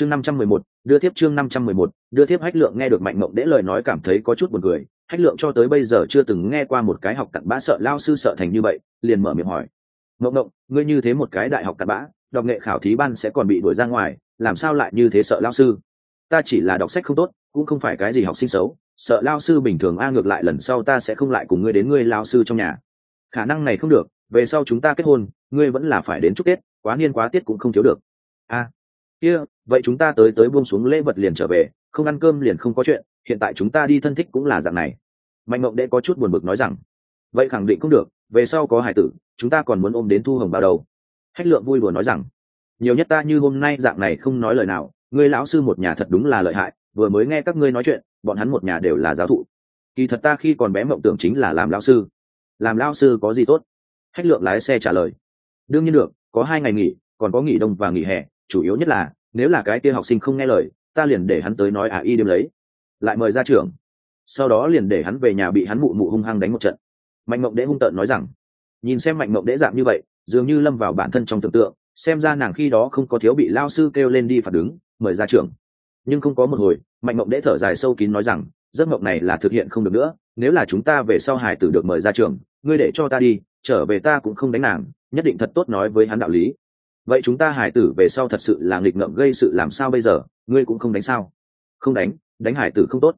chương năm trăm mười một, đưa tiếp chương năm trăm mười một, đưa tiếp hách lượng nghe được mạnh mộng đễ lời nói cảm thấy có chút buồn cười. Hách lượng cho tới bây giờ chưa từng nghe qua một cái học cặn bã sợ lao sư sợ thành như vậy, liền mở miệng hỏi. Mộng mộng, ngươi như thế một cái đại học cặn bã, đọc nghệ khảo thí ban sẽ còn bị đuổi ra ngoài, làm sao lại như thế sợ lao sư? Ta chỉ là đọc sách không tốt, cũng không phải cái gì học sinh xấu, sợ lao sư bình thường a, ngược lại lần sau ta sẽ không lại cùng ngươi đến ngươi lao sư trong nhà. Khả năng này không được, về sau chúng ta kết hôn, ngươi vẫn là phải đến chúc tết, quá niên quá tiết cũng không thiếu được. A, kia vậy chúng ta tới tới buông xuống lễ vật liền trở về, không ăn cơm liền không có chuyện, hiện tại chúng ta đi thân thích cũng là dạng này. Mạnh mộng đệ có chút buồn bực nói rằng, vậy khẳng định không được, về sau có hải tử, chúng ta còn muốn ôm đến thu hồng bao đầu. Hách lượng vui đùa nói rằng, nhiều nhất ta như hôm nay dạng này không nói lời nào, ngươi lão sư một nhà thật đúng là lợi hại, vừa mới nghe các ngươi nói chuyện, bọn hắn một nhà đều là giáo thụ. Kỳ thật ta khi còn bé mộng tưởng chính là làm lão sư. Làm lão sư có gì tốt? Hách lượng lái xe trả lời, đương nhiên được, có hai ngày nghỉ, còn có nghỉ đông và nghỉ hè, chủ yếu nhất là nếu là cái kia học sinh không nghe lời, ta liền để hắn tới nói à y đêm lấy. Lại mời ra trưởng sau đó liền để hắn về nhà bị hắn mụ mụ hung hăng đánh một trận. Mạnh mộng đễ hung tợn nói rằng, nhìn xem mạnh mộng đễ dạng như vậy, dường như lâm vào bản thân trong tưởng tượng, xem ra nàng khi đó không có thiếu bị lao sư kêu lên đi phạt đứng mời ra trường. Nhưng không có một hồi, mạnh mộng đễ thở dài sâu kín nói rằng, giấc mộng này là thực hiện không được nữa, nếu là chúng ta về sau hải tử được mời ra trường, ngươi để cho ta đi, trở về ta cũng không đánh nàng, nhất định thật tốt nói với hắn đạo lý vậy chúng ta hải tử về sau thật sự là nghịch ngợm gây sự làm sao bây giờ? Ngươi cũng không đánh sao? Không đánh đánh hải tử không tốt.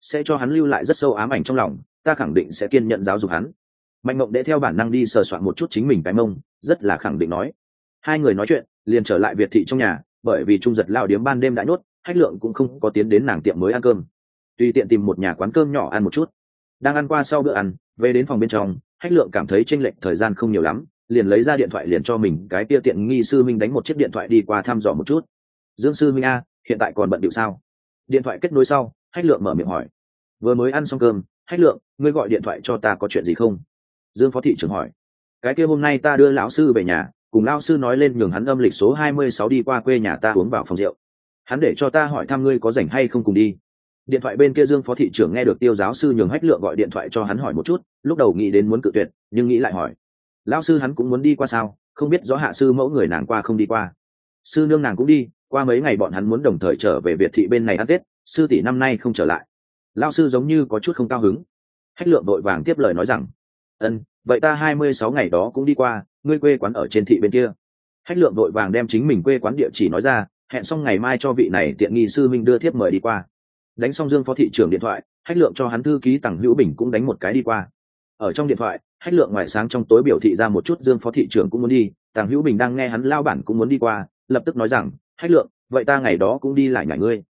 Sẽ cho hắn lưu lại rất sâu ám ảnh trong lòng, ta khẳng định sẽ kiên nhận giáo dục hắn. Mạnh mộng đệ theo bản năng đi sờ soạn một chút chính mình cái mông, rất là khẳng định nói. Hai người nói chuyện, liền trở lại việt thị trong nhà, bởi vì trung giật lao điếm ban đêm đã nhốt, hách lượng cũng không có tiến đến nàng tiệm mới ăn cơm. Tùy tiện tìm một nhà quán cơm nhỏ ăn một chút. Đang ăn qua sau bữa ăn, về đến phòng bên trong, hách lượng cảm thấy tranh lệch thời gian không nhiều lắm liền lấy ra điện thoại liền cho mình, cái kia tiện nghi sư minh đánh một chiếc điện thoại đi qua thăm dò một chút. Dương sư minh a, hiện tại còn bận điệu sao? Điện thoại kết nối sau, hách lượng mở miệng hỏi. Vừa mới ăn xong cơm, hách lượng, ngươi gọi điện thoại cho ta có chuyện gì không? Dương phó thị trưởng hỏi. Cái kia hôm nay ta đưa lão sư về nhà, cùng lão sư nói lên nhường hắn âm lịch số hai mươi sáu đi qua quê nhà ta uống vào phòng rượu. Hắn để cho ta hỏi thăm ngươi có rảnh hay không cùng đi. Điện thoại bên kia dương phó thị trưởng nghe được tiêu giáo sư nhường hách lượng gọi điện thoại cho hắn hỏi một chút, lúc đầu nghĩ đến muốn cự tuyệt, nhưng nghĩ lại hỏi lão sư hắn cũng muốn đi qua sao? Không biết rõ hạ sư mẫu người nàng qua không đi qua. Sư nương nàng cũng đi, qua mấy ngày bọn hắn muốn đồng thời trở về việt thị bên này ăn tết, sư tỷ năm nay không trở lại. Lão sư giống như có chút không cao hứng. Hách lượng đội vàng tiếp lời nói rằng, ân, vậy ta hai mươi sáu ngày đó cũng đi qua, ngươi quê quán ở trên thị bên kia. Hách lượng đội vàng đem chính mình quê quán địa chỉ nói ra, hẹn xong ngày mai cho vị này tiện nghi sư minh đưa thiếp mời đi qua. Đánh xong dương phó thị trưởng điện thoại, hách lượng cho hắn thư ký tặng hữu bình cũng đánh một cái đi qua. Ở trong điện thoại hách lượng ngoài sáng trong tối biểu thị ra một chút dương phó thị trưởng cũng muốn đi, tàng hữu bình đang nghe hắn lao bản cũng muốn đi qua, lập tức nói rằng, hách lượng, vậy ta ngày đó cũng đi lại nhảy ngươi.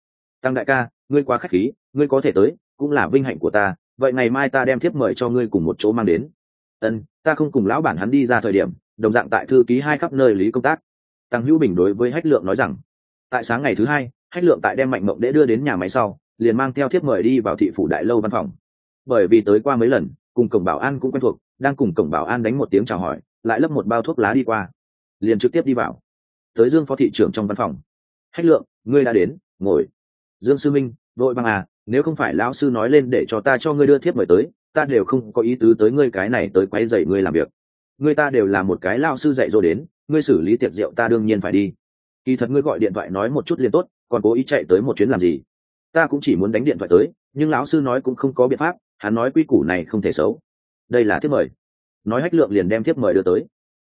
Tăng đại ca, ngươi quá khách khí, ngươi có thể tới, cũng là vinh hạnh của ta, vậy ngày mai ta đem thiếp mời cho ngươi cùng một chỗ mang đến. Ân, ta không cùng lão bản hắn đi ra thời điểm, đồng dạng tại thư ký hai khắp nơi lý công tác. Tăng hữu bình đối với hách lượng nói rằng, tại sáng ngày thứ hai, hách lượng tại đem mạnh mộng để đưa đến nhà máy sau, liền mang theo thiếp mời đi vào thị phủ đại lâu văn phòng. Bởi vì tới qua mấy lần, cùng cổng bảo an cũng quen thuộc đang cùng cổng bảo an đánh một tiếng chào hỏi, lại lấp một bao thuốc lá đi qua. Liền trực tiếp đi vào. Tới dương phó thị trưởng trong văn phòng. Hách lượng, ngươi đã đến, ngồi. Dương sư minh vội băng à nếu không phải lão sư nói lên để cho ta cho ngươi đưa thiếp mời tới, ta đều không có ý tứ tới ngươi cái này tới quay dậy ngươi làm việc. Ngươi ta đều là một cái lao sư dạy rồi đến, ngươi xử lý tiệc rượu ta đương nhiên phải đi. Kỳ thật ngươi gọi điện thoại nói một chút liền tốt, còn cố ý chạy tới một chuyến làm gì? Ta cũng chỉ muốn đánh điện thoại tới, nhưng lão sư nói cũng không có biện pháp, hắn nói quy củ này không thể xấu đây là thiếp mời. Nói hách lượng liền đem thiếp mời đưa tới.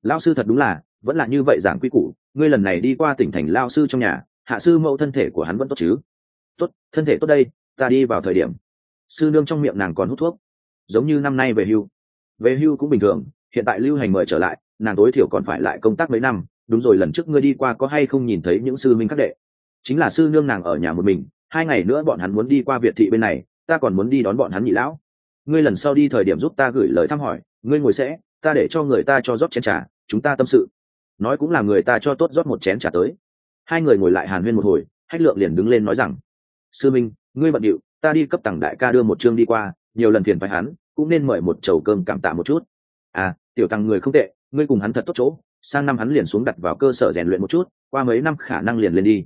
Lão sư thật đúng là, vẫn là như vậy giảng quy củ, ngươi lần này đi qua tỉnh thành lao sư trong nhà, hạ sư mẫu thân thể của hắn vẫn tốt chứ? Tốt, thân thể tốt đây, ta đi vào thời điểm. Sư nương trong miệng nàng còn hút thuốc. Giống như năm nay về hưu. Về hưu cũng bình thường, hiện tại lưu hành mời trở lại, nàng tối thiểu còn phải lại công tác mấy năm, đúng rồi lần trước ngươi đi qua có hay không nhìn thấy những sư minh các đệ? Chính là sư nương nàng ở nhà một mình, hai ngày nữa bọn hắn muốn đi qua việt thị bên này, ta còn muốn đi đón bọn hắn nhị lão ngươi lần sau đi thời điểm giúp ta gửi lời thăm hỏi, ngươi ngồi sẽ, ta để cho người ta cho rót chén trà, chúng ta tâm sự. Nói cũng là người ta cho tốt rót một chén trà tới. Hai người ngồi lại hàn huyên một hồi, hách lượng liền đứng lên nói rằng, sư minh, ngươi bận điệu, ta đi cấp tặng đại ca đưa một chương đi qua, nhiều lần phiền phải hắn, cũng nên mời một chầu cơm cảm tạ một chút. À tiểu tăng người không tệ, ngươi cùng hắn thật tốt chỗ, sang năm hắn liền xuống đặt vào cơ sở rèn luyện một chút, qua mấy năm khả năng liền lên đi.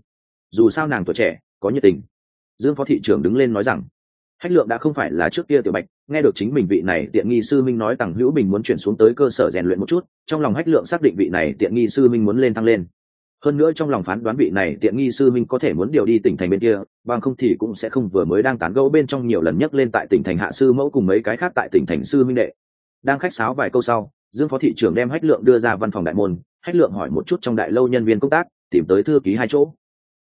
Dù sao nàng tuổi trẻ, có nhiệt tình. Dương phó thị trưởng đứng lên nói rằng hách lượng đã không phải là trước kia tiểu bạch, nghe được chính mình vị này tiện nghi sư minh nói tằng hữu bình muốn chuyển xuống tới cơ sở rèn luyện một chút, trong lòng hách lượng xác định vị này tiện nghi sư minh muốn lên thăng lên. Hơn nữa trong lòng phán đoán vị này tiện nghi sư minh có thể muốn điều đi tỉnh thành bên kia, bằng không thì cũng sẽ không vừa mới đang tán gẫu bên trong nhiều lần nhắc lên tại tỉnh thành hạ sư mẫu cùng mấy cái khác tại tỉnh thành sư minh đệ. Đang khách sáo vài câu sau, dương phó thị trưởng đem hách lượng đưa ra văn phòng đại môn, hách lượng hỏi một chút trong đại lâu nhân viên công tác, tìm tới thư ký hai chỗ.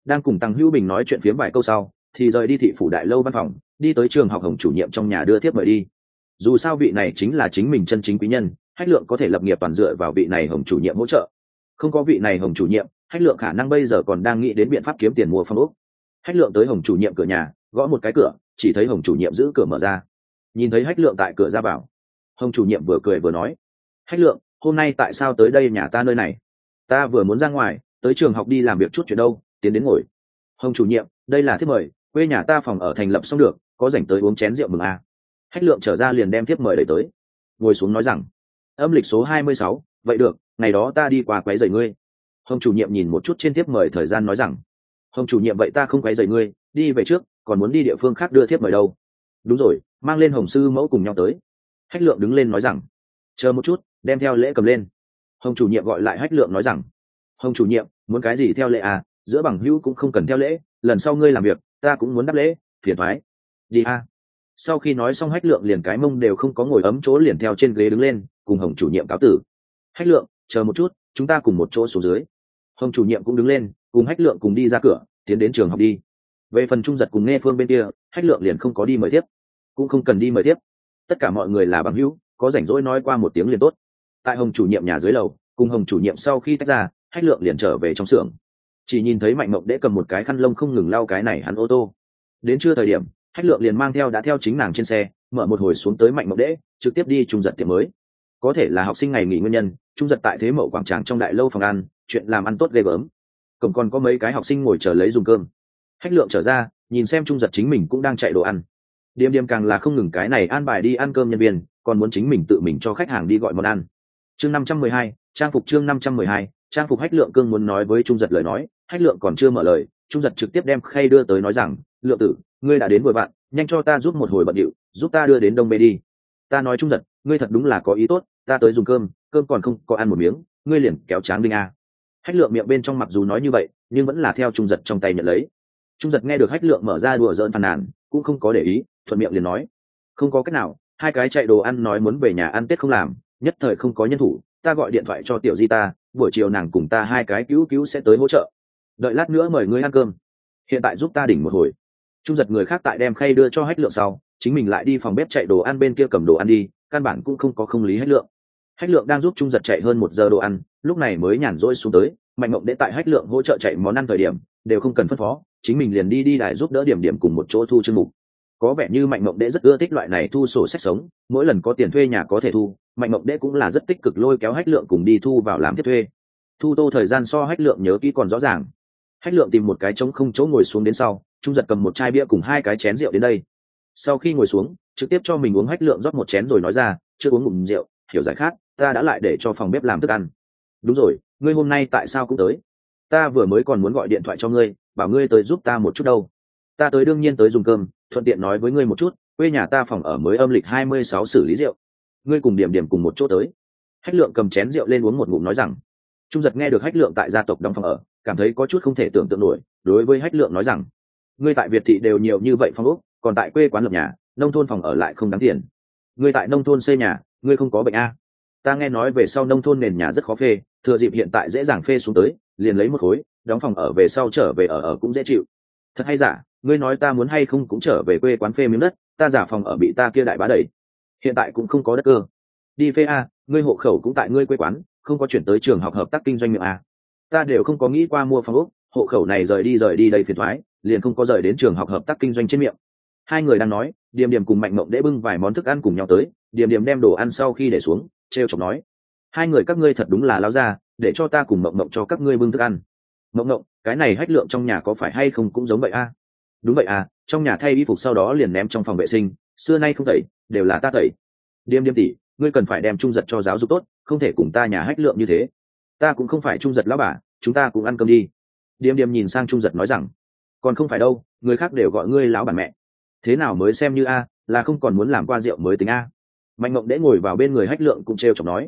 Đang cùng tăng hữu bình nói chuyện phiếm vài câu sau, thì rời đi thị phủ đại lâu văn phòng đi tới trường học hồng chủ nhiệm trong nhà đưa tiếp mời đi. Dù sao vị này chính là chính mình chân chính quý nhân, hách lượng có thể lập nghiệp toàn dựa vào vị này hồng chủ nhiệm hỗ trợ. Không có vị này hồng chủ nhiệm, hách lượng khả năng bây giờ còn đang nghĩ đến biện pháp kiếm tiền mua phong ốc. Hách lượng tới hồng chủ nhiệm cửa nhà, gõ một cái cửa, chỉ thấy hồng chủ nhiệm giữ cửa mở ra. Nhìn thấy hách lượng tại cửa ra vào, hồng chủ nhiệm vừa cười vừa nói, hách lượng, hôm nay tại sao tới đây nhà ta nơi này? Ta vừa muốn ra ngoài, tới trường học đi làm việc chút chuyện đâu, tiến đến ngồi. Hồng chủ nhiệm, đây là thiết mời, quê nhà ta phòng ở thành lập xong được có rảnh tới uống chén rượu mừng a. À. hách lượng trở ra liền đem thiếp mời đẩy tới. Ngồi xuống nói rằng, âm lịch số hai mươi sáu, vậy được, ngày đó ta đi qua quấy rầy ngươi. Hồng chủ nhiệm nhìn một chút trên thiếp mời thời gian nói rằng, hồng chủ nhiệm vậy ta không quấy rầy ngươi, đi về trước, còn muốn đi địa phương khác đưa thiếp mời đâu. Đúng rồi, mang lên hồng sư mẫu cùng nhau tới. Hách lượng đứng lên nói rằng, chờ một chút, đem theo lễ cầm lên. Hồng chủ nhiệm gọi lại hách lượng nói rằng, hồng chủ nhiệm, muốn cái gì theo lễ à? Giữa bằng hữu cũng không cần theo lễ, lần sau ngươi làm việc, ta cũng muốn đáp lễ, phiền thoái đi a. Sau khi nói xong hách lượng liền cái mông đều không có ngồi ấm chỗ liền theo trên ghế đứng lên, cùng hồng chủ nhiệm cáo tử. Hách lượng, chờ một chút, chúng ta cùng một chỗ xuống dưới. Hồng chủ nhiệm cũng đứng lên, cùng hách lượng cùng đi ra cửa, tiến đến trường học đi. Về phần trung giật cùng nghe phương bên kia, hách lượng liền không có đi mời tiếp, cũng không cần đi mời tiếp. Tất cả mọi người là bằng hữu, có rảnh rỗi nói qua một tiếng liền tốt. Tại hồng chủ nhiệm nhà dưới lầu, cùng hồng chủ nhiệm sau khi tách ra, hách lượng liền trở về trong xưởng. Chỉ nhìn thấy mạnh mộng đễ cầm một cái khăn lông không ngừng lau cái này hắn ô tô. Đến trưa thời điểm hách lượng liền mang theo đã theo chính nàng trên xe, mở một hồi xuống tới mạnh mộng đễ, trực tiếp đi trung giật tiệm mới. Có thể là học sinh ngày nghỉ nguyên nhân, trung giật tại thế mậu quảng tràng trong đại lâu phòng ăn, chuyện làm ăn tốt ghê gớm. Cổng còn có mấy cái học sinh ngồi chờ lấy dùng cơm. Hách lượng trở ra, nhìn xem trung giật chính mình cũng đang chạy đồ ăn. Điềm điềm càng là không ngừng cái này an bài đi ăn cơm nhân viên, còn muốn chính mình tự mình cho khách hàng đi gọi món ăn. Chương năm trăm mười hai, trang phục chương năm trăm mười hai, trang phục hách lượng cương muốn nói với trung giật lời nói. Hách lượng còn chưa mở lời, trung giật trực tiếp đem khay đưa tới nói rằng lượng tử, ngươi đã đến vội bạn nhanh cho ta giúp một hồi bận điệu, giúp ta đưa đến đông bê đi. Ta nói trung giật, ngươi thật đúng là có ý tốt, ta tới dùng cơm cơm còn không có ăn một miếng, ngươi liền kéo tráng đinh a. Hách lượng miệng bên trong mặc dù nói như vậy, nhưng vẫn là theo trung giật trong tay nhận lấy. Trung giật nghe được hách lượng mở ra đùa dỡn phàn nàn, cũng không có để ý, thuận miệng liền nói, không có cách nào, hai cái chạy đồ ăn nói muốn về nhà ăn tết không làm, nhất thời không có nhân thủ, ta gọi điện thoại cho tiểu di ta, buổi chiều nàng cùng ta hai cái cứu cứu sẽ tới hỗ trợ. Đợi lát nữa mời ngươi ăn cơm. Hiện tại giúp ta đỉnh một hồi trung giật người khác tại đem khay đưa cho hách lượng sau, chính mình lại đi phòng bếp chạy đồ ăn bên kia cầm đồ ăn đi, căn bản cũng không có không lý hách lượng. Hách lượng đang giúp trung giật chạy hơn một giờ đồ ăn, lúc này mới nhàn rỗi xuống tới, mạnh mộng đệ tại hách lượng hỗ trợ chạy món ăn thời điểm, đều không cần phân phó, chính mình liền đi đi lại giúp đỡ điểm điểm cùng một chỗ thu chương mục. Có vẻ như mạnh mộng đệ rất ưa thích loại này thu sổ sách sống, mỗi lần có tiền thuê nhà có thể thu, mạnh mộng đệ cũng là rất tích cực lôi kéo hách lượng cùng đi thu vào làm thiết thuê. Thu tô thời gian so hách lượng nhớ kỹ còn rõ ràng. Hách lượng tìm một cái trống không chỗ ngồi xuống đến sau trung giật cầm một chai bia cùng hai cái chén rượu đến đây. Sau khi ngồi xuống, trực tiếp cho mình uống hách lượng rót một chén rồi nói ra, chưa uống ngụm rượu, hiểu giải khát ta đã lại để cho phòng bếp làm thức ăn. Đúng rồi, ngươi hôm nay tại sao cũng tới? Ta vừa mới còn muốn gọi điện thoại cho ngươi, bảo ngươi tới giúp ta một chút đâu. Ta tới đương nhiên tới dùng cơm, thuận tiện nói với ngươi một chút, quê nhà ta phòng ở mới âm lịch hai mươi sáu xử lý rượu. Ngươi cùng điểm điểm cùng một chỗ tới. Hách lượng cầm chén rượu lên uống một ngụm nói rằng, trung giật nghe được hách lượng tại gia tộc đóng phòng ở, cảm thấy có chút không thể tưởng tượng nổi, đối với hách lượng nói rằng ngươi tại việt thị đều nhiều như vậy phong ốc, còn tại quê quán lập nhà, nông thôn phòng ở lại không đáng tiền. Ngươi tại nông thôn xây nhà, ngươi không có bệnh a. Ta nghe nói về sau nông thôn nền nhà rất khó phê, thừa dịp hiện tại dễ dàng phê xuống tới, liền lấy một khối, đóng phòng ở về sau trở về ở ở cũng dễ chịu. Thật hay giả, ngươi nói ta muốn hay không cũng trở về quê quán phê miếng đất, ta giả phòng ở bị ta kia đại bá đẩy. Hiện tại cũng không có đất cơ. Đi phê a, ngươi hộ khẩu cũng tại ngươi quê quán, không có chuyển tới trường học hợp tác kinh doanh miệng a. Ta đều không có nghĩ qua mua phòng úc hộ khẩu này rời đi rời đi đầy phiền thoái, liền không có rời đến trường học hợp tác kinh doanh trên miệng. Hai người đang nói, điềm điềm cùng mạnh mộng đễ bưng vài món thức ăn cùng nhau tới, điềm điềm đem đồ ăn sau khi để xuống t r e o chọc nói, hai người các ngươi thật đúng là lao ra, để cho ta cùng mộng mộng cho các ngươi bưng thức ăn. Mộng mộng, cái này hách lượng trong nhà có phải hay không cũng giống vậy a? Đúng vậy à trong nhà thay y phục sau đó liền ném trong phòng vệ sinh, xưa nay không tẩy, đều là ta tẩy. Điềm điềm tỉ ngươi cần phải đem trung giật cho giáo dục tốt, không thể cùng ta nhà hách lượng như thế. Ta cũng không phải trung giật lão bà, chúng ta cũng ăn cơm đi điềm điềm nhìn sang trung giật nói rằng, còn không phải đâu, người khác đều gọi ngươi lão bản mẹ. Thế nào mới xem như a, là không còn muốn làm qua rượu mới tính a. Mạnh mộng đễ ngồi vào bên người hách lượng cũng t r e o chọc nói,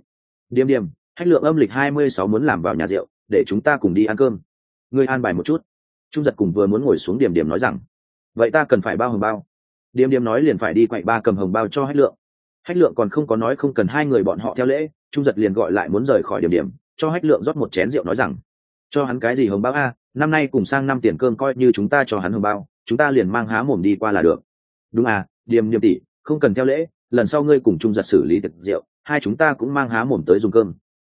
điềm điềm, hách lượng âm lịch hai mươi sáu muốn làm vào nhà rượu, để chúng ta cùng đi ăn cơm. Ngươi an bài một chút. Trung giật cùng vừa muốn ngồi xuống điểm điểm nói rằng, vậy ta cần phải bao hồng bao. Điểm điểm nói liền phải đi quậy ba cầm hồng bao cho hách lượng. Hách lượng còn không có nói không cần hai người bọn họ theo lễ, trung giật liền gọi lại muốn rời khỏi điểm điểm cho hách lượng rót một chén rượu nói rằng cho hắn cái gì hồng bao a, năm nay cùng sang năm tiền cơm coi như chúng ta cho hắn hồng bao, chúng ta liền mang há mồm đi qua là được. Đúng à điềm điềm tỷ không cần theo lễ, lần sau ngươi cùng trung giật xử lý tiệc rượu, hai chúng ta cũng mang há mồm tới dùng cơm.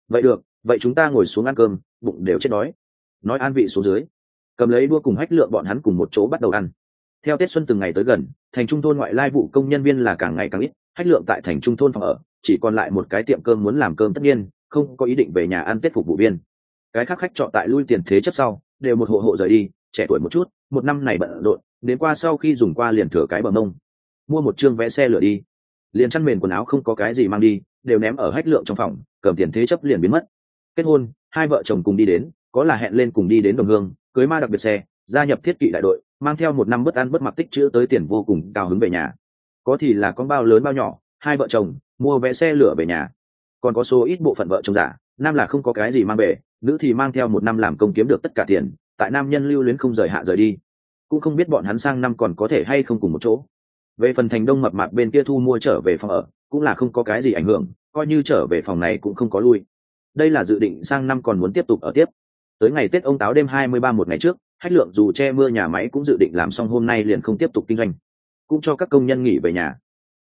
Vậy được, vậy chúng ta ngồi xuống ăn cơm, bụng đều chết đói. Nói an vị xuống dưới, cầm lấy đua cùng hách lượng bọn hắn cùng một chỗ bắt đầu ăn. Theo tết xuân từng ngày tới gần, thành trung thôn ngoại lai vụ công nhân viên là càng ngày càng ít, hách lượng tại thành trung thôn phòng ở, chỉ còn lại một cái tiệm cơm muốn làm cơm tất nhiên, không có ý định về nhà ăn tết phục vụ viên cái khác khách trọ tại lui tiền thế chấp sau, đều một hộ hộ rời đi, trẻ tuổi một chút, một năm này bận rộn, đến qua sau khi dùng qua liền thừa cái bờ mông. Mua một chương vé xe lửa đi. Liền chăn mền quần áo không có cái gì mang đi, đều ném ở hách lượng trong phòng, cầm tiền thế chấp liền biến mất. Kết hôn, hai vợ chồng cùng đi đến, có là hẹn lên cùng đi đến đồng hương, cưới ma đặc biệt xe, gia nhập thiết kỵ đại đội, mang theo một năm bất ăn bất mặc tích chữ tới tiền vô cùng cao hứng về nhà. Có thì là con bao lớn bao nhỏ, hai vợ chồng, mua vé xe lửa về nhà. Còn có số ít bộ phận vợ chồng giả, nam là không có cái gì mang về nữ thì mang theo một năm làm công kiếm được tất cả tiền, tại nam nhân lưu luyến không rời hạ rời đi. Cũng không biết bọn hắn sang năm còn có thể hay không cùng một chỗ. Về phần thành đông mập mạp bên kia thu mua trở về phòng ở, cũng là không có cái gì ảnh hưởng, coi như trở về phòng này cũng không có lui. Đây là dự định sang năm còn muốn tiếp tục ở tiếp. Tới ngày tết ông táo đêm hai mươi ba một ngày trước hách lượng dù che mưa nhà máy cũng dự định làm xong hôm nay liền không tiếp tục kinh doanh. Cũng cho các công nhân nghỉ về nhà.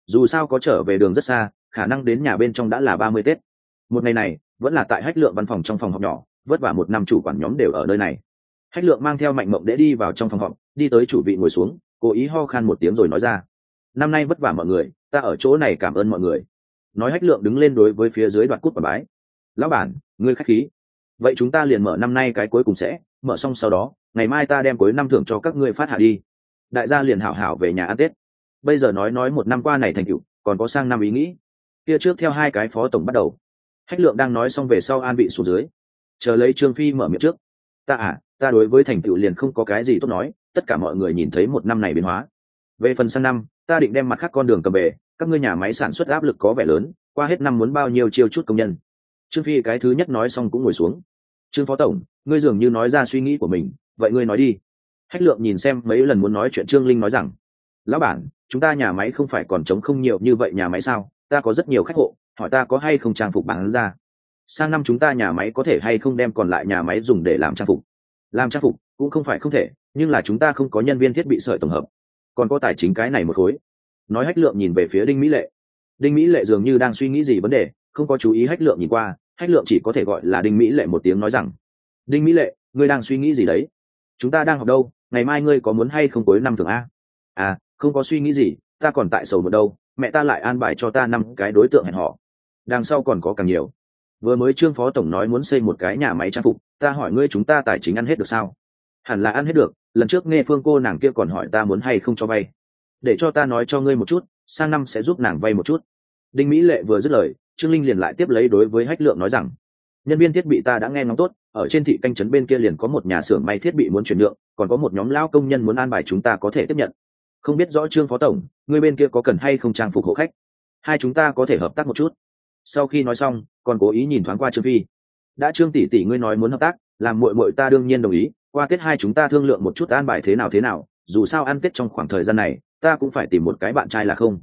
Dù sao có trở về đường rất xa, khả năng đến nhà bên trong đã là ba mươi tết. Một ngày này vẫn là tại hách lượng văn phòng trong phòng họp nhỏ, vất vả một năm chủ quản nhóm đều ở nơi này. Hách lượng mang theo mạnh mộng để đi vào trong phòng họp, đi tới chủ vị ngồi xuống, cố ý ho khan một tiếng rồi nói ra, năm nay vất vả mọi người, ta ở chỗ này cảm ơn mọi người. Nói hách lượng đứng lên đối với phía dưới đoạt cút và bái, lão bản, ngươi khách khí. Vậy chúng ta liền mở năm nay cái cuối cùng sẽ, mở xong sau đó, ngày mai ta đem cuối năm thưởng cho các ngươi phát hạ đi. Đại gia liền hảo hảo về nhà ăn tết. Bây giờ nói nói một năm qua này thành tựu, còn có sang năm ý nghĩ. Kia trước theo hai cái phó tổng bắt đầu hách lượng đang nói xong về sau an vị xuống dưới. Chờ lấy trương phi mở miệng trước. Ta à ta đối với thành tựu liền không có cái gì tốt nói, tất cả mọi người nhìn thấy một năm này biến hóa. Về phần sang năm, ta định đem mặt khác con đường cầm về, các ngươi nhà máy sản xuất áp lực có vẻ lớn, qua hết năm muốn bao nhiêu chiêu chút công nhân. Trương phi cái thứ nhất nói xong cũng ngồi xuống. Trương phó tổng, ngươi dường như nói ra suy nghĩ của mình, vậy ngươi nói đi. Hách lượng nhìn xem mấy lần muốn nói chuyện trương linh nói rằng, lão bản, chúng ta nhà máy không phải còn chống không nhiều như vậy nhà máy sao? Ta có rất nhiều khách hộ hỏi ta có hay không trang phục bán ra. Sang năm chúng ta nhà máy có thể hay không đem còn lại nhà máy dùng để làm trang phục? Làm trang phục cũng không phải không thể, nhưng là chúng ta không có nhân viên thiết bị sợi tổng hợp. Còn có tài chính cái này một khối. Nói hách lượng nhìn về phía đinh mỹ lệ. Đinh mỹ lệ dường như đang suy nghĩ gì vấn đề, không có chú ý hách lượng nhìn qua, hách lượng chỉ có thể gọi là đinh mỹ lệ một tiếng nói rằng, đinh mỹ lệ, ngươi đang suy nghĩ gì đấy? Chúng ta đang học đâu? Ngày mai ngươi có muốn hay không cuối năm thường a? À không có suy nghĩ gì, ta còn tại sầu một đâu, mẹ ta lại an bài cho ta năm cái đối tượng hẹn họ đằng sau còn có càng nhiều. Vừa mới trương phó tổng nói muốn xây một cái nhà máy trang phục, ta hỏi ngươi chúng ta tài chính ăn hết được sao? Hẳn là ăn hết được, lần trước nghe phương cô nàng kia còn hỏi ta muốn hay không cho vay. Để cho ta nói cho ngươi một chút, sang năm sẽ giúp nàng vay một chút. Đinh mỹ lệ vừa dứt lời, trương linh liền lại tiếp lấy đối với hách lượng nói rằng, nhân viên thiết bị ta đã nghe ngóng tốt, ở trên thị canh trấn bên kia liền có một nhà xưởng may thiết bị muốn chuyển nhượng, còn có một nhóm lao công nhân muốn an bài chúng ta có thể tiếp nhận. Không biết rõ trương phó tổng người bên kia có cần hay không trang phục hộ khách? Hai chúng ta có thể hợp tác một chút sau khi nói xong, còn cố ý nhìn thoáng qua trương phi. Đã trương tỷ tỷ ngươi nói muốn hợp tác, làm muội muội ta đương nhiên đồng ý, qua tết hai chúng ta thương lượng một chút an bài thế nào thế nào, dù sao ăn tết trong khoảng thời gian này, ta cũng phải tìm một cái bạn trai là không.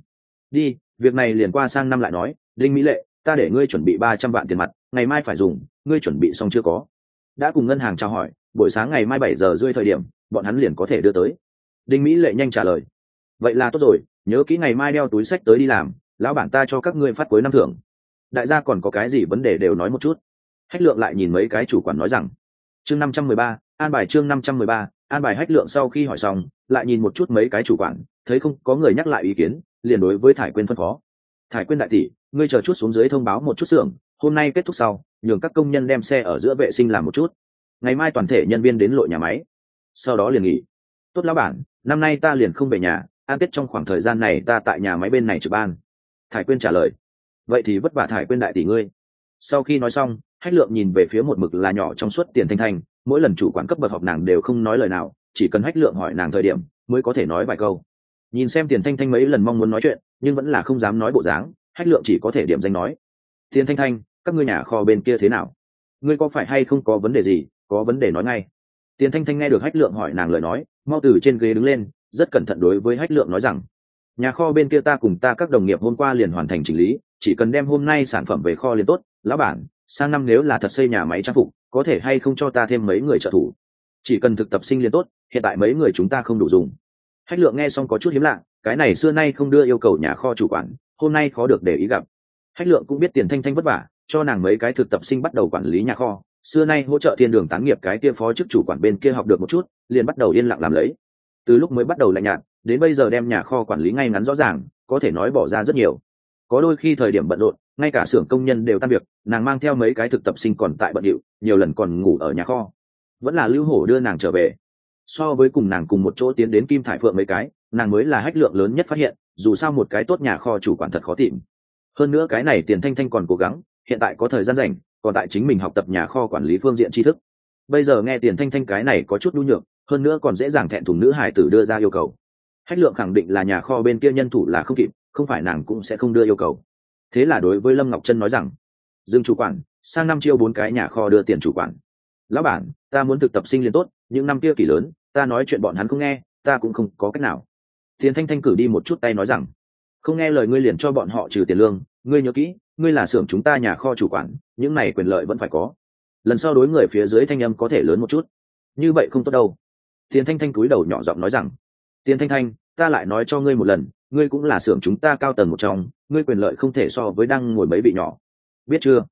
Đi, việc này liền qua sang năm lại nói, đinh mỹ lệ, ta để ngươi chuẩn bị ba trăm vạn tiền mặt, ngày mai phải dùng, ngươi chuẩn bị xong chưa có? Đã cùng ngân hàng trao hỏi, buổi sáng ngày mai bảy giờ rơi thời điểm, bọn hắn liền có thể đưa tới. Đinh mỹ lệ nhanh trả lời. Vậy là tốt rồi, nhớ kỹ ngày mai đeo túi sách tới đi làm, lão bản ta cho các ngươi phát cuối năm thưởng đại gia còn có cái gì vấn đề đều nói một chút. Hách lượng lại nhìn mấy cái chủ quản nói rằng, chương năm trăm mười ba, an bài chương năm trăm mười ba, an bài hách lượng sau khi hỏi xong, lại nhìn một chút mấy cái chủ quản, thấy không, có người nhắc lại ý kiến, liền đối với thải quyên phân phó. Thải quyên đại tỷ, ngươi chờ chút xuống dưới thông báo một chút xưởng, hôm nay kết thúc sau, nhường các công nhân đem xe ở giữa vệ sinh làm một chút. Ngày mai toàn thể nhân viên đến lội nhà máy. Sau đó liền nghỉ. Tốt lão bản, năm nay ta liền không về nhà, an tết trong khoảng thời gian này ta tại nhà máy bên này trực ban. Thải quyên trả lời vậy thì vất vả thải quên đại tỷ ngươi. Sau khi nói xong, hách lượng nhìn về phía một mực là nhỏ trong suốt tiền thanh thanh, mỗi lần chủ quản cấp bậc họp nàng đều không nói lời nào, chỉ cần hách lượng hỏi nàng thời điểm, mới có thể nói vài câu. Nhìn xem tiền thanh thanh mấy lần mong muốn nói chuyện, nhưng vẫn là không dám nói bộ dáng, hách lượng chỉ có thể điểm danh nói, tiền thanh thanh, các ngươi nhà kho bên kia thế nào? Ngươi có phải hay không có vấn đề gì, có vấn đề nói ngay. Tiền thanh thanh nghe được hách lượng hỏi nàng lời nói, mau từ trên ghế đứng lên, rất cẩn thận đối với hách lượng nói rằng, nhà kho bên kia ta cùng ta các đồng nghiệp hôm qua liền hoàn thành chỉnh lý chỉ cần đem hôm nay sản phẩm về kho liền tốt, lão bản, sang năm nếu là thật xây nhà máy trang phục, có thể hay không cho ta thêm mấy người trợ thủ? Chỉ cần thực tập sinh liền tốt, hiện tại mấy người chúng ta không đủ dùng. Hách lượng nghe xong có chút hiếm lạ, cái này xưa nay không đưa yêu cầu nhà kho chủ quản, hôm nay khó được để ý gặp. Hách lượng cũng biết tiền thanh thanh vất vả, cho nàng mấy cái thực tập sinh bắt đầu quản lý nhà kho, xưa nay hỗ trợ thiên đường tán nghiệp cái kia phó chức chủ quản bên kia học được một chút, liền bắt đầu yên lặng làm lấy. Từ lúc mới bắt đầu lạnh nhạt, đến bây giờ đem nhà kho quản lý ngay ngắn rõ ràng, có thể nói bỏ ra rất nhiều có đôi khi thời điểm bận rộn, ngay cả xưởng công nhân đều tan việc, nàng mang theo mấy cái thực tập sinh còn tại bận điệu, nhiều lần còn ngủ ở nhà kho. Vẫn là lưu hổ đưa nàng trở về. So với cùng nàng cùng một chỗ tiến đến kim thải phượng mấy cái, nàng mới là hách lượng lớn nhất phát hiện, dù sao một cái tốt nhà kho chủ quản thật khó tìm. Hơn nữa cái này tiền thanh thanh còn cố gắng, hiện tại có thời gian rảnh, còn tại chính mình học tập nhà kho quản lý phương diện tri thức. Bây giờ nghe tiền thanh thanh cái này có chút đu nhược, hơn nữa còn dễ dàng thẹn thùng nữ hải tử đưa ra yêu cầu. Hách lượng khẳng định là nhà kho bên kia nhân thủ là không kịp không phải nàng cũng sẽ không đưa yêu cầu. Thế là đối với lâm ngọc trân nói rằng, dừng chủ quản, sang năm chiêu bốn cái nhà kho đưa tiền chủ quản. Lão bản, ta muốn thực tập sinh liên tốt, những năm kia kỷ lớn, ta nói chuyện bọn hắn không nghe, ta cũng không có cách nào. Tiền thanh thanh cử đi một chút tay nói rằng, không nghe lời ngươi liền cho bọn họ trừ tiền lương, ngươi nhớ kỹ, ngươi là xưởng chúng ta nhà kho chủ quản, những này quyền lợi vẫn phải có. Lần sau đối người phía dưới thanh âm có thể lớn một chút. Như vậy không tốt đâu. Tiền thanh thanh cúi đầu nhỏ giọng nói rằng, tiền thanh thanh, ta lại nói cho ngươi một lần ngươi cũng là xưởng chúng ta cao tầng một trong, ngươi quyền lợi không thể so với đang ngồi mấy vị nhỏ. Biết chưa?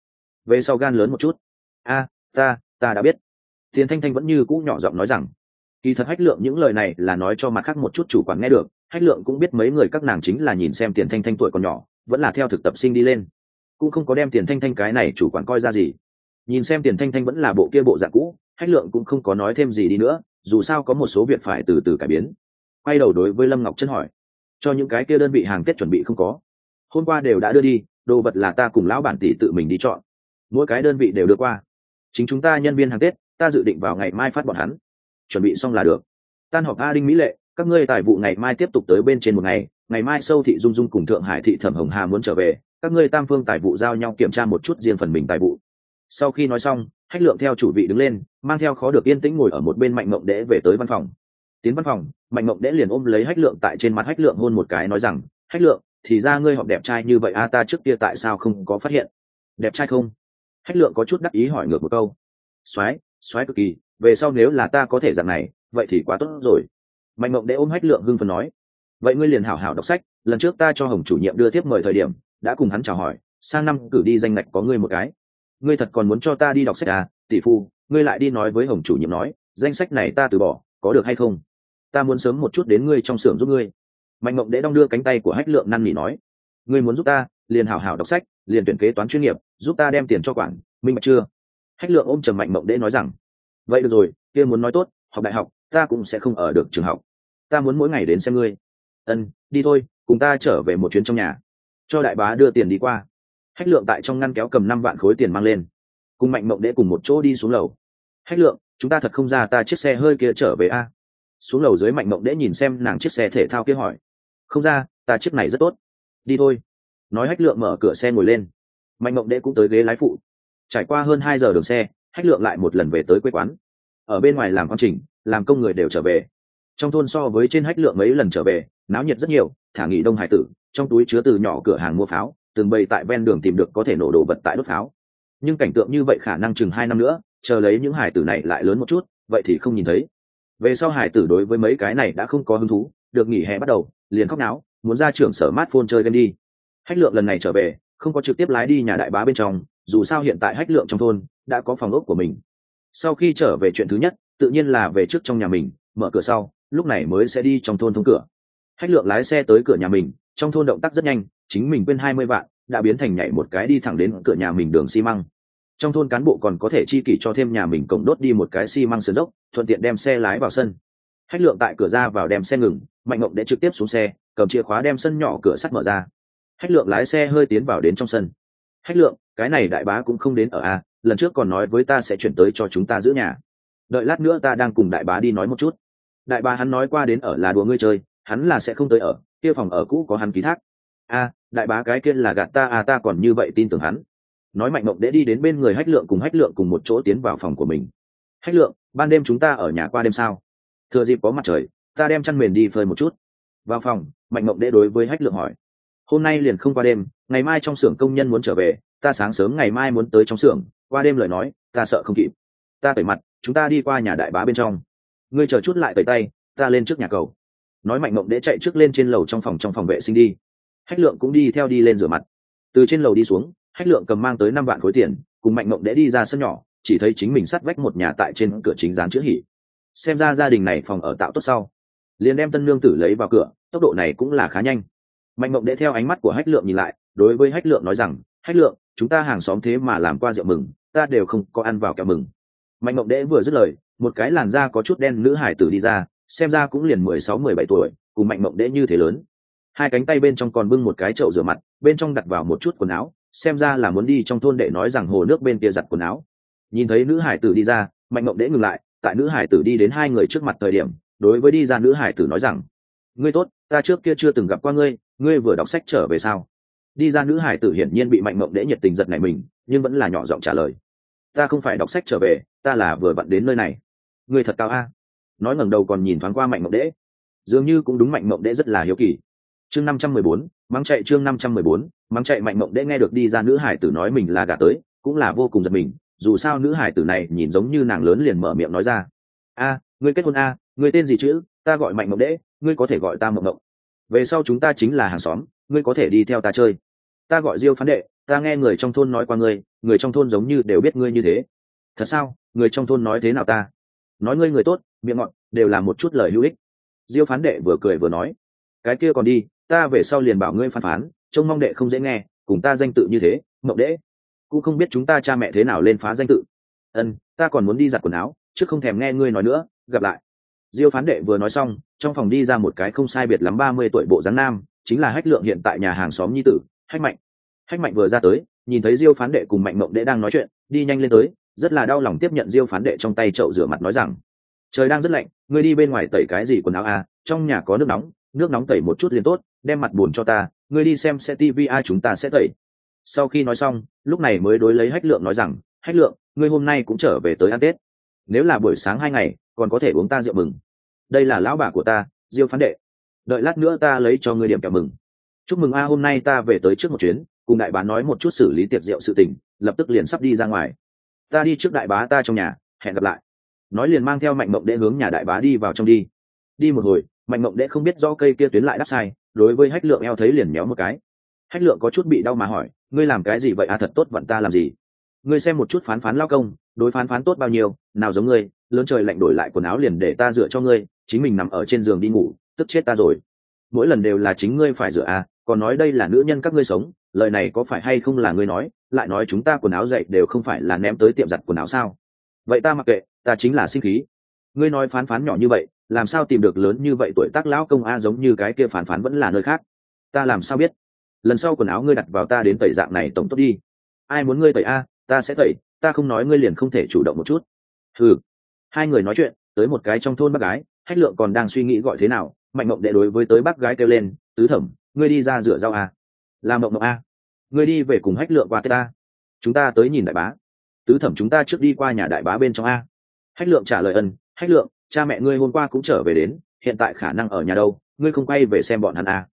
Về sau gan lớn một chút. A, ta ta đã biết. Tiền thanh thanh vẫn như cũ nhỏ giọng nói rằng, kỳ thật hách lượng những lời này là nói cho mặt khác một chút chủ quản nghe được. Hách lượng cũng biết mấy người các nàng chính là nhìn xem tiền thanh thanh tuổi còn nhỏ, vẫn là theo thực tập sinh đi lên. Cũng không có đem tiền thanh thanh cái này chủ quản coi ra gì. Nhìn xem tiền thanh thanh vẫn là bộ kia bộ dạng cũ, hách lượng cũng không có nói thêm gì đi nữa, dù sao có một số việc phải từ từ cải biến. Quay đầu đối với lâm ngọc chân hỏi cho những cái kia đơn vị hàng tết chuẩn bị không có. Hôm qua đều đã đưa đi, đồ vật là ta cùng lão bản tỷ tự mình đi chọn. Mỗi cái đơn vị đều đưa qua. Chính chúng ta nhân viên hàng tết, ta dự định vào ngày mai phát bọn hắn. Chuẩn bị xong là được. Tan họp a đinh mỹ lệ, các ngươi tài vụ ngày mai tiếp tục tới bên trên một ngày ngày mai sâu thị dung dung cùng thượng hải thị thẩm hồng hà muốn trở về, các ngươi tam phương tài vụ giao nhau kiểm tra một chút riêng phần mình tài vụ. Sau khi nói xong, hách lượng theo chủ vị đứng lên, mang theo khó được yên tĩnh ngồi ở một bên mạnh mộng đễ về tới văn phòng tiến văn phòng, mạnh mộng đẽ liền ôm lấy hách lượng tại trên mặt hách lượng hôn một cái nói rằng, hách lượng, thì ra ngươi học đẹp trai như vậy a ta trước kia tại sao không có phát hiện? Đẹp trai không? Hách lượng có chút đắc ý hỏi ngược một câu. Soái soái cực kỳ, về sau nếu là ta có thể dạng này, vậy thì quá tốt rồi. Mạnh mộng đẽ ôm hách lượng hưng phần nói. Vậy ngươi liền hảo hảo đọc sách, lần trước ta cho hồng chủ nhiệm đưa tiếp mời thời điểm, đã cùng hắn chào hỏi, sang năm cử đi danh ngạch có ngươi một cái. Ngươi thật còn muốn cho ta đi đọc sách à? Tỷ phu, ngươi lại đi nói với hồng chủ nhiệm nói, danh sách này ta từ bỏ, có được hay không? Ta muốn sớm một chút đến ngươi trong xưởng giúp ngươi. Mạnh mộng đễ đong đưa cánh tay của hách lượng năn nỉ nói, ngươi muốn giúp ta, liền hảo hảo đọc sách, liền tuyển kế toán chuyên nghiệp, giúp ta đem tiền cho quản, minh bạch chưa? Hách lượng ôm trầm mạnh mộng đễ nói rằng, vậy được rồi, kia muốn nói tốt, học đại học, ta cũng sẽ không ở được trường học. Ta muốn mỗi ngày đến xem ngươi. Ân, đi thôi, cùng ta trở về một chuyến trong nhà. Cho đại bá đưa tiền đi qua. Hách lượng tại trong ngăn kéo cầm năm vạn khối tiền mang lên. Cùng mạnh mộng đễ cùng một chỗ đi xuống lầu. Hách lượng, chúng ta thật không ra ta chiếc xe hơi kia trở về a xuống lầu dưới mạnh mộng đễ nhìn xem nàng chiếc xe thể thao kia hỏi, không ra, ta chiếc này rất tốt. Đi thôi. Nói hách lượng mở cửa xe ngồi lên. Mạnh mộng đễ cũng tới ghế lái phụ. Trải qua hơn hai giờ đường xe, hách lượng lại một lần về tới quê quán. Ở bên ngoài làm công trình, làm công người đều trở về. Trong thôn so với trên hách lượng mấy lần trở về, náo nhiệt rất nhiều, thả nghỉ đông hải tử, trong túi chứa từ nhỏ cửa hàng mua pháo, từng bày tại ven đường tìm được có thể nổ đồ vật tại đốt pháo. Nhưng cảnh tượng như vậy khả năng chừng hai năm nữa, chờ lấy những hải tử này lại lớn một chút, vậy thì không nhìn thấy về sau hải tử đối với mấy cái này đã không có hứng thú, được nghỉ hè bắt đầu, liền khóc náo, muốn ra trưởng sở mát phôn chơi game đi. Hách lượng lần này trở về, không có trực tiếp lái đi nhà đại bá bên trong, dù sao hiện tại hách lượng trong thôn, đã có phòng ốc của mình. Sau khi trở về chuyện thứ nhất, tự nhiên là về trước trong nhà mình, mở cửa sau, lúc này mới sẽ đi trong thôn thông cửa. Hách lượng lái xe tới cửa nhà mình, trong thôn động tác rất nhanh, chính mình quên hai mươi vạn, đã biến thành nhảy một cái đi thẳng đến cửa nhà mình đường xi măng trong thôn cán bộ còn có thể chi kỷ cho thêm nhà mình cổng đốt đi một cái xi măng sườn dốc, thuận tiện đem xe lái vào sân. Hách lượng tại cửa ra vào đem xe ngừng, mạnh ngộng để trực tiếp xuống xe, cầm chìa khóa đem sân nhỏ cửa sắt mở ra. Hách lượng lái xe hơi tiến vào đến trong sân. Hách lượng, cái này đại bá cũng không đến ở a lần trước còn nói với ta sẽ chuyển tới cho chúng ta giữ nhà. Đợi lát nữa ta đang cùng đại bá đi nói một chút. Đại bá hắn nói qua đến ở là đùa ngươi chơi, hắn là sẽ không tới ở, kia phòng ở cũ có hắn ký thác. A đại bá cái kia là gạt ta à ta còn như vậy tin tưởng hắn nói mạnh mộng đễ đi đến bên người hách lượng cùng hách lượng cùng một chỗ tiến vào phòng của mình. Hách lượng, ban đêm chúng ta ở nhà qua đêm sao? Thừa dịp có mặt trời, ta đem chăn mền đi phơi một chút. Vào phòng, mạnh mộng đễ đối với hách lượng hỏi. Hôm nay liền không qua đêm, ngày mai trong xưởng công nhân muốn trở về, ta sáng sớm ngày mai muốn tới trong xưởng, qua đêm lời nói, ta sợ không kịp. Ta tẩy mặt, chúng ta đi qua nhà đại bá bên trong. Ngươi chờ chút lại tẩy tay, ta lên trước nhà cầu. Nói mạnh mộng đễ chạy trước lên trên lầu trong phòng trong phòng vệ sinh đi. Hách lượng cũng đi theo đi lên rửa mặt. Từ trên lầu đi xuống hách lượng cầm mang tới năm vạn khối tiền, cùng mạnh mộng đẽ đi ra sân nhỏ, chỉ thấy chính mình sắt vách một nhà tại trên cửa chính dán chữ hỉ. Xem ra gia đình này phòng ở tạo tốt sau. Liền đem tân lương tử lấy vào cửa, tốc độ này cũng là khá nhanh. Mạnh mộng đẽ theo ánh mắt của hách lượng nhìn lại, đối với hách lượng nói rằng, hách lượng, chúng ta hàng xóm thế mà làm qua rượu mừng, ta đều không có ăn vào kẹo mừng. Mạnh mộng đẽ vừa dứt lời, một cái làn da có chút đen nữ hải tử đi ra, xem ra cũng liền mười sáu, mười bảy tuổi, cùng mạnh mộng đẽ như thế lớn. Hai cánh tay bên trong còn bưng một cái chậu rửa mặt, bên trong đặt vào một chút quần áo xem ra là muốn đi trong thôn để nói rằng hồ nước bên kia giặt quần áo. Nhìn thấy nữ hải tử đi ra, mạnh mộng đễ ngừng lại, tại nữ hải tử đi đến hai người trước mặt thời điểm, đối với đi ra nữ hải tử nói rằng, ngươi tốt, ta trước kia chưa từng gặp qua ngươi ngươi vừa đọc sách trở về sao? Đi ra nữ hải tử hiển nhiên bị mạnh mộng đễ nhiệt tình giật này mình, nhưng vẫn là nhỏ giọng trả lời, ta không phải đọc sách trở về, ta là vừa vặn đến nơi này. Ngươi thật cao a. Nói ngẩng đầu còn nhìn thoáng qua mạnh mộng đễ. Dường như cũng đúng mạnh mộng đễ rất là hiếu kỳ. Chương năm trăm mười bốn, mắng chạy chương năm trăm mười bốn mắng chạy mạnh mộng đễ nghe được đi ra nữ hải tử nói mình là gà tới, cũng là vô cùng giật mình, dù sao nữ hải tử này nhìn giống như nàng lớn liền mở miệng nói ra. A, ngươi kết hôn a, ngươi tên gì chữ, ta gọi mạnh mộng đễ ngươi có thể gọi ta mộng mộng. Về sau chúng ta chính là hàng xóm, ngươi có thể đi theo ta chơi. Ta gọi diêu phán đệ, ta nghe người trong thôn nói qua ngươi, người trong thôn giống như đều biết ngươi như thế. Thật sao? Người trong thôn nói thế nào ta? Nói ngươi người tốt, miệng ngọn đều là một chút lời hữu ích. Diêu phán đệ vừa cười vừa nói, cái kia còn đi, ta về sau liền bảo ngươi phán phán trông mong đệ không dễ nghe, cùng ta danh tự như thế, mộng đễ. Cũng không biết chúng ta cha mẹ thế nào lên phá danh tự. Ân, ta còn muốn đi giặt quần áo, chứ không thèm nghe ngươi nói nữa, gặp lại. Diêu phán đệ vừa nói xong, trong phòng đi ra một cái không sai biệt lắm ba mươi tuổi bộ dáng nam, chính là hách lượng hiện tại nhà hàng xóm nhi tử, hách mạnh. Hách mạnh vừa ra tới, nhìn thấy diêu phán đệ cùng mạnh mộng đệ đang nói chuyện, đi nhanh lên tới, rất là đau lòng tiếp nhận diêu phán đệ trong tay chậu rửa mặt nói rằng, trời đang rất lạnh, ngươi đi bên ngoài tẩy cái gì quần áo à trong nhà có nước nóng nước nóng tẩy một chút liền tốt, đem mặt buồn cho ta ngươi đi xem xe tv ai chúng ta sẽ tẩy. Sau khi nói xong, lúc này mới đối lấy hách lượng nói rằng, hách lượng, ngươi hôm nay cũng trở về tới ăn tết. Nếu là buổi sáng hai ngày, còn có thể uống ta rượu mừng. Đây là lão bà của ta, diêu phán đệ. Đợi lát nữa ta lấy cho ngươi điểm kẹo mừng. Chúc mừng a, hôm nay ta về tới trước một chuyến, cùng đại bá nói một chút xử lý tiệc rượu sự tình, lập tức liền sắp đi ra ngoài. Ta đi trước đại bá ta trong nhà, hẹn gặp lại. Nói liền mang theo mạnh mộng đệ hướng nhà đại bá đi vào trong đi. Đi một hồi, mạnh mộng đệ không biết do cây kia tuyến lại đắp sai đối với hách lượng eo thấy liền méo một cái. Hách lượng có chút bị đau mà hỏi, ngươi làm cái gì vậy? À thật tốt, vận ta làm gì? Ngươi xem một chút phán phán lao công, đối phán phán tốt bao nhiêu, nào giống ngươi, lớn trời lạnh đổi lại quần áo liền để ta dựa cho ngươi, chính mình nằm ở trên giường đi ngủ, tức chết ta rồi. Mỗi lần đều là chính ngươi phải dựa à còn nói đây là nữ nhân các ngươi sống, lời này có phải hay không là ngươi nói, lại nói chúng ta quần áo dậy đều không phải là ném tới tiệm giặt quần áo sao? Vậy ta mặc kệ, ta chính là sinh khí. Ngươi nói phán phán nhỏ như vậy làm sao tìm được lớn như vậy tuổi tác lão công a giống như cái kia phán phán vẫn là nơi khác? Ta làm sao biết? Lần sau quần áo ngươi đặt vào ta đến tẩy dạng này tổng tốt đi. Ai muốn ngươi tẩy a, ta sẽ tẩy, ta không nói ngươi liền không thể chủ động một chút. Ừ hai người nói chuyện, tới một cái trong thôn bác gái, hách lượng còn đang suy nghĩ gọi thế nào, mạnh mộng đệ đối với tới bác gái kêu lên, tứ thẩm, ngươi đi ra rửa rau a. Làm mộng mộng a. Ngươi đi về cùng hách lượng qua tết a. Chúng ta tới nhìn đại bá. Tứ thẩm, chúng ta trước đi qua nhà đại bá bên trong a. Hách lượng trả lời ân, hách lượng cha mẹ ngươi hôm qua cũng trở về đến, hiện tại khả năng ở nhà đâu, ngươi không quay về xem bọn hắn à?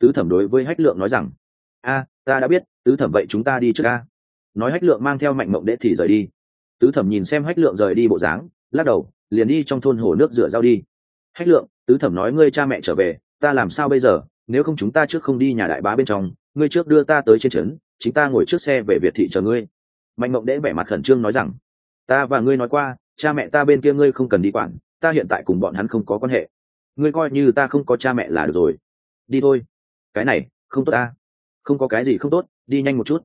tứ thẩm đối với hách lượng nói rằng, a, ta đã biết, tứ thẩm vậy chúng ta đi trước a. Nói hách lượng mang theo mạnh mộng đệ thì rời đi. Tứ thẩm nhìn xem hách lượng rời đi bộ dáng, lắc đầu, liền đi trong thôn hồ nước rửa rau đi. Hách lượng, tứ thẩm nói ngươi cha mẹ trở về, ta làm sao bây giờ? Nếu không chúng ta trước không đi nhà đại bá bên trong, ngươi trước đưa ta tới trên trấn, chính ta ngồi trước xe về việt thị chờ ngươi. Mạnh mộng đễ vẻ mặt khẩn trương nói rằng, ta và ngươi nói qua, cha mẹ ta bên kia ngươi không cần đi quản ta hiện tại cùng bọn hắn không có quan hệ. Ngươi coi như ta không có cha mẹ là được rồi. Đi thôi. Cái này, không tốt ta. Không có cái gì không tốt, đi nhanh một chút.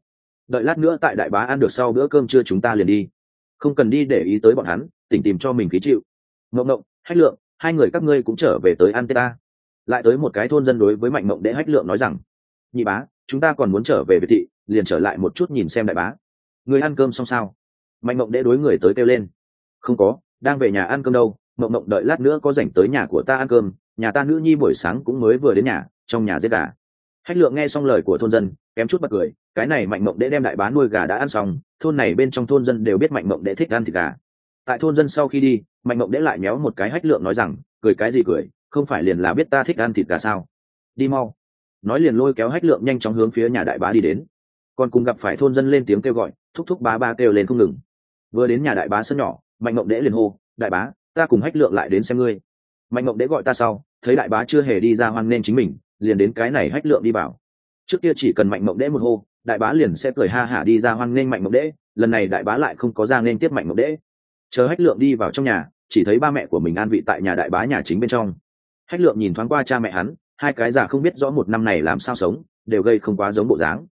Đợi lát nữa tại đại bá ăn được sau bữa cơm trưa chúng ta liền đi. Không cần đi để ý tới bọn hắn, tỉnh tìm cho mình khí chịu. Mộng mộng hách lượng, hai người các ngươi cũng trở về tới ăn tết ta. Lại tới một cái thôn dân đối với mạnh mộng đệ hách lượng nói rằng, nhị bá, chúng ta còn muốn trở về việt thị, liền trở lại một chút nhìn xem đại bá. Người ăn cơm xong sao? Mạnh mộng đệ đối người tới kêu lên, không có, đang về nhà ăn cơm đâu mộng mộng đợi lát nữa có rảnh tới nhà của ta ăn cơm, nhà ta nữ nhi buổi sáng cũng mới vừa đến nhà, trong nhà giết gà. Hách lượng nghe xong lời của thôn dân, kém chút bật cười, cái này mạnh mộng đễ đem đại bá nuôi gà đã ăn xong, thôn này bên trong thôn dân đều biết mạnh mộng đễ thích ăn thịt gà. Tại thôn dân sau khi đi, mạnh mộng đễ lại méo một cái hách lượng nói rằng, cười cái gì cười, không phải liền là biết ta thích ăn thịt gà sao? Đi mau. Nói liền lôi kéo hách lượng nhanh chóng hướng phía nhà đại bá đi đến. Còn cùng gặp phải thôn dân lên tiếng kêu gọi, thúc thúc bá ba kêu lên không ngừng. Vừa đến nhà đại bá sân nhỏ, mạnh mộng đễ liền hô, đại bá ta cùng hách lượng lại đến xem ngươi. Mạnh mộng đễ gọi ta sau, thấy đại bá chưa hề đi ra hoan nên chính mình, liền đến cái này hách lượng đi bảo. Trước kia chỉ cần mạnh mộng đễ một hô, đại bá liền sẽ cười ha hả đi ra hoan nên mạnh mộng đễ lần này đại bá lại không có ra nên tiếp mạnh mộng đễ chờ hách lượng đi vào trong nhà, chỉ thấy ba mẹ của mình an vị tại nhà đại bá nhà chính bên trong. Hách lượng nhìn thoáng qua cha mẹ hắn, hai cái già không biết rõ một năm này làm sao sống, đều gây không quá giống bộ dáng.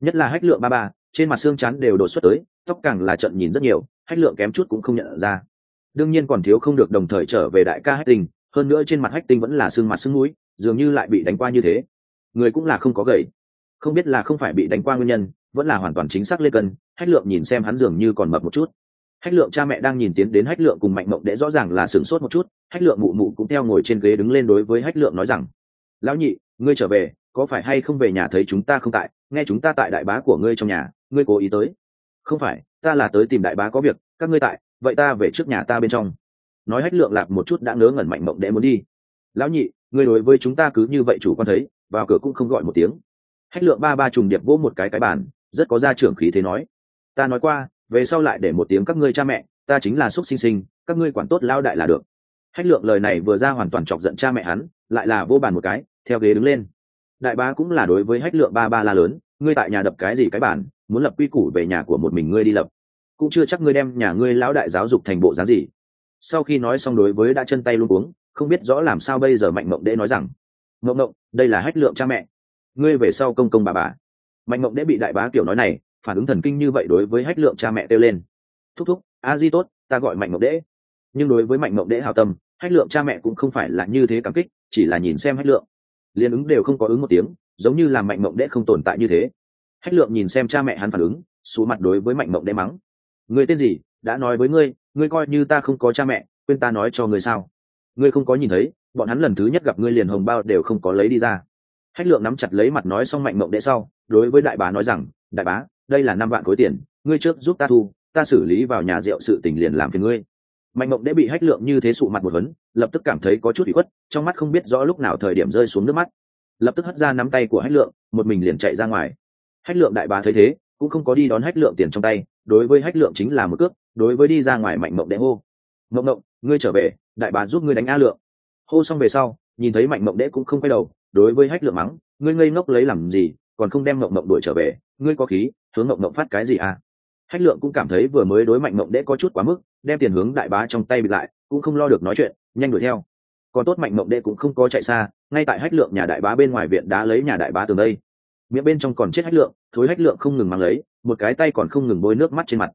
Nhất là hách lượng ba ba, trên mặt xương chắn đều đột xuất tới, tóc càng là trận nhìn rất nhiều, hách lượng kém chút cũng không nhận ra đương nhiên còn thiếu không được đồng thời trở về đại ca hách tinh, hơn nữa trên mặt hách tinh vẫn là xương mặt xương mũi dường như lại bị đánh qua như thế. Người cũng là không có gầy không biết là không phải bị đánh qua nguyên nhân, vẫn là hoàn toàn chính xác lê cân, hách lượng nhìn xem hắn dường như còn mập một chút. Hách lượng cha mẹ đang nhìn tiến đến hách lượng cùng mạnh mộng để rõ ràng là sửng sốt một chút, hách lượng mụ mụ cũng theo ngồi trên ghế đứng lên đối với hách lượng nói rằng, lão nhị, ngươi trở về, có phải hay không về nhà thấy chúng ta không tại? Nghe chúng ta tại đại bá của ngươi trong nhà, ngươi cố ý tới. Không phải, ta là tới tìm đại bá có việc, các ngươi tại vậy ta về trước nhà ta bên trong. Nói hách lượng lạc một chút đã ngớ ngẩn mạnh mộng đệ muốn đi. Lão nhị ngươi đối với chúng ta cứ như vậy chủ quan thấy, vào cửa cũng không gọi một tiếng. Hách lượng ba ba trùng điệp vỗ một cái cái bàn, rất có gia trưởng khí thế nói. Ta nói qua, về sau lại để một tiếng các ngươi cha mẹ, ta chính là xúc sinh sinh, các ngươi quản tốt lao đại là được. Hách lượng lời này vừa ra hoàn toàn chọc giận cha mẹ hắn, lại là vô bàn một cái, theo ghế đứng lên. Đại bá cũng là đối với hách lượng ba ba la lớn, ngươi tại nhà đập cái gì cái bản muốn lập quy củ về nhà của một mình ngươi đi lập cũng chưa chắc ngươi đem nhà ngươi lão đại giáo dục thành bộ dáng gì. Sau khi nói xong đối với đã chân tay luôn uống không biết rõ làm sao bây giờ mạnh mộng đễ nói rằng, mộng mộng, đây là hách lượng cha mẹ. Ngươi về sau công công bà bà. Mạnh mộng đễ bị đại bá kiểu nói này, phản ứng thần kinh như vậy đối với hách lượng cha mẹ kêu lên. Thúc thúc, a di tốt, ta gọi mạnh mộng đễ. Nhưng đối với mạnh mộng đễ hào tâm, hách lượng cha mẹ cũng không phải là như thế cảm kích, chỉ là nhìn xem hách lượng. Liên ứng đều không có ứng một tiếng, giống như là mạnh mộng đễ không tồn tại như thế. Hách lượng nhìn xem cha mẹ hắn phản ứng, xuống mặt đối với mạnh mộng đễ mắng người tên gì? Đã nói với ngươi ngươi coi như ta không có cha mẹ, quên ta nói cho ngươi sao? Ngươi không có nhìn thấy, bọn hắn lần thứ nhất gặp ngươi liền hồng bao đều không có lấy đi ra. Hách lượng nắm chặt lấy mặt nói xong mạnh mộng đệ sau, đối với đại bá nói rằng, đại bá, đây là năm vạn khối tiền, ngươi trước giúp ta thu, ta xử lý vào nhà rượu sự tình liền làm phiền ngươi. Mạnh mộng đệ bị hách lượng như thế sụ mặt một vấn, lập tức cảm thấy có chút bị khuất, trong mắt không biết rõ lúc nào thời điểm rơi xuống nước mắt. Lập tức hất ra nắm tay của hách lượng, một mình liền chạy ra ngoài. Hách lượng đại bá thấy thế, cũng không có đi đón hách lượng tiền trong tay đối với hách lượng chính là một cước, đối với đi ra ngoài mạnh mộng đệ hô. Mộng mộng, ngươi trở về, đại bá giúp ngươi đánh a lượng. Hô xong về sau, nhìn thấy mạnh mộng đệ cũng không quay đầu, đối với hách lượng mắng, ngươi ngây ngốc lấy làm gì, còn không đem mộng mộng đuổi trở về, ngươi có khí, hướng mộng mộng phát cái gì à? Hách lượng cũng cảm thấy vừa mới đối mạnh mộng đệ có chút quá mức, đem tiền hướng đại bá trong tay bịt lại, cũng không lo được nói chuyện, nhanh đuổi theo. Còn tốt mạnh mộng đệ cũng không có chạy xa, ngay tại hách lượng nhà đại bá bên ngoài viện đá lấy nhà đại bá từ đây miệng bên trong còn chết hách lượng, thối hách lượng không ngừng mang lấy, một cái tay còn không ngừng bôi nước mắt trên mặt.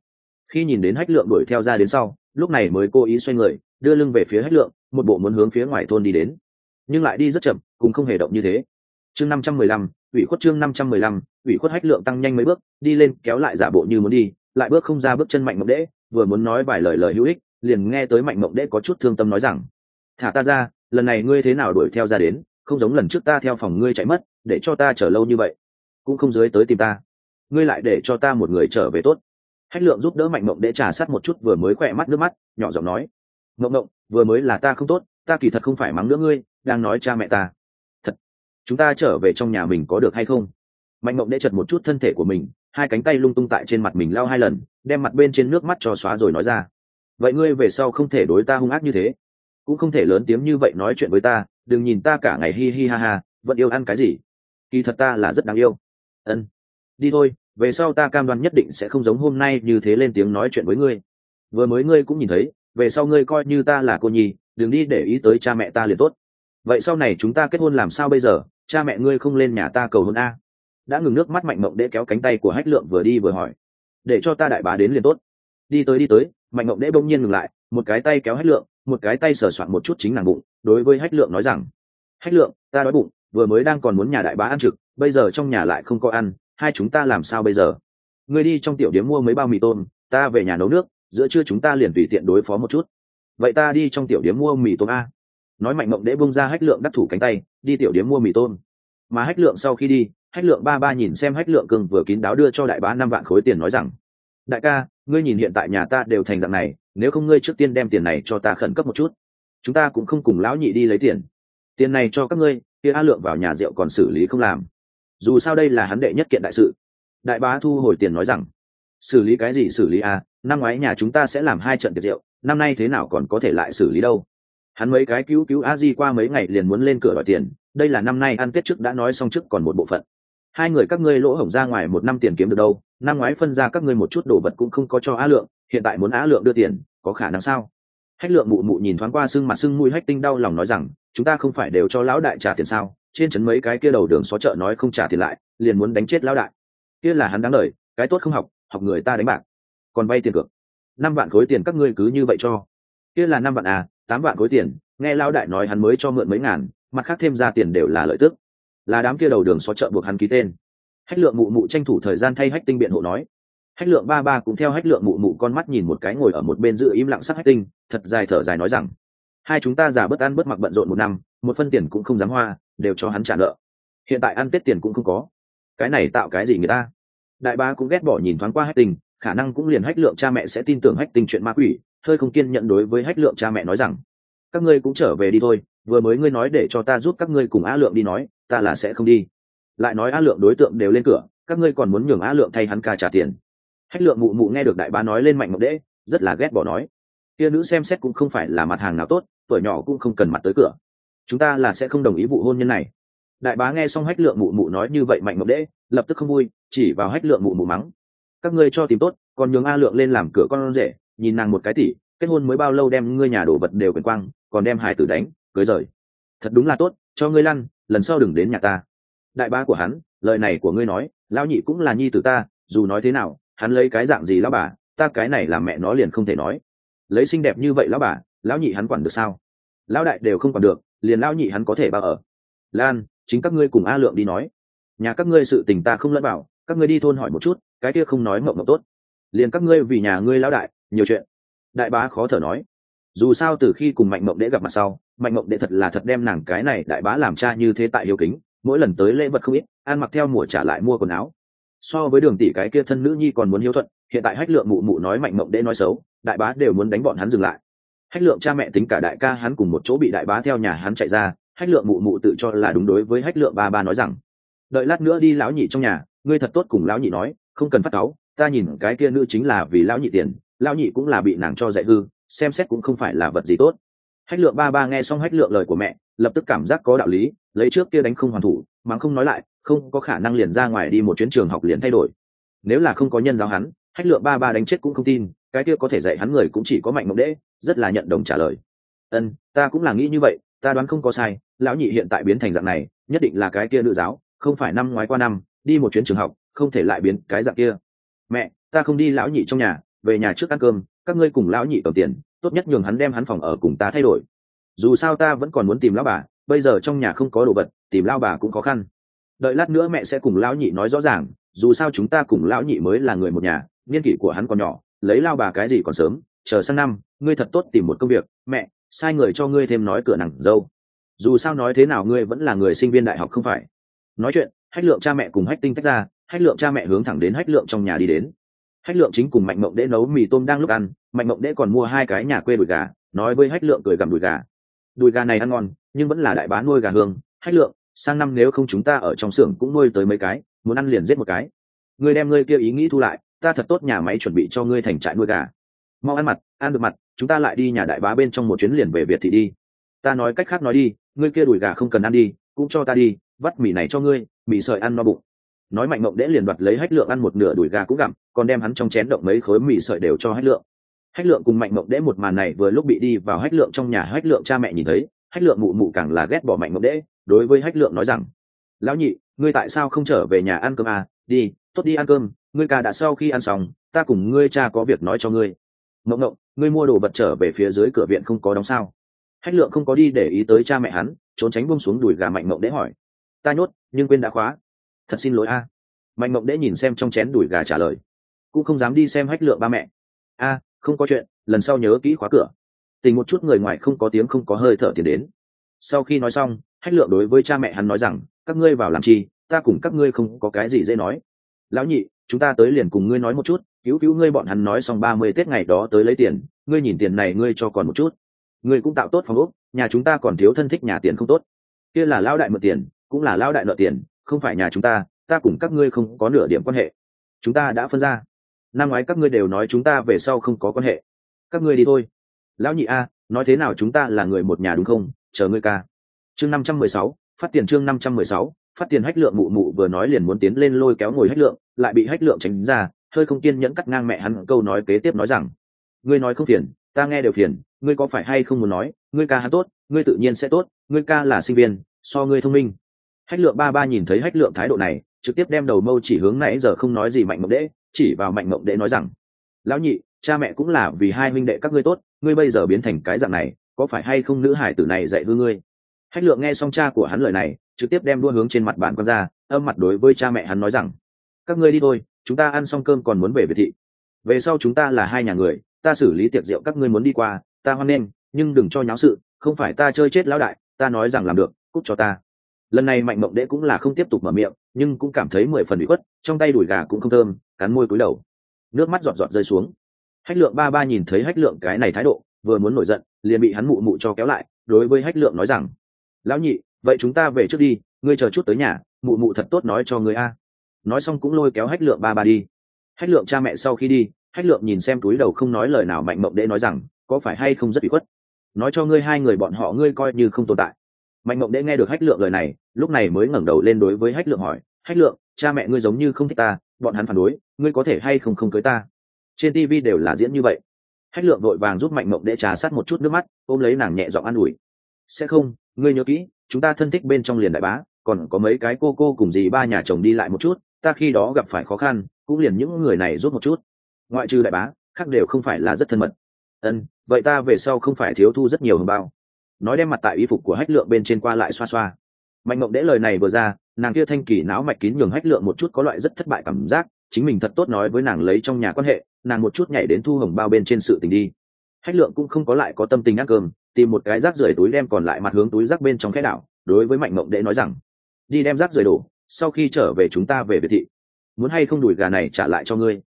Khi nhìn đến hách lượng đuổi theo ra đến sau, lúc này mới cố ý xoay người, đưa lưng về phía hách lượng, một bộ muốn hướng phía ngoài thôn đi đến. Nhưng lại đi rất chậm, cũng không hề động như thế. Chương năm trăm mười lăm, ủy khuất chương năm trăm mười lăm, ủy khuất hách lượng tăng nhanh mấy bước, đi lên, kéo lại giả bộ như muốn đi, lại bước không ra bước chân mạnh mộng đễ vừa muốn nói vài lời lời hữu ích, liền nghe tới mạnh mộng đễ có chút thương tâm nói rằng, thả ta ra, lần này ngươi thế nào đuổi theo ra đến, không giống lần trước ta theo phòng ngươi chạy mất để cho ta chờ lâu như vậy, cũng không dưới tới tìm ta. Ngươi lại để cho ta một người trở về tốt. Hách lượng giúp đỡ mạnh mộng để trà sát một chút vừa mới khỏe mắt nước mắt, nhỏ giọng nói, mộng mộng, vừa mới là ta không tốt, ta kỳ thật không phải mắng nữa ngươi, đang nói cha mẹ ta. Thật, chúng ta trở về trong nhà mình có được hay không? Mạnh mộng để chật một chút thân thể của mình, hai cánh tay lung tung tại trên mặt mình lao hai lần, đem mặt bên trên nước mắt cho xóa rồi nói ra, vậy ngươi về sau không thể đối ta hung ác như thế, cũng không thể lớn tiếng như vậy nói chuyện với ta, đừng nhìn ta cả ngày hi hi ha ha, vẫn yêu ăn cái gì? Kỳ thật ta là rất đáng yêu. Ân. Đi thôi, về sau ta cam đoan nhất định sẽ không giống hôm nay như thế lên tiếng nói chuyện với ngươi. Vừa mới ngươi cũng nhìn thấy, về sau ngươi coi như ta là cô nhi, đừng đi để ý tới cha mẹ ta liền tốt. Vậy sau này chúng ta kết hôn làm sao bây giờ? Cha mẹ ngươi không lên nhà ta cầu hôn a. Đã ngừng nước mắt mạnh mộng để kéo cánh tay của hách lượng vừa đi vừa hỏi. Để cho ta đại bá đến liền tốt. Đi tới đi tới, mạnh mộng đễ bỗng nhiên ngừng lại, một cái tay kéo hách lượng, một cái tay sờ soạn một chút chính nàng bụng, đối với hách lượng nói rằng, hách lượng, ta đói bụng vừa mới đang còn muốn nhà đại bá ăn trực, bây giờ trong nhà lại không có ăn, hai chúng ta làm sao bây giờ? Người đi trong tiểu điếm mua mấy bao mì tôm, ta về nhà nấu nước, giữa trưa chúng ta liền tùy tiện đối phó một chút. Vậy ta đi trong tiểu điếm mua mì tôm a. Nói mạnh mộng đễ bông ra hách lượng đắc thủ cánh tay, đi tiểu điếm mua mì tôm. Mà hách lượng sau khi đi, hách lượng ba ba nhìn xem hách lượng cương vừa kín đáo đưa cho đại bá năm vạn khối tiền nói rằng, đại ca, ngươi nhìn hiện tại nhà ta đều thành dạng này, nếu không ngươi trước tiên đem tiền này cho ta khẩn cấp một chút. Chúng ta cũng không cùng lão nhị đi lấy tiền. Tiền này cho các ngươi kia a lượng vào nhà rượu còn xử lý không làm. Dù sao đây là hắn đệ nhất kiện đại sự. Đại bá thu hồi tiền nói rằng, xử lý cái gì xử lý a năm ngoái nhà chúng ta sẽ làm hai trận tiệc rượu, năm nay thế nào còn có thể lại xử lý đâu? Hắn mấy cái cứu cứu a di qua mấy ngày liền muốn lên cửa đòi tiền, đây là năm nay ăn tết trước đã nói xong trước còn một bộ phận. Hai người các ngươi lỗ hổng ra ngoài một năm tiền kiếm được đâu, năm ngoái phân ra các ngươi một chút đồ vật cũng không có cho á lượng, hiện tại muốn á lượng đưa tiền, có khả năng sao? Hách lượng mụ mụ nhìn thoáng qua sưng mặt sưng mũi hách tinh đau lòng nói rằng chúng ta không phải đều cho lão đại trả tiền sao? Trên trấn mấy cái kia đầu đường xó chợ nói không trả tiền lại, liền muốn đánh chết lão đại. Kia là hắn đáng lời cái tốt không học học người ta đánh bạc. Còn vay tiền cược. Năm vạn khối tiền các ngươi cứ như vậy cho. Kia là năm vạn à tám vạn khối tiền, nghe lão đại nói hắn mới cho mượn mấy ngàn, mặt khác thêm ra tiền đều là lợi tức. Là đám kia đầu đường xó chợ buộc hắn ký tên. Hách lượng mụ mụ tranh thủ thời gian thay hách tinh biện hộ nói. Hách lượng ba ba cũng theo hách lượng mụ mụ con mắt nhìn một cái ngồi ở một bên giữ im lặng sắc hách tinh, thật dài thở dài nói rằng hai chúng ta giả bớt ăn bớt mặc bận rộn một năm một phân tiền cũng không dám hoa đều cho hắn trả nợ. Hiện tại ăn tết tiền cũng không có. Cái này tạo cái gì người ta? Đại ba cũng ghét bỏ nhìn thoáng qua hách tình, khả năng cũng liền hách lượng cha mẹ sẽ tin tưởng hách tình chuyện ma quỷ hơi không kiên nhận đối với hách lượng cha mẹ nói rằng các ngươi cũng trở về đi thôi vừa mới ngươi nói để cho ta giúp các ngươi cùng a lượng đi nói ta là sẽ không đi. Lại nói a lượng đối tượng đều lên cửa các ngươi còn muốn nhường a lượng thay hắn ca trả tiền. Hách lượng mụ mụ nghe được đại bá nói lên mạnh mộng đễ rất là ghét bỏ nói kia nữ xem xét cũng không phải là mặt hàng nào tốt tuổi nhỏ cũng không cần mặt tới cửa. Chúng ta là sẽ không đồng ý vụ hôn nhân này. Đại bá nghe xong hách lượng mụ mụ nói như vậy mạnh mộng đễ, lập tức không vui, chỉ vào hách lượng mụ mụ mắng. Các ngươi cho tìm tốt, còn nhường a lượng lên làm cửa con rể, nhìn nàng một cái tỉ, kết hôn mới bao lâu đem ngươi nhà đổ vật đều quyền quang, còn đem hải tử đánh, cưới rời. Thật đúng là tốt, cho ngươi lăn, lần sau đừng đến nhà ta. Đại bá của hắn, lời này của ngươi nói, lão nhị cũng là nhi tử ta, dù nói thế nào, hắn lấy cái dạng gì lão bà, ta cái này là mẹ nó liền không thể nói. Lấy xinh đẹp như vậy lão bà lão nhị hắn quản được sao? Lão đại đều không quản được, liền lão nhị hắn có thể bao ở. Lan, chính các ngươi cùng a lượng đi nói. Nhà các ngươi sự tình ta không lẫn bảo các ngươi đi thôn hỏi một chút, cái kia không nói mộng mộng tốt. Liền các ngươi vì nhà ngươi lão đại, nhiều chuyện. Đại bá khó thở nói. Dù sao từ khi cùng mạnh mộng đễ gặp mặt sau, mạnh mộng đệ thật là thật đem nàng cái này đại bá làm cha như thế tại yêu kính, mỗi lần tới lễ vật không ít, ăn mặc theo mùa trả lại mua quần áo. So với đường tỷ cái kia thân nữ nhi còn muốn hiếu thuận, hiện tại hách lượng mụ mụ nói mạnh mộng đệ nói xấu, đại bá đều muốn đánh bọn hắn dừng lại hách lượng cha mẹ tính cả đại ca hắn cùng một chỗ bị đại bá theo nhà hắn chạy ra, hách lượng mụ mụ tự cho là đúng đối với hách lượng ba ba nói rằng, đợi lát nữa đi lão nhị trong nhà, ngươi thật tốt cùng lão nhị nói, không cần phát cáu, ta nhìn cái kia nữ chính là vì lão nhị tiền, lão nhị cũng là bị nàng cho dạy hư, xem xét cũng không phải là vật gì tốt. Hách lượng ba ba nghe xong hách lượng lời của mẹ, lập tức cảm giác có đạo lý, lấy trước kia đánh không hoàn thủ mắng không nói lại, không có khả năng liền ra ngoài đi một chuyến trường học liền thay đổi. Nếu là không có nhân giáo hắn, hách lượng ba ba đánh chết cũng không tin cái kia có thể dạy hắn người cũng chỉ có mạnh mộng đễ, rất là nhận đồng trả lời. Ân, ta cũng là nghĩ như vậy, ta đoán không có sai, lão nhị hiện tại biến thành dạng này, nhất định là cái kia nữ giáo, không phải năm ngoái qua năm, đi một chuyến trường học, không thể lại biến cái dạng kia. Mẹ, ta không đi lão nhị trong nhà, về nhà trước ăn cơm, các ngươi cùng lão nhị cầm tiền, tốt nhất nhường hắn đem hắn phòng ở cùng ta thay đổi. Dù sao ta vẫn còn muốn tìm lão bà, bây giờ trong nhà không có đồ vật, tìm lão bà cũng khó khăn. Đợi lát nữa mẹ sẽ cùng lão nhị nói rõ ràng, dù sao chúng ta cùng lão nhị mới là người một nhà, niên kỷ của hắn còn nhỏ lấy lao bà cái gì còn sớm, chờ sang năm, ngươi thật tốt tìm một công việc. Mẹ, sai người cho ngươi thêm nói cửa nặng dâu. Dù sao nói thế nào ngươi vẫn là người sinh viên đại học không phải. Nói chuyện, hách lượng cha mẹ cùng hách tinh tách ra, hách lượng cha mẹ hướng thẳng đến hách lượng trong nhà đi đến. Hách lượng chính cùng mạnh mộng đễ nấu mì tôm đang lúc ăn, mạnh mộng đễ còn mua hai cái nhà quê đùi gà, nói với hách lượng cười gặm đùi gà. Đùi gà này ăn ngon, nhưng vẫn là đại bá nuôi gà hương. Hách lượng, sang năm nếu không chúng ta ở trong xưởng cũng nuôi tới mấy cái, muốn ăn liền giết một cái. Ngươi đem ngươi kia ý nghĩ thu lại ta thật tốt nhà máy chuẩn bị cho ngươi thành trại nuôi gà. Mau ăn mặt, ăn được mặt, chúng ta lại đi nhà đại bá bên trong một chuyến liền về việt thị đi. Ta nói cách khác nói đi, ngươi kia đùi gà không cần ăn đi, cũng cho ta đi, vắt mì này cho ngươi, mì sợi ăn no bụng. Nói mạnh mộng đễ liền đoạt lấy hách lượng ăn một nửa đùi gà cũng gặm, còn đem hắn trong chén động mấy khối mì sợi đều cho hách lượng. Hách lượng cùng mạnh mộng đễ một màn này vừa lúc bị đi vào hách lượng trong nhà hách lượng cha mẹ nhìn thấy, hách lượng mụ mụ càng là ghét bỏ mạnh mộng đễ, đối với hách lượng nói rằng, lão nhị, ngươi tại sao không trở về nhà ăn cơm à? Đi, tốt đi ăn cơm ngươi ca đã sau khi ăn xong, ta cùng ngươi cha có việc nói cho ngươi. Mộng mộng ngươi mua đồ vật trở về phía dưới cửa viện không có đóng sao? Hách lượng không có đi để ý tới cha mẹ hắn, trốn tránh buông xuống đùi gà mạnh mộng đễ hỏi. Ta nhốt, nhưng quên đã khóa. Thật xin lỗi a. Mạnh mộng đễ nhìn xem trong chén đùi gà trả lời. Cũng không dám đi xem hách lượng ba mẹ. A, không có chuyện, lần sau nhớ kỹ khóa cửa. Tình một chút người ngoài không có tiếng không có hơi thở tiền đến. Sau khi nói xong, hách lượng đối với cha mẹ hắn nói rằng, các ngươi vào làm chi, ta cùng các ngươi không có cái gì dễ nói. Lão nhị chúng ta tới liền cùng ngươi nói một chút, cứu cứu ngươi bọn hắn nói xong ba mươi tết ngày đó tới lấy tiền, ngươi nhìn tiền này ngươi cho còn một chút. Ngươi cũng tạo tốt phòng úc nhà chúng ta còn thiếu thân thích nhà tiền không tốt. Kia là lao đại mượn tiền, cũng là lao đại nợ tiền, không phải nhà chúng ta ta cùng các ngươi không có nửa điểm quan hệ. Chúng ta đã phân ra. Năm ngoái các ngươi đều nói chúng ta về sau không có quan hệ. Các ngươi đi thôi. Lão nhị a, nói thế nào chúng ta là người một nhà đúng không? Chờ ngươi ca. Chương năm trăm mười sáu, phát tiền chương năm trăm mười sáu phát tiền hách lượng mụ mụ vừa nói liền muốn tiến lên lôi kéo ngồi hách lượng, lại bị hách lượng tránh ra, hơi không kiên nhẫn cắt ngang mẹ hắn câu nói kế tiếp nói rằng, ngươi nói không phiền, ta nghe đều phiền, ngươi có phải hay không muốn nói, ngươi ca hắn tốt, ngươi tự nhiên sẽ tốt, ngươi ca là sinh viên, so ngươi thông minh. Hách lượng ba ba nhìn thấy hách lượng thái độ này, trực tiếp đem đầu mâu chỉ hướng nãy giờ không nói gì mạnh mộng đễ chỉ vào mạnh mộng đễ nói rằng, lão nhị, cha mẹ cũng là vì hai minh đệ các ngươi tốt, ngươi bây giờ biến thành cái dạng này, có phải hay không nữ hải tử này dạy hư ngươi? Hách lượng nghe xong cha của hắn lời này trực tiếp đem đua hướng trên mặt bàn con ra, âm mặt đối với cha mẹ hắn nói rằng, các ngươi đi thôi, chúng ta ăn xong cơm còn muốn về biệt thị. Về sau chúng ta là hai nhà người, ta xử lý tiệc rượu các ngươi muốn đi qua, ta hoan nghênh, nhưng đừng cho nháo sự, không phải ta chơi chết lão đại, ta nói rằng làm được cúc cho ta. Lần này mạnh mộng đệ cũng là không tiếp tục mở miệng, nhưng cũng cảm thấy mười phần bị khuất, trong tay đùi gà cũng không thơm, cắn môi cúi đầu. Nước mắt giọt giọt rơi xuống. Hách lượng ba ba nhìn thấy hách lượng cái này thái độ, vừa muốn nổi giận, liền bị hắn mụ mụ cho kéo lại, đối với hách lượng nói rằng, lão nhị vậy chúng ta về trước đi, ngươi chờ chút tới nhà, mụ mụ thật tốt nói cho ngươi a. Nói xong cũng lôi kéo hách lượng ba ba đi. Hách lượng cha mẹ sau khi đi, hách lượng nhìn xem túi đầu không nói lời nào mạnh mộng đễ nói rằng, có phải hay không rất bị khuất? Nói cho ngươi hai người bọn họ ngươi coi như không tồn tại. Mạnh mộng đễ nghe được hách lượng lời này, lúc này mới ngẩng đầu lên đối với hách lượng hỏi, hách lượng, cha mẹ ngươi giống như không thích ta, bọn hắn phản đối, ngươi có thể hay không không cưới ta? Trên tv đều là diễn như vậy. Hách lượng vội vàng giúp mạnh mộng đễ trà sát một chút nước mắt, ôm lấy nàng nhẹ giọng an ủi, sẽ không ngươi nhớ kỹ, chúng ta thân thích bên trong liền đại bá, còn có mấy cái cô cô cùng dì ba nhà chồng đi lại một chút, ta khi đó gặp phải khó khăn, cũng liền những người này giúp một chút. Ngoại trừ đại bá, khác đều không phải là rất thân mật. Ân, vậy ta về sau không phải thiếu thu rất nhiều hồng bao. Nói đem mặt tại y phục của hách lượng bên trên qua lại xoa xoa. Mạnh mộng đễ lời này vừa ra, nàng kia thanh kỳ não mạch kín nhường hách lượng một chút có loại rất thất bại cảm giác, chính mình thật tốt nói với nàng lấy trong nhà quan hệ, nàng một chút nhảy đến thu hồng bao bên trên sự tình đi. Hách lượng cũng không có lại có tâm tình ăn cơm tìm một cái rác rưởi túi đem còn lại mặt hướng túi rác bên trong khẽ đảo, đối với mạnh mộng đệ nói rằng, đi đem rác rưởi đổ, sau khi trở về chúng ta về biệt thị. Muốn hay không đùi gà này trả lại cho ngươi?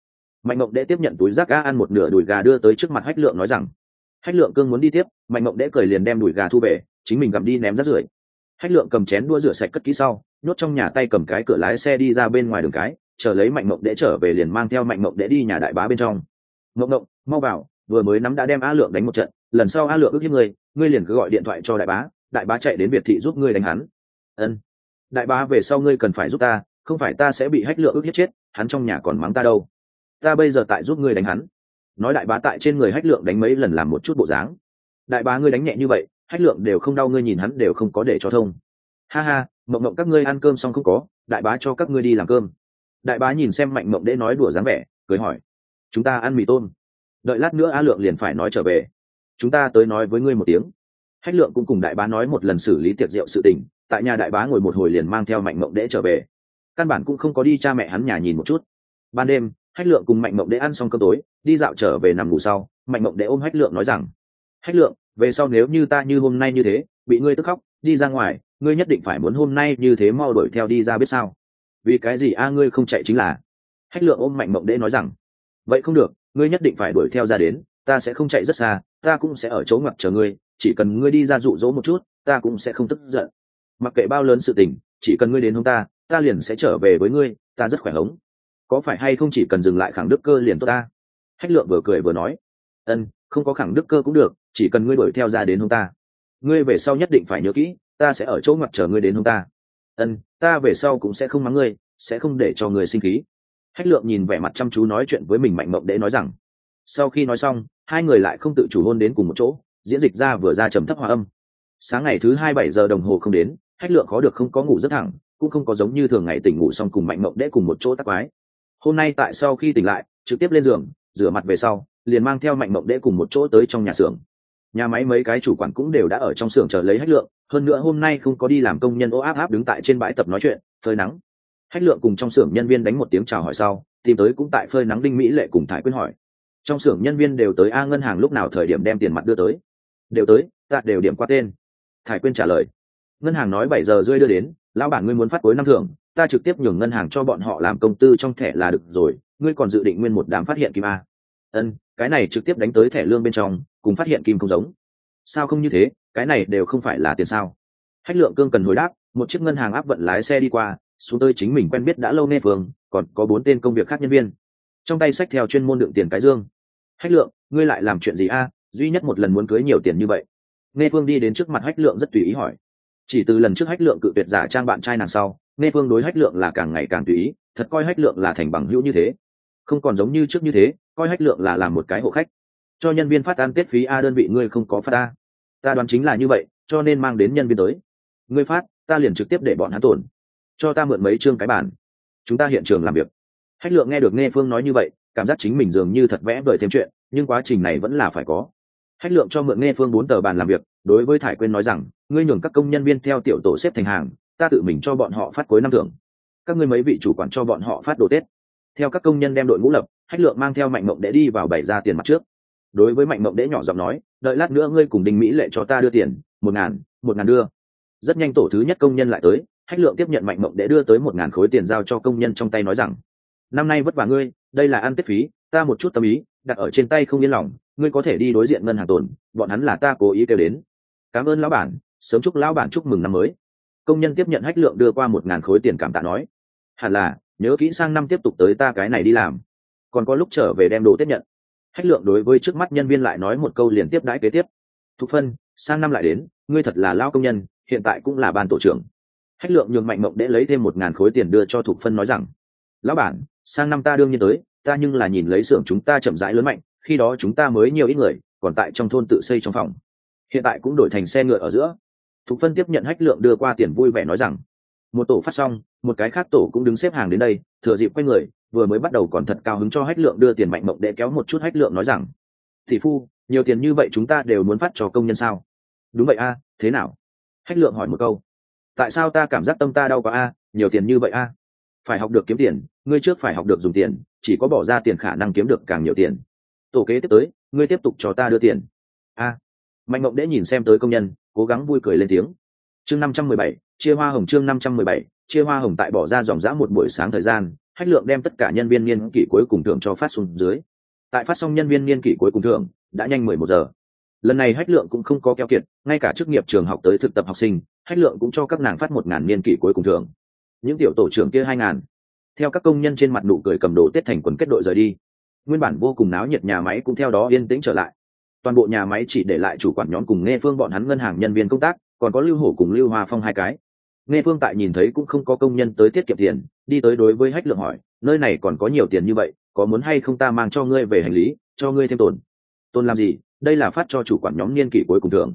Mạnh mộng đệ tiếp nhận túi rác gà ăn một nửa đùi gà đưa tới trước mặt hách lượng nói rằng, hách lượng cương muốn đi tiếp. Mạnh mộng đệ cười liền đem đùi gà thu về, chính mình gặm đi ném rác rưởi. Hách lượng cầm chén đua rửa sạch cất kỹ sau, nhốt trong nhà tay cầm cái cửa lái xe đi ra bên ngoài đường cái, chờ lấy mạnh mộng đệ trở về liền mang theo mạnh mộng đệ đi nhà đại bá bên trong. Mộng mộng, mau vào, vừa mới nắm đã đem a lượng đánh một trận lần sau a lượng ước hiếp ngươi ngươi liền cứ gọi điện thoại cho đại bá đại bá chạy đến việt thị giúp ngươi đánh hắn. Ân. Đại bá về sau ngươi cần phải giúp ta, không phải ta sẽ bị hách lượng ước hiếp chết, hắn trong nhà còn mắng ta đâu. Ta bây giờ tại giúp ngươi đánh hắn. Nói đại bá tại trên người hách lượng đánh mấy lần làm một chút bộ dáng. Đại bá ngươi đánh nhẹ như vậy, hách lượng đều không đau ngươi nhìn hắn đều không có để cho thông. Ha ha, mộng mộng các ngươi ăn cơm xong không có, đại bá cho các ngươi đi làm cơm. Đại bá nhìn xem mạnh mộng đễ nói đùa dáng vẻ, cười hỏi, chúng ta ăn mì tôm. Đợi lát nữa a lượng liền phải nói trở về chúng ta tới nói với ngươi một tiếng. Hách lượng cũng cùng đại bá nói một lần xử lý tiệc rượu sự tình, tại nhà đại bá ngồi một hồi liền mang theo mạnh mộng đễ trở về. Căn bản cũng không có đi cha mẹ hắn nhà nhìn một chút. Ban đêm, hách lượng cùng mạnh mộng đễ ăn xong cơm tối, đi dạo trở về nằm ngủ sau, mạnh mộng đễ ôm hách lượng nói rằng, hách lượng, về sau nếu như ta như hôm nay như thế, bị ngươi tức khóc, đi ra ngoài, ngươi nhất định phải muốn hôm nay như thế mau đuổi theo đi ra biết sao? Vì cái gì a, ngươi không chạy chính là? Hách lượng ôm mạnh mộng đễ nói rằng, vậy không được, ngươi nhất định phải đuổi theo ra đến ta sẽ không chạy rất xa, ta cũng sẽ ở chỗ ngoặc chờ ngươi, chỉ cần ngươi đi ra dụ dỗ một chút, ta cũng sẽ không tức giận. Mặc kệ bao lớn sự tình, chỉ cần ngươi đến hôm ta ta liền sẽ trở về với ngươi, ta rất khỏe hống. Có phải hay không chỉ cần dừng lại khẳng đức cơ liền tốt ta? Hách lượng vừa cười vừa nói, ân, không có khẳng đức cơ cũng được, chỉ cần ngươi đuổi theo ra đến hôm ta. Ngươi về sau nhất định phải nhớ kỹ, ta sẽ ở chỗ ngoặc chờ ngươi đến hôm ta. Ân, ta về sau cũng sẽ không mắng ngươi, sẽ không để cho người sinh khí. Hách lượng nhìn vẻ mặt chăm chú nói chuyện với mình mạnh mộng để nói rằng sau khi nói xong, hai người lại không tự chủ hôn đến cùng một chỗ, diễn dịch ra vừa ra trầm thấp hòa âm. Sáng ngày thứ hai bảy giờ đồng hồ không đến, hách lượng khó được không có ngủ rất thẳng, cũng không có giống như thường ngày tỉnh ngủ xong cùng mạnh mộng đễ cùng một chỗ tắc quái. Hôm nay tại sau khi tỉnh lại, trực tiếp lên giường, rửa mặt về sau, liền mang theo mạnh mộng đễ cùng một chỗ tới trong nhà xưởng. Nhà máy mấy cái chủ quản cũng đều đã ở trong xưởng chờ lấy hách lượng, hơn nữa hôm nay không có đi làm công nhân ô áp áp đứng tại trên bãi tập nói chuyện, phơi nắng. Hách lượng cùng trong xưởng nhân viên đánh một tiếng chào hỏi sau, tìm tới cũng tại phơi nắng đinh mỹ lệ cùng thải quyên hỏi trong xưởng nhân viên đều tới a ngân hàng lúc nào thời điểm đem tiền mặt đưa tới. Đều tới, ta đều điểm qua tên. Thải quyên trả lời. Ngân hàng nói bảy giờ rơi đưa đến, lão bản ngươi muốn phát cuối năm thưởng, ta trực tiếp nhường ngân hàng cho bọn họ làm công tư trong thẻ là được rồi, ngươi còn dự định nguyên một đám phát hiện kim a. Ân, cái này trực tiếp đánh tới thẻ lương bên trong, cùng phát hiện kim không giống. Sao không như thế, cái này đều không phải là tiền sao? Hách lượng cương cần hồi đáp, một chiếc ngân hàng áp vận lái xe đi qua, xuống tới chính mình quen biết đã lâu nghe phường, còn có bốn tên công việc khác nhân viên trong tay sách theo chuyên môn đựng tiền cái dương. Hách lượng, ngươi lại làm chuyện gì a? Duy nhất một lần muốn cưới nhiều tiền như vậy. Nghe phương đi đến trước mặt hách lượng rất tùy ý hỏi. Chỉ từ lần trước hách lượng cự tuyệt giả trang bạn trai nàng sau, nghe phương đối hách lượng là càng ngày càng tùy ý, thật coi hách lượng là thành bằng hữu như thế. Không còn giống như trước như thế, coi hách lượng là làm một cái hộ khách. Cho nhân viên phát ăn tết phí a đơn vị ngươi không có phát a. Ta đoán chính là như vậy, cho nên mang đến nhân viên tới. Ngươi phát, ta liền trực tiếp để bọn hắn tổn. Cho ta mượn mấy chương cái bản. Chúng ta hiện trường làm việc hách lượng nghe được nghe phương nói như vậy, cảm giác chính mình dường như thật vẽ vời thêm chuyện, nhưng quá trình này vẫn là phải có. Hách lượng cho mượn nghe phương bốn tờ bàn làm việc, đối với thải quyên nói rằng, ngươi nhường các công nhân viên theo tiểu tổ xếp thành hàng, ta tự mình cho bọn họ phát cuối năm thưởng. Các ngươi mấy vị chủ quản cho bọn họ phát đồ tết. Theo các công nhân đem đội ngũ lập, hách lượng mang theo mạnh mộng để đi vào bày ra tiền mặt trước. Đối với mạnh mộng đễ nhỏ giọng nói, đợi lát nữa ngươi cùng đình mỹ lệ cho ta đưa tiền, một ngàn một ngàn đưa. Rất nhanh tổ thứ nhất công nhân lại tới, hách lượng tiếp nhận mạnh mộng để đưa tới một ngàn khối tiền giao cho công nhân trong tay nói rằng năm nay vất vả ngươi, đây là ăn tiết phí, ta một chút tâm ý, đặt ở trên tay không yên lòng, ngươi có thể đi đối diện ngân hàng tồn, bọn hắn là ta cố ý kêu đến. Cảm ơn lão bản, sớm chúc lão bản chúc mừng năm mới. Công nhân tiếp nhận hách lượng đưa qua một ngàn khối tiền cảm tạ nói. Hẳn là, nhớ kỹ sang năm tiếp tục tới ta cái này đi làm. Còn có lúc trở về đem đồ tiếp nhận. Hách lượng đối với trước mắt nhân viên lại nói một câu liền tiếp đãi kế tiếp. Thục phân, sang năm lại đến, ngươi thật là lao công nhân, hiện tại cũng là ban tổ trưởng. Hách lượng nhường mạnh mộng để lấy thêm một ngàn khối tiền đưa cho thục phân nói rằng. Lão bản sang năm ta đương nhiên tới, ta nhưng là nhìn lấy xưởng chúng ta chậm rãi lớn mạnh, khi đó chúng ta mới nhiều ít người, còn tại trong thôn tự xây trong phòng. Hiện tại cũng đổi thành xe ngựa ở giữa. Thục phân tiếp nhận hách lượng đưa qua tiền vui vẻ nói rằng, một tổ phát xong, một cái khác tổ cũng đứng xếp hàng đến đây. Thừa dịp quay người, vừa mới bắt đầu còn thật cao hứng cho hách lượng đưa tiền mạnh mộng để kéo một chút hách lượng nói rằng thị phu, nhiều tiền như vậy chúng ta đều muốn phát cho công nhân sao? Đúng vậy a, thế nào? Hách lượng hỏi một câu. Tại sao ta cảm giác tâm ta đau quá a, nhiều tiền như vậy a? Phải học được kiếm tiền, ngươi trước phải học được dùng tiền, chỉ có bỏ ra tiền khả năng kiếm được càng nhiều tiền. Tổ kế tiếp tới, ngươi tiếp tục cho ta đưa tiền. A. Mạnh mộng đễ nhìn xem tới công nhân, cố gắng vui cười lên tiếng. Chương năm trăm mười bảy, chia hoa hồng chương năm trăm mười bảy, chia hoa hồng tại bỏ ra dòng dã một buổi sáng thời gian, hách lượng đem tất cả nhân viên niên kỷ cuối cùng thưởng cho phát xuống dưới. Tại phát xong nhân viên niên kỷ cuối cùng thưởng, đã nhanh mười một giờ. Lần này hách lượng cũng không có keo kiệt, ngay cả chức nghiệp trường học tới thực tập học sinh, hách lượng cũng cho các nàng phát một ngàn niên kỷ cuối cùng thưởng những tiểu tổ trưởng kia hai ngàn. Theo các công nhân trên mặt nụ cười cầm đồ tết thành quần kết đội rời đi, nguyên bản vô cùng náo nhiệt nhà máy cũng theo đó yên tĩnh trở lại. Toàn bộ nhà máy chỉ để lại chủ quản nhóm cùng nghe phương bọn hắn ngân hàng nhân viên công tác, còn có lưu hổ cùng lưu hoa phong hai cái. Nghe phương tại nhìn thấy cũng không có công nhân tới tiết kiệm tiền, đi tới đối với hách lượng hỏi, nơi này còn có nhiều tiền như vậy, có muốn hay không ta mang cho ngươi về hành lý, cho ngươi thêm tồn tồn làm gì? Đây là phát cho chủ quản nhóm niên kỷ cuối cùng thường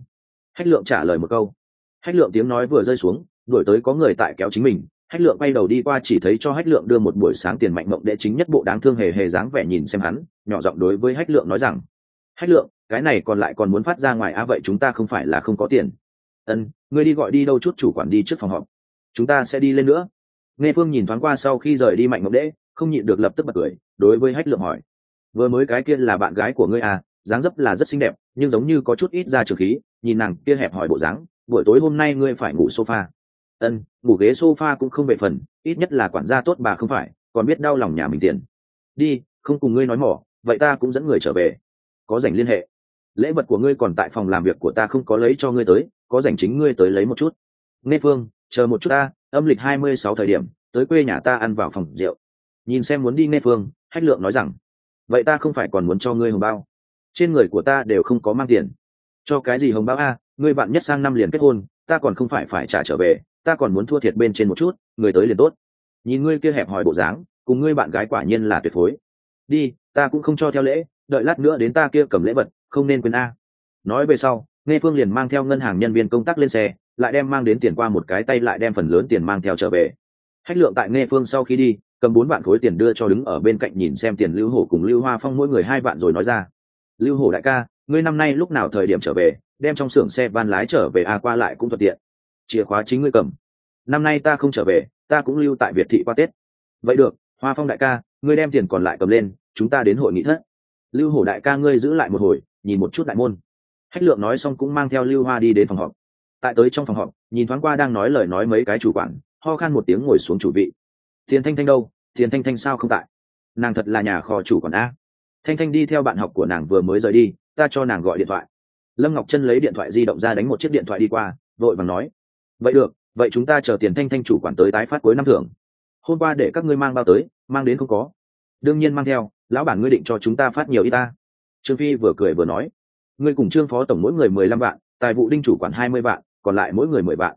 hách lượng trả lời một câu. Hách lượng tiếng nói vừa rơi xuống đổi tới có người tại kéo chính mình hách lượng bay đầu đi qua chỉ thấy cho hách lượng đưa một buổi sáng tiền mạnh mộng đệ chính nhất bộ đáng thương hề hề dáng vẻ nhìn xem hắn, nhỏ giọng đối với hách lượng nói rằng, hách lượng, cái này còn lại còn muốn phát ra ngoài á, vậy chúng ta không phải là không có tiền. Ân, ngươi đi gọi đi đâu chút chủ quản đi trước phòng họp. Chúng ta sẽ đi lên nữa. Nghe phương nhìn thoáng qua sau khi rời đi mạnh ngọc đễ không nhịn được lập tức bật cười, đối với hách lượng hỏi, vừa mới cái kia là bạn gái của ngươi à dáng dấp là rất xinh đẹp, nhưng giống như có chút ít ra trường khí, nhìn nàng kia hẹp hỏi bộ dáng, buổi tối hôm nay ngươi phải ngủ sofa ân, ngủ ghế sofa cũng không về phần, ít nhất là quản gia tốt bà không phải, còn biết đau lòng nhà mình tiền. Đi, không cùng ngươi nói mỏ, vậy ta cũng dẫn người trở về. Có dành liên hệ. Lễ vật của ngươi còn tại phòng làm việc của ta không có lấy cho ngươi tới, có dành chính ngươi tới lấy một chút. Nghe phương, chờ một chút ta, âm lịch hai mươi sáu thời điểm, tới quê nhà ta ăn vào phòng rượu. Nhìn xem muốn đi nghe phương hách lượng nói rằng, vậy ta không phải còn muốn cho ngươi hồng bao. Trên người của ta đều không có mang tiền. Cho cái gì hồng bao a, ngươi bạn nhất sang năm liền kết hôn, ta còn không phải phải trả trở về ta còn muốn thua thiệt bên trên một chút, người tới liền tốt. Nhìn ngươi kia hẹp hòi bộ dáng, cùng ngươi bạn gái quả nhiên là tuyệt phối. Đi, ta cũng không cho theo lễ, đợi lát nữa đến ta kia cầm lễ vật, không nên quên a. Nói về sau, nghe phương liền mang theo ngân hàng nhân viên công tác lên xe, lại đem mang đến tiền qua một cái tay lại đem phần lớn tiền mang theo trở về. Hách lượng tại nghe phương sau khi đi, cầm bốn vạn khối tiền đưa cho đứng ở bên cạnh nhìn xem tiền lưu hổ cùng lưu hoa phong mỗi người hai vạn rồi nói ra. Lưu hổ đại ca, ngươi năm nay lúc nào thời điểm trở về? Đem trong xưởng xe van lái trở về a, qua lại cũng thuận tiện chìa khóa chính ngươi cầm. Năm nay ta không trở về, ta cũng lưu tại việt thị qua tết. Vậy được, hoa phong đại ca, ngươi đem tiền còn lại cầm lên, chúng ta đến hội nghị thất. Lưu hổ đại ca ngươi giữ lại một hồi, nhìn một chút đại môn. Hách lượng nói xong cũng mang theo lưu hoa đi đến phòng họp. Tại tới trong phòng họp, nhìn thoáng qua đang nói lời nói mấy cái chủ quản, ho khan một tiếng ngồi xuống chủ vị. Tiền thanh thanh đâu? Tiền thanh thanh sao không tại? Nàng thật là nhà kho chủ quản a. Thanh thanh đi theo bạn học của nàng vừa mới rời đi, ta cho nàng gọi điện thoại. Lâm ngọc chân lấy điện thoại di động ra đánh một chiếc điện thoại đi qua, vội và nói vậy được, vậy chúng ta chờ tiền thanh thanh chủ quản tới tái phát cuối năm thưởng. Hôm qua để các ngươi mang bao tới, mang đến không có. Đương nhiên mang theo, lão bản ngươi định cho chúng ta phát nhiều y ta. Trương phi vừa cười vừa nói. Ngươi cùng trương phó tổng mỗi người mười lăm vạn, tài vụ đinh chủ quản hai mươi vạn, còn lại mỗi người mười vạn.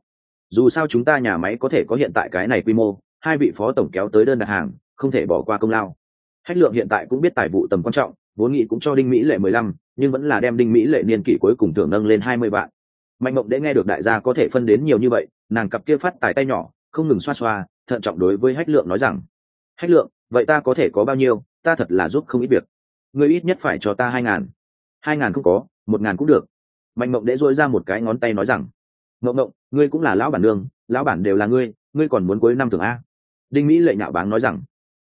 Dù sao chúng ta nhà máy có thể có hiện tại cái này quy mô, hai vị phó tổng kéo tới đơn đặt hàng, không thể bỏ qua công lao. Hách lượng hiện tại cũng biết tài vụ tầm quan trọng, vốn nghĩ cũng cho đinh mỹ lệ mười lăm, nhưng vẫn là đem đinh mỹ lệ niên kỷ cuối cùng thưởng nâng lên hai mươi vạn mạnh mộng để nghe được đại gia có thể phân đến nhiều như vậy, nàng cặp kia phát tài tay nhỏ, không ngừng xoa xoa, thận trọng đối với hách lượng nói rằng, hách lượng, vậy ta có thể có bao nhiêu? Ta thật là giúp không ít việc. Ngươi ít nhất phải cho ta hai ngàn. Hai ngàn không có, một ngàn cũng được. Mạnh mộng đễ dội ra một cái ngón tay nói rằng mộng mộng ngươi cũng là lão bản nương, lão bản đều là ngươi ngươi còn muốn cuối năm thường a. Đinh mỹ lệ nhạo báng nói rằng,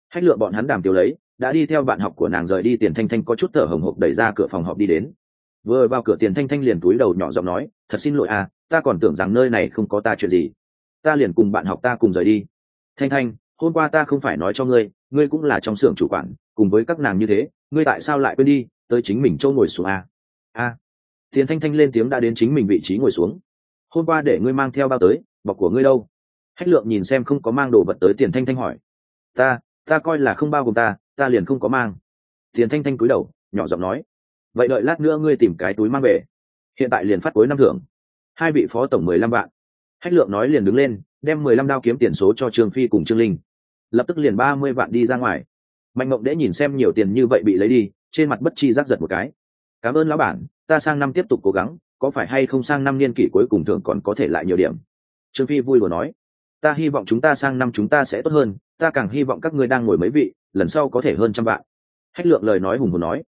hách lượng bọn hắn đàm tiêu lấy, đã đi theo bạn học của nàng rời đi tiền thanh thanh có chút thở hồng hộc đẩy ra cửa phòng họp đi đến vừa vào cửa tiền thanh thanh liền túi đầu nhỏ giọng nói, thật xin lỗi à ta còn tưởng rằng nơi này không có ta chuyện gì. Ta liền cùng bạn học ta cùng rời đi. Thanh thanh, hôm qua ta không phải nói cho ngươi ngươi cũng là trong xưởng chủ quản, cùng với các nàng như thế, ngươi tại sao lại quên đi, tới chính mình châu ngồi xuống à? a. À. tiền thanh thanh lên tiếng đã đến chính mình vị trí ngồi xuống. Hôm qua để ngươi mang theo bao tới, bọc của ngươi đâu? Hách lượng nhìn xem không có mang đồ vật tới tiền thanh thanh hỏi. Ta ta coi là không bao gồm ta ta liền không có mang. Tiền thanh thanh cúi đầu, nhỏ giọng nói vậy đợi lát nữa ngươi tìm cái túi mang về. Hiện tại liền phát cuối năm thưởng. Hai vị phó tổng mười lăm vạn. Hách lượng nói liền đứng lên, đem mười lăm đao kiếm tiền số cho trương phi cùng trương linh. Lập tức liền ba mươi vạn đi ra ngoài. Mạnh mộng đễ nhìn xem nhiều tiền như vậy bị lấy đi, trên mặt bất chi giác giật một cái. Cảm ơn lão bản, ta sang năm tiếp tục cố gắng, có phải hay không sang năm niên kỷ cuối cùng thường còn có thể lại nhiều điểm? Trương phi vui vừa nói. Ta hy vọng chúng ta sang năm chúng ta sẽ tốt hơn, ta càng hy vọng các ngươi đang ngồi mấy vị, lần sau có thể hơn trăm vạn. Hách lượng lời nói hùng hồn nói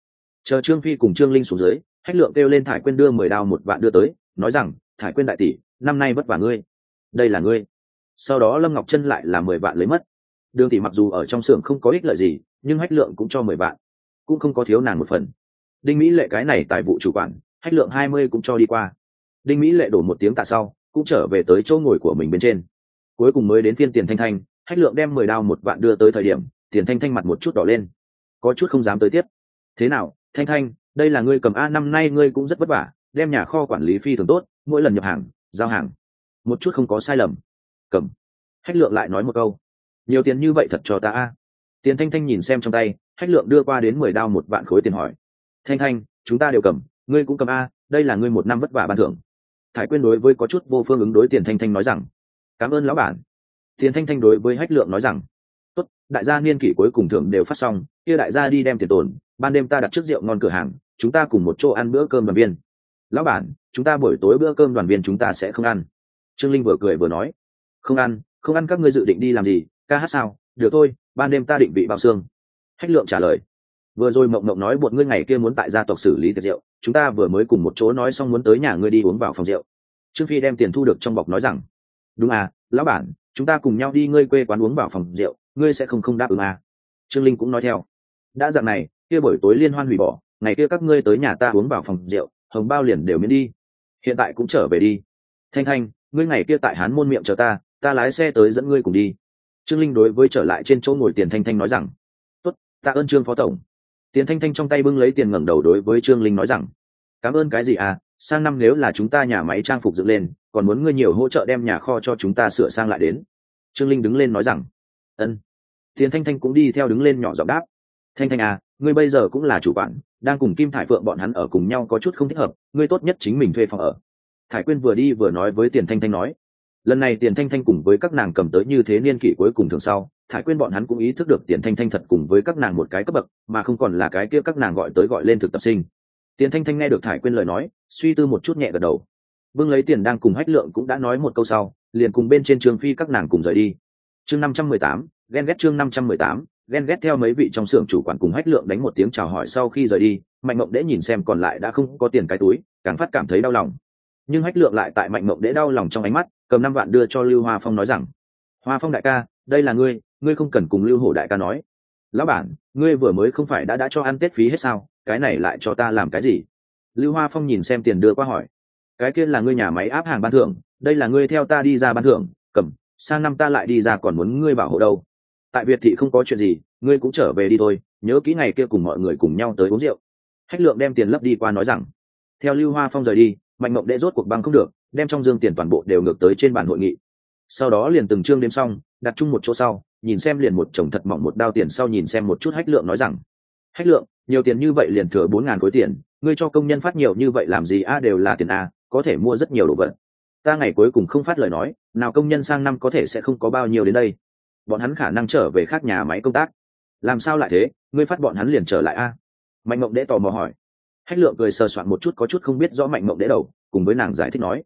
chờ trương phi cùng trương linh xuống dưới, hách lượng kêu lên thải quyên đưa mười đao một vạn đưa tới, nói rằng, thải quyên đại tỷ, năm nay vất vả ngươi. Đây là ngươi. Sau đó lâm ngọc chân lại là mười vạn lấy mất. Đường tỷ mặc dù ở trong xưởng không có ích lợi gì, nhưng hách lượng cũng cho mười vạn, cũng không có thiếu nàng một phần. Đinh mỹ lệ cái này tại vụ chủ quản, hách lượng hai mươi cũng cho đi qua. Đinh mỹ lệ đổ một tiếng tạ sau, cũng trở về tới chỗ ngồi của mình bên trên. Cuối cùng mới đến phiên tiền thanh thanh, hách lượng đem mười đao một vạn đưa tới thời điểm, tiền thanh thanh mặt một chút đỏ lên. Có chút không dám tới tiếp. Thế nào thanh thanh, đây là ngươi cầm a năm nay ngươi cũng rất vất vả, đem nhà kho quản lý phi thường tốt, mỗi lần nhập hàng, giao hàng. Một chút không có sai lầm. Cầm. Hách lượng lại nói một câu. Nhiều tiền như vậy thật cho ta a. Tiền thanh thanh nhìn xem trong tay, hách lượng đưa qua đến mười đao một vạn khối tiền hỏi. Thanh thanh, chúng ta đều cầm, ngươi cũng cầm a, đây là ngươi một năm vất vả ban thưởng. Thái quyên đối với có chút vô phương ứng đối tiền thanh thanh nói rằng, cảm ơn lão bản. Tiền thanh thanh đối với hách lượng nói rằng, tốt, đại gia niên kỷ cuối cùng thưởng đều phát xong, kia đại gia đi đem tiền tồn ban đêm ta đặt trước rượu ngon cửa hàng, chúng ta cùng một chỗ ăn bữa cơm đoàn viên. Lão bản, chúng ta buổi tối bữa cơm đoàn viên chúng ta sẽ không ăn. Trương linh vừa cười vừa nói, không ăn không ăn các ngươi dự định đi làm gì, ca hát sao? Được thôi, ban đêm ta định bị bao xương. Hách lượng trả lời, vừa rồi mộng mộng nói bọn ngươi ngày kia muốn tại gia tộc xử lý tiệc rượu, chúng ta vừa mới cùng một chỗ nói xong muốn tới nhà ngươi đi uống vào phòng rượu. Trương phi đem tiền thu được trong bọc nói rằng, đúng à lão bản, chúng ta cùng nhau đi ngươi quê quán uống vào phòng rượu, ngươi sẽ không không đáp ứng à. trương linh cũng nói theo, đã dặn này kia buổi tối liên hoan hủy bỏ, ngày kia các ngươi tới nhà ta uống vào phòng rượu, hồng bao liền đều miễn đi. Hiện tại cũng trở về đi. Thanh thanh, ngươi ngày kia tại hán môn miệng chờ ta ta lái xe tới dẫn ngươi cùng đi. Trương linh đối với trở lại trên chỗ ngồi tiền thanh thanh nói rằng, tốt tạ ơn trương phó tổng. Tiền thanh thanh trong tay bưng lấy tiền ngẩng đầu đối với trương linh nói rằng, cảm ơn cái gì à sang năm nếu là chúng ta nhà máy trang phục dựng lên, còn muốn ngươi nhiều hỗ trợ đem nhà kho cho chúng ta sửa sang lại đến. Trương linh đứng lên nói rằng, ân. Tiền thanh thanh cũng đi theo đứng lên nhỏ giọng đáp, thanh thanh à ngươi bây giờ cũng là chủ quản, đang cùng kim thải phượng bọn hắn ở cùng nhau có chút không thích hợp, ngươi tốt nhất chính mình thuê phòng ở. Thải quyên vừa đi vừa nói với tiền thanh thanh nói, lần này tiền thanh thanh cùng với các nàng cầm tới như thế niên kỷ cuối cùng thường sau, thải quyên bọn hắn cũng ý thức được tiền thanh thanh thật cùng với các nàng một cái cấp bậc, mà không còn là cái kia các nàng gọi tới gọi lên thực tập sinh. Tiền thanh thanh nghe được thải quyên lời nói, suy tư một chút nhẹ gật đầu. Vương lấy tiền đang cùng hách lượng cũng đã nói một câu sau, liền cùng bên trên trường phi các nàng cùng rời đi. Chương năm trăm mười tám, ghen ghét chương năm trăm mười tám ghen ghét theo mấy vị trong xưởng chủ quản cùng hách lượng đánh một tiếng chào hỏi sau khi rời đi, mạnh mộng đễ nhìn xem còn lại đã không có tiền cái túi, càng phát cảm thấy đau lòng. Nhưng hách lượng lại tại mạnh mộng đễ đau lòng trong ánh mắt, cầm năm vạn đưa cho lưu hoa phong nói rằng, hoa phong đại ca, đây là ngươi ngươi không cần cùng lưu hổ đại ca nói. Lão bản, ngươi vừa mới không phải đã đã cho ăn tết phí hết sao, cái này lại cho ta làm cái gì? Lưu hoa phong nhìn xem tiền đưa qua hỏi, cái kia là ngươi nhà máy áp hàng ban thưởng, đây là ngươi theo ta đi ra ban thưởng, cầm, sang năm ta lại đi ra còn muốn ngươi bảo hộ đâu? Tại việt thị không có chuyện gì, ngươi cũng trở về đi thôi, nhớ kỹ ngày kia cùng mọi người cùng nhau tới uống rượu. Hách lượng đem tiền lấp đi qua nói rằng, theo lưu hoa phong rời đi, mạnh mộng đệ rốt cuộc băng không được, đem trong dương tiền toàn bộ đều ngược tới trên bàn hội nghị. Sau đó liền từng chương đêm xong, đặt chung một chỗ sau, nhìn xem liền một chồng thật mỏng một đao tiền sau nhìn xem một chút hách lượng nói rằng, hách lượng, nhiều tiền như vậy liền thừa bốn ngàn khối tiền, ngươi cho công nhân phát nhiều như vậy làm gì a, đều là tiền a, có thể mua rất nhiều đồ vật. Ta ngày cuối cùng không phát lời nói, nào công nhân sang năm có thể sẽ không có bao nhiêu đến đây bọn hắn khả năng trở về khác nhà máy công tác. Làm sao lại thế? Ngươi phát bọn hắn liền trở lại a? Mạnh mộng đệ tò mò hỏi. Hách lượng cười sờ soạn một chút có chút không biết rõ mạnh mộng đệ đầu, cùng với nàng giải thích nói.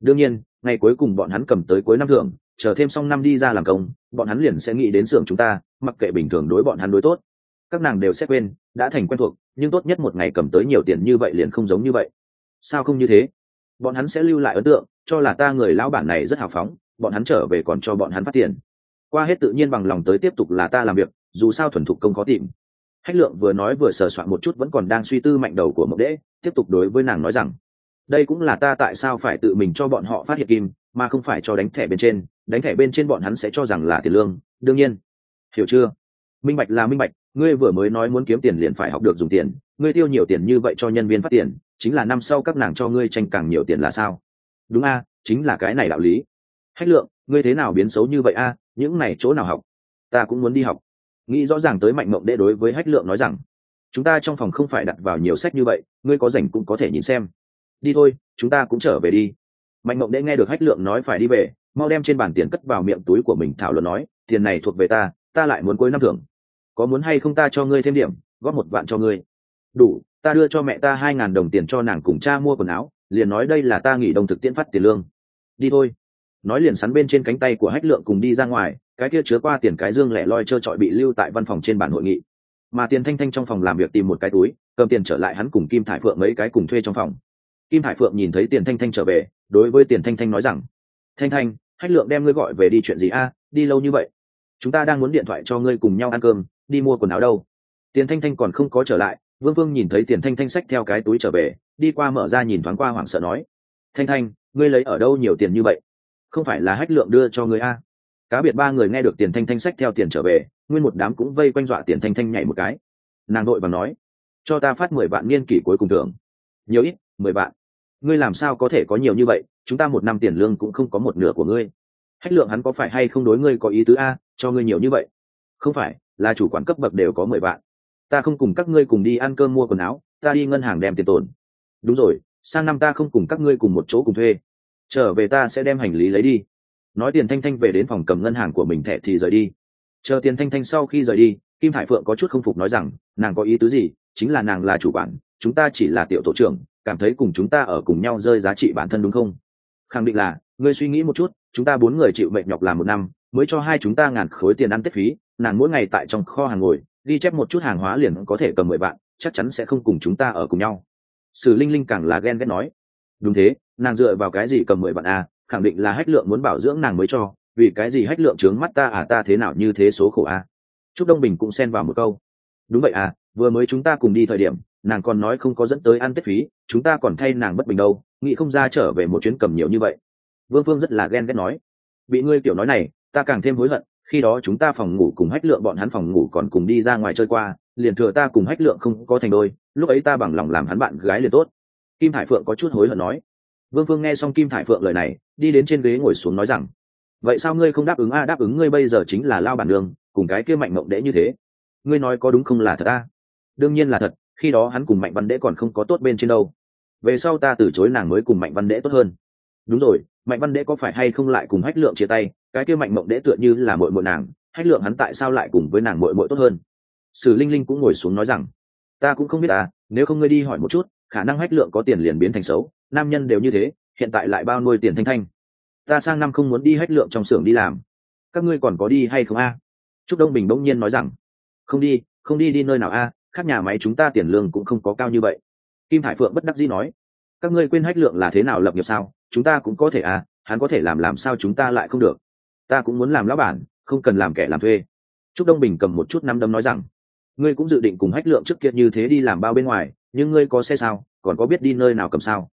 Đương nhiên, ngày cuối cùng bọn hắn cầm tới cuối năm thường chờ thêm xong năm đi ra làm công, bọn hắn liền sẽ nghĩ đến xưởng chúng ta, mặc kệ bình thường đối bọn hắn đối tốt. Các nàng đều sẽ quên, đã thành quen thuộc, nhưng tốt nhất một ngày cầm tới nhiều tiền như vậy liền không giống như vậy. Sao không như thế? Bọn hắn sẽ lưu lại ấn tượng, cho là ta người lão bản này rất hào phóng, bọn hắn trở về còn cho bọn hắn phát tiền qua hết tự nhiên bằng lòng tới tiếp tục là ta làm việc, dù sao thuần thục công khó tìm. Hách lượng vừa nói vừa sờ soạn một chút vẫn còn đang suy tư mạnh đầu của mộng đễ, tiếp tục đối với nàng nói rằng, đây cũng là ta tại sao phải tự mình cho bọn họ phát hiện kim, mà không phải cho đánh thẻ bên trên, đánh thẻ bên trên bọn hắn sẽ cho rằng là tiền lương, đương nhiên. Hiểu chưa? Minh bạch là minh bạch, ngươi vừa mới nói muốn kiếm tiền liền phải học được dùng tiền, ngươi tiêu nhiều tiền như vậy cho nhân viên phát tiền, chính là năm sau các nàng cho ngươi tranh càng nhiều tiền là sao? Đúng a, chính là cái này đạo lý. Hách lượng, ngươi thế nào biến xấu như vậy a? Những này chỗ nào học? Ta cũng muốn đi học. Nghĩ rõ ràng tới mạnh mộng đệ đối với hách lượng nói rằng, chúng ta trong phòng không phải đặt vào nhiều sách như vậy, ngươi có rảnh cũng có thể nhìn xem. Đi thôi, chúng ta cũng trở về đi. Mạnh mộng đệ nghe được hách lượng nói phải đi về, mau đem trên bàn tiền cất vào miệng túi của mình thảo luận nói, tiền này thuộc về ta ta lại muốn cuối năm thưởng. Có muốn hay không ta cho ngươi thêm điểm, góp một vạn cho ngươi. Đủ, ta đưa cho mẹ ta hai ngàn đồng tiền cho nàng cùng cha mua quần áo, liền nói đây là ta nghỉ đồng thực tiễn phát tiền lương. Đi thôi nói liền sắn bên trên cánh tay của hách lượng cùng đi ra ngoài, cái kia chứa qua tiền cái dương lẻ loi trơ trọi bị lưu tại văn phòng trên bản hội nghị. Mà tiền thanh thanh trong phòng làm việc tìm một cái túi, cầm tiền trở lại hắn cùng kim thải phượng mấy cái cùng thuê trong phòng. Kim thải phượng nhìn thấy tiền thanh thanh trở về, đối với tiền thanh thanh nói rằng, thanh thanh, hách lượng đem ngươi gọi về đi chuyện gì a? Đi lâu như vậy. Chúng ta đang muốn điện thoại cho ngươi cùng nhau ăn cơm, đi mua quần áo đâu. Tiền thanh thanh còn không có trở lại, vương vương nhìn thấy tiền thanh thanh xách theo cái túi trở về, đi qua mở ra nhìn thoáng qua hoảng sợ nói, thanh thanh, ngươi lấy ở đâu nhiều tiền như vậy? Không phải là hách lượng đưa cho ngươi a. Cá biệt ba người nghe được tiền thanh thanh sách theo tiền trở về, nguyên một đám cũng vây quanh dọa tiền thanh thanh nhảy một cái. Nàng đội và nói, cho ta phát mười vạn niên kỷ cuối cùng thưởng. Nhiều ít, mười vạn. Ngươi làm sao có thể có nhiều như vậy? Chúng ta một năm tiền lương cũng không có một nửa của ngươi. Hách lượng hắn có phải hay không đối ngươi có ý tứ a? Cho ngươi nhiều như vậy. Không phải, là chủ quản cấp bậc đều có mười vạn. Ta không cùng các ngươi cùng đi ăn cơm mua quần áo, ta đi ngân hàng đem tiền tồn. Đúng rồi, sang năm ta không cùng các ngươi cùng một chỗ cùng thuê trở về ta sẽ đem hành lý lấy đi. Nói tiền thanh thanh về đến phòng cầm ngân hàng của mình thẻ thì rời đi. Chờ tiền thanh thanh sau khi rời đi, kim hải phượng có chút không phục nói rằng, nàng có ý tứ gì? Chính là nàng là chủ quản chúng ta chỉ là tiểu tổ trưởng, cảm thấy cùng chúng ta ở cùng nhau rơi giá trị bản thân đúng không? Khẳng định là, ngươi suy nghĩ một chút, chúng ta bốn người chịu mệnh nhọc làm một năm, mới cho hai chúng ta ngàn khối tiền ăn tết phí, nàng mỗi ngày tại trong kho hàng ngồi, ghi chép một chút hàng hóa liền có thể cầm mười vạn, chắc chắn sẽ không cùng chúng ta ở cùng nhau. Sử linh linh càng là ghen ghét nói đúng thế, nàng dựa vào cái gì cầm mười vạn à khẳng định là hách lượng muốn bảo dưỡng nàng mới cho, vì cái gì hách lượng trướng mắt ta à ta thế nào như thế số khổ à. Trúc đông bình cũng xen vào một câu. Đúng vậy à vừa mới chúng ta cùng đi thời điểm, nàng còn nói không có dẫn tới ăn tết phí, chúng ta còn thay nàng bất bình đâu, nghĩ không ra trở về một chuyến cầm nhiều như vậy. Vương phương rất là ghen ghét nói. Bị ngươi kiểu nói này, ta càng thêm hối hận, khi đó chúng ta phòng ngủ cùng hách lượng bọn hắn phòng ngủ còn cùng đi ra ngoài chơi qua, liền thừa ta cùng hách lượng không có thành đôi, lúc ấy ta bằng lòng làm hắn bạn gái liền tốt kim hải phượng có chút hối hận nói. Vương phương nghe xong kim Hải phượng lời này, đi đến trên ghế ngồi xuống nói rằng, vậy sao ngươi không đáp ứng a? Đáp ứng ngươi bây giờ chính là lao bản đường, cùng cái kia mạnh mộng đễ như thế. Ngươi nói có đúng không là thật a? Đương nhiên là thật, khi đó hắn cùng mạnh văn đễ còn không có tốt bên trên đâu. Về sau ta từ chối nàng mới cùng mạnh văn đễ tốt hơn. Đúng rồi, mạnh văn đễ có phải hay không lại cùng hách lượng chia tay? Cái kia mạnh mộng đễ tựa như là mội mội nàng, hách lượng hắn tại sao lại cùng với nàng mội mội tốt hơn? Sử linh linh cũng ngồi xuống nói rằng, ta cũng không biết à nếu không ngươi đi hỏi một chút khả năng hách lượng có tiền liền biến thành xấu nam nhân đều như thế hiện tại lại bao nuôi tiền thanh thanh. Ta sang năm không muốn đi hách lượng trong xưởng đi làm. Các ngươi còn có đi hay không a? Trúc đông bình bỗng nhiên nói rằng không đi không đi đi nơi nào a à, khác nhà máy chúng ta tiền lương cũng không có cao như vậy. Kim hải phượng bất đắc dĩ nói các ngươi quên hách lượng là thế nào lập nghiệp sao? Chúng ta cũng có thể à hắn có thể làm làm sao chúng ta lại không được. Ta cũng muốn làm lão bản không cần làm kẻ làm thuê. Trúc đông bình cầm một chút năm đấm nói rằng ngươi cũng dự định cùng hách lượng trước kia như thế đi làm bao bên ngoài nhưng ngươi có xe sao? Còn có biết đi nơi nào cầm sao?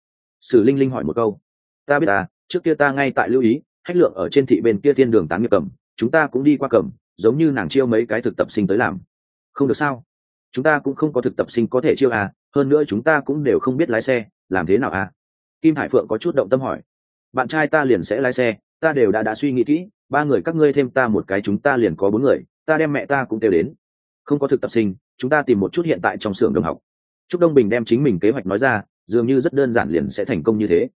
Sử linh linh hỏi một câu. Ta biết à trước kia ta ngay tại lưu ý, hách lượng ở trên thị bên kia thiên đường tán nghiệp cầm, chúng ta cũng đi qua cầm, giống như nàng chiêu mấy cái thực tập sinh tới làm. Không được sao? Chúng ta cũng không có thực tập sinh có thể chiêu à hơn nữa chúng ta cũng đều không biết lái xe, làm thế nào à? Kim hải phượng có chút động tâm hỏi. Bạn trai ta liền sẽ lái xe, ta đều đã đã suy nghĩ kỹ, ba người các ngươi thêm ta một cái chúng ta liền có bốn người, ta đem mẹ ta cũng kêu đến. Không có thực tập sinh, chúng ta tìm một chút hiện tại trong xưởng đồng học trúc đông bình đem chính mình kế hoạch nói ra, dường như rất đơn giản liền sẽ thành công như thế.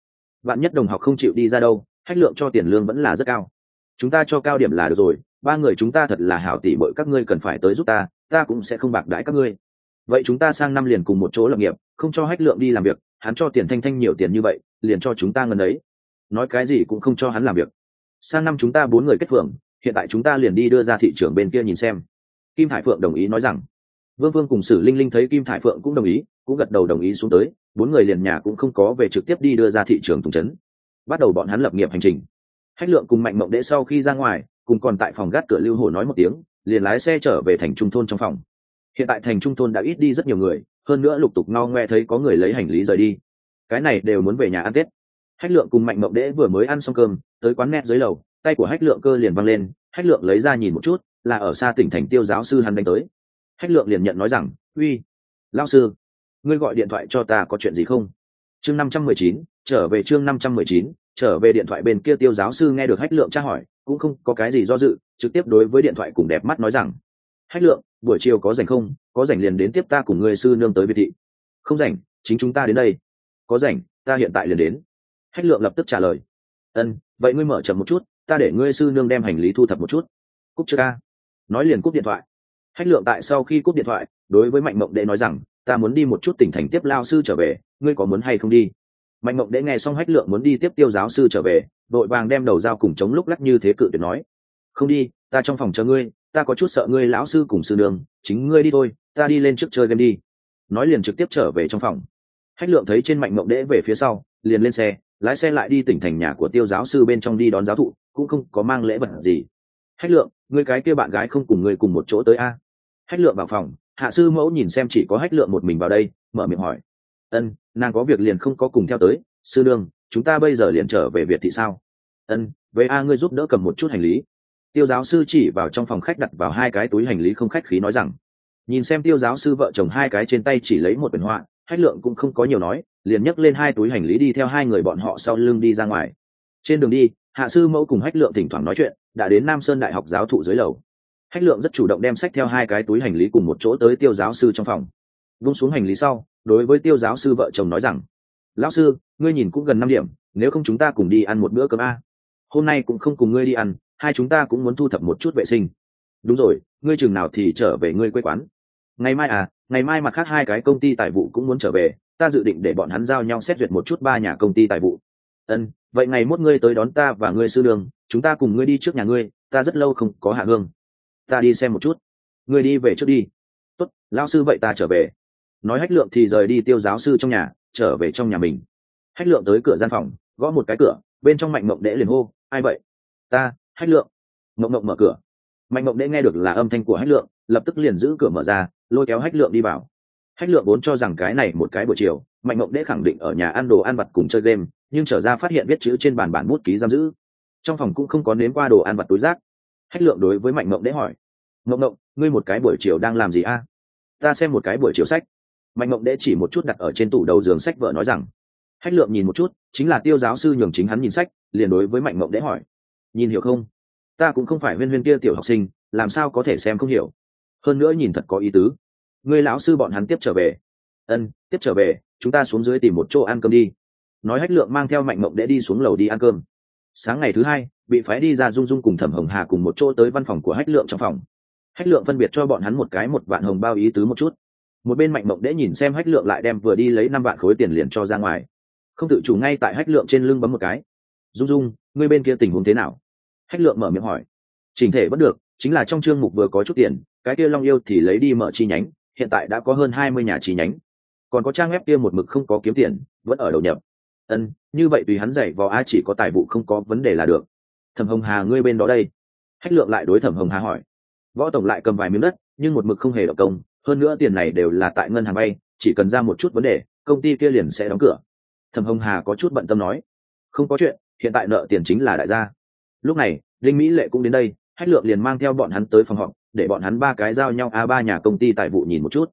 Bạn nhất đồng học không chịu đi ra đâu, hách lượng cho tiền lương vẫn là rất cao. Chúng ta cho cao điểm là được rồi, ba người chúng ta thật là hảo tỷ bội, các ngươi cần phải tới giúp ta ta cũng sẽ không bạc đãi các ngươi. Vậy chúng ta sang năm liền cùng một chỗ lập nghiệp, không cho hách lượng đi làm việc, hắn cho tiền thanh thanh nhiều tiền như vậy, liền cho chúng ta ngân ấy. Nói cái gì cũng không cho hắn làm việc. Sang năm chúng ta bốn người kết phường hiện tại chúng ta liền đi đưa ra thị trường bên kia nhìn xem. Kim hải phượng đồng ý nói rằng vương vương cùng sử linh linh thấy kim Thải phượng cũng đồng ý, cũng gật đầu đồng ý xuống tới, bốn người liền nhà cũng không có về trực tiếp đi đưa ra thị trường tùng trấn bắt đầu bọn hắn lập nghiệp hành trình. Hách lượng cùng mạnh mộng đệ sau khi ra ngoài, cùng còn tại phòng gác cửa lưu hồ nói một tiếng, liền lái xe trở về thành trung thôn trong phòng. Hiện tại thành trung thôn đã ít đi rất nhiều người, hơn nữa lục tục no ngoe thấy có người lấy hành lý rời đi. Cái này đều muốn về nhà ăn tết. Hách lượng cùng mạnh mộng đễ vừa mới ăn xong cơm, tới quán net dưới lầu, tay của hách lượng cơ liền văng lên, hách lượng lấy ra nhìn một chút, là ở xa tỉnh thành tiêu giáo sư hắn đánh tới hách lượng liền nhận nói rằng, uy lao sư, ngươi gọi điện thoại cho ta có chuyện gì không? Chương năm trăm mười chín, trở về chương năm trăm mười chín, trở về điện thoại bên kia tiêu giáo sư nghe được hách lượng tra hỏi, cũng không có cái gì do dự, trực tiếp đối với điện thoại cùng đẹp mắt nói rằng, hách lượng, buổi chiều có rảnh không? Có rảnh liền đến tiếp ta cùng người sư nương tới biệt thị. Không rảnh, chính chúng ta đến đây. Có rảnh, ta hiện tại liền đến. Hách lượng lập tức trả lời, ân, vậy ngươi mở chậm một chút, ta để ngươi sư nương đem hành lý thu thập một chút. Cúp chưa ca. Nói liền cúp điện thoại hách lượng tại sau khi cúp điện thoại, đối với mạnh mộng đệ nói rằng, ta muốn đi một chút tỉnh thành tiếp lao sư trở về, ngươi có muốn hay không đi? Mạnh mộng đệ nghe xong hách lượng muốn đi tiếp tiêu giáo sư trở về, đội vàng đem đầu dao cùng chống lúc lắc như thế cự tuyệt nói, không đi, ta trong phòng chờ ngươi, ta có chút sợ ngươi lão sư cùng sư nương chính ngươi đi thôi, ta đi lên trước chơi game đi. Nói liền trực tiếp trở về trong phòng. Hách lượng thấy trên mạnh mộng đệ về phía sau, liền lên xe, lái xe lại đi tỉnh thành nhà của tiêu giáo sư bên trong đi đón giáo thụ, cũng không có mang lễ vật gì. Hách lượng người cái kia bạn gái không cùng người cùng một chỗ tới a? Hách lượng vào phòng, hạ sư mẫu nhìn xem chỉ có hách lượng một mình vào đây, mở miệng hỏi. Ân, nàng có việc liền không có cùng theo tới. Sư đương chúng ta bây giờ liền trở về việt thị sao? Ân với a ngươi giúp đỡ cầm một chút hành lý. Tiêu giáo sư chỉ vào trong phòng khách đặt vào hai cái túi hành lý không khách khí nói rằng. Nhìn xem tiêu giáo sư vợ chồng hai cái trên tay chỉ lấy một quyển họa, hách lượng cũng không có nhiều nói, liền nhấc lên hai túi hành lý đi theo hai người bọn họ sau lưng đi ra ngoài. Trên đường đi, hạ sư mẫu cùng hách lượng thỉnh thoảng nói chuyện, đã đến nam sơn đại học giáo thụ dưới lầu hách lượng rất chủ động đem sách theo hai cái túi hành lý cùng một chỗ tới tiêu giáo sư trong phòng. Vung xuống hành lý sau, đối với tiêu giáo sư vợ chồng nói rằng, lão sư, ngươi nhìn cũng gần năm điểm, nếu không chúng ta cùng đi ăn một bữa cơm a. Hôm nay cũng không cùng ngươi đi ăn, hai chúng ta cũng muốn thu thập một chút vệ sinh. Đúng rồi, ngươi chừng nào thì trở về ngươi quê quán? Ngày mai à ngày mai mặt khác hai cái công ty tài vụ cũng muốn trở về, ta dự định để bọn hắn giao nhau xét duyệt một chút ba nhà công ty tài vụ. Ân, vậy ngày mốt ngươi tới đón ta và ngươi sư đường, chúng ta cùng ngươi đi trước nhà ngươi, ta rất lâu không có hạ hương ta đi xem một chút. Người đi về trước đi. Tốt lao sư vậy ta trở về. Nói hách lượng thì rời đi tiêu giáo sư trong nhà, trở về trong nhà mình. Hách lượng tới cửa gian phòng, gõ một cái cửa, bên trong mạnh mộng đễ liền hô, ai vậy? Ta, hách lượng. Mộng mộng mở cửa. Mạnh mộng đễ nghe được là âm thanh của hách lượng, lập tức liền giữ cửa mở ra, lôi kéo hách lượng đi vào. Hách lượng vốn cho rằng cái này một cái buổi chiều, mạnh mộng đễ khẳng định ở nhà ăn đồ ăn vặt cùng chơi game, nhưng trở ra phát hiện viết chữ trên bàn bản bút ký giam giữ. Trong phòng cũng không có nếm qua đồ ăn vặt túi rác hách lượng đối với mạnh mộng đễ hỏi, mộng mộng, ngươi một cái buổi chiều đang làm gì a? Ta xem một cái buổi chiều sách. Mạnh mộng đễ chỉ một chút đặt ở trên tủ đầu giường sách vợ nói rằng, hách lượng nhìn một chút, chính là tiêu giáo sư nhường chính hắn nhìn sách, liền đối với mạnh mộng đễ hỏi, nhìn hiểu không? Ta cũng không phải huyên huyên kia tiểu học sinh, làm sao có thể xem không hiểu? Hơn nữa nhìn thật có ý tứ. Người lão sư bọn hắn tiếp trở về. Ân, tiếp trở về, chúng ta xuống dưới tìm một chỗ ăn cơm đi. Nói hách lượng mang theo mạnh mộng để đi xuống lầu đi ăn cơm. Sáng ngày thứ hai bị phái đi ra dung dung cùng thẩm hồng hà cùng một chỗ tới văn phòng của hách lượng trong phòng. Hách lượng phân biệt cho bọn hắn một cái một vạn hồng bao ý tứ một chút. Một bên mạnh mộng để nhìn xem hách lượng lại đem vừa đi lấy năm vạn khối tiền liền cho ra ngoài. Không tự chủ ngay tại hách lượng trên lưng bấm một cái. Dung dung, ngươi bên kia tình huống thế nào? Hách lượng mở miệng hỏi. Trình thể vẫn được, chính là trong chương mục vừa có chút tiền, cái kia long yêu thì lấy đi mở chi nhánh, hiện tại đã có hơn hai mươi nhà chi nhánh. Còn có trang web kia một mực không có kiếm tiền, vẫn ở đầu nhập. Ân như vậy tùy hắn dạy vào a, chỉ có tài vụ không có vấn đề là được thẩm hồng hà ngươi bên đó đây. Hách lượng lại đối thẩm hồng hà hỏi. Võ tổng lại cầm vài miếng đất, nhưng một mực không hề động công, hơn nữa tiền này đều là tại ngân hàng bay, chỉ cần ra một chút vấn đề, công ty kia liền sẽ đóng cửa. Thẩm hồng hà có chút bận tâm nói. Không có chuyện, hiện tại nợ tiền chính là đại gia. Lúc này linh mỹ lệ cũng đến đây, hách lượng liền mang theo bọn hắn tới phòng họp, để bọn hắn ba cái giao nhau a ba nhà công ty tài vụ nhìn một chút.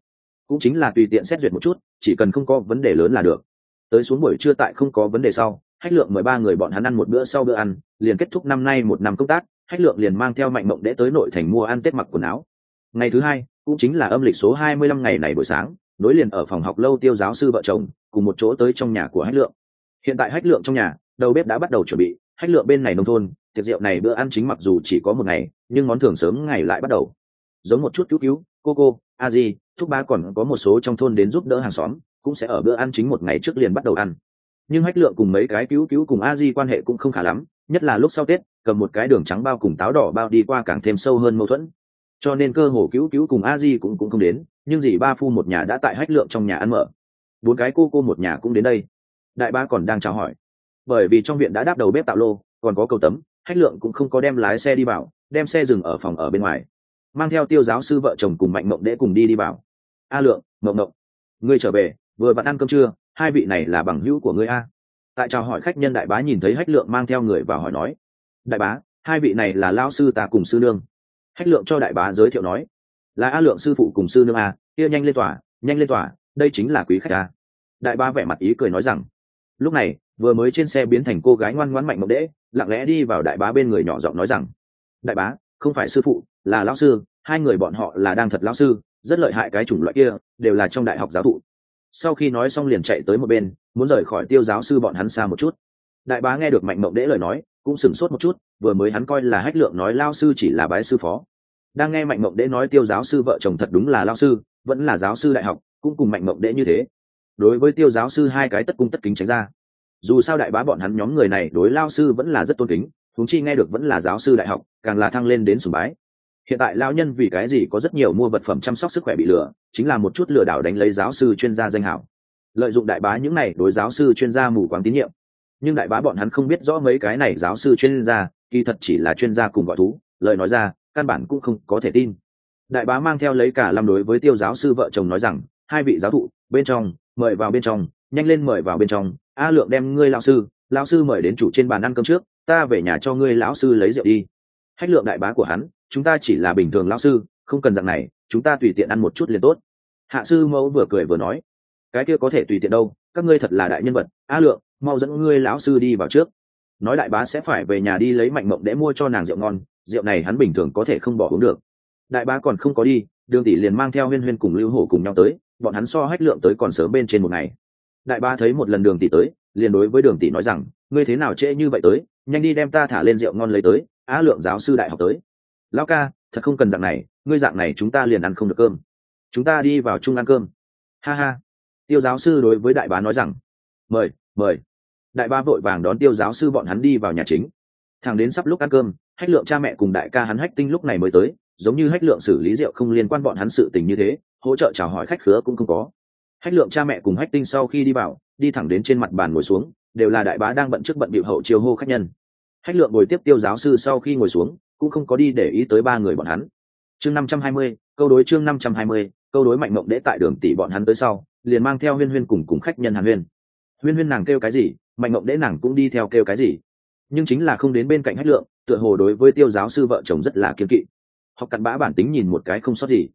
Cũng chính là tùy tiện xét duyệt một chút, chỉ cần không có vấn đề lớn là được. Tới xuống buổi trưa tại không có vấn đề sau hách lượng mời ba người bọn hắn ăn một bữa sau bữa ăn, liền kết thúc năm nay một năm công tác, hách lượng liền mang theo mạnh mộng để tới nội thành mua ăn tết mặc quần áo. Ngày thứ hai, cũng chính là âm lịch số hai mươi lăm ngày này buổi sáng, nối liền ở phòng học lâu tiêu giáo sư vợ chồng, cùng một chỗ tới trong nhà của hách lượng. Hiện tại hách lượng trong nhà, đầu bếp đã bắt đầu chuẩn bị, hách lượng bên này nông thôn, tiệc rượu này bữa ăn chính mặc dù chỉ có một ngày, nhưng món thường sớm ngày lại bắt đầu. Giống một chút cứu cứu, cô cô, a di, thúc ba còn có một số trong thôn đến giúp đỡ hàng xóm, cũng sẽ ở bữa ăn chính một ngày trước liền bắt đầu ăn nhưng hách lượng cùng mấy cái cứu cứu cùng a di quan hệ cũng không khá lắm, nhất là lúc sau tết, cầm một cái đường trắng bao cùng táo đỏ bao đi qua càng thêm sâu hơn mâu thuẫn. Cho nên cơ hồ cứu cứu cùng a di cũng cũng không đến, nhưng dì ba phu một nhà đã tại hách lượng trong nhà ăn mở. Bốn cái cô cô một nhà cũng đến đây. Đại ba còn đang chào hỏi. Bởi vì trong viện đã đáp đầu bếp tạo lô, còn có cầu tấm, hách lượng cũng không có đem lái xe đi vào, đem xe dừng ở phòng ở bên ngoài. Mang theo tiêu giáo sư vợ chồng cùng mạnh mộng đễ cùng đi đi vào. A lượng, mộng mộng, ngươi trở về, vừa bạn ăn cơm trưa hai vị này là bằng hữu của ngươi a. Tại chào hỏi khách nhân đại bá nhìn thấy hách lượng mang theo người và hỏi nói, đại bá, hai vị này là lao sư ta cùng sư nương. Hách lượng cho đại bá giới thiệu nói, là a lượng sư phụ cùng sư nương a, kia nhanh lên tòa nhanh lên tòa đây chính là quý khách a. Đại bá vẻ mặt ý cười nói rằng, lúc này, vừa mới trên xe biến thành cô gái ngoan ngoãn mạnh mộng đễ, lặng lẽ đi vào đại bá bên người nhỏ giọng nói rằng, đại bá, không phải sư phụ, là lão sư, hai người bọn họ là đang thật lão sư, rất lợi hại cái chủng loại kia, đều là trong đại học giáo thụ sau khi nói xong liền chạy tới một bên, muốn rời khỏi tiêu giáo sư bọn hắn xa một chút. Đại bá nghe được mạnh mộng đễ lời nói, cũng sửng sốt một chút, vừa mới hắn coi là hách lượng nói lao sư chỉ là bái sư phó. Đang nghe mạnh mộng đễ nói tiêu giáo sư vợ chồng thật đúng là lao sư, vẫn là giáo sư đại học, cũng cùng mạnh mộng đễ như thế. Đối với tiêu giáo sư hai cái tất cung tất kính tránh ra. Dù sao đại bá bọn hắn nhóm người này đối lao sư vẫn là rất tôn kính thúng chi nghe được vẫn là giáo sư đại học, càng là thăng lên đến sùng bái hiện tại lao nhân vì cái gì có rất nhiều mua vật phẩm chăm sóc sức khỏe bị lừa, chính là một chút lừa đảo đánh lấy giáo sư chuyên gia danh hảo. Lợi dụng đại bá những này đối giáo sư chuyên gia mù quáng tín nhiệm. Nhưng đại bá bọn hắn không biết rõ mấy cái này giáo sư chuyên gia, kỳ thật chỉ là chuyên gia cùng gọi thú, lời nói ra, căn bản cũng không có thể tin. Đại bá mang theo lấy cả làm đối với tiêu giáo sư vợ chồng nói rằng, hai vị giáo thụ, bên trong, mời vào bên trong, nhanh lên mời vào bên trong. A lượng đem ngươi lão sư lão sư mời đến chủ trên bàn ăn cơm trước, ta về nhà cho ngươi lão sư lấy rượu đi. Hách lượng đại bá của hắn chúng ta chỉ là bình thường lão sư, không cần dạng này, chúng ta tùy tiện ăn một chút liền tốt. Hạ sư mẫu vừa cười vừa nói, cái kia có thể tùy tiện đâu, các ngươi thật là đại nhân vật a lượng, mau dẫn ngươi lão sư đi vào trước. Nói đại bá sẽ phải về nhà đi lấy mạnh mộng để mua cho nàng rượu ngon, rượu này hắn bình thường có thể không bỏ uống được. Đại bá còn không có đi, đường tỷ liền mang theo huyên huyên cùng lưu hổ cùng nhau tới, bọn hắn so hách lượng tới còn sớm bên trên một ngày. Đại bá thấy một lần đường tỷ tới, liền đối với đường tỷ nói rằng, ngươi thế nào trễ như vậy tới, nhanh đi đem ta thả lên rượu ngon lấy tới, á lượng giáo sư đại học tới lão ca, thật không cần dạng này, ngươi dạng này chúng ta liền ăn không được cơm. Chúng ta đi vào chung ăn cơm. Ha ha. Tiêu giáo sư đối với đại bá nói rằng, mời mời. Đại ba vội vàng đón tiêu giáo sư bọn hắn đi vào nhà chính. Thằng đến sắp lúc ăn cơm, hách lượng cha mẹ cùng đại ca hắn hách tinh lúc này mới tới, giống như hách lượng xử lý rượu không liên quan bọn hắn sự tình như thế, hỗ trợ chào hỏi khách khứa cũng không có. Hách lượng cha mẹ cùng hách tinh sau khi đi vào, đi thẳng đến trên mặt bàn ngồi xuống, đều là đại bá đang bận trước bận bịu hậu chiều hô khách nhân. Hách lượng ngồi tiếp tiêu giáo sư sau khi ngồi xuống cũng không có đi để ý tới ba người bọn hắn. Chương năm trăm hai mươi, câu đối chương năm trăm hai mươi, câu đối mạnh mộng đễ tại đường tỷ bọn hắn tới sau, liền mang theo huyên huyên cùng cùng khách nhân hàn huyên. Huyên huyên nàng kêu cái gì, mạnh mộng đễ nàng cũng đi theo kêu cái gì. Nhưng chính là không đến bên cạnh hách lượng, tựa hồ đối với tiêu giáo sư vợ chồng rất là kiên kỵ. Học cặn bã bản tính nhìn một cái không sót gì.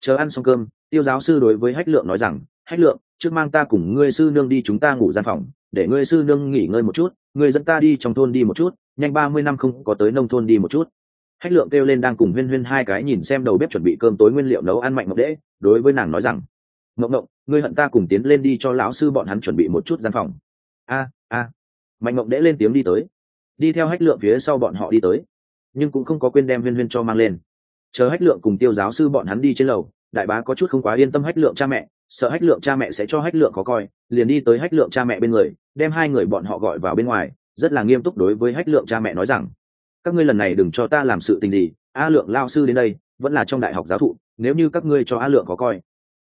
Chờ ăn xong cơm, tiêu giáo sư đối với hách lượng nói rằng, hách lượng, trước mang ta cùng ngươi sư nương đi chúng ta ngủ gian phòng, để ngươi sư nương nghỉ ngơi một chút, ngươi dẫn ta đi trong thôn đi một chút, nhanh ba mươi năm không có tới nông thôn đi một chút hách lượng kêu lên đang cùng huyên huyên hai cái nhìn xem đầu bếp chuẩn bị cơm tối nguyên liệu nấu ăn mạnh ngọc đễ đối với nàng nói rằng ngọc ngọc ngươi hận ta cùng tiến lên đi cho lão sư bọn hắn chuẩn bị một chút gian phòng. A a. Mạnh ngọc đễ lên tiếng đi tới. Đi theo hách lượng phía sau bọn họ đi tới. Nhưng cũng không có quên đem huyên huyên cho mang lên. Chờ hách lượng cùng tiêu giáo sư bọn hắn đi trên lầu, đại bá có chút không quá yên tâm hách lượng cha mẹ, sợ hách lượng cha mẹ sẽ cho hách lượng có coi, liền đi tới hách lượng cha mẹ bên người, đem hai người bọn họ gọi vào bên ngoài, rất là nghiêm túc đối với hách lượng cha mẹ nói rằng các ngươi lần này đừng cho ta làm sự tình gì, a lượng lao sư đến đây, vẫn là trong đại học giáo thụ, nếu như các ngươi cho a lượng có coi.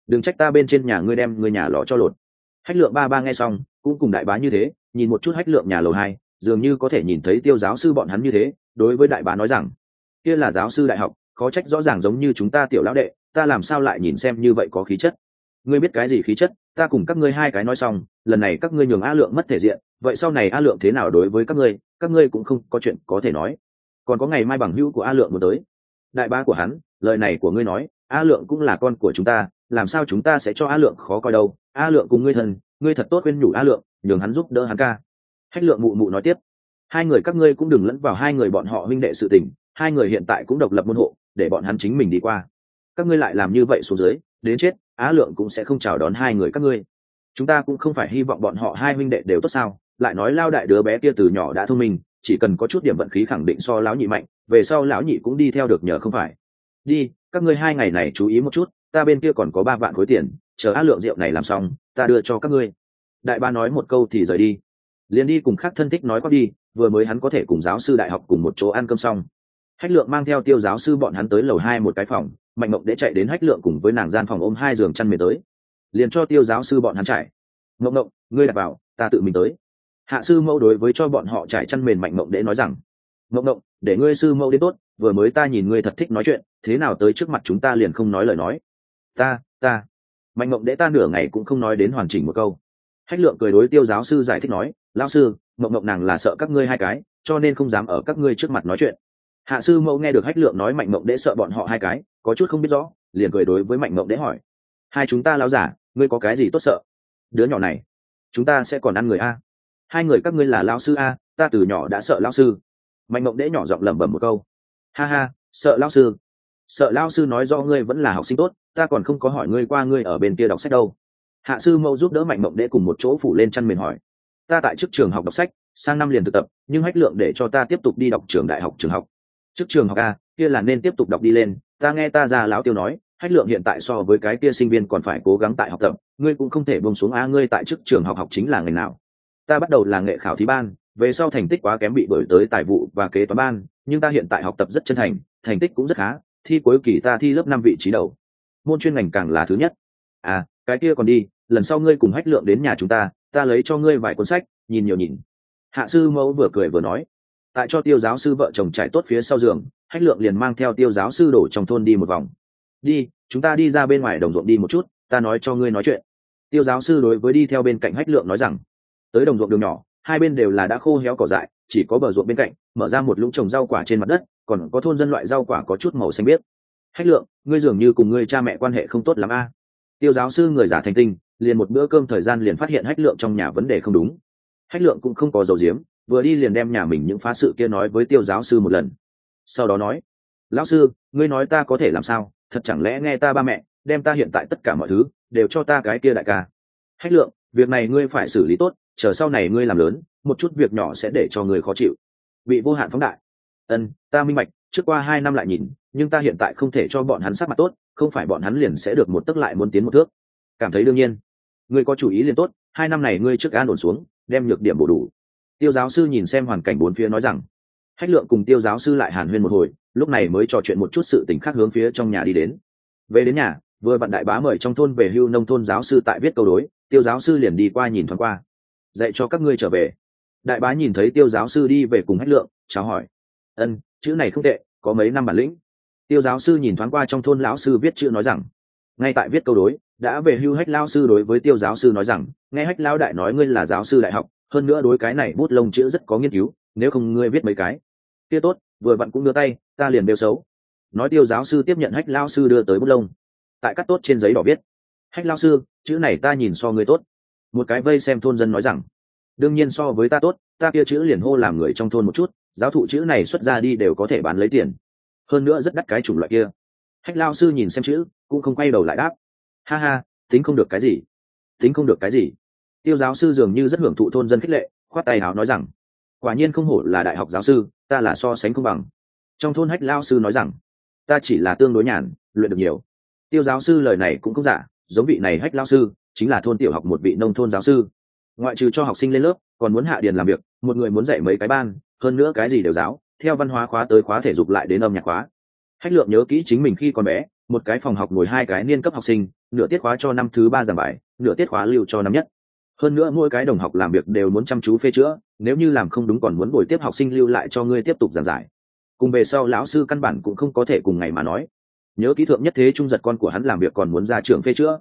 Đừng trách ta bên trên nhà ngươi đem ngươi nhà lọ cho lột. Hách lượng ba ba nghe xong, cũng cùng đại bá như thế, nhìn một chút hách lượng nhà lầu hai, dường như có thể nhìn thấy tiêu giáo sư bọn hắn như thế, đối với đại bá nói rằng, kia là giáo sư đại học, khó trách rõ ràng giống như chúng ta tiểu lão đệ, ta làm sao lại nhìn xem như vậy có khí chất? Ngươi biết cái gì khí chất, ta cùng các ngươi hai cái nói xong, lần này các ngươi nhường a lượng mất thể diện, vậy sau này a lượng thế nào đối với các ngươi các ngươi cũng không có chuyện có thể nói còn có ngày mai bằng hữu của a lượng muốn tới. Đại ba của hắn, lời này của ngươi nói, a lượng cũng là con của chúng ta, làm sao chúng ta sẽ cho a lượng khó coi đâu? A lượng cùng ngươi thân, ngươi thật tốt khuyên nhủ a lượng, nhường hắn giúp đỡ hắn ca. Hách lượng mụ mụ nói tiếp, hai người các ngươi cũng đừng lẫn vào hai người bọn họ huynh đệ sự tình, hai người hiện tại cũng độc lập môn hộ, để bọn hắn chính mình đi qua. Các ngươi lại làm như vậy xuống dưới, đến chết á lượng cũng sẽ không chào đón hai người các ngươi. Chúng ta cũng không phải hy vọng bọn họ hai huynh đệ đều tốt sao? Lại nói lao đại đứa bé kia từ nhỏ đã thông minh chỉ cần có chút điểm vận khí khẳng định so lão nhị mạnh, về sau lão nhị cũng đi theo được nhờ không phải. Đi, các ngươi hai ngày này chú ý một chút, ta bên kia còn có ba vạn khối tiền, chờ á lượng rượu này làm xong, ta đưa cho các ngươi. Đại ba nói một câu thì rời đi. Liền đi cùng khác thân thích nói quát đi, vừa mới hắn có thể cùng giáo sư đại học cùng một chỗ ăn cơm xong. Hách lượng mang theo tiêu giáo sư bọn hắn tới lầu hai một cái phòng, mạnh mộng để chạy đến hách lượng cùng với nàng gian phòng ôm hai giường chăn mềm tới. Liền cho tiêu giáo sư bọn hắn trải mộng mộng, ngươi đặt vào, ta tự mình tới hạ sư mẫu đối với cho bọn họ trải chăn mềm mạnh mộng để nói rằng, mộng mộng, để ngươi sư mẫu đến tốt, vừa mới ta nhìn ngươi thật thích nói chuyện, thế nào tới trước mặt chúng ta liền không nói lời nói. Ta ta. Mạnh mộng để ta nửa ngày cũng không nói đến hoàn chỉnh một câu. Hách lượng cười đối tiêu giáo sư giải thích nói, lão sư, mộng mộng nàng là sợ các ngươi hai cái, cho nên không dám ở các ngươi trước mặt nói chuyện. Hạ sư mẫu nghe được hách lượng nói mạnh mộng đễ sợ bọn họ hai cái, có chút không biết rõ, liền cười đối với mạnh mộng đễ hỏi, hai chúng ta lão giả, ngươi có cái gì tốt sợ? Đứa nhỏ này, chúng ta sẽ còn ăn người a? Hai người các ngươi là lao sư a, ta từ nhỏ đã sợ lao sư. Mạnh mộng đễ nhỏ giọng lẩm bẩm một câu. Ha ha, sợ lao sư. Sợ lao sư nói do ngươi vẫn là học sinh tốt, ta còn không có hỏi ngươi qua ngươi ở bên kia đọc sách đâu. Hạ sư mẫu giúp đỡ mạnh mộng đễ cùng một chỗ phủ lên chăn mền hỏi. Ta tại chức trường học đọc sách, sang năm liền thực tập, nhưng hách lượng để cho ta tiếp tục đi đọc trường đại học trường học. Trước trường học a, kia là nên tiếp tục đọc đi lên, ta nghe ta già lão tiêu nói, hách lượng hiện tại so với cái kia sinh viên còn phải cố gắng tại học tập, ngươi cũng không thể bông xuống a, ngươi tại trước trường học học chính là ngành nào ta bắt đầu là nghệ khảo thí ban, về sau thành tích quá kém bị bởi tới tài vụ và kế toán ban, nhưng ta hiện tại học tập rất chân thành thành tích cũng rất khá, thi cuối kỳ ta thi lớp năm vị trí đầu. Môn chuyên ngành càng là thứ nhất. À cái kia còn đi, lần sau ngươi cùng hách lượng đến nhà chúng ta ta lấy cho ngươi vài cuốn sách, nhìn nhiều nhìn. Hạ sư mẫu vừa cười vừa nói. Tại cho tiêu giáo sư vợ chồng trải tốt phía sau giường, hách lượng liền mang theo tiêu giáo sư đổ trong thôn đi một vòng. Đi, chúng ta đi ra bên ngoài đồng ruộng đi một chút, ta nói cho ngươi nói chuyện. Tiêu giáo sư đối với đi theo bên cạnh hách lượng nói rằng tới đồng ruộng đường nhỏ, hai bên đều là đã khô héo cỏ dại, chỉ có bờ ruộng bên cạnh, mở ra một lũng trồng rau quả trên mặt đất, còn có thôn dân loại rau quả có chút màu xanh biếc. Hách lượng, ngươi dường như cùng ngươi cha mẹ quan hệ không tốt lắm a. Tiêu giáo sư người giả thành tinh, liền một bữa cơm thời gian liền phát hiện hách lượng trong nhà vấn đề không đúng. Hách lượng cũng không có dầu diếm, vừa đi liền đem nhà mình những phá sự kia nói với tiêu giáo sư một lần. Sau đó nói, lão sư, ngươi nói ta có thể làm sao? Thật chẳng lẽ nghe ta ba mẹ, đem ta hiện tại tất cả mọi thứ, đều cho ta cái kia đại ca? Hách lượng, việc này ngươi phải xử lý tốt chờ sau này ngươi làm lớn, một chút việc nhỏ sẽ để cho người khó chịu. Bị vô hạn phóng đại. Ân, ta minh bạch, trước qua hai năm lại nhìn, nhưng ta hiện tại không thể cho bọn hắn sắc mặt tốt, không phải bọn hắn liền sẽ được một tấc lại muốn tiến một thước. Cảm thấy đương nhiên. Ngươi có chủ ý liền tốt, hai năm này ngươi trước an ổn xuống, đem nhược điểm bổ đủ. Tiêu giáo sư nhìn xem hoàn cảnh bốn phía nói rằng, hách lượng cùng tiêu giáo sư lại hàn huyên một hồi, lúc này mới trò chuyện một chút sự tình khác hướng phía trong nhà đi đến. Về đến nhà, vừa bạn đại bá mời trong thôn về hưu nông thôn giáo sư tại viết câu đối, tiêu giáo sư liền đi qua nhìn thoáng qua dạy cho các ngươi trở về. Đại bá nhìn thấy tiêu giáo sư đi về cùng hách lượng, chào hỏi. Ân, chữ này không tệ, có mấy năm bản lĩnh. Tiêu giáo sư nhìn thoáng qua trong thôn lão sư viết chữ nói rằng, ngay tại viết câu đối, đã về hưu hách lao sư đối với tiêu giáo sư nói rằng, nghe hách lao đại nói ngươi là giáo sư đại học, hơn nữa đối cái này bút lông chữ rất có nghiên cứu, nếu không ngươi viết mấy cái. Kia tốt, vừa vặn cũng đưa tay, ta liền bêu xấu. Nói tiêu giáo sư tiếp nhận hách lao sư đưa tới bút lông. Tại cắt tốt trên giấy đỏ viết, hách lao sư, chữ này ta nhìn so ngươi tốt một cái vây xem thôn dân nói rằng, đương nhiên so với ta tốt, ta kia chữ liền hô làm người trong thôn một chút, giáo thụ chữ này xuất ra đi đều có thể bán lấy tiền. Hơn nữa rất đắt cái chủng loại kia. Hách lao sư nhìn xem chữ, cũng không quay đầu lại đáp, ha ha, tính không được cái gì, tính không được cái gì. Tiêu giáo sư dường như rất hưởng thụ thôn dân khích lệ, khoát tay áo nói rằng, quả nhiên không hổ là đại học giáo sư, ta là so sánh công bằng. Trong thôn hách lao sư nói rằng, ta chỉ là tương đối nhàn, luyện được nhiều. Tiêu giáo sư lời này cũng không giả, giống vị này hách lao sư chính là thôn tiểu học một vị nông thôn giáo sư. Ngoại trừ cho học sinh lên lớp, còn muốn hạ điền làm việc, một người muốn dạy mấy cái ban, hơn nữa cái gì đều giáo, theo văn hóa khóa tới khóa thể dục lại đến âm nhạc khóa. Hách lượng nhớ kỹ chính mình khi còn bé, một cái phòng học ngồi hai cái niên cấp học sinh, nửa tiết khóa cho năm thứ ba giảng bài, nửa tiết khóa lưu cho năm nhất. Hơn nữa mỗi cái đồng học làm việc đều muốn chăm chú phê chữa, nếu như làm không đúng còn muốn bồi tiếp học sinh lưu lại cho ngươi tiếp tục giảng giải. Cùng về sau lão sư căn bản cũng không có thể cùng ngày mà nói. Nhớ ký thượng nhất thế trung giật con của hắn làm việc còn muốn ra trường phê chữa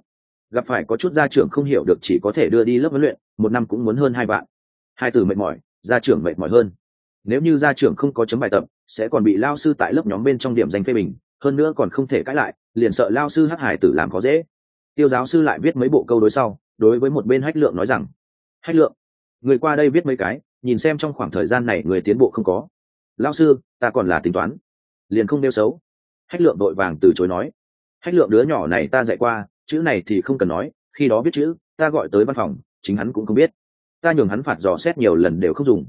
gặp phải có chút gia trưởng không hiểu được chỉ có thể đưa đi lớp huấn luyện, một năm cũng muốn hơn hai vạn. Hai từ mệt mỏi, gia trưởng mệt mỏi hơn. Nếu như gia trưởng không có chấm bài tập, sẽ còn bị lao sư tại lớp nhóm bên trong điểm danh phê bình, hơn nữa còn không thể cãi lại, liền sợ lao sư hắc hải tử làm có dễ. Tiêu giáo sư lại viết mấy bộ câu đối sau, đối với một bên hách lượng nói rằng, hách lượng, người qua đây viết mấy cái, nhìn xem trong khoảng thời gian này người tiến bộ không có. Lao sư, ta còn là tính toán. Liền không nêu xấu. Hách lượng đội vàng từ chối nói, hách lượng đứa nhỏ này ta dạy qua chữ này thì không cần nói, khi đó biết chữ, ta gọi tới văn phòng, chính hắn cũng không biết. Ta nhường hắn phạt dò xét nhiều lần đều không dùng.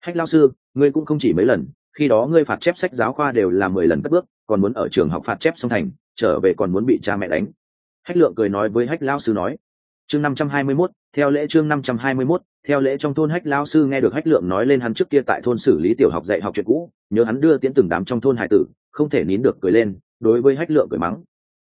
Hách lao sư, ngươi cũng không chỉ mấy lần, khi đó ngươi phạt chép sách giáo khoa đều là mười lần cất bước, còn muốn ở trường học phạt chép song thành, trở về còn muốn bị cha mẹ đánh. Hách lượng cười nói với hách lao sư nói, chương năm trăm hai mươi mốt, theo lễ chương năm trăm hai mươi mốt, theo lễ trong thôn hách lao sư nghe được hách lượng nói lên hắn trước kia tại thôn xử lý tiểu học dạy học chuyện cũ, nhớ hắn đưa tiễn từng đám trong thôn hải tử, không thể nín được cười lên, đối với hách lượng cười mắng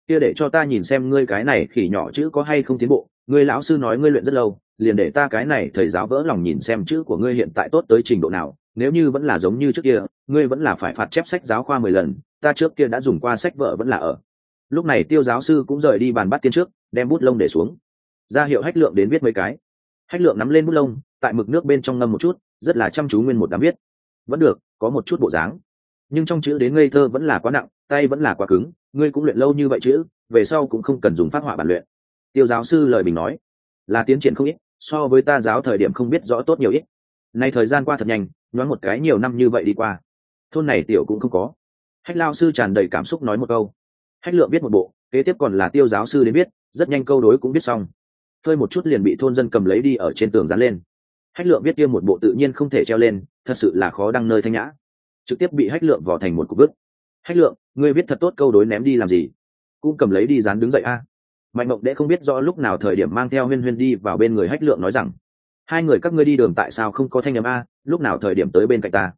kia để cho ta nhìn xem ngươi cái này khỉ nhỏ chữ có hay không tiến bộ. Ngươi lão sư nói ngươi luyện rất lâu, liền để ta cái này thầy giáo vỡ lòng nhìn xem chữ của ngươi hiện tại tốt tới trình độ nào. Nếu như vẫn là giống như trước kia, ngươi vẫn là phải phạt chép sách giáo khoa mười lần, ta trước kia đã dùng qua sách vợ vẫn là ở. Lúc này tiêu giáo sư cũng rời đi bàn bắt tiên trước, đem bút lông để xuống. Ra hiệu hách lượng đến viết mấy cái. Hách lượng nắm lên bút lông, tại mực nước bên trong ngâm một chút, rất là chăm chú nguyên một đám viết. Vẫn được, có một chút bộ dáng. Nhưng trong chữ đến ngây thơ vẫn là quá nặng, tay vẫn là quá cứng ngươi cũng luyện lâu như vậy chứ, về sau cũng không cần dùng phát họa bản luyện. Tiêu giáo sư lời bình nói là tiến triển không ít so với ta giáo thời điểm không biết rõ tốt nhiều ít. Nay thời gian qua thật nhanh nhoáng một cái nhiều năm như vậy đi qua. Thôn này tiểu cũng không có. Hách lao sư tràn đầy cảm xúc nói một câu. Hách lượng biết một bộ kế tiếp còn là tiêu giáo sư đến biết rất nhanh câu đối cũng biết xong. Phơi một chút liền bị thôn dân cầm lấy đi ở trên tường dán lên. Hách lượng viết kia một bộ tự nhiên không thể treo lên thật sự là khó đăng nơi thanh nhã. Trực tiếp bị hách lượng vỏ thành một cục bức hách lượng, ngươi biết thật tốt câu đối ném đi làm gì? Cũng cầm lấy đi dán đứng dậy a. Mạnh mộng đệ không biết rõ lúc nào thời điểm mang theo huyên huyên đi vào bên người hách lượng nói rằng, hai người các ngươi đi đường tại sao không có thanh â m a? Lúc nào thời điểm tới bên cạnh ta?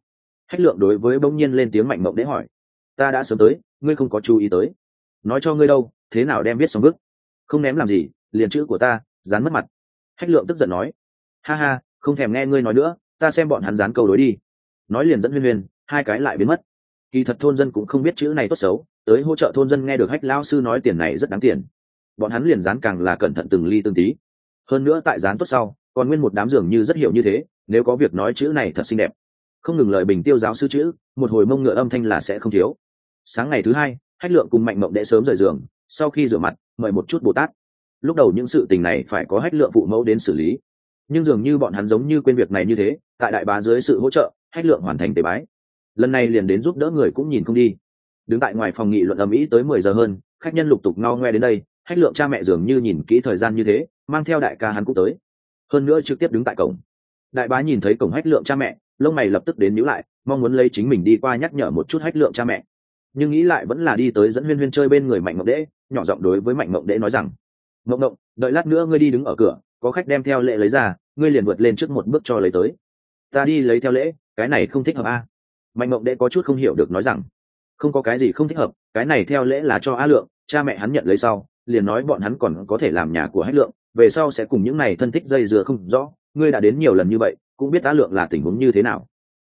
Hách lượng đối với bỗng nhiên lên tiếng mạnh mộng đệ hỏi, ta đã sớm tới, ngươi không có chú ý tới. Nói cho ngươi đâu, thế nào đem viết xong bức? Không ném làm gì, liền chữ của ta, dán mất mặt. Hách lượng tức giận nói, ha ha, không thèm nghe ngươi nói nữa, ta xem bọn hắn dán câu đối đi. Nói liền dẫn huyên huyên, hai cái lại biến mất kỳ thật thôn dân cũng không biết chữ này tốt xấu, tới hỗ trợ thôn dân nghe được hách lao sư nói tiền này rất đáng tiền. Bọn hắn liền dán càng là cẩn thận từng ly từng tí. Hơn nữa tại dán tốt sau, còn nguyên một đám giường như rất hiểu như thế, nếu có việc nói chữ này thật xinh đẹp. Không ngừng lời bình tiêu giáo sư chữ, một hồi mông ngựa âm thanh là sẽ không thiếu. Sáng ngày thứ hai, hách lượng cùng mạnh mộng đệ sớm rời giường, sau khi rửa mặt, mời một chút bồ tát. Lúc đầu những sự tình này phải có hách lượng phụ mẫu đến xử lý. Nhưng dường như bọn hắn giống như quên việc này như thế, tại đại bá dưới sự hỗ trợ, hách lượng hoàn thành tế bái lần này liền đến giúp đỡ người cũng nhìn không đi. Đứng tại ngoài phòng nghị luận ầm ĩ tới mười giờ hơn, khách nhân lục tục ngao ngoe đến đây hách lượng cha mẹ dường như nhìn kỹ thời gian như thế, mang theo đại ca hắn cũng tới. Hơn nữa trực tiếp đứng tại cổng. Đại bá nhìn thấy cổng hách lượng cha mẹ, lông mày lập tức đến nhữ lại, mong muốn lấy chính mình đi qua nhắc nhở một chút hách lượng cha mẹ. Nhưng nghĩ lại vẫn là đi tới dẫn huyên huyên chơi bên người mạnh mộng đễ, nhỏ giọng đối với mạnh mộng đễ nói rằng, mộng mộng, đợi lát nữa ngươi đi đứng ở cửa, có khách đem theo lễ lấy ra, ngươi liền vượt lên trước một bước cho lấy tới. Ta đi lấy theo lễ, cái này không thích hợp a. à? Mạnh mộng Đệ có chút không hiểu được nói rằng, không có cái gì không thích hợp, cái này theo lễ là cho a lượng, cha mẹ hắn nhận lấy sau, liền nói bọn hắn còn có thể làm nhà của hách lượng, về sau sẽ cùng những này thân thích dây dưa không rõ, ngươi đã đến nhiều lần như vậy, cũng biết a lượng là tình huống như thế nào.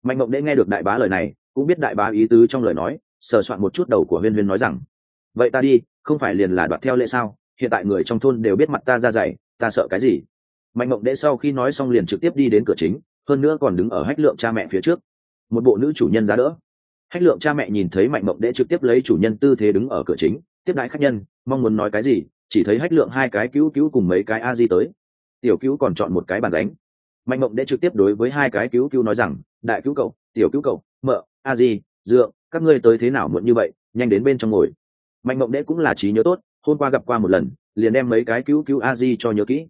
Mạnh mộng Đệ nghe được đại bá lời này, cũng biết đại bá ý tứ trong lời nói, sờ soạn một chút đầu của huyên huyên nói rằng, vậy ta đi, không phải liền là đoạt theo lễ sao? Hiện tại người trong thôn đều biết mặt ta ra dày ta sợ cái gì? Mạnh mộng Đệ sau khi nói xong liền trực tiếp đi đến cửa chính, hơn nữa còn đứng ở hách lượng cha mẹ phía trước một bộ nữ chủ nhân giá đỡ. Hách lượng cha mẹ nhìn thấy mạnh mộng đễ trực tiếp lấy chủ nhân tư thế đứng ở cửa chính, tiếp đãi khách nhân, mong muốn nói cái gì, chỉ thấy hách lượng hai cái cứu cứu cùng mấy cái a di tới. Tiểu cứu còn chọn một cái bàn đánh. Mạnh mộng đễ trực tiếp đối với hai cái cứu cứu nói rằng, đại cứu cậu, tiểu cứu cậu, mợ, a di dựa các ngươi tới thế nào muộn như vậy, nhanh đến bên trong ngồi. Mạnh mộng đễ cũng là trí nhớ tốt, hôm qua gặp qua một lần, liền đem mấy cái cứu cứu a di cho nhớ kỹ.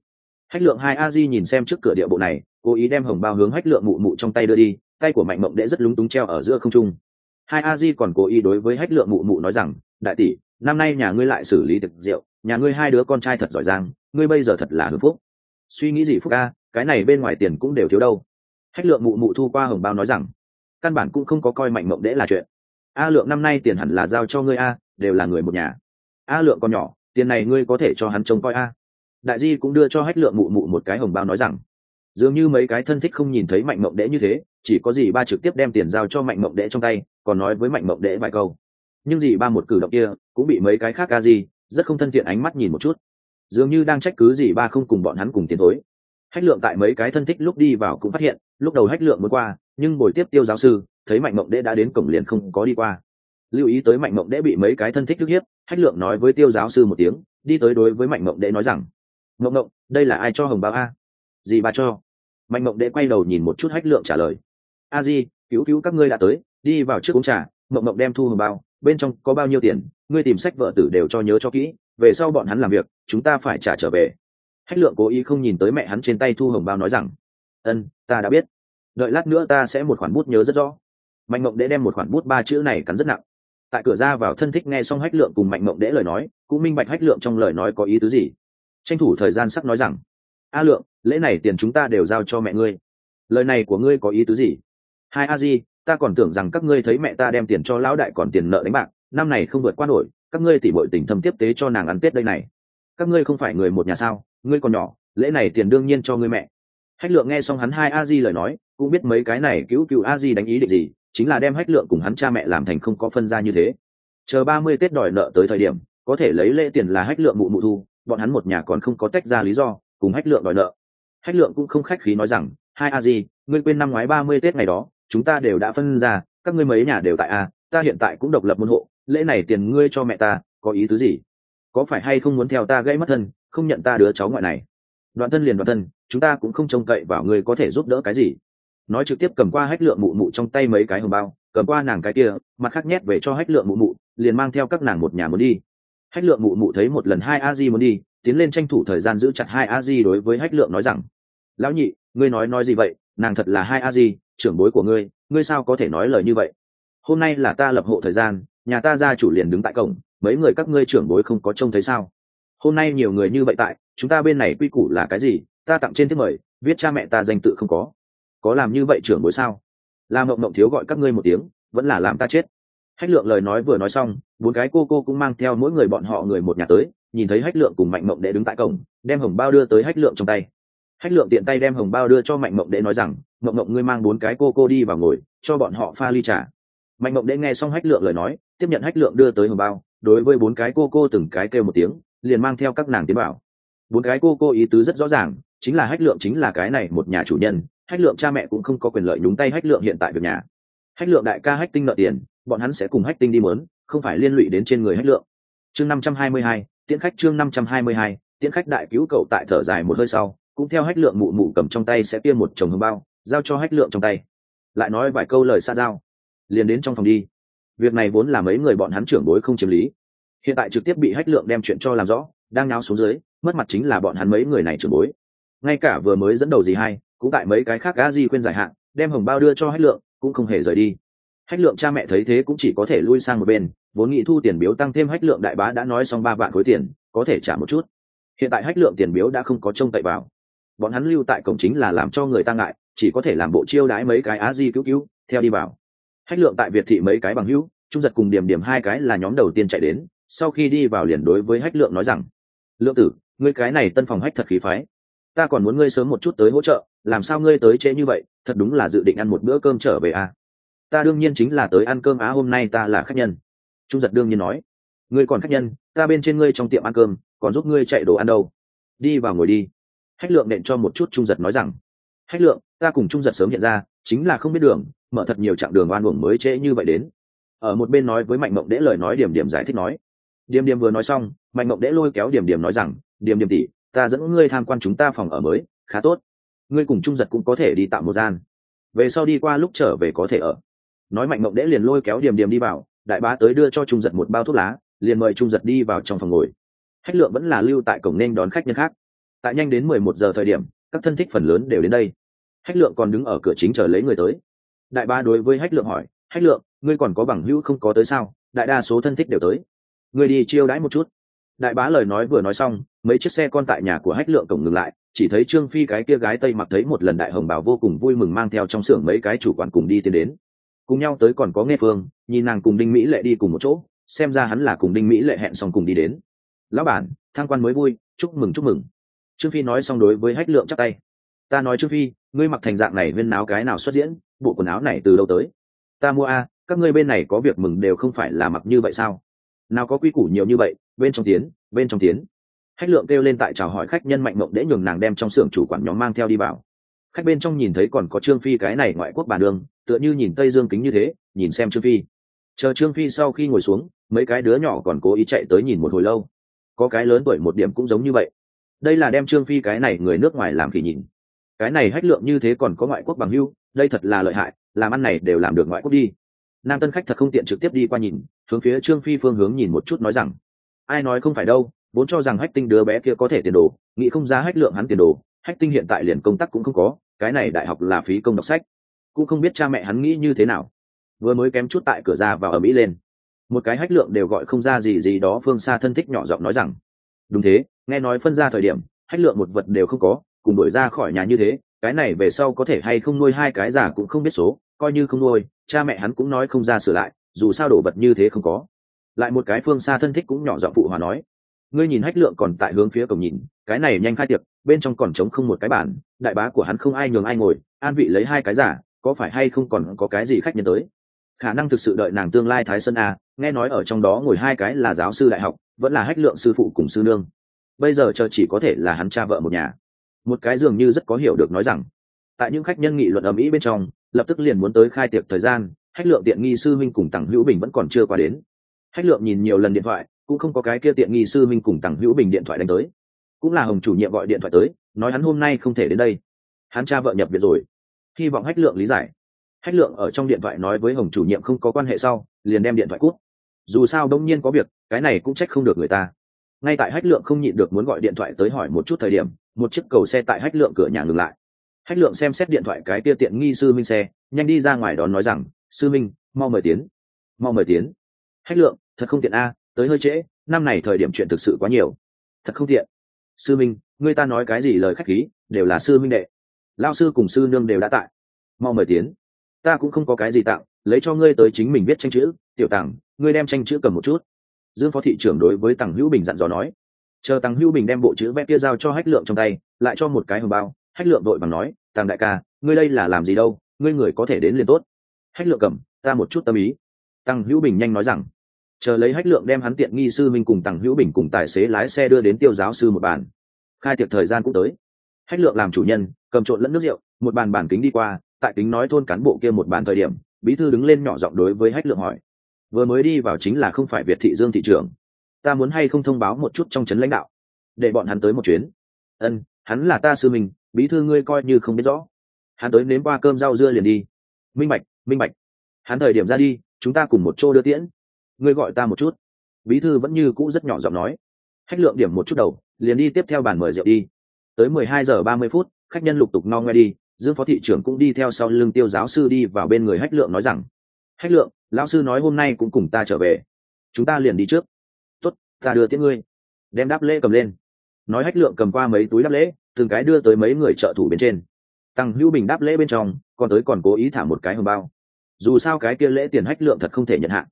Hách lượng hai a di nhìn xem trước cửa địa bộ này, cố ý đem hồng bao hướng hách lượng mụ mụ trong tay đưa đi tay của mạnh mộng đệ rất lúng túng treo ở giữa không trung. Hai a di còn cố ý đối với hách lượng mụ mụ nói rằng, đại tỷ, năm nay nhà ngươi lại xử lý thực rượu, nhà ngươi hai đứa con trai thật giỏi giang, ngươi bây giờ thật là hưng phúc. Suy nghĩ gì phúc a, cái này bên ngoài tiền cũng đều thiếu đâu. Hách lượng mụ mụ thu qua hồng bao nói rằng, căn bản cũng không có coi mạnh mộng đễ là chuyện. A lượng năm nay tiền hẳn là giao cho ngươi a, đều là người một nhà. A lượng còn nhỏ, tiền này ngươi có thể cho hắn trông coi a. Đại di cũng đưa cho hách lượng mụ mụ một cái hồng bao nói rằng dường như mấy cái thân thích không nhìn thấy mạnh mộng đễ như thế, chỉ có gì ba trực tiếp đem tiền giao cho mạnh mộng đễ trong tay, còn nói với mạnh mộng đễ vài câu. Nhưng dì ba một cử động kia, cũng bị mấy cái khác ca gì rất không thân thiện ánh mắt nhìn một chút. Dường như đang trách cứ gì ba không cùng bọn hắn cùng tiến thối hách lượng tại mấy cái thân thích lúc đi vào cũng phát hiện, lúc đầu hách lượng muốn qua, nhưng buổi tiếp tiêu giáo sư, thấy mạnh mộng đễ đã đến cổng liền không có đi qua. Lưu ý tới mạnh mộng đễ bị mấy cái thân thích thức hiếp, hách lượng nói với tiêu giáo sư một tiếng, đi tới đối với mạnh mộng đễ nói rằng mộng mộng đây là ai cho hồng báo a? Gì ba cho? Mạnh mộng đệ quay đầu nhìn một chút hách lượng trả lời. A di, cứu cứu các ngươi đã tới, đi vào trước uống trà. Mộng mộng đem thu hồng bao, bên trong có bao nhiêu tiền, ngươi tìm sách vợ tử đều cho nhớ cho kỹ, về sau bọn hắn làm việc, chúng ta phải trả trở về. Hách lượng cố ý không nhìn tới mẹ hắn trên tay thu hồng bao nói rằng, ân, ta đã biết. Đợi lát nữa ta sẽ một khoản bút nhớ rất rõ. Mạnh mộng đệ đem một khoản bút ba chữ này cắn rất nặng. Tại cửa ra vào thân thích nghe xong hách lượng cùng mạnh mộng đệ lời nói, cũng minh bạch hách lượng trong lời nói có ý tứ gì. Tranh thủ thời gian sắc nói rằng, a lượng lễ này tiền chúng ta đều giao cho mẹ ngươi. Lời này của ngươi có ý tứ gì? Hai a di, ta còn tưởng rằng các ngươi thấy mẹ ta đem tiền cho lão đại còn tiền nợ đánh bạc, năm này không vượt qua nổi, các ngươi tỉ bội tình thâm tiếp tế cho nàng ăn tết đây này. Các ngươi không phải người một nhà sao, ngươi còn nhỏ, lễ này tiền đương nhiên cho ngươi mẹ. Hách lượng nghe xong hắn hai a di lời nói, cũng biết mấy cái này cứu cứu a di đánh ý định gì, chính là đem hách lượng cùng hắn cha mẹ làm thành không có phân ra như thế. Chờ ba mươi tết đòi nợ tới thời điểm, có thể lấy lễ tiền là hách lượng mụ mụ thu, bọn hắn một nhà còn không có tách ra lý do, cùng hách lượng đòi nợ hách lượng cũng không khách khí nói rằng, hai a di, ngươi quên năm ngoái ba mươi tết ngày đó, chúng ta đều đã phân ra, các ngươi mấy nhà đều tại a, ta hiện tại cũng độc lập môn hộ, lễ này tiền ngươi cho mẹ ta, có ý tứ gì? Có phải hay không muốn theo ta gãy mất thân, không nhận ta đứa cháu ngoại này? Đoạn thân liền đoạn thân, chúng ta cũng không trông cậy vào ngươi có thể giúp đỡ cái gì. Nói trực tiếp cầm qua hách lượng mụ mụ trong tay mấy cái hồng bao, cầm qua nàng cái kia, mặt khác nhét về cho hách lượng mụ mụ, liền mang theo các nàng một nhà muốn đi. Hách lượng mụ mụ thấy một lần hai a di muốn đi tiến lên tranh thủ thời gian giữ chặt hai a di đối với hách lượng nói rằng, lão nhị, ngươi nói nói gì vậy? Nàng thật là hai a di trưởng bối của ngươi ngươi sao có thể nói lời như vậy? Hôm nay là ta lập hộ thời gian, nhà ta gia chủ liền đứng tại cổng, mấy người các ngươi trưởng bối không có trông thấy sao? Hôm nay nhiều người như vậy tại, chúng ta bên này quy củ là cái gì? Ta tặng trên thiết mời, viết cha mẹ ta danh tự không có. Có làm như vậy trưởng bối sao? Làm mộng mộng thiếu gọi các ngươi một tiếng, vẫn là làm ta chết. Hách lượng lời nói vừa nói xong, bốn cái cô cô cũng mang theo mỗi người bọn họ người một nhà tới nhìn thấy hách lượng cùng mạnh mộng đệ đứng tại cổng, đem hồng bao đưa tới hách lượng trong tay. Hách lượng tiện tay đem hồng bao đưa cho mạnh mộng đệ nói rằng, mộng mộng ngươi mang bốn cái cô cô đi vào ngồi, cho bọn họ pha ly trà. Mạnh mộng đệ nghe xong hách lượng lời nói, tiếp nhận hách lượng đưa tới hồng bao, đối với bốn cái cô cô từng cái kêu một tiếng, liền mang theo các nàng tiến bảo bốn cái cô cô ý tứ rất rõ ràng, chính là hách lượng chính là cái này một nhà chủ nhân, hách lượng cha mẹ cũng không có quyền lợi nhúng tay hách lượng hiện tại việc nhà. Hách lượng đại ca hách tinh nợ tiền, bọn hắn sẽ cùng hách tinh đi mớn, không phải liên lụy đến trên người hách lượng. Chương năm trăm hai mươi hai tiễn khách chương năm trăm hai mươi hai, tiễn khách đại cứu cậu tại thở dài một hơi sau, cũng theo hách lượng mụ mụ cầm trong tay sẽ tiêm một chồng hương bao, giao cho hách lượng trong tay. Lại nói vài câu lời xa giao. Liền đến trong phòng đi. Việc này vốn là mấy người bọn hắn trưởng bối không chiếm lý. Hiện tại trực tiếp bị hách lượng đem chuyện cho làm rõ, đang náo xuống dưới, mất mặt chính là bọn hắn mấy người này trưởng bối. Ngay cả vừa mới dẫn đầu gì hay, cũng tại mấy cái khác gã di khuyên giải hạn, đem hồng bao đưa cho hách lượng, cũng không hề rời đi hách lượng cha mẹ thấy thế cũng chỉ có thể lui sang một bên, vốn nghĩ thu tiền biếu tăng thêm hách lượng đại bá đã nói xong ba vạn khối tiền, có thể trả một chút. Hiện tại hách lượng tiền biếu đã không có trông cậy vào. Bọn hắn lưu tại cổng chính là làm cho người ta ngại, chỉ có thể làm bộ chiêu đái mấy cái á di cứu cứu, theo đi vào. Hách lượng tại việt thị mấy cái bằng hữu, trung giật cùng điểm điểm hai cái là nhóm đầu tiên chạy đến, sau khi đi vào liền đối với hách lượng nói rằng, lượng tử, ngươi cái này tân phòng hách thật khí phái. Ta còn muốn ngươi sớm một chút tới hỗ trợ, làm sao ngươi tới trễ như vậy, thật đúng là dự định ăn một bữa cơm trở về à ta đương nhiên chính là tới ăn cơm á, hôm nay ta là khách nhân. Trung giật đương nhiên nói, ngươi còn khách nhân, ta bên trên ngươi trong tiệm ăn cơm, còn giúp ngươi chạy đồ ăn đâu. Đi vào ngồi đi. Hách lượng nện cho một chút trung giật nói rằng, hách lượng, ta cùng trung giật sớm hiện ra, chính là không biết đường, mở thật nhiều chặng đường oan uổng mới trễ như vậy đến. Ở một bên nói với mạnh mộng đễ lời nói điểm điểm giải thích nói, điểm điểm vừa nói xong, mạnh mộng đễ lôi kéo điểm điểm nói rằng, điểm điểm tỷ, ta dẫn ngươi tham quan chúng ta phòng ở mới, khá tốt. Ngươi cùng trung giật cũng có thể đi tạo một gian. Về sau đi qua lúc trở về có thể ở nói mạnh mộng đễ liền lôi kéo điểm điểm đi vào, đại bá tới đưa cho trung giật một bao thuốc lá, liền mời trung giật đi vào trong phòng ngồi. Hách lượng vẫn là lưu tại cổng nên đón khách nhân khác. Tại nhanh đến mười một giờ thời điểm, các thân thích phần lớn đều đến đây. Hách lượng còn đứng ở cửa chính chờ lấy người tới. Đại bá đối với hách lượng hỏi, hách lượng, ngươi còn có bằng hữu không có tới sao? Đại đa số thân thích đều tới. Ngươi đi chiêu đãi một chút. Đại bá lời nói vừa nói xong, mấy chiếc xe con tại nhà của hách lượng cổng ngừng lại, chỉ thấy trương phi cái kia gái tây mặc thấy một lần đại hồng bảo vô cùng vui mừng mang theo trong xưởng mấy cái chủ quản cùng đi tiến đến cùng nhau tới còn có nghe phương, nhìn nàng cùng đinh mỹ lệ đi cùng một chỗ, xem ra hắn là cùng đinh mỹ lệ hẹn xong cùng đi đến. Lão bản thang quan mới vui, chúc mừng chúc mừng. Trương phi nói xong đối với hách lượng chắc tay. Ta nói trương phi, ngươi mặc thành dạng này viên áo cái nào xuất diễn, bộ quần áo này từ đâu tới? Ta mua a, các ngươi bên này có việc mừng đều không phải là mặc như vậy sao? Nào có quy củ nhiều như vậy, bên trong tiến, bên trong tiến. Hách lượng kêu lên tại chào hỏi khách nhân mạnh mộng để nhường nàng đem trong xưởng chủ quản nhóm mang theo đi vào. Khách bên trong nhìn thấy còn có trương phi cái này ngoại quốc bà đường tựa như nhìn tây dương kính như thế, nhìn xem trương phi. Chờ trương phi sau khi ngồi xuống, mấy cái đứa nhỏ còn cố ý chạy tới nhìn một hồi lâu. Có cái lớn tuổi một điểm cũng giống như vậy. Đây là đem trương phi cái này người nước ngoài làm kỳ nhìn cái này hách lượng như thế còn có ngoại quốc bằng hưu, đây thật là lợi hại, làm ăn này đều làm được ngoại quốc đi. Nam tân khách thật không tiện trực tiếp đi qua nhìn, hướng phía trương phi phương hướng nhìn một chút nói rằng, ai nói không phải đâu, vốn cho rằng hách tinh đứa bé kia có thể tiền đồ, nghĩ không ra hách lượng hắn tiền đồ, hách tinh hiện tại liền công tác cũng không có, cái này đại học là phí công đọc sách cũng không biết cha mẹ hắn nghĩ như thế nào. Vừa mới kém chút tại cửa ra vào ở mỹ lên. Một cái hách lượng đều gọi không ra gì gì đó, phương xa thân thích nhỏ giọng nói rằng, đúng thế, nghe nói phân ra thời điểm, hách lượng một vật đều không có, cùng đuổi ra khỏi nhà như thế, cái này về sau có thể hay không nuôi hai cái già cũng không biết số, coi như không nuôi, cha mẹ hắn cũng nói không ra sửa lại, dù sao đổ vật như thế không có. Lại một cái phương xa thân thích cũng nhỏ giọng phụ hòa nói, ngươi nhìn hách lượng còn tại hướng phía cổng nhìn, cái này nhanh khai tiệc, bên trong còn trống không một cái bản đại bá của hắn không ai nhường ai ngồi, an vị lấy hai cái giả có phải hay không còn có cái gì khách nhân tới? Khả năng thực sự đợi nàng tương lai thái sơn a, nghe nói ở trong đó ngồi hai cái là giáo sư đại học, vẫn là hách lượng sư phụ cùng sư nương. Bây giờ chờ chỉ có thể là hắn cha vợ một nhà. Một cái dường như rất có hiểu được nói rằng, tại những khách nhân nghị luận ở mỹ bên trong, lập tức liền muốn tới khai tiệc thời gian, hách lượng tiện nghi sư minh cùng tặng hữu bình vẫn còn chưa qua đến. Hách lượng nhìn nhiều lần điện thoại, cũng không có cái kia tiện nghi sư minh cùng tặng hữu bình điện thoại đánh tới. Cũng là hồng chủ nhiệm gọi điện thoại tới, nói hắn hôm nay không thể đến đây. Hắn cha vợ nhập viện rồi hy vọng hách lượng lý giải. Hách lượng ở trong điện thoại nói với hồng chủ nhiệm không có quan hệ sau, liền đem điện thoại cút dù sao đông nhiên có việc, cái này cũng trách không được người ta. Ngay tại hách lượng không nhịn được muốn gọi điện thoại tới hỏi một chút thời điểm, một chiếc cầu xe tại hách lượng cửa nhà ngừng lại. Hách lượng xem xét điện thoại cái kia tiện nghi sư minh xe, nhanh đi ra ngoài đón nói rằng, sư minh, mau mời tiến. Mau mời tiến. Hách lượng, thật không tiện a, tới hơi trễ, năm này thời điểm chuyện thực sự quá nhiều. Thật không tiện. Sư minh người ta nói cái gì lời khách khí, đều là sư minh đệ lao sư cùng sư nương đều đã tại. Mau mời tiến. Ta cũng không có cái gì tặng, lấy cho ngươi tới chính mình viết tranh chữ. Tiểu tàng ngươi đem tranh chữ cầm một chút. Dương phó thị trưởng đối với tằng hữu bình dặn dò nói. Chờ tằng hữu bình đem bộ chữ vẽ kia giao cho hách lượng trong tay, lại cho một cái hồng bao. Hách lượng đội bằng nói tàng đại ca, ngươi đây là làm gì đâu? Ngươi người có thể đến liền tốt. Hách lượng cầm, ta một chút tâm ý. Tăng hữu bình nhanh nói rằng, chờ lấy hách lượng đem hắn tiện nghi sư minh cùng tăng hữu bình cùng tài xế lái xe đưa đến tiêu giáo sư một bàn. Khai tiệc thời gian cũng tới. Hách lượng làm chủ nhân cầm trộn lẫn nước rượu, một bàn bản kính đi qua, tại kính nói thôn cán bộ kia một bàn thời điểm, bí thư đứng lên nhỏ giọng đối với hách lượng hỏi. Vừa mới đi vào chính là không phải việt thị dương thị trường ta muốn hay không thông báo một chút trong trấn lãnh đạo? Để bọn hắn tới một chuyến. Ân, hắn là ta sư mình bí thư ngươi coi như không biết rõ. Hắn tới nếm qua cơm rau dưa liền đi. Minh bạch minh bạch. Hắn thời điểm ra đi, chúng ta cùng một chỗ đưa tiễn. Ngươi gọi ta một chút. Bí thư vẫn như cũ rất nhỏ giọng nói. Hách lượng điểm một chút đầu, liền đi tiếp theo bàn mời rượu đi. Tới mười hai giờ ba mươi phút khách nhân lục tục no ngoe đi, dương phó thị trưởng cũng đi theo sau lưng tiêu giáo sư đi vào bên người hách lượng nói rằng, hách lượng, lão sư nói hôm nay cũng cùng ta trở về. Chúng ta liền đi trước. Tuất ta đưa tiễn ngươi. Đem đáp lễ cầm lên. Nói hách lượng cầm qua mấy túi đáp lễ, từng cái đưa tới mấy người trợ thủ bên trên. Tăng hữu bình đáp lễ bên trong, còn tới còn cố ý thả một cái hồng bao. Dù sao cái kia lễ tiền hách lượng thật không thể nhận hạn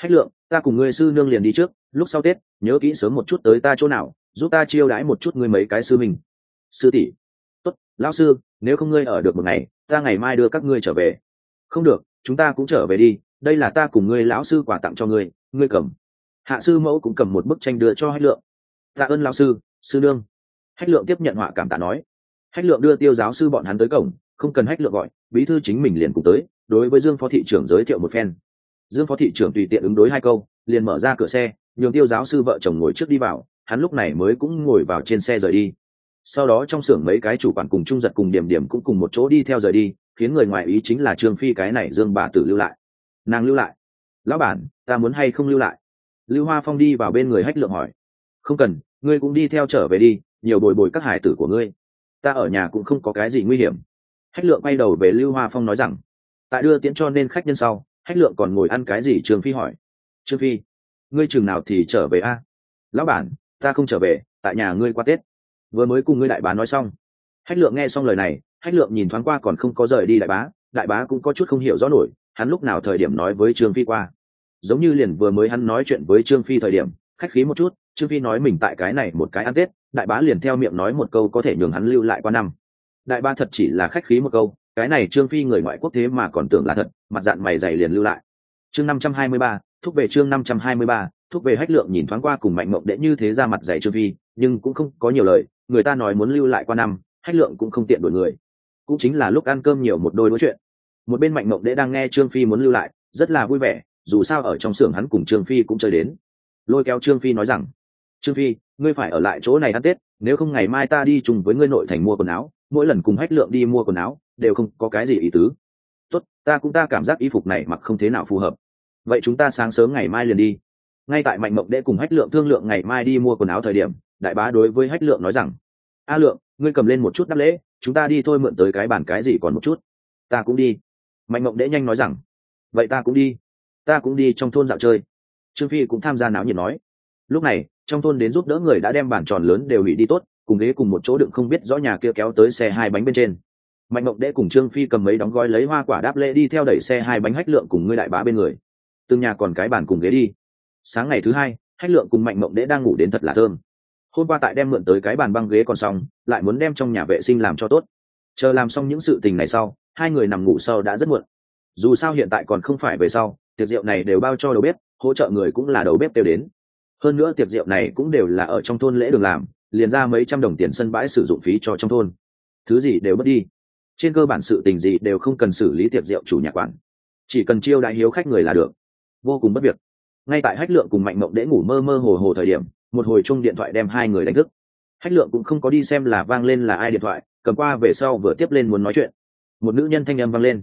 hách lượng, ta cùng ngươi sư nương liền đi trước, lúc sau tết, nhớ kỹ sớm một chút tới ta chỗ nào, giúp ta chiêu đãi một chút ngươi mấy cái sư mình sư tỷ tốt, lão sư, nếu không ngươi ở được một ngày, ta ngày mai đưa các ngươi trở về. Không được, chúng ta cũng trở về đi, đây là ta cùng ngươi lão sư quà tặng cho ngươi ngươi cầm. Hạ sư mẫu cũng cầm một bức tranh đưa cho hách lượng. Tạ ơn lão sư sư đương. hách lượng tiếp nhận họa cảm tạ nói. Hách lượng đưa tiêu giáo sư bọn hắn tới cổng, không cần hách lượng gọi, bí thư chính mình liền cùng tới, đối với dương phó thị trưởng giới thiệu một phen. Dương phó thị trưởng tùy tiện ứng đối hai câu, liền mở ra cửa xe, nhường tiêu giáo sư vợ chồng ngồi trước đi vào, hắn lúc này mới cũng ngồi vào trên xe rời đi sau đó trong xưởng mấy cái chủ quản cùng trung giật cùng điểm điểm cũng cùng một chỗ đi theo rời đi, khiến người ngoài ý chính là trương phi cái này dương bà tử lưu lại. Nàng lưu lại. Lão bản, ta muốn hay không lưu lại? Lưu hoa phong đi vào bên người hách lượng hỏi. Không cần, ngươi cũng đi theo trở về đi, nhiều bồi bồi các hải tử của ngươi. Ta ở nhà cũng không có cái gì nguy hiểm. Hách lượng quay đầu về lưu hoa phong nói rằng. Tại đưa tiễn cho nên khách nhân sau, hách lượng còn ngồi ăn cái gì? Trương phi hỏi. Trương phi, ngươi chừng nào thì trở về a? Lão bản, ta không trở về, tại nhà ngươi qua tết vừa mới cùng ngươi đại bá nói xong. Hách lượng nghe xong lời này, hách lượng nhìn thoáng qua còn không có rời đi đại bá đại bá cũng có chút không hiểu rõ nổi, hắn lúc nào thời điểm nói với trương phi qua. Giống như liền vừa mới hắn nói chuyện với trương phi thời điểm, khách khí một chút, trương phi nói mình tại cái này một cái ăn tết, đại bá liền theo miệng nói một câu có thể nhường hắn lưu lại qua năm. Đại bá thật chỉ là khách khí một câu, cái này trương phi người ngoại quốc thế mà còn tưởng là thật, mặt dạng mày dày liền lưu lại. Chương năm trăm hai mươi ba, thúc về chương năm trăm hai mươi ba, thúc về hách lượng nhìn thoáng qua cùng mạnh mộng đệ như thế ra mặt dày trương phi, nhưng cũng không có nhiều lời người ta nói muốn lưu lại qua năm, hách lượng cũng không tiện đổi người. Cũng chính là lúc ăn cơm nhiều một đôi đối chuyện. Một bên mạnh mộng đễ đang nghe trương phi muốn lưu lại, rất là vui vẻ, dù sao ở trong xưởng hắn cùng trương phi cũng chơi đến. Lôi kéo trương phi nói rằng, trương phi, ngươi phải ở lại chỗ này ăn tết, nếu không ngày mai ta đi chung với ngươi nội thành mua quần áo, mỗi lần cùng hách lượng đi mua quần áo, đều không có cái gì ý tứ. Tốt, ta cũng ta cảm giác y phục này mặc không thế nào phù hợp. Vậy chúng ta sáng sớm ngày mai liền đi. Ngay tại mạnh mộng đễ cùng hách lượng thương lượng ngày mai đi mua quần áo thời điểm đại bá đối với hách lượng nói rằng, a lượng, ngươi cầm lên một chút đáp lễ, chúng ta đi thôi mượn tới cái bàn cái gì còn một chút. Ta cũng đi. Mạnh mộng đễ nhanh nói rằng, vậy ta cũng đi. Ta cũng đi trong thôn dạo chơi. Trương phi cũng tham gia náo nhiệt nói, lúc này, trong thôn đến giúp đỡ người đã đem bản tròn lớn đều hủy đi tốt, cùng ghế cùng một chỗ đựng không biết rõ nhà kia kéo tới xe hai bánh bên trên. Mạnh mộng đễ cùng trương phi cầm mấy đóng gói lấy hoa quả đáp lễ đi theo đẩy xe hai bánh hách lượng cùng ngươi đại bá bên người. Từng nhà còn cái bàn cùng ghế đi. Sáng ngày thứ hai, hách lượng cùng mạnh mộng đễ đang ngủ đến thật là thơm hôm qua tại đem mượn tới cái bàn băng ghế còn xong, lại muốn đem trong nhà vệ sinh làm cho tốt. Chờ làm xong những sự tình này sau, hai người nằm ngủ sau đã rất muộn. Dù sao hiện tại còn không phải về sau, tiệc rượu này đều bao cho đầu bếp, hỗ trợ người cũng là đầu bếp đều đến. Hơn nữa tiệc rượu này cũng đều là ở trong thôn lễ đường làm, liền ra mấy trăm đồng tiền sân bãi sử dụng phí cho trong thôn. Thứ gì đều mất đi. Trên cơ bản sự tình gì đều không cần xử lý tiệc rượu chủ nhà quản. Chỉ cần chiêu đại hiếu khách người là được. Vô cùng bất việc. Ngay tại hách lượng cùng mạnh mộng đễ ngủ mơ mơ hồ hồ thời điểm một hồi chung điện thoại đem hai người đánh thức. Hách lượng cũng không có đi xem là vang lên là ai điện thoại, cầm qua về sau vừa tiếp lên muốn nói chuyện. Một nữ nhân thanh âm vang lên.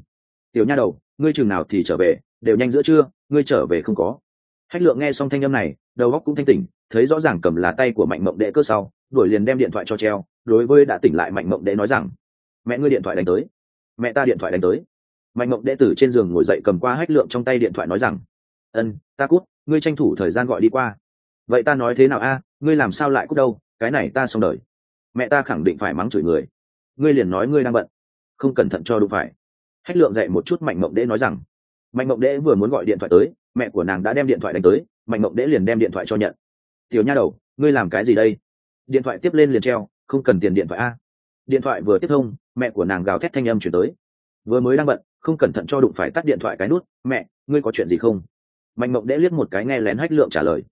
Tiểu nha đầu, ngươi chừng nào thì trở về, đều nhanh giữa trưa, ngươi trở về không có. Hách lượng nghe xong thanh âm này, đầu óc cũng thanh tỉnh, thấy rõ ràng cầm là tay của mạnh mộng đệ cơ sau, đuổi liền đem điện thoại cho treo, đối với đã tỉnh lại mạnh mộng đệ nói rằng, mẹ ngươi điện thoại đánh tới, mẹ ta điện thoại đánh tới. Mạnh mộng đệ tử trên giường ngồi dậy cầm qua hách lượng trong tay điện thoại nói rằng, ân, ta cút, ngươi tranh thủ thời gian gọi đi qua vậy ta nói thế nào a? Ngươi làm sao lại cúc đâu? Cái này ta xong đời. Mẹ ta khẳng định phải mắng chửi người. Ngươi liền nói ngươi đang bận. Không cẩn thận cho đúng phải. Hách lượng dạy một chút mạnh mộng đễ nói rằng, mạnh mộng đễ vừa muốn gọi điện thoại tới, mẹ của nàng đã đem điện thoại đánh tới, mạnh mộng đễ liền đem điện thoại cho nhận. Tiểu nha đầu, ngươi làm cái gì đây? Điện thoại tiếp lên liền treo, không cần tiền điện thoại a. Điện thoại vừa tiếp thông, mẹ của nàng gào thét thanh âm chuyển tới. Vừa mới đang bận, không cẩn thận cho đụng phải tắt điện thoại cái nút, mẹ, ngươi có chuyện gì không? Mạnh mộng đễ liếc một cái nghe lén hách lượng trả lời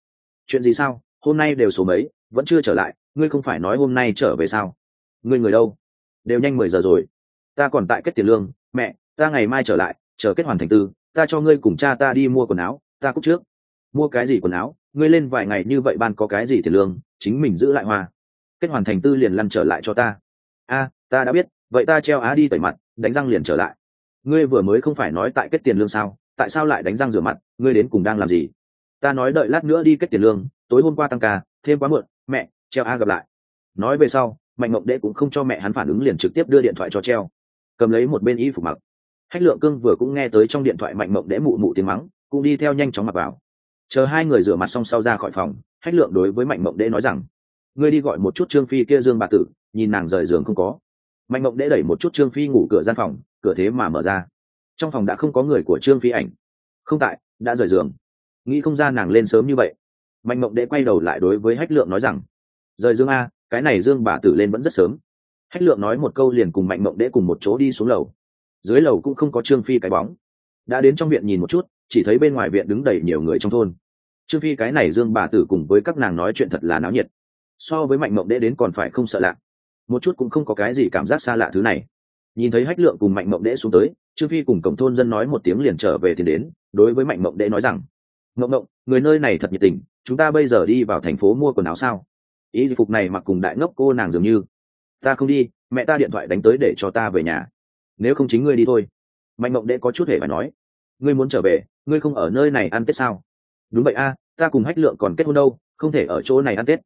chuyện gì sao? Hôm nay đều số mấy? Vẫn chưa trở lại. Ngươi không phải nói hôm nay trở về sao? Ngươi người đâu? Đều nhanh mười giờ rồi. Ta còn tại kết tiền lương. Mẹ, ta ngày mai trở lại, chờ kết hoàn thành tư. Ta cho ngươi cùng cha ta đi mua quần áo. Ta cúc trước. Mua cái gì quần áo? Ngươi lên vài ngày như vậy ban có cái gì tiền lương? Chính mình giữ lại hoa. Kết hoàn thành tư liền lăn trở lại cho ta. A, ta đã biết. Vậy ta treo á đi tẩy mặt, đánh răng liền trở lại. Ngươi vừa mới không phải nói tại kết tiền lương sao? Tại sao lại đánh răng rửa mặt? Ngươi đến cùng đang làm gì? Ta nói đợi lát nữa đi kết tiền lương, tối hôm qua tăng ca, thêm quá muộn, mẹ, treo a gặp lại. Nói về sau, mạnh mộng đệ cũng không cho mẹ hắn phản ứng liền trực tiếp đưa điện thoại cho treo. Cầm lấy một bên y phục mặc. Hách lượng cương vừa cũng nghe tới trong điện thoại mạnh mộng đệ mụ mụ tiếng mắng, cũng đi theo nhanh chóng mặc vào. Chờ hai người rửa mặt xong sau ra khỏi phòng, hách lượng đối với mạnh mộng đệ nói rằng, ngươi đi gọi một chút trương phi kia dương bà tử, nhìn nàng rời giường không có. Mạnh mộng đệ đẩy một chút trương phi ngủ cửa gian phòng, cửa thế mà mở ra. Trong phòng đã không có người của trương phi ảnh. Không tại, đã rời giường nghĩ không ra nàng lên sớm như vậy. Mạnh mộng đệ quay đầu lại đối với hách lượng nói rằng, rời dương a, cái này dương bà tử lên vẫn rất sớm. Hách lượng nói một câu liền cùng mạnh mộng đệ cùng một chỗ đi xuống lầu. Dưới lầu cũng không có trương phi cái bóng. Đã đến trong viện nhìn một chút, chỉ thấy bên ngoài viện đứng đầy nhiều người trong thôn. Trương phi cái này dương bà tử cùng với các nàng nói chuyện thật là náo nhiệt. So với mạnh mộng đệ đến còn phải không sợ lạ. Một chút cũng không có cái gì cảm giác xa lạ thứ này. Nhìn thấy hách lượng cùng mạnh mộng đệ xuống tới, trương phi cùng cổng thôn dân nói một tiếng liền trở về thì đến, đối với mạnh mộng đệ nói rằng ngộng ngộng, người nơi này thật nhiệt tình, chúng ta bây giờ đi vào thành phố mua quần áo sao? Ý phục này mặc cùng đại ngốc cô nàng dường như. Ta không đi, mẹ ta điện thoại đánh tới để cho ta về nhà. Nếu không chính ngươi đi thôi. Mạnh mộng đệ có chút hề phải nói. Ngươi muốn trở về, ngươi không ở nơi này ăn tết sao? Đúng vậy a, ta cùng hách lượng còn kết hôn đâu, không thể ở chỗ này ăn tết.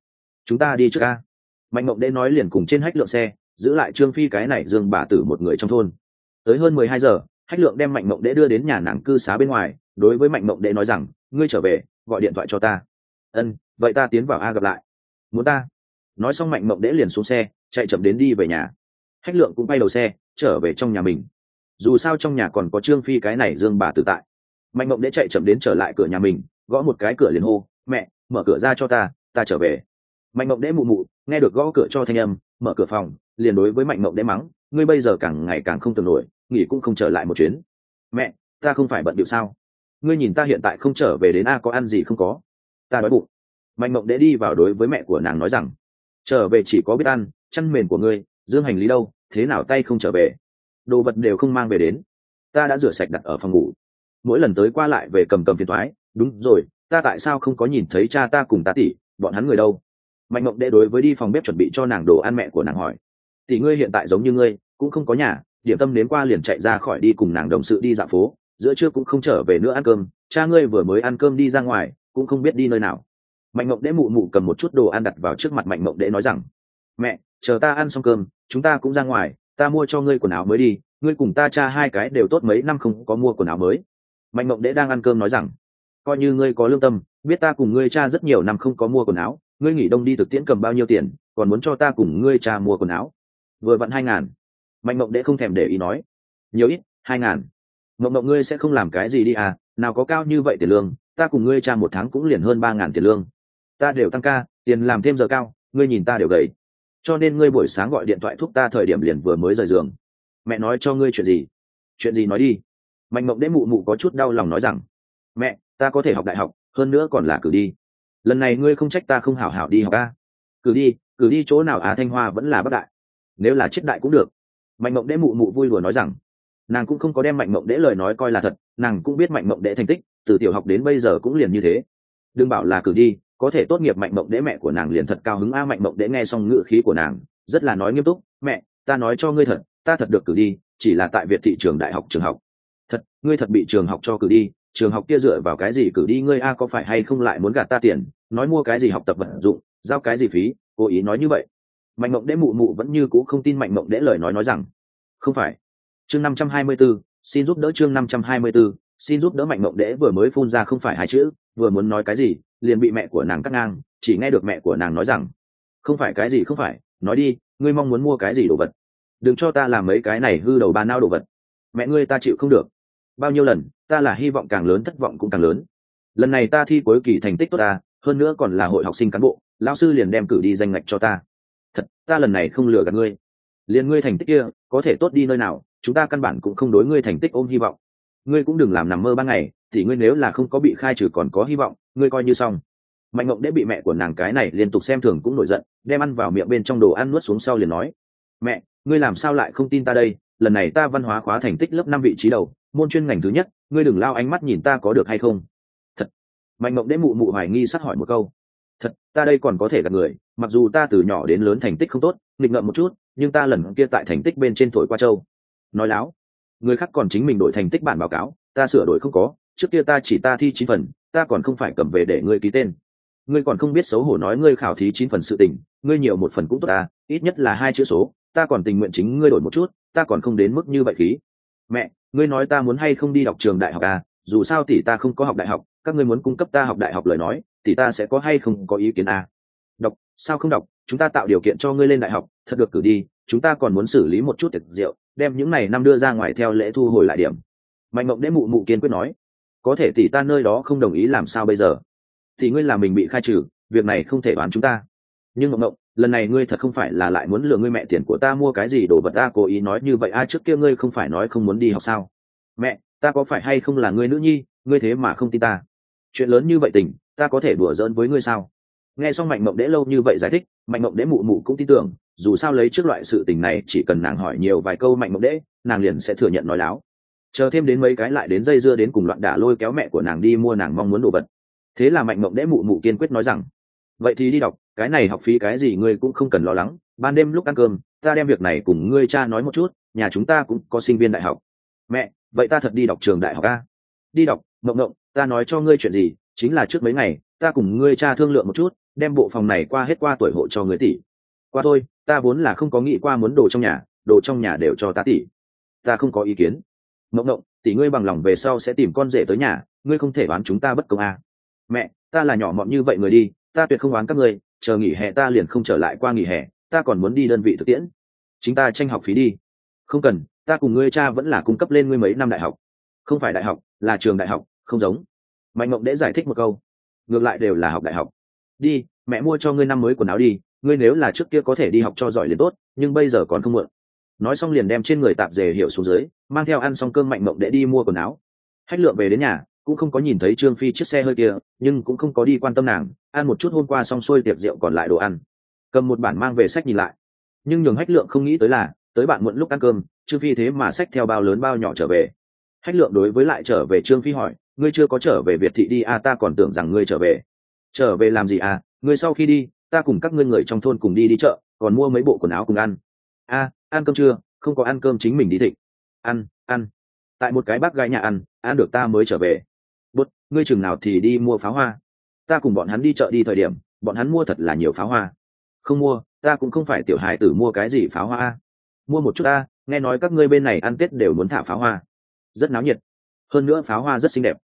Chúng ta đi trước a. Mạnh mộng đệ nói liền cùng trên hách lượng xe, giữ lại trương phi cái này dương bà tử một người trong thôn. Tới hơn mười hai giờ, hách lượng đem mạnh mộng đệ đưa đến nhà nàng cư xá bên ngoài, đối với mạnh mộng đệ nói rằng ngươi trở về, gọi điện thoại cho ta. Ân, vậy ta tiến vào a gặp lại. Muốn ta? Nói xong mạnh mộng đễ liền xuống xe, chạy chậm đến đi về nhà. Hách lượng cũng bay đầu xe, trở về trong nhà mình. Dù sao trong nhà còn có trương phi cái này dương bà tự tại. Mạnh mộng đễ chạy chậm đến trở lại cửa nhà mình, gõ một cái cửa liền hô, mẹ, mở cửa ra cho ta ta trở về. Mạnh mộng đễ mụ mụ, nghe được gõ cửa cho thanh âm, mở cửa phòng, liền đối với mạnh mộng đễ mắng, ngươi bây giờ càng ngày càng không tưởng nổi, nghỉ cũng không trở lại một chuyến. Mẹ, ta không phải bận điệu sao? Ngươi nhìn ta hiện tại không trở về đến a, có ăn gì không có? Ta đói bụng. Mạnh mộng đệ đi vào đối với mẹ của nàng nói rằng, trở về chỉ có biết ăn, chăn mền của ngươi, dương hành lý đâu, thế nào tay không trở về? Đồ vật đều không mang về đến. Ta đã rửa sạch đặt ở phòng ngủ. Mỗi lần tới qua lại về cầm cầm phiền thoái đúng rồi, ta tại sao không có nhìn thấy cha ta cùng ta tỷ, bọn hắn người đâu? Mạnh mộng đệ đối với đi phòng bếp chuẩn bị cho nàng đồ ăn mẹ của nàng hỏi, tỷ ngươi hiện tại giống như ngươi, cũng không có nhà, điểm tâm đến qua liền chạy ra khỏi đi cùng nàng đồng sự đi dạo phố giữa trưa cũng không trở về nữa ăn cơm, cha ngươi vừa mới ăn cơm đi ra ngoài, cũng không biết đi nơi nào. Mạnh mộng đễ mụ mụ cầm một chút đồ ăn đặt vào trước mặt mạnh mộng đễ nói rằng, mẹ, chờ ta ăn xong cơm, chúng ta cũng ra ngoài, ta mua cho ngươi quần áo mới đi, ngươi cùng ta cha hai cái đều tốt mấy năm không có mua quần áo mới. Mạnh mộng đễ đang ăn cơm nói rằng, coi như ngươi có lương tâm, biết ta cùng ngươi cha rất nhiều năm không có mua quần áo, ngươi nghỉ đông đi thực tiễn cầm bao nhiêu tiền, còn muốn cho ta cùng ngươi cha mua quần áo. Vừa vặn hai ngàn. Mạnh mộng đễ không thèm để ý nói, nhiều ít, hai ngàn mộng mộng ngươi sẽ không làm cái gì đi à nào có cao như vậy tiền lương, ta cùng ngươi cha một tháng cũng liền hơn ba ngàn tiền lương. Ta đều tăng ca, tiền làm thêm giờ cao, ngươi nhìn ta đều gầy. Cho nên ngươi buổi sáng gọi điện thoại thúc ta thời điểm liền vừa mới rời giường. Mẹ nói cho ngươi chuyện gì? Chuyện gì nói đi. Mạnh mộng đễ mụ mụ có chút đau lòng nói rằng, mẹ, ta có thể học đại học, hơn nữa còn là cử đi. Lần này ngươi không trách ta không hảo hảo đi học ca. Cử đi cử đi chỗ nào á thanh hoa vẫn là bất đại. Nếu là chết đại cũng được. Mạnh mộng đễ mụ mụ vui đùa nói rằng nàng cũng không có đem mạnh mộng đễ lời nói coi là thật, nàng cũng biết mạnh mộng đễ thành tích, từ tiểu học đến bây giờ cũng liền như thế. Đừng bảo là cử đi, có thể tốt nghiệp mạnh mộng đễ mẹ của nàng liền thật cao hứng a, mạnh mộng đễ nghe xong ngữ khí của nàng, rất là nói nghiêm túc, mẹ, ta nói cho ngươi thật, ta thật được cử đi, chỉ là tại việt thị trường đại học trường học. Thật, ngươi thật bị trường học cho cử đi, trường học kia dựa vào cái gì cử đi ngươi a, có phải hay không lại muốn gạt ta tiền, nói mua cái gì học tập vận dụng, giao cái gì phí, cố ý nói như vậy? Mạnh mộng đễ mụ mụ vẫn như c ũ không tin mạnh mộng đễ lời nói nói rằng, không phải chương năm trăm hai mươi b ố xin giúp đỡ chương năm trăm hai mươi b ố xin giúp đỡ mạnh mộng đễ vừa mới phun ra không phải hai chữ, vừa muốn nói cái gì, liền bị mẹ của nàng cắt ngang, chỉ nghe được mẹ của nàng nói rằng, không phải cái gì không phải, nói đi, ngươi mong muốn mua cái gì đồ vật? Đừng cho ta làm mấy cái này hư đầu ba nao đồ vật. Mẹ ngươi ta chịu không được. Bao nhiêu lần, ta là hy vọng càng lớn, thất vọng cũng càng lớn. Lần này ta thi cuối kỳ thành tích tốt ta, hơn nữa còn là hội học sinh cán bộ, lão sư liền đem cử đi danh ngạch cho ta. Thật, ta lần này không lừa gạt ngươi. Liền ngươi thành tích kia, có thể tốt đi nơi nào? Chúng ta căn bản cũng không đối ngươi thành tích ôm hy vọng. Ngươi cũng đừng làm nằm mơ ban ngày, thì ngươi nếu là không có bị khai trừ còn có hy vọng, ngươi coi như xong. Mạnh ngộng đễ bị mẹ của nàng cái này liên tục xem thường cũng nổi giận, đem ăn vào miệng bên trong đồ ăn nuốt xuống sau liền nói, mẹ, ngươi làm sao lại không tin ta đây? Lần này ta văn hóa khóa thành tích lớp năm vị trí đầu, môn chuyên ngành thứ nhất, ngươi đừng lao ánh mắt nhìn ta có được hay không. Thật. Mạnh ngộng đễ mụ mụ hoài nghi sát hỏi một câu, thật, ta đây còn có thể gặp người, mặc dù ta từ nhỏ đến lớn thành tích không tốt, nghịch ngợm một chút, nhưng ta lần kia tại thành tích bên trên thổi qua châu nói láo, người khác còn chính mình đổi thành tích bản báo cáo, ta sửa đổi không có, trước kia ta chỉ ta thi chín phần, ta còn không phải cầm về để ngươi ký tên. Ngươi còn không biết xấu hổ nói ngươi khảo thí chín phần sự tình, ngươi nhiều một phần cũng tốt ta, ít nhất là hai chữ số, ta còn tình nguyện chính ngươi đổi một chút, ta còn không đến mức như vậy khí mẹ, ngươi nói ta muốn hay không đi đọc trường đại học à dù sao thì ta không có học đại học, các ngươi muốn cung cấp ta học đại học lời nói thì ta sẽ có hay không có ý kiến à? Sao không đọc, chúng ta tạo điều kiện cho ngươi lên đại học, thật được cử đi, chúng ta còn muốn xử lý một chút tiệc rượu, đem những này năm đưa ra ngoài theo lễ thu hồi lại điểm. Mạnh mộng đễ mụ mụ kiên quyết nói. Có thể tỷ ta nơi đó không đồng ý làm sao bây giờ? Thì ngươi làm mình bị khai trừ, việc này không thể bán chúng ta. Nhưng mộng mộng, lần này ngươi thật không phải là lại muốn lừa ngươi mẹ tiền của ta mua cái gì đồ vật ta cố ý nói như vậy, a, trước kia ngươi không phải nói không muốn đi học sao? Mẹ, ta có phải hay không là ngươi nữ nhi, ngươi thế mà không tin ta? Chuyện lớn như vậy tình, ta có thể đùa giỡn với ngươi sao? Nghe xong mạnh mộng đễ lâu như vậy giải thích, mạnh mộng đễ mụ mụ cũng tin tưởng, dù sao lấy trước loại sự tình này, chỉ cần nàng hỏi nhiều vài câu mạnh mộng đễ, nàng liền sẽ thừa nhận nói láo. Chờ thêm đến mấy cái lại đến dây dưa đến cùng loạn đả lôi kéo mẹ của nàng đi mua nàng mong muốn đồ vật. Thế là mạnh mộng đễ mụ mụ kiên quyết nói rằng, vậy thì đi đọc, cái này học phí cái gì ngươi cũng không cần lo lắng, ban đêm lúc ăn cơm, ta đem việc này cùng ngươi cha nói một chút, nhà chúng ta cũng có sinh viên đại học. Mẹ, vậy ta thật đi đọc trường đại học a. Đi đọc, mộng mộng, ta nói cho ngươi chuyện gì, chính là trước mấy ngày ta cùng ngươi cha thương lượng một chút, đem bộ phòng này qua hết qua tuổi hộ cho người tỷ. Qua thôi, ta vốn là không có nghĩ qua muốn đồ trong nhà, đồ trong nhà đều cho ta tỷ. Ta không có ý kiến. Mộng mộng tỷ ngươi bằng lòng về sau sẽ tìm con rể tới nhà, ngươi không thể đoán chúng ta bất công à. mẹ, ta là nhỏ mọn như vậy người đi, ta tuyệt không đoán các ngươi, chờ nghỉ hè ta liền không trở lại qua nghỉ hè, ta còn muốn đi đơn vị thực tiễn. Chính ta tranh học phí đi. Không cần, ta cùng ngươi cha vẫn là cung cấp lên ngươi mấy năm đại học. Không phải đại học, là trường đại học, không giống. Mạnh mộng đễ giải thích một câu ngược lại đều là học đại học. Đi, mẹ mua cho ngươi năm mới quần áo đi, ngươi nếu là trước kia có thể đi học cho giỏi liền tốt, nhưng bây giờ còn không muộn nói xong liền đem trên người tạp dề hiệu xuống dưới, mang theo ăn xong cơm mạnh mộng để đi mua quần áo. Hách lượng về đến nhà, cũng không có nhìn thấy trương phi chiếc xe hơi kia, nhưng cũng không có đi quan tâm nàng, ăn một chút hôm qua xong xuôi tiệc rượu còn lại đồ ăn. Cầm một bản mang về sách nhìn lại. Nhưng nhường hách lượng không nghĩ tới là, tới bạn muộn lúc ăn cơm, trương phi thế mà sách theo bao lớn bao nhỏ trở về. Hách lượng đối với lại trở về trương phi hỏi ngươi chưa có trở về việt thị đi à ta còn tưởng rằng ngươi trở về. Trở về làm gì à? Ngươi sau khi đi ta cùng các ngươi người trong thôn cùng đi đi chợ còn mua mấy bộ quần áo cùng ăn. A à, ăn cơm chưa? Không có ăn cơm chính mình đi thịnh. Ăn ăn. Tại một cái bác gái nhà ăn ăn được ta mới trở về. Bút ngươi chừng nào thì đi mua pháo hoa. Ta cùng bọn hắn đi chợ đi thời điểm bọn hắn mua thật là nhiều pháo hoa. Không mua ta cũng không phải tiểu hài tử mua cái gì pháo hoa à. mua một chút ta nghe nói các ngươi bên này ăn tết đều muốn thả pháo hoa. Rất náo nhiệt. Hơn nữa pháo hoa rất xinh đẹp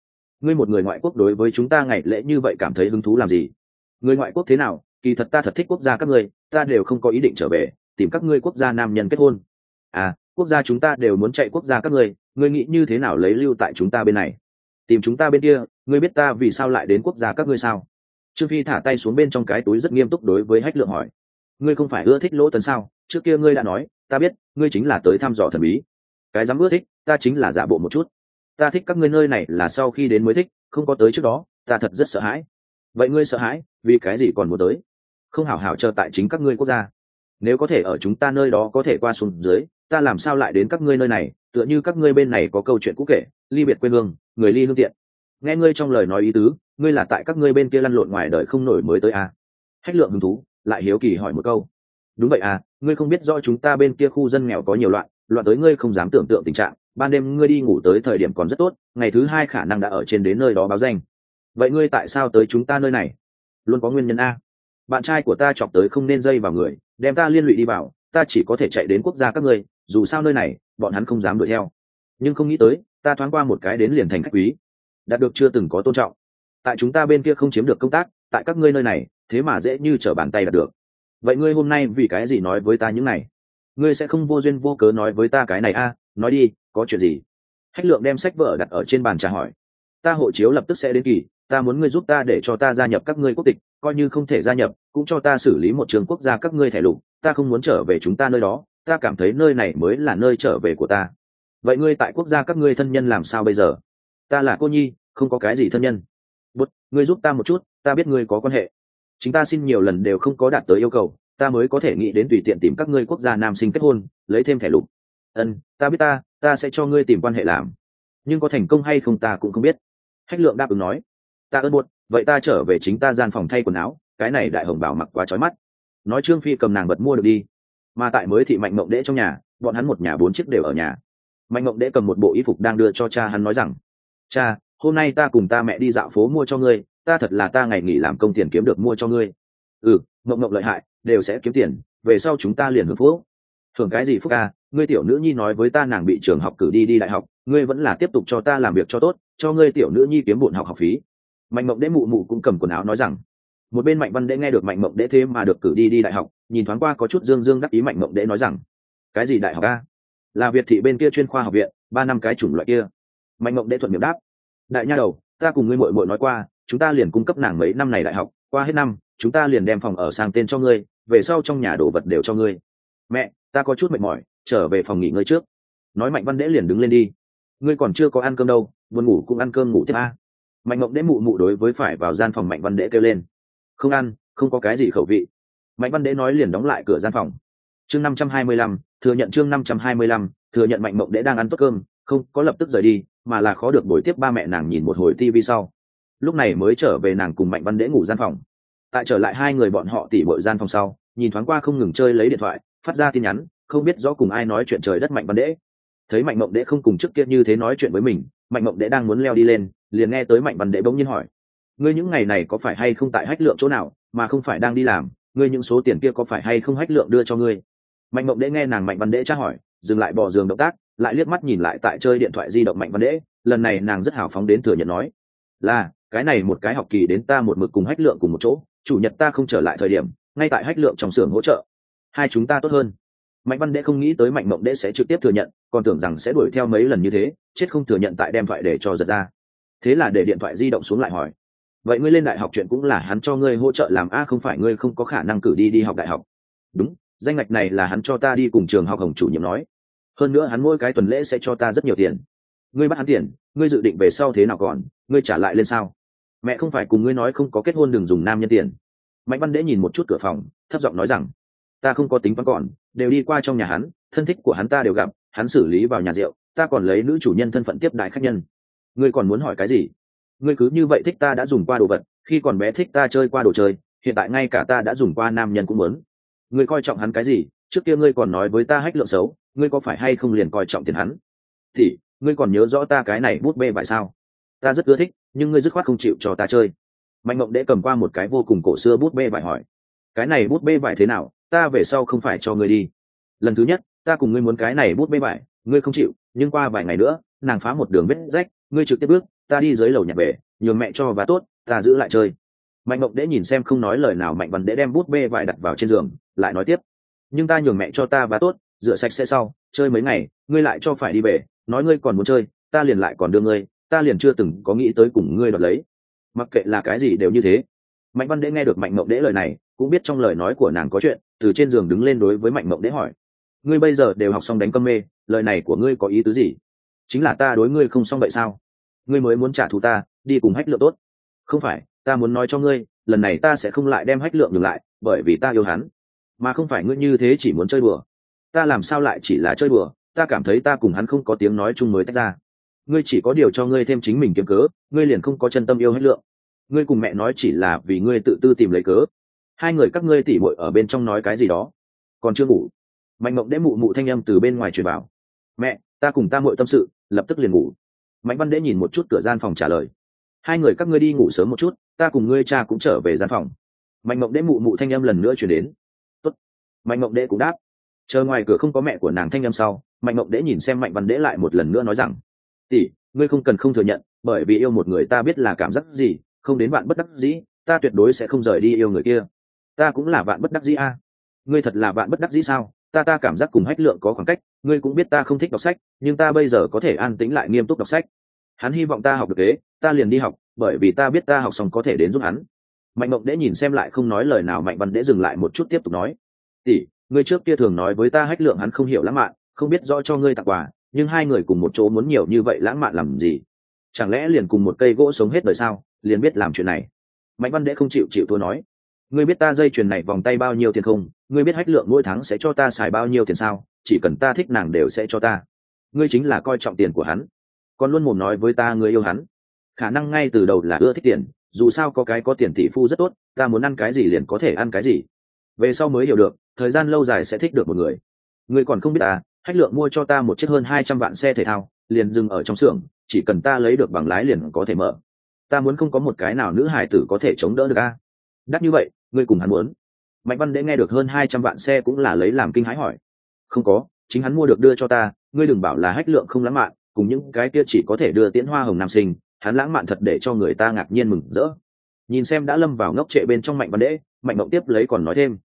ngươi một người ngoại quốc đối với chúng ta ngày lễ như vậy cảm thấy hứng thú làm gì? Người ngoại quốc thế nào? Kỳ thật ta thật thích quốc gia các ngươi, ta đều không có ý định trở về, tìm các ngươi quốc gia nam nhân kết hôn. À quốc gia chúng ta đều muốn chạy quốc gia các ngươi ngươi nghĩ như thế nào lấy lưu tại chúng ta bên này? Tìm chúng ta bên kia, ngươi biết ta vì sao lại đến quốc gia các ngươi sao? Trương phi thả tay xuống bên trong cái túi rất nghiêm túc đối với hách lượng hỏi. Ngươi không phải ưa thích lỗ tấn sao? Trước kia ngươi đã nói, ta biết, ngươi chính là tới thăm dò thần bí. Cái dám ưa thích, ta chính là giả bộ một chút ta thích các ngươi nơi này là sau khi đến mới thích, không có tới trước đó, ta thật rất sợ hãi. Vậy ngươi sợ hãi, vì cái gì còn muốn tới? Không hảo hảo chờ tại chính các ngươi quốc gia. Nếu có thể ở chúng ta nơi đó có thể qua xuống dưới, ta làm sao lại đến các ngươi nơi này, tựa như các ngươi bên này có câu chuyện cũ kể, ly biệt quê hương, người ly hương tiện. Nghe ngươi trong lời nói ý tứ, ngươi là tại các ngươi bên kia lăn lộn ngoài đời không nổi mới tới à. hách lượng hứng thú, lại hiếu kỳ hỏi một câu. Đúng vậy à ngươi không biết do chúng ta bên kia khu dân nghèo có nhiều loạn loạn tới ngươi không dám tưởng tượng tình trạng ban đêm ngươi đi ngủ tới thời điểm còn rất tốt, ngày thứ hai khả năng đã ở trên đến nơi đó báo danh. Vậy ngươi tại sao tới chúng ta nơi này? Luôn có nguyên nhân a. Bạn trai của ta chọc tới không nên dây vào người, đem ta liên lụy đi vào, ta chỉ có thể chạy đến quốc gia các ngươi, dù sao nơi này, bọn hắn không dám đuổi theo. Nhưng không nghĩ tới, ta thoáng qua một cái đến liền thành khách quý. Đạt được chưa từng có tôn trọng. Tại chúng ta bên kia không chiếm được công tác, tại các ngươi nơi này, thế mà dễ như trở bàn tay đạt được. Vậy ngươi hôm nay vì cái gì nói với ta những này? Ngươi sẽ không vô duyên vô cớ nói với ta cái này a nói đi, có chuyện gì? Hách lượng đem sách vở đặt ở trên bàn trà hỏi. Ta hộ chiếu lập tức sẽ đến kỳ, ta muốn ngươi giúp ta để cho ta gia nhập các ngươi quốc tịch, coi như không thể gia nhập, cũng cho ta xử lý một trường quốc gia các ngươi thẻ lục, ta không muốn trở về chúng ta nơi đó, ta cảm thấy nơi này mới là nơi trở về của ta. Vậy ngươi tại quốc gia các ngươi thân nhân làm sao bây giờ? Ta là cô nhi, không có cái gì thân nhân. Bút ngươi giúp ta một chút, ta biết ngươi có quan hệ. Chính ta xin nhiều lần đều không có đạt tới yêu cầu, ta mới có thể nghĩ đến tùy tiện tìm các ngươi quốc gia nam sinh kết hôn, lấy thêm thẻ lục ân ta biết ta ta sẽ cho ngươi tìm quan hệ làm. Nhưng có thành công hay không ta cũng không biết. Hách lượng đáp ứng nói. Ta ơn buồn, vậy ta trở về chính ta gian phòng thay quần áo cái này đại hồng bảo mặc quá trói mắt. Nói trương phi cầm nàng bật mua được đi. Mà tại mới thị mạnh mộng đễ trong nhà bọn hắn một nhà bốn chiếc đều ở nhà. Mạnh mộng đễ cầm một bộ y phục đang đưa cho cha hắn nói rằng cha hôm nay ta cùng ta mẹ đi dạo phố mua cho ngươi ta thật là ta ngày nghỉ làm công tiền kiếm được mua cho ngươi. Ừ mộng mộng lợi hại đều sẽ kiếm tiền về sau chúng ta liền hưởng phúc. Thường cái gì phúc ca? Ngươi tiểu nữ nhi nói với ta nàng bị trường học cử đi đi đại học, ngươi vẫn là tiếp tục cho ta làm việc cho tốt, cho ngươi tiểu nữ nhi kiếm bổn học học phí. Mạnh mộng Đế mụ mụ cũng cầm quần áo nói rằng. Một bên mạnh văn Đế nghe được mạnh mộng Đế thế mà được cử đi đi đại học, nhìn thoáng qua có chút dương dương đắc ý mạnh mộng Đế nói rằng, cái gì đại học a? Là việt thị bên kia chuyên khoa học viện, ba năm cái chủng loại kia. Mạnh mộng Đế thuận miệng đáp, đại nha đầu, ta cùng ngươi mội mội nói qua, chúng ta liền cung cấp nàng mấy năm này đại học, qua hết năm, chúng ta liền đem phòng ở sang tên cho ngươi, về sau trong nhà đồ vật đều cho ngươi. Mẹ, ta có chút mệt mỏi trở về phòng nghỉ ngơi trước. Nói mạnh văn đễ liền đứng lên đi. Ngươi còn chưa có ăn cơm đâu, buồn ngủ cũng ăn cơm ngủ tiếp a. Mạnh mộng đễ mụ mụ đối với phải vào gian phòng mạnh văn đễ kêu lên. Không ăn, không có cái gì khẩu vị. Mạnh văn đễ nói liền đóng lại cửa gian phòng. Chương năm trăm hai mươi lăm, thừa nhận chương năm trăm hai mươi lăm, thừa nhận mạnh mộng đễ đang ăn tốt cơm, không có lập tức rời đi, mà là khó được buổi tiếp ba mẹ nàng nhìn một hồi tivi sau. Lúc này mới trở về nàng cùng mạnh văn đễ ngủ gian phòng. Tại trở lại hai người bọn họ tỉ bội gian phòng sau, nhìn thoáng qua không ngừng chơi lấy điện thoại, phát ra tin nhắn không biết rõ cùng ai nói chuyện trời đất mạnh văn đễ thấy mạnh mộng đễ không cùng trước kia như thế nói chuyện với mình, mạnh mộng đễ đang muốn leo đi lên, liền nghe tới mạnh văn đễ bỗng nhiên hỏi, ngươi những ngày này có phải hay không tại hách lượng chỗ nào, mà không phải đang đi làm? Ngươi những số tiền kia có phải hay không hách lượng đưa cho ngươi? Mạnh mộng đễ nghe nàng mạnh văn đễ tra hỏi, dừng lại bỏ giường động tác, lại liếc mắt nhìn lại tại chơi điện thoại di động mạnh văn đễ lần này nàng rất hào phóng đến thừa nhận nói, là, cái này một cái học kỳ đến ta một mực cùng hách lượng cùng một chỗ, chủ nhật ta không trở lại thời điểm, ngay tại hách lượng trong xưởng hỗ trợ, hai chúng ta tốt hơn mạnh văn đệ không nghĩ tới mạnh mộng đệ sẽ trực tiếp thừa nhận, còn tưởng rằng sẽ đuổi theo mấy lần như thế, chết không thừa nhận tại đem thoại để cho giật ra. Thế là để điện thoại di động xuống lại hỏi, vậy ngươi lên đại học chuyện cũng là hắn cho ngươi hỗ trợ làm a, không phải ngươi không có khả năng cử đi đi học đại học? Đúng, danh ngạch này là hắn cho ta đi cùng trường học hồng chủ nhiệm nói. Hơn nữa hắn mỗi cái tuần lễ sẽ cho ta rất nhiều tiền. Ngươi bắt hắn tiền, ngươi dự định về sau thế nào còn, ngươi trả lại lên sao? Mẹ không phải cùng ngươi nói không có kết hôn đừng dùng nam nhân tiền. Mạnh văn đễ nhìn một chút cửa phòng, thấp giọng nói rằng, ta không có tính toán còn đều đi qua trong nhà hắn, thân thích của hắn ta đều gặp, hắn xử lý vào nhà rượu, ta còn lấy nữ chủ nhân thân phận tiếp đại khách nhân. Ngươi còn muốn hỏi cái gì? Ngươi cứ như vậy thích ta đã dùng qua đồ vật, khi còn bé thích ta chơi qua đồ chơi, hiện tại ngay cả ta đã dùng qua nam nhân cũng muốn. Ngươi coi trọng hắn cái gì? Trước kia ngươi còn nói với ta hách lượng xấu, ngươi có phải hay không liền coi trọng tiền hắn? Thì, ngươi còn nhớ rõ ta cái này bút bê vậy sao? Ta rất ưa thích, nhưng ngươi dứt khoát không chịu cho ta chơi. Mạnh mộng đễ cầm qua một cái vô cùng cổ xưa bút bê vải hỏi. Cái này bút bê vải thế nào? Ta về sau không phải cho ngươi đi. Lần thứ nhất, ta cùng ngươi muốn cái này bút bê bại ngươi không chịu, nhưng qua vài ngày nữa, nàng phá một đường vết rách, ngươi trực tiếp bước, ta đi dưới lầu nhặt về nhường mẹ cho và tốt, ta giữ lại chơi. Mạnh mộng đễ nhìn xem không nói lời nào mạnh văn đễ đem bút bê vải đặt vào trên giường, lại nói tiếp. Nhưng ta nhường mẹ cho ta và tốt, rửa sạch sẽ sau, chơi mấy ngày, ngươi lại cho phải đi về nói ngươi còn muốn chơi, ta liền lại còn đưa ngươi, ta liền chưa từng có nghĩ tới cùng ngươi đoạt lấy. Mặc kệ là cái gì đều như thế. Mạnh văn đễ nghe được mạnh mộng đễ lời này cũng biết trong lời nói của nàng có chuyện, từ trên giường đứng lên đối với mạnh mộng đế hỏi. Ngươi bây giờ đều học xong đánh cơm mê, lời này của ngươi có ý tứ gì? Chính là ta đối ngươi không xong vậy sao? Ngươi mới muốn trả thù ta, đi cùng hách lượng tốt. Không phải, ta muốn nói cho ngươi, lần này ta sẽ không lại đem hách lượng ngừng lại, bởi vì ta yêu hắn. Mà không phải ngươi như thế chỉ muốn chơi bừa. ta làm sao lại chỉ là chơi bừa? ta cảm thấy ta cùng hắn không có tiếng nói chung mới tách ra. Ngươi chỉ có điều cho ngươi thêm chính mình kiếm cớ, ngươi liền không có chân tâm yêu hách lượng. Ngươi cùng mẹ nói chỉ là vì ngươi tự tư tìm lấy cớ hai người các ngươi tỉ bội ở bên trong nói cái gì đó. Còn chưa ngủ. Mạnh mộng đễ mụ mụ thanh â m từ bên ngoài truyền vào. Mẹ, ta cùng ta mội tâm sự, lập tức liền ngủ. Mạnh văn đễ nhìn một chút cửa gian phòng trả lời. Hai người các ngươi đi ngủ sớm một chút, ta cùng ngươi cha cũng trở về gian phòng. Mạnh mộng đễ mụ mụ thanh â m lần nữa chuyển đến. Tốt. mạnh mộng đễ cũng đáp. Chờ ngoài cửa không có mẹ của nàng thanh â m sau, mạnh mộng đễ nhìn xem mạnh văn đễ lại một lần nữa nói rằng, tỷ, ngươi không cần không thừa nhận, bởi vì yêu một người ta biết là cảm giác gì, không đến bạn bất đắc dĩ, ta tuyệt đối sẽ không rời đi yêu người kia ta cũng là bạn bất đắc dĩ a. Ngươi thật là bạn bất đắc dĩ sao? Ta ta cảm giác cùng hách lượng có khoảng cách, ngươi cũng biết ta không thích đọc sách, nhưng ta bây giờ có thể an tĩnh lại nghiêm túc đọc sách. Hắn hy vọng ta học được kế, ta liền đi học, bởi vì ta biết ta học xong có thể đến giúp hắn. Mạnh mộng đễ nhìn xem lại không nói lời nào, mạnh văn đễ dừng lại một chút tiếp tục nói, tỷ, ngươi trước kia thường nói với ta hách lượng hắn không hiểu lãng mạn, không biết rõ cho ngươi tặng quà, nhưng hai người cùng một chỗ muốn nhiều như vậy lãng mạn làm gì? Chẳng lẽ liền cùng một cây gỗ sống hết đời sao? Liền biết làm chuyện này. Mạnh văn đễ không chịu chịu thua nói ngươi biết ta dây chuyền này vòng tay bao nhiêu tiền không? Ngươi biết hách lượng mỗi tháng sẽ cho ta xài bao nhiêu tiền sao? Chỉ cần ta thích nàng đều sẽ cho ta. Ngươi chính là coi trọng tiền của hắn. Còn luôn mồm nói với ta ngươi yêu hắn. Khả năng ngay từ đầu là ưa thích tiền, dù sao có cái có tiền tỷ phu rất tốt, ta muốn ăn cái gì liền có thể ăn cái gì. Về sau mới hiểu được, thời gian lâu dài sẽ thích được một người. Ngươi còn không biết à? hách lượng mua cho ta một chiếc hơn hai trăm vạn xe thể thao, liền dừng ở trong xưởng, chỉ cần ta lấy được bằng lái liền có thể mở. Ta muốn không có một cái nào nữ hải tử có thể chống đỡ được a đắt như vậy, ngươi cùng hắn muốn. Mạnh văn đễ nghe được hơn hai trăm vạn xe cũng là lấy làm kinh hãi hỏi. Không có, chính hắn mua được đưa cho ta, ngươi đừng bảo là hách lượng không lãng mạn, cùng những cái kia chỉ có thể đưa tiễn hoa hồng nam sinh, hắn lãng mạn thật để cho người ta ngạc nhiên mừng rỡ. Nhìn xem đã lâm vào ngốc trệ bên trong mạnh văn đễ mạnh mộng tiếp lấy còn nói thêm.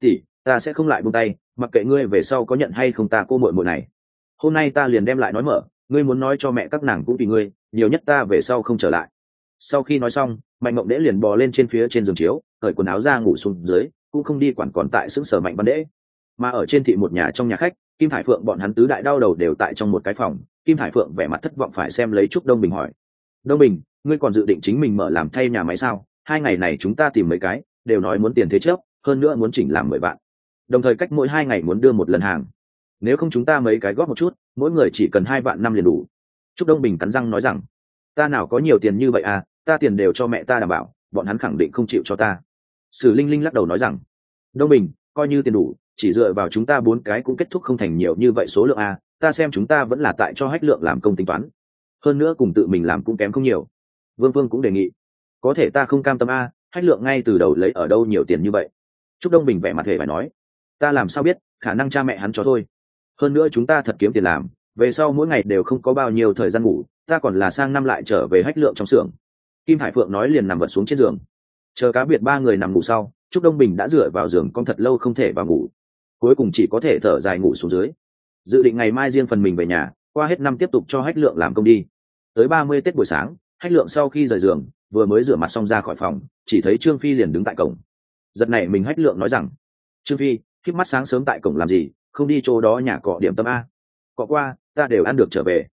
Tỷ, ta sẽ không lại buông tay, mặc kệ ngươi về sau có nhận hay không ta cô mội mội này. Hôm nay ta liền đem lại nói mở, ngươi muốn nói cho mẹ các nàng cũng vì ngươi, nhiều nhất ta về sau không trở lại. Sau khi nói xong mạnh mộng đễ liền bò lên trên phía trên giường chiếu, cởi quần áo ra ngủ xuống dưới, cũng không đi quản còn tại xứng sở mạnh văn đễ mà ở trên thị một nhà trong nhà khách, kim thải phượng bọn hắn tứ đại đau đầu đều tại trong một cái phòng, kim thải phượng vẻ mặt thất vọng phải xem lấy trúc đông bình hỏi. Đông bình, ngươi còn dự định chính mình mở làm thay nhà máy sao? Hai ngày này chúng ta tìm mấy cái, đều nói muốn tiền thế trước hơn nữa muốn chỉnh làm mười vạn. Đồng thời cách mỗi hai ngày muốn đưa một lần hàng. Nếu không chúng ta mấy cái góp một chút, mỗi người chỉ cần hai vạn năm liền đủ. Trúc đông bình cắn răng nói rằng, ta nào có nhiều tiền như vậy à? Ta tiền đều cho mẹ ta đảm bảo, bọn hắn khẳng định không chịu cho ta. Sử linh linh lắc đầu nói rằng, đông bình, coi như tiền đủ, chỉ dựa vào chúng ta bốn cái cũng kết thúc không thành nhiều như vậy số lượng a, ta xem chúng ta vẫn là tại cho hách lượng làm công tính toán. Hơn nữa cùng tự mình làm cũng kém không nhiều. Vương vương cũng đề nghị, có thể ta không cam tâm a, hách lượng ngay từ đầu lấy ở đâu nhiều tiền như vậy? Trúc đông bình vẻ mặt hề phải nói, ta làm sao biết, khả năng cha mẹ hắn cho thôi. Hơn nữa chúng ta thật kiếm tiền làm, về sau mỗi ngày đều không có bao nhiêu thời gian ngủ, ta còn là sang năm lại trở về hách lượng trong xưởng kim hải phượng nói liền nằm vật xuống trên giường. Chờ cá biệt ba người nằm ngủ sau, trúc đông bình đã dựa vào giường con thật lâu không thể vào ngủ. Cuối cùng chỉ có thể thở dài ngủ xuống dưới. Dự định ngày mai riêng phần mình về nhà, qua hết năm tiếp tục cho hách lượng làm công đi. Tới ba mươi tết buổi sáng, hách lượng sau khi rời giường, vừa mới rửa mặt xong ra khỏi phòng, chỉ thấy trương phi liền đứng tại cổng. Giật này mình hách lượng nói rằng, trương phi khiếp mắt sáng sớm tại cổng làm gì, không đi chỗ đó nhà cọ điểm tâm a. Cọ qua, ta đều ăn được trở về.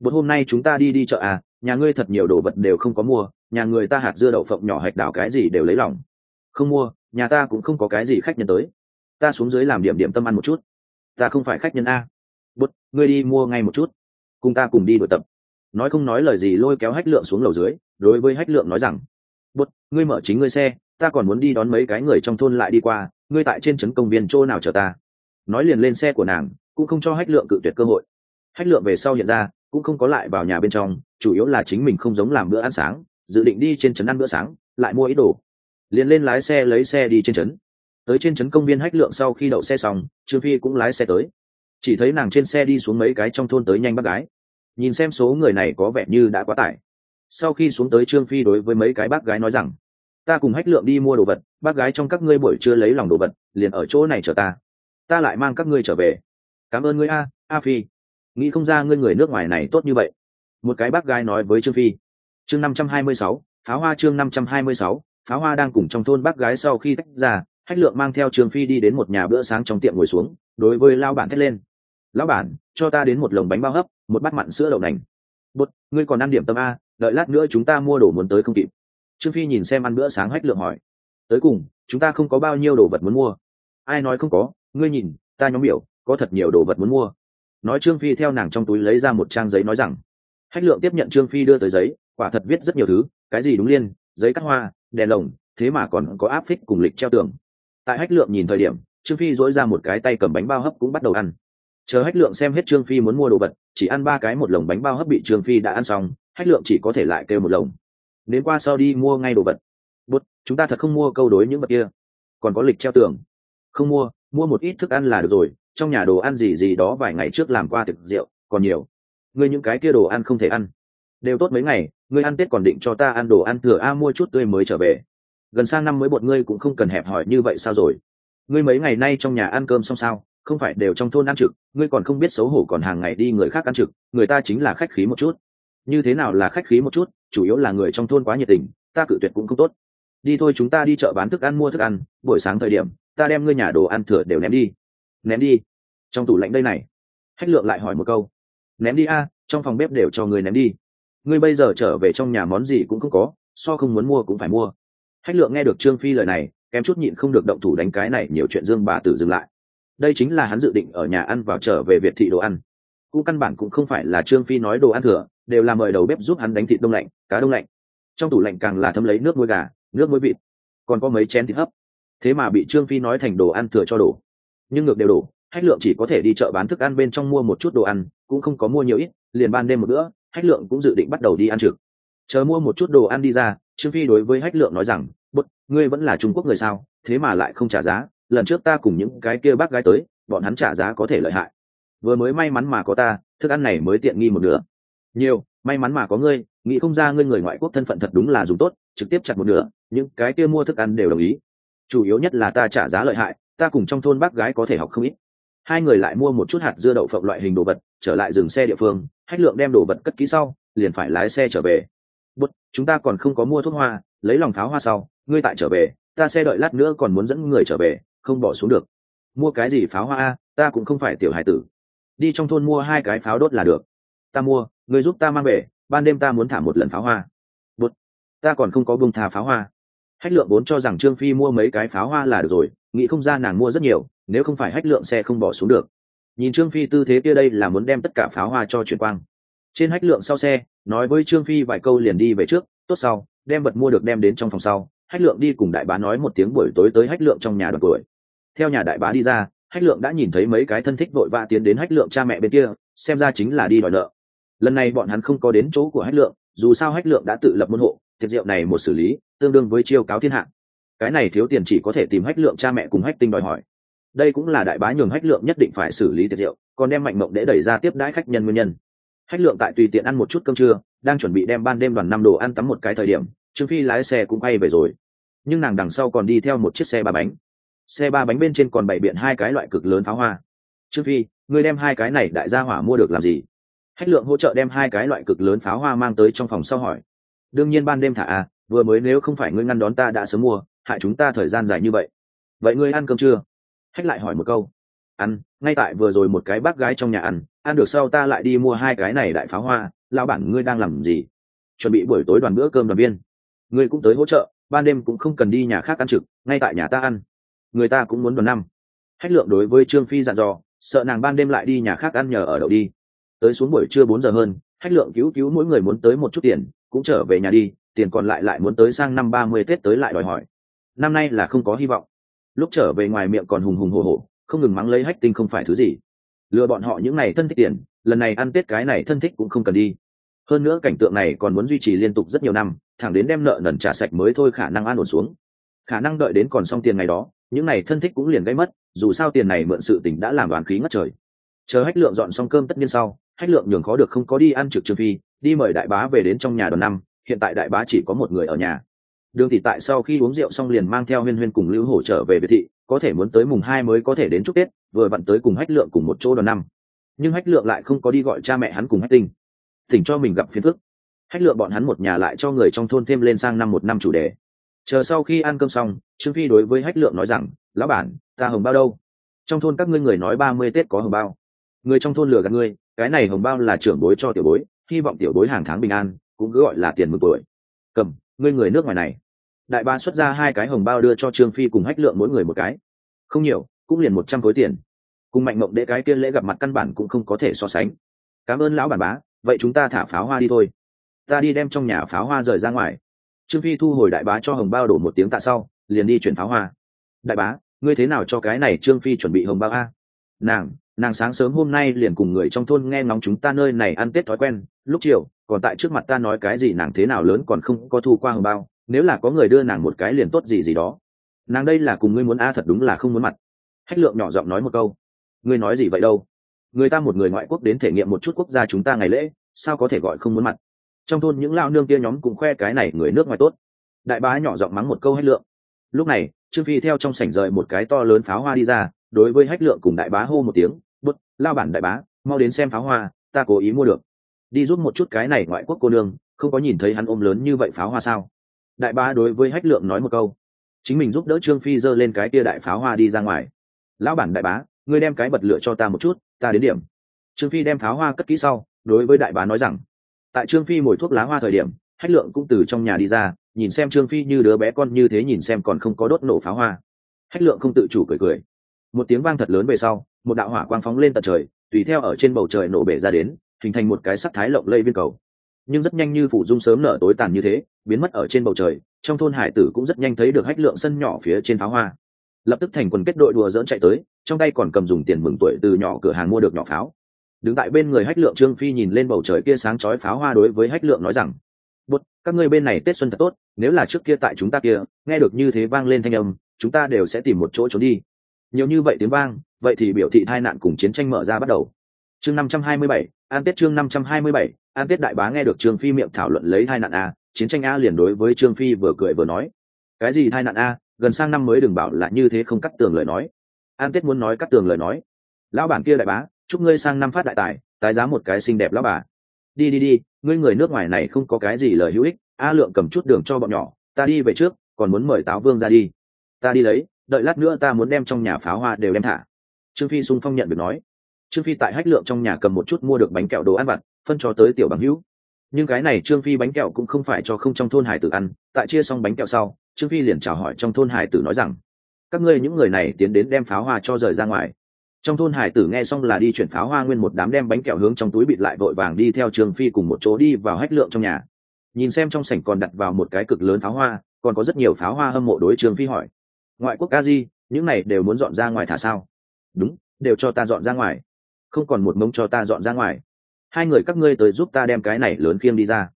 Một hôm nay chúng ta đi đi chợ à nhà ngươi thật nhiều đồ vật đều không có mua nhà người ta hạt dưa đậu phộng nhỏ hạch đảo cái gì đều lấy lòng. Không mua, nhà ta cũng không có cái gì khách nhân tới. Ta xuống dưới làm điểm điểm tâm ăn một chút. Ta không phải khách nhân a. Bút, ngươi đi mua ngay một chút. Cùng ta cùng đi đội tập. Nói không nói lời gì lôi kéo hách lượng xuống lầu dưới, đối với hách lượng nói rằng, bút, ngươi mở chính ngươi xe, ta còn muốn đi đón mấy cái người trong thôn lại đi qua, ngươi tại trên trấn công viên chỗ nào chờ ta? Nói liền lên xe của nàng, cũng không cho hách lượng cự tuyệt cơ hội. Hách lượng về sau hiện ra, cũng không có lại vào nhà bên trong, chủ yếu là chính mình không giống làm bữa ăn sáng dự định đi trên trấn ăn bữa sáng, lại mua ít đồ. Liền lên lái xe lấy xe đi trên trấn. Tới trên trấn công viên hách lượng sau khi đậu xe xong, trương phi cũng lái xe tới. Chỉ thấy nàng trên xe đi xuống mấy cái trong thôn tới nhanh bác gái. Nhìn xem số người này có vẻ như đã quá tải. Sau khi xuống tới, trương phi đối với mấy cái bác gái nói rằng, ta cùng hách lượng đi mua đồ vật, bác gái trong các ngươi buổi chưa lấy lòng đồ vật, liền ở chỗ này chờ ta. Ta lại mang các ngươi trở về. Cảm ơn ngươi a a phi. Nghĩ không ra ngươi người nước ngoài này tốt như vậy. Một cái bác gái nói với trương phi chương năm trăm hai mươi sáu, pháo hoa chương năm trăm hai mươi sáu, pháo hoa đang cùng trong thôn bác gái sau khi tách ra, hách lượng mang theo trương phi đi đến một nhà bữa sáng trong tiệm ngồi xuống, đối với lao bản thét lên. Lão bản, cho ta đến một lồng bánh bao hấp, một bát mặn sữa đậu nành. Bột ngươi còn ăn điểm tâm a, đợi lát nữa chúng ta mua đồ muốn tới không kịp. Trương phi nhìn xem ăn bữa sáng hách lượng hỏi. Tới cùng, chúng ta không có bao nhiêu đồ vật muốn mua. Ai nói không có, ngươi nhìn, ta nhóm biểu, có thật nhiều đồ vật muốn mua. Nói trương phi theo nàng trong túi lấy ra một trang giấy nói rằng hách lượng tiếp nhận trương phi đưa tới giấy, quả thật viết rất nhiều thứ, cái gì đúng liên, giấy cắt hoa, đèn lồng, thế mà còn có áp phích cùng lịch treo tường. Tại hách lượng nhìn thời điểm, trương phi dỗi ra một cái tay cầm bánh bao hấp cũng bắt đầu ăn. Chờ hách lượng xem hết trương phi muốn mua đồ vật, chỉ ăn ba cái một lồng bánh bao hấp bị trương phi đã ăn xong, hách lượng chỉ có thể lại kêu một lồng. Đến qua sau đi mua ngay đồ vật. Bút, chúng ta thật không mua câu đối những vật kia. Còn có lịch treo tường. Không mua mua một ít thức ăn là được rồi, trong nhà đồ ăn gì gì đó vài ngày trước làm qua tiệc rượu, còn nhiều ngươi những cái kia đồ ăn không thể ăn. Đều tốt mấy ngày, ngươi ăn tết còn định cho ta ăn đồ ăn thừa a, mua chút tươi mới trở về. Gần sang năm mới bọn ngươi cũng không cần hẹp hỏi như vậy sao rồi? Ngươi mấy ngày nay trong nhà ăn cơm xong sao? Không phải đều trong thôn ăn trực, ngươi còn không biết xấu hổ còn hàng ngày đi người khác ăn trực, người ta chính là khách khí một chút. Như thế nào là khách khí một chút? Chủ yếu là người trong thôn quá nhiệt tình, ta cự tuyệt cũng không tốt. Đi thôi chúng ta đi chợ bán thức ăn mua thức ăn, buổi sáng thời điểm, ta đem ngươi nhà đồ ăn thừa đều ném đi. Ném đi. Trong tủ lạnh đây này. Hách lượng lại hỏi một câu ném đi a, trong phòng bếp đều cho người ném đi. Ngươi bây giờ trở về trong nhà món gì cũng không có, so không muốn mua cũng phải mua. Hách lượng nghe được trương phi lời này, kém chút nhịn không được động thủ đánh cái này nhiều chuyện dương bà tử dừng lại. Đây chính là hắn dự định ở nhà ăn vào trở về việt thị đồ ăn. Cũng căn bản cũng không phải là trương phi nói đồ ăn thừa, đều là mời đầu bếp giúp hắn đánh thịt đông lạnh, cá đông lạnh. Trong tủ lạnh càng là thấm lấy nước muối gà, nước muối vịt, còn có mấy chén thịt hấp. Thế mà bị trương phi nói thành đồ ăn thừa cho đổ. Nhưng ngược đều đổ hách lượng chỉ có thể đi chợ bán thức ăn bên trong mua một chút đồ ăn cũng không có mua nhiều ít liền ban đêm một bữa hách lượng cũng dự định bắt đầu đi ăn trực. Chờ mua một chút đồ ăn đi ra trương phi đối với hách lượng nói rằng Bất, ngươi vẫn là trung quốc người sao thế mà lại không trả giá lần trước ta cùng những cái kia bác gái tới bọn hắn trả giá có thể lợi hại. Vừa mới may mắn mà có ta thức ăn này mới tiện nghi một nửa. Nhiều may mắn mà có ngươi nghĩ không ra ngươi người ngoại quốc thân phận thật đúng là dùng tốt trực tiếp chặt một nửa những cái kia mua thức ăn đều đồng ý. Chủ yếu nhất là ta trả giá lợi hại ta cùng trong thôn bác gái có thể học không ít hai người lại mua một chút hạt dưa đậu phộng loại hình đồ vật, trở lại dừng xe địa phương, hách lượng đem đồ vật cất kỹ sau, liền phải lái xe trở về. Bút chúng ta còn không có mua thuốc hoa, lấy lòng pháo hoa sau, ngươi tại trở về, ta xe đợi lát nữa còn muốn dẫn người trở về, không bỏ xuống được. Mua cái gì pháo hoa a, ta cũng không phải tiểu hải tử. Đi trong thôn mua hai cái pháo đốt là được. Ta mua người giúp ta mang về, ban đêm ta muốn thả một lần pháo hoa. Bút ta còn không có bông thà pháo hoa hách lượng vốn cho rằng trương phi mua mấy cái pháo hoa là được rồi, nghĩ không ra nàng mua rất nhiều, nếu không phải hách lượng xe không bỏ xuống được. Nhìn trương phi tư thế kia đây là muốn đem tất cả pháo hoa cho chuyển quang. Trên hách lượng sau xe, nói với trương phi vài câu liền đi về trước, tốt sau, đem vật mua được đem đến trong phòng sau. Hách lượng đi cùng đại bá nói một tiếng buổi tối tới hách lượng trong nhà đoàn tuổi. Theo nhà đại bá đi ra, hách lượng đã nhìn thấy mấy cái thân thích vội vã tiến đến hách lượng cha mẹ bên kia, xem ra chính là đi đòi nợ. Lần này bọn hắn không có đến chỗ của hách lượng, dù sao hách lượng đã tự lập môn hộ tiệc rượu này một xử lý, tương đương với chiêu cáo thiên hạ. Cái này thiếu tiền chỉ có thể tìm hách lượng cha mẹ cùng hách tinh đòi hỏi. Đây cũng là đại bá nhường hách lượng nhất định phải xử lý tiệc rượu, còn đem mạnh mộng để đẩy ra tiếp đãi khách nhân nguyên nhân. Hách lượng tại tùy tiện ăn một chút cơm trưa, đang chuẩn bị đem ban đêm đoàn năm đồ ăn tắm một cái thời điểm, trương phi lái xe cũng quay về rồi. Nhưng nàng đằng sau còn đi theo một chiếc xe ba bánh. Xe ba bánh bên trên còn bày biện hai cái loại cực lớn pháo hoa. Trương phi người đem hai cái này đại gia hỏa mua được làm gì? Hách lượng hỗ trợ đem hai cái loại cực lớn pháo hoa mang tới trong phòng sau hỏi đương nhiên ban đêm thả à vừa mới nếu không phải ngươi ngăn đón ta đã sớm mua, hại chúng ta thời gian dài như vậy. Vậy ngươi ăn cơm chưa? Hách lại hỏi một câu. Ăn, ngay tại vừa rồi một cái bác gái trong nhà ăn ăn được sau ta lại đi mua hai cái này đại pháo hoa lao bản ngươi đang làm gì? Chuẩn bị buổi tối đoàn bữa cơm đoàn viên. Ngươi cũng tới hỗ trợ, ban đêm cũng không cần đi nhà khác ăn trực, ngay tại nhà ta ăn. Người ta cũng muốn đoàn năm. Hách lượng đối với trương phi dặn dò, sợ nàng ban đêm lại đi nhà khác ăn nhờ ở đậu đi. Tới xuống buổi trưa bốn giờ hơn, hách lượng cứu cứu mỗi người muốn tới một chút tiền cũng trở về nhà đi, tiền còn lại lại muốn tới sang năm ba mươi tết tới lại đòi hỏi. Năm nay là không có hy vọng. Lúc trở về ngoài miệng còn hùng hùng hồ hồ không ngừng mắng lấy hách tinh không phải thứ gì. Lừa bọn họ những n à y thân thích tiền, lần này ăn tết cái này thân thích cũng không cần đi. Hơn nữa cảnh tượng này còn muốn duy trì liên tục rất nhiều năm, thẳng đến đem nợ nần trả sạch mới thôi khả năng an ổn xuống. Khả năng đợi đến còn xong tiền ngày đó, những n à y thân thích cũng liền gây mất, dù sao tiền này mượn sự tỉnh đã làm đoàn khí ngất trời. Chờ hách lượng dọn xong cơm tất nhiên sau, hách lượng nhường khó được không có đi ăn trực trương phi đi mời đại bá về đến trong nhà đoàn năm, hiện tại đại bá chỉ có một người ở nhà. Đường thị tại sau khi uống rượu xong liền mang theo huyên huyên cùng lưu hổ trở về biệt thị, có thể muốn tới mùng hai mới có thể đến chúc tết, vừa vặn tới cùng hách lượng cùng một chỗ đoàn năm. Nhưng hách lượng lại không có đi gọi cha mẹ hắn cùng hách tinh. Tỉnh cho mình gặp phiền phức. Hách lượng bọn hắn một nhà lại cho người trong thôn thêm lên sang năm một năm chủ đề. Chờ sau khi ăn cơm xong, trương phi đối với hách lượng nói rằng, lão bản, ta hồng bao đâu? Trong thôn các ngươi người nói ba mươi tết có hồng bao. Người trong thôn lừa gạt ngươi, cái này hồng bao là trưởng bối cho tiểu bối hy vọng tiểu bối hàng tháng bình an, cũng cứ gọi là tiền mừng tuổi. Cầm, ngươi người nước ngoài này. Đại ba xuất ra hai cái hồng bao đưa cho trương phi cùng hách lượng mỗi người một cái. Không nhiều, cũng liền một trăm khối tiền. Cùng mạnh mộng đệ cái tiên lễ gặp mặt căn bản cũng không có thể so sánh. Cảm ơn lão bản bá, vậy chúng ta thả pháo hoa đi thôi. Ta đi đem trong nhà pháo hoa rời ra ngoài. Trương phi thu hồi đại bá cho hồng bao đổ một tiếng tạ sau, liền đi chuyển pháo hoa. Đại bá, ngươi thế nào cho cái này trương phi chuẩn bị hồng bao a? Nàng nàng sáng sớm hôm nay liền cùng người trong thôn nghe ngóng chúng ta nơi này ăn tết thói quen, lúc chiều, còn tại trước mặt ta nói cái gì nàng thế nào lớn còn không có thu qua hồng bao, nếu là có người đưa nàng một cái liền tốt gì gì đó. Nàng đây là cùng ngươi muốn a, thật đúng là không muốn mặt. Hách lượng nhỏ giọng nói một câu. Ngươi nói gì vậy đâu? Người ta một người ngoại quốc đến thể nghiệm một chút quốc gia chúng ta ngày lễ, sao có thể gọi không muốn mặt? Trong thôn những lao nương kia nhóm cũng khoe cái này người nước ngoài tốt. Đại bá nhỏ giọng mắng một câu hách lượng. Lúc này, trương phi theo trong sảnh rời một cái to lớn pháo hoa đi ra, đối với hách lượng cùng đại bá hô một tiếng lao bản đại bá, mau đến xem pháo hoa, ta cố ý mua được. Đi giúp một chút cái này ngoại quốc cô nương, không có nhìn thấy hắn ôm lớn như vậy pháo hoa sao? Đại bá đối với hách lượng nói một câu. Chính mình giúp đỡ trương phi giơ lên cái kia đại pháo hoa đi ra ngoài. Lão bản đại bá, ngươi đem cái bật lửa cho ta một chút, ta đến điểm. Trương phi đem pháo hoa cất kỹ sau, đối với đại bá nói rằng, tại trương phi mồi thuốc lá hoa thời điểm, hách lượng cũng từ trong nhà đi ra, nhìn xem trương phi như đứa bé con như thế nhìn xem còn không có đốt nổ pháo hoa. Hách lượng không tự chủ cười cười. Một tiếng vang thật lớn về sau một đạo hỏa quang phóng lên tận trời, tùy theo ở trên bầu trời nổ bể ra đến, hình thành một cái sắc thái lộng lây viên cầu. Nhưng rất nhanh như phủ dung sớm nở tối tàn như thế, biến mất ở trên bầu trời, trong thôn hải tử cũng rất nhanh thấy được hách lượng sân nhỏ phía trên pháo hoa. Lập tức thành quần kết đội đùa dỡn chạy tới, trong tay còn cầm dùng tiền mừng tuổi từ nhỏ cửa hàng mua được nhỏ pháo. Đứng tại bên người hách lượng trương phi nhìn lên bầu trời kia sáng chói pháo hoa đối với hách lượng nói rằng bút các ngươi bên này tết xuân thật tốt, nếu là trước kia tại chúng ta kia, nghe được như thế vang lên thanh âm, chúng ta đều sẽ tìm một chỗ trốn đi nhiều như vậy tiếng vang, vậy thì biểu thị hai nạn cùng chiến tranh mở ra bắt đầu. Chương năm trăm hai mươi bảy an tết chương năm trăm hai mươi bảy an tết đại bá nghe được trương phi miệng thảo luận lấy hai nạn a, chiến tranh a liền đối với trương phi vừa cười vừa nói. Cái gì hai nạn a, gần sang năm mới đừng bảo là như thế không cắt tường lời nói. An tết muốn nói cắt tường lời nói. Lão bản kia đại bá, chúc ngươi sang năm phát đại tài, tái giá một cái xinh đẹp lão bà. Đi đi đi, ngươi người nước ngoài này không có cái gì lời hữu ích, a lượng cầm chút đường cho bọn nhỏ, ta đi về trước, còn muốn mời táo vương ra đi. Ta đi lấy đợi lát nữa ta muốn đem trong nhà pháo hoa đều đem thả. Trương phi sung phong nhận được nói. Trương phi tại hách lượng trong nhà cầm một chút mua được bánh kẹo đồ ăn vặt, phân cho tới tiểu bằng hữu. Nhưng cái này trương phi bánh kẹo cũng không phải cho không trong thôn hải tử ăn, tại chia xong bánh kẹo sau, trương phi liền chào hỏi trong thôn hải tử nói rằng, các ngươi những người này tiến đến đem pháo hoa cho rời ra ngoài. Trong thôn hải tử nghe xong là đi chuyển pháo hoa nguyên một đám đem bánh kẹo hướng trong túi bịt lại vội vàng đi theo trương phi cùng một chỗ đi vào hách lượng trong nhà. Nhìn xem trong sảnh còn đặt vào một cái cực lớn pháo hoa, còn có rất nhiều pháo hoa hâm mộ đối trương phi hỏi ngoại quốc ca di những này đều muốn dọn ra ngoài thả sao? Đúng, đều cho ta dọn ra ngoài. Không còn một mông cho ta dọn ra ngoài. Hai người các ngươi tới giúp ta đem cái này lớn khiêng đi ra.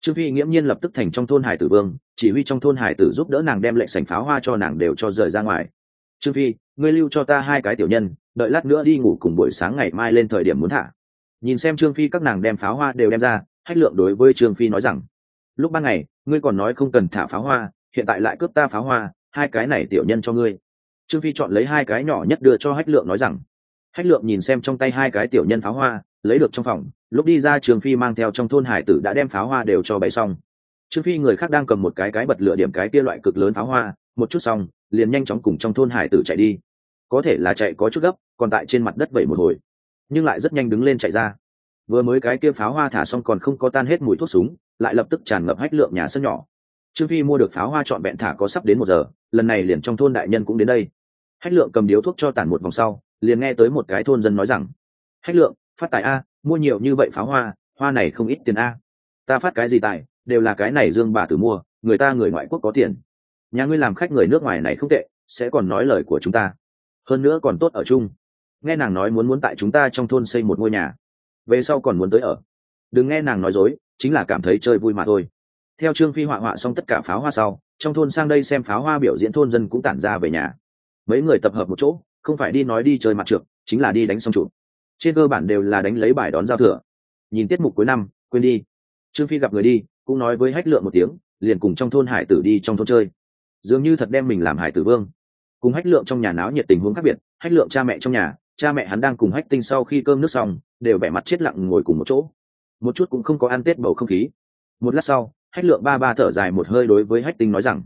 Trương phi nghiễm nhiên lập tức thành trong thôn hải tử vương, chỉ huy trong thôn hải tử giúp đỡ nàng đem lệnh sành pháo hoa cho nàng đều cho rời ra ngoài. Trương phi, ngươi lưu cho ta hai cái tiểu nhân, đợi lát nữa đi ngủ cùng buổi sáng ngày mai lên thời điểm muốn thả. Nhìn xem trương phi các nàng đem pháo hoa đều đem ra, hách lượng đối với trương phi nói rằng, lúc ban ngày, ngươi còn nói không cần thả pháo hoa, hiện tại lại cướp ta pháo hoa hai cái này tiểu nhân cho ngươi. Trương phi chọn lấy hai cái nhỏ nhất đưa cho hách lượng nói rằng, hách lượng nhìn xem trong tay hai cái tiểu nhân pháo hoa, lấy được trong phòng, lúc đi ra trương phi mang theo trong thôn hải tử đã đem pháo hoa đều cho bày xong. Trương phi người khác đang cầm một cái cái bật lửa điểm cái kia loại cực lớn pháo hoa, một chút xong, liền nhanh chóng cùng trong thôn hải tử chạy đi. Có thể là chạy có chút gấp, còn tại trên mặt đất vẩy một hồi, nhưng lại rất nhanh đứng lên chạy ra. Vừa mới cái kia pháo hoa thả xong còn không có tan hết mùi thuốc súng, lại lập tức tràn ngập hách lượng nhà sân nhỏ. Trương phi mua được pháo hoa trọn vẹn thả có sắp đến một giờ lần này liền trong thôn đại nhân cũng đến đây. Hách lượng cầm điếu thuốc cho tản một vòng sau, liền nghe tới một cái thôn dân nói rằng, hách lượng, phát tài a, mua nhiều như vậy pháo hoa hoa này không ít tiền a. Ta phát cái gì tài, đều là cái này dương bà tử mua, người ta người ngoại quốc có tiền. Nhà ngươi làm khách người nước ngoài này không tệ, sẽ còn nói lời của chúng ta. Hơn nữa còn tốt ở chung. Nghe nàng nói muốn muốn tại chúng ta trong thôn xây một ngôi nhà, về sau còn muốn tới ở. Đừng nghe nàng nói dối, chính là cảm thấy chơi vui mà thôi. Theo trương phi họa họa xong tất cả pháo hoa sau trong thôn sang đây xem pháo hoa biểu diễn thôn dân cũng tản ra về nhà. Mấy người tập hợp một chỗ, không phải đi nói đi chơi mặt trượt, chính là đi đánh xong trụ trên cơ bản đều là đánh lấy bài đón giao thừa. Nhìn tiết mục cuối năm, quên đi. Trương phi gặp người đi, cũng nói với hách lượng một tiếng, liền cùng trong thôn hải tử đi trong thôn chơi. Dường như thật đem mình làm hải tử vương. Cùng hách lượng trong nhà náo nhiệt tình huống khác biệt, hách lượng cha mẹ trong nhà, cha mẹ hắn đang cùng hách tinh sau khi cơm nước xong, đều vẻ mặt chết lặng ngồi cùng một chỗ. Một chút cũng không có ăn tết bầu không khí. Một lát sau hách lượng ba ba thở dài một hơi đối với hách tinh nói rằng,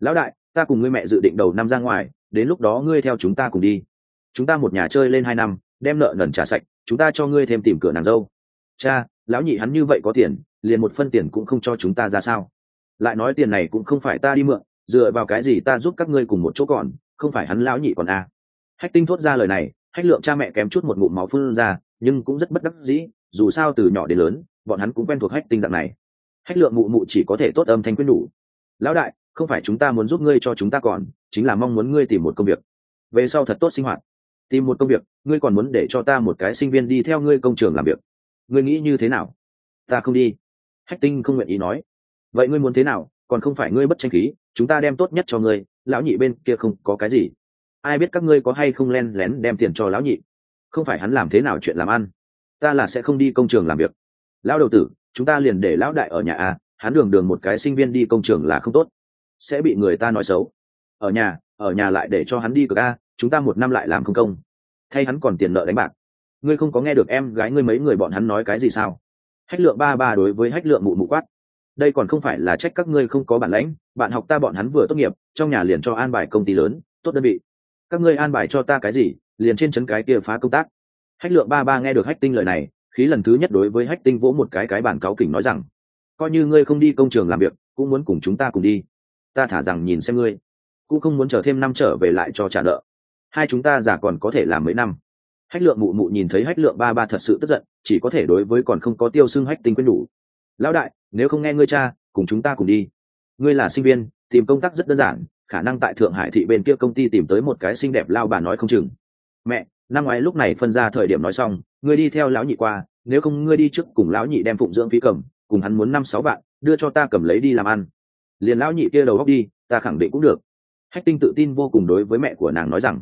lão đại, ta cùng ngươi mẹ dự định đầu năm ra ngoài, đến lúc đó ngươi theo chúng ta cùng đi. Chúng ta một nhà chơi lên hai năm, đem nợ nần trả sạch, chúng ta cho ngươi thêm tìm cửa nàng dâu. Cha, lão nhị hắn như vậy có tiền, liền một phân tiền cũng không cho chúng ta ra sao? Lại nói tiền này cũng không phải ta đi mượn, dựa vào cái gì ta giúp các ngươi cùng một chỗ còn, không phải hắn lão nhị còn a à. hách tinh thốt ra lời này, hách lượng cha mẹ kém chút một ngụm máu phun ra, nhưng cũng rất bất đắc dĩ, dù sao từ nhỏ đến lớn, bọn hắn cũng quen thuộc hách tinh dạng này hách lượng mụ mụ chỉ có thể tốt âm thanh quyết đủ. Lão đại, không phải chúng ta muốn giúp ngươi cho chúng ta còn, chính là mong muốn ngươi tìm một công việc. Về sau thật tốt sinh hoạt. Tìm một công việc, ngươi còn muốn để cho ta một cái sinh viên đi theo ngươi công trường làm việc. Ngươi nghĩ như thế nào? Ta không đi. Hách tinh không nguyện ý nói. Vậy ngươi muốn thế nào? Còn không phải ngươi bất tranh khí, chúng ta đem tốt nhất cho ngươi, lão nhị bên kia không có cái gì. Ai biết các ngươi có hay không len lén đem tiền cho lão nhị? Không phải hắn làm thế nào chuyện làm ăn? Ta là sẽ không đi công trường làm việc. Lão đầu tử chúng ta liền để lão đại ở nhà a, hắn đường đường một cái sinh viên đi công trường là không tốt. Sẽ bị người ta nói xấu. Ở nhà ở nhà lại để cho hắn đi cực a, chúng ta một năm lại làm không công. Thay hắn còn tiền nợ đánh bạc. Ngươi không có nghe được em gái ngươi mấy người bọn hắn nói cái gì sao? Hách lượng ba ba đối với hách lượng mụ mụ quát. Đây còn không phải là trách các ngươi không có bản lãnh, bạn học ta bọn hắn vừa tốt nghiệp, trong nhà liền cho an bài công ty lớn, tốt đơn vị. Các ngươi an bài cho ta cái gì, liền trên chân cái kia phá công tác. Hách lượng ba ba nghe được hách tinh lời này khí lần thứ nhất đối với hách tinh vỗ một cái cái bản cáo kỉnh nói rằng, coi như ngươi không đi công trường làm việc, cũng muốn cùng chúng ta cùng đi. Ta thả rằng nhìn xem ngươi, cũng không muốn chờ thêm năm trở về lại cho trả nợ. Hai chúng ta già còn có thể làm mấy năm. Hách lượng mụ mụ nhìn thấy hách lượng ba ba thật sự tức giận, chỉ có thể đối với còn không có tiêu xưng hách tinh quyết đủ. Lão đại, nếu không nghe ngươi cha, cùng chúng ta cùng đi. Ngươi là sinh viên, tìm công tác rất đơn giản, khả năng tại thượng hải thị bên kia công ty tìm tới một cái xinh đẹp lao bà nói không chừng. Mẹ năm ngoái lúc này phân ra thời điểm nói xong, ngươi đi theo lão nhị qua, nếu không ngươi đi trước cùng lão nhị đem phụng dưỡng phí cầm, cùng hắn muốn năm sáu vạn, đưa cho ta cầm lấy đi làm ăn. Liền lão nhị kia đầu góc đi, ta khẳng định cũng được. Hách tinh tự tin vô cùng đối với mẹ của nàng nói rằng.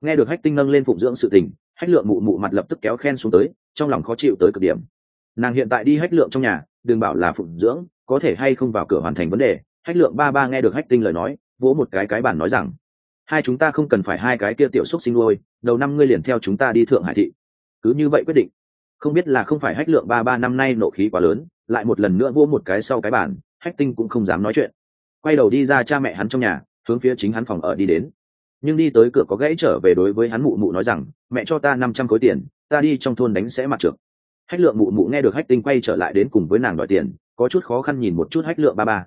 Nghe được hách tinh nâng lên phụng dưỡng sự tình, hách lượng mụ mụ mặt lập tức kéo khen xuống tới, trong lòng khó chịu tới cực điểm. Nàng hiện tại đi hách lượng trong nhà, đừng bảo là phụng dưỡng, có thể hay không vào cửa hoàn thành vấn đề. Hách lượng ba ba nghe được hách tinh lời nói, vỗ một cái cái bản nói rằng hai chúng ta không cần phải hai cái kia tiểu xúc sinh nuôi, đầu năm ngươi liền theo chúng ta đi thượng hải thị. Cứ như vậy quyết định. Không biết là không phải hách lượng ba ba năm nay nộ khí quá lớn, lại một lần nữa vua một cái sau cái bản, hách tinh cũng không dám nói chuyện. Quay đầu đi ra cha mẹ hắn trong nhà, hướng phía chính hắn phòng ở đi đến. Nhưng đi tới cửa có gãy trở về đối với hắn mụ mụ nói rằng, mẹ cho ta năm trăm khối tiền, ta đi trong thôn đánh sẽ mặt trượt. Hách lượng mụ mụ nghe được hách tinh quay trở lại đến cùng với nàng đòi tiền, có chút khó khăn nhìn một chút hách lượng ba ba.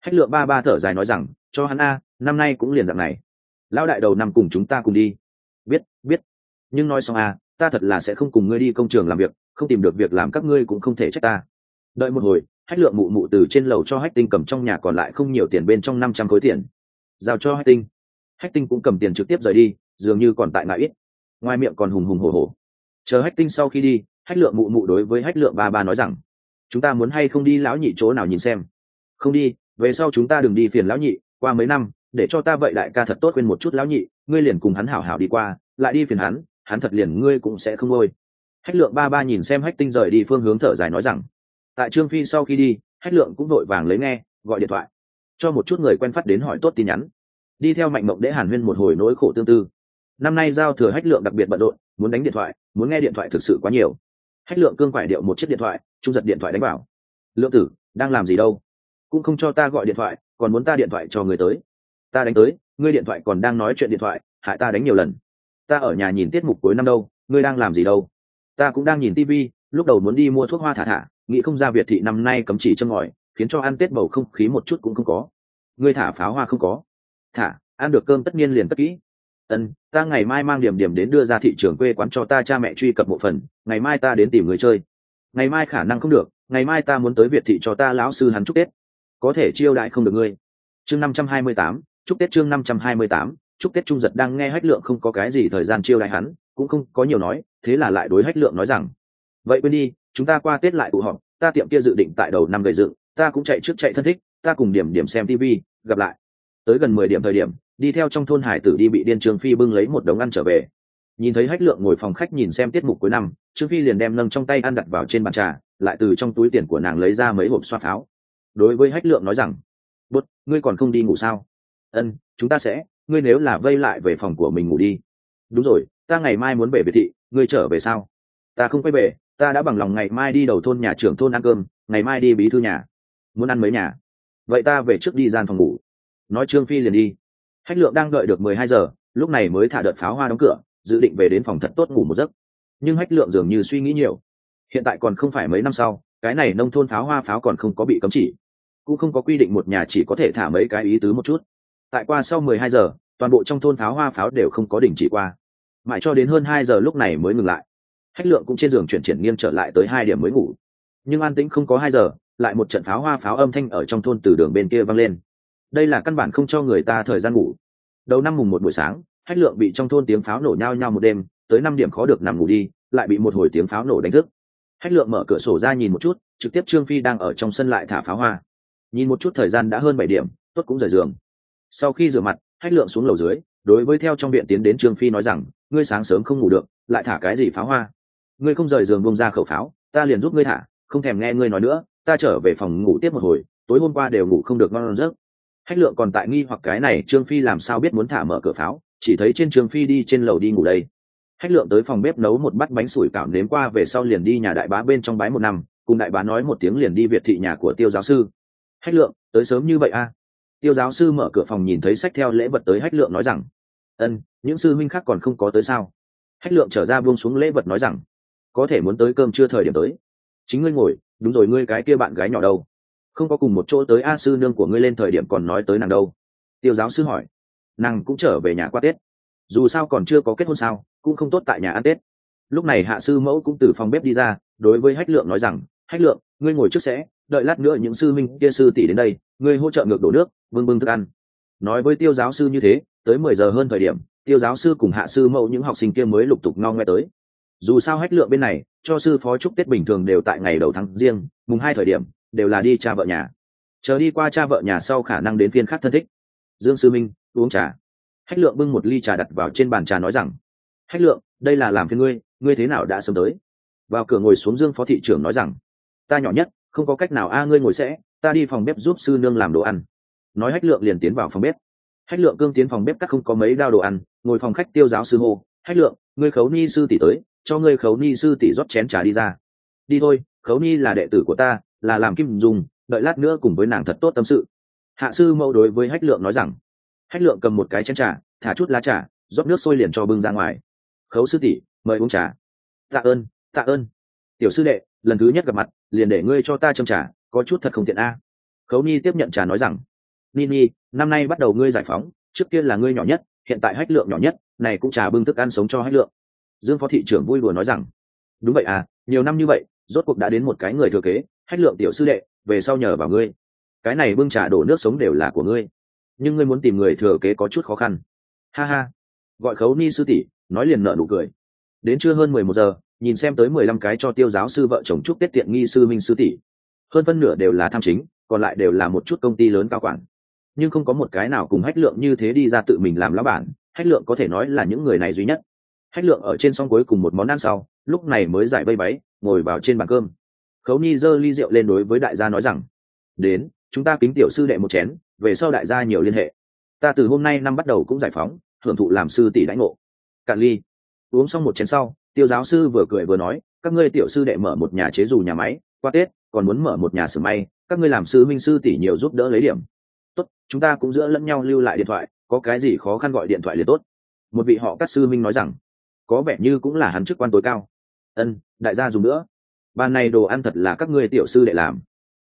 Hách lượng ba ba thở dài nói rằng, cho hắn a, năm nay cũng liền dạng này lão đại đầu năm cùng chúng ta cùng đi. Biết biết. Nhưng nói xong a ta thật là sẽ không cùng ngươi đi công trường làm việc, không tìm được việc làm các ngươi cũng không thể trách ta. Đợi một hồi, hách lượng mụ mụ từ trên lầu cho hách tinh cầm trong nhà còn lại không nhiều tiền bên trong năm trăm khối tiền. Giao cho hách tinh. Hách tinh cũng cầm tiền trực tiếp rời đi, dường như còn tại ngại ít. Ngoài miệng còn hùng hùng hổ hổ. Chờ hách tinh sau khi đi, hách lượng mụ mụ đối với hách lượng ba ba nói rằng, chúng ta muốn hay không đi lão nhị chỗ nào nhìn xem? Không đi, về sau chúng ta đừng đi phiền lão nhị, qua mấy năm để cho ta vậy đại ca thật tốt quên một chút lão nhị, ngươi liền cùng hắn hảo hảo đi qua, lại đi phiền hắn hắn thật liền ngươi cũng sẽ không ngôi hách lượng ba ba nhìn xem hách tinh rời đi phương hướng thở dài nói rằng, tại trương phi sau khi đi, hách lượng cũng vội vàng lấy nghe, gọi điện thoại, cho một chút người quen phát đến hỏi tốt tin nhắn. Đi theo mạnh mộng để hàn huyên một hồi nỗi khổ tương tư. Năm nay giao thừa hách lượng đặc biệt bận rộn, muốn đánh điện thoại, muốn nghe điện thoại thực sự quá nhiều. Hách lượng cương quải điệu một chiếc điện thoại, trung giật điện thoại đánh vào. Lượng tử, đang làm gì đâu? Cũng không cho ta gọi điện thoại, còn muốn ta điện thoại cho người tới ta đánh tới, ngươi điện thoại còn đang nói chuyện điện thoại, hại ta đánh nhiều lần. Ta ở nhà nhìn tiết mục cuối năm đâu, ngươi đang làm gì đâu? Ta cũng đang nhìn tv lúc đầu muốn đi mua thuốc hoa thả thả, nghĩ không ra việt thị năm nay cấm chỉ chân ngòi, khiến cho ăn tết bầu không khí một chút cũng không có. Ngươi thả pháo hoa không có. Thả, ăn được cơm tất nhiên liền tất kỹ. Ân, ta ngày mai mang điểm điểm đến đưa ra thị trường quê quán cho ta cha mẹ truy cập một phần, ngày mai ta đến tìm người chơi. Ngày mai khả năng không được, ngày mai ta muốn tới việt thị cho ta lão sư hắn chúc tết. Có thể chiêu đại không được ngươi. Chương năm trăm hai mươi tám chúc tết chương năm trăm hai mươi tám, chúc tết trung giật đang nghe hách lượng không có cái gì thời gian chiêu đại hắn, cũng không có nhiều nói, thế là lại đối hách lượng nói rằng, vậy quên đi, chúng ta qua tết lại tụ họp, ta tiệm kia dự định tại đầu năm gây dựng, ta cũng chạy trước chạy thân thích, ta cùng điểm điểm xem tv gặp lại. Tới gần mười điểm thời điểm, đi theo trong thôn hải tử đi bị điên trương phi bưng lấy một đống ăn trở về. Nhìn thấy hách lượng ngồi phòng khách nhìn xem tiết mục cuối năm, trương phi liền đem nâng trong tay ăn đặt vào trên bàn trà, lại từ trong túi tiền của nàng lấy ra mấy hộp xoa pháo. Đối với hách lượng nói rằng bút ngươi còn không đi ngủ sao? Ân, chúng ta sẽ, ngươi nếu là vây lại về phòng của mình ngủ đi. Đúng rồi, ta ngày mai muốn về biệt thị, ngươi trở về sao? Ta không quay về, ta đã bằng lòng ngày mai đi đầu thôn nhà trưởng thôn ăn cơm, ngày mai đi bí thư nhà. Muốn ăn mấy nhà? Vậy ta về trước đi gian phòng ngủ. Nói trương phi liền đi. Hách lượng đang đợi được mười hai giờ, lúc này mới thả đợt pháo hoa đóng cửa, dự định về đến phòng thật tốt ngủ một giấc. Nhưng hách lượng dường như suy nghĩ nhiều. Hiện tại còn không phải mấy năm sau, cái này nông thôn pháo hoa pháo còn không có bị cấm chỉ. Cũng không có quy định một nhà chỉ có thể thả mấy cái ý tứ một chút tại qua sau mười hai giờ, toàn bộ trong thôn pháo hoa pháo đều không có đình chỉ qua. Mãi cho đến hơn hai giờ lúc này mới ngừng lại. Hách lượng cũng trên giường chuyển triển nghiêng trở lại tới hai điểm mới ngủ. Nhưng an tĩnh không có hai giờ, lại một trận pháo hoa pháo âm thanh ở trong thôn từ đường bên kia vang lên. Đây là căn bản không cho người ta thời gian ngủ. Đầu năm mùng một buổi sáng hách lượng bị trong thôn tiếng pháo nổ nhao nhao một đêm, tới năm điểm khó được nằm ngủ đi, lại bị một hồi tiếng pháo nổ đánh thức. Hách lượng mở cửa sổ ra nhìn một chút, trực tiếp trương phi đang ở trong sân lại thả pháo hoa. Nhìn một chút thời gian đã hơn bảy điểm tuất cũng rời giường sau khi rửa mặt, hách lượng xuống lầu dưới, đối với theo trong viện tiến đến trương phi nói rằng, ngươi sáng sớm không ngủ được, lại thả cái gì pháo hoa? Ngươi không rời giường bông ra khẩu pháo, ta liền giúp ngươi thả, không thèm nghe ngươi nói nữa, ta trở về phòng ngủ tiếp một hồi, tối hôm qua đều ngủ không được ngon giấc. Hách lượng còn tại nghi hoặc cái này, trương phi làm sao biết muốn thả mở cửa pháo, chỉ thấy trên trương phi đi trên lầu đi ngủ đây. Hách lượng tới phòng bếp nấu một bát bánh sủi cảo nếm qua về sau liền đi nhà đại bá bên trong bái một năm, cùng đại bá nói một tiếng liền đi việt thị nhà của tiêu giáo sư. Hách lượng, tới sớm như vậy a à? Tiêu giáo sư mở cửa phòng nhìn thấy sách theo lễ vật tới hách lượng nói rằng, ân, những sư minh khác còn không có tới sao? Hách lượng trở ra buông xuống lễ vật nói rằng, có thể muốn tới cơm chưa thời điểm tới. Chính ngươi ngồi, đúng rồi, ngươi cái kia bạn gái nhỏ đâu? Không có cùng một chỗ tới a sư nương của ngươi lên thời điểm còn nói tới nàng đâu. Tiêu giáo sư hỏi. Nàng cũng trở về nhà qua tết. Dù sao còn chưa có kết hôn sao, cũng không tốt tại nhà ăn tết. Lúc này hạ sư mẫu cũng từ phòng bếp đi ra, đối với hách lượng nói rằng, hách lượng, ngươi ngồi trước sẽ đợi lát nữa những sư minh kia sư tỷ đến đây, ngươi hỗ trợ ngược đổ nước bưng bưng thức ăn. Nói với tiêu giáo sư như thế, tới mười giờ hơn thời điểm, tiêu giáo sư cùng hạ sư mẫu những học sinh kia mới lục tục no nghe tới. Dù sao hách lượng bên này, cho sư phó chúc tết bình thường đều tại ngày đầu tháng riêng, mùng hai thời điểm, đều là đi cha vợ nhà. Chờ đi qua cha vợ nhà sau khả năng đến phiên khác thân thích. Dương sư minh, uống trà. Hách lượng bưng một ly trà đặt vào trên bàn trà nói rằng, hách lượng, đây là làm phiên ngươi ngươi thế nào đã sớm tới? Vào cửa ngồi xuống dương phó thị trưởng nói rằng, ta nhỏ nhất không có cách nào, a, ngươi ngồi sẽ, ta đi phòng bếp giúp sư nương làm đồ ăn. Nói hách lượng liền tiến vào phòng bếp. Hách lượng cương tiến phòng bếp cắt không có mấy đao đồ ăn, ngồi phòng khách tiêu giáo sư hô, hách lượng, ngươi khấu ni sư tỷ tới, cho ngươi khấu ni sư tỷ rót chén trà đi ra. Đi thôi, khấu ni là đệ tử của ta, là làm kim dùng, đợi lát nữa cùng với nàng thật tốt tâm sự. Hạ sư mẫu đối với hách lượng nói rằng. Hách lượng cầm một cái chén trà, thả chút lá trà, rót nước sôi liền cho bưng ra ngoài. Khấu sư tỷ, mời uống trà. Tạ ơn tạ ơn. Tiểu sư đệ lần thứ nhất gặp mặt, liền để ngươi cho ta châm trà, có chút thật không tiện a. Khấu ni tiếp nhận trà nói rằng, ni ni, năm nay bắt đầu ngươi giải phóng, trước kia là ngươi nhỏ nhất, hiện tại hách lượng nhỏ nhất, này cũng trà bưng thức ăn sống cho hách lượng. Dương phó thị trưởng vui vừa nói rằng, đúng vậy à nhiều năm như vậy, rốt cuộc đã đến một cái người thừa kế, hách lượng tiểu sư đệ, về sau nhờ vào ngươi. Cái này bưng trà đổ nước sống đều là của ngươi. Nhưng ngươi muốn tìm người thừa kế có chút khó khăn. Ha ha. Gọi khấu ni sư tỷ, nói liền nợ nụ cười. Đến trưa hơn mười một giờ nhìn xem tới mười lăm cái cho tiêu giáo sư vợ chồng chúc tết tiện nghi sư minh sư tỷ. Hơn phân nửa đều là tham chính, còn lại đều là một chút công ty lớn cao quản. Nhưng không có một cái nào cùng hách lượng như thế đi ra tự mình làm lá bản, hách lượng có thể nói là những người này duy nhất. Hách lượng ở trên xong cuối cùng một món ăn sau, lúc này mới giải vây váy ngồi vào trên bàn cơm. Khấu ni giơ ly rượu lên đối với đại gia nói rằng, đến, chúng ta kính tiểu sư đệ một chén, về sau đại gia nhiều liên hệ. Ta từ hôm nay năm bắt đầu cũng giải phóng, hưởng thụ làm sư tỷ đãi ngộ. Cạn ly uống xong một chén sau tiêu giáo sư vừa cười vừa nói, các ngươi tiểu sư đệ mở một nhà chế dù nhà máy, qua tết, còn muốn mở một nhà xưởng may, các ngươi làm sư minh sư tỷ nhiều giúp đỡ lấy điểm. Tốt, chúng ta cũng giữa lẫn nhau lưu lại điện thoại, có cái gì khó khăn gọi điện thoại liền tốt. Một vị họ các sư minh nói rằng, có vẻ như cũng là hắn chức quan tối cao. Ân, đại gia dùng nữa. Bàn này đồ ăn thật là các ngươi tiểu sư đệ làm.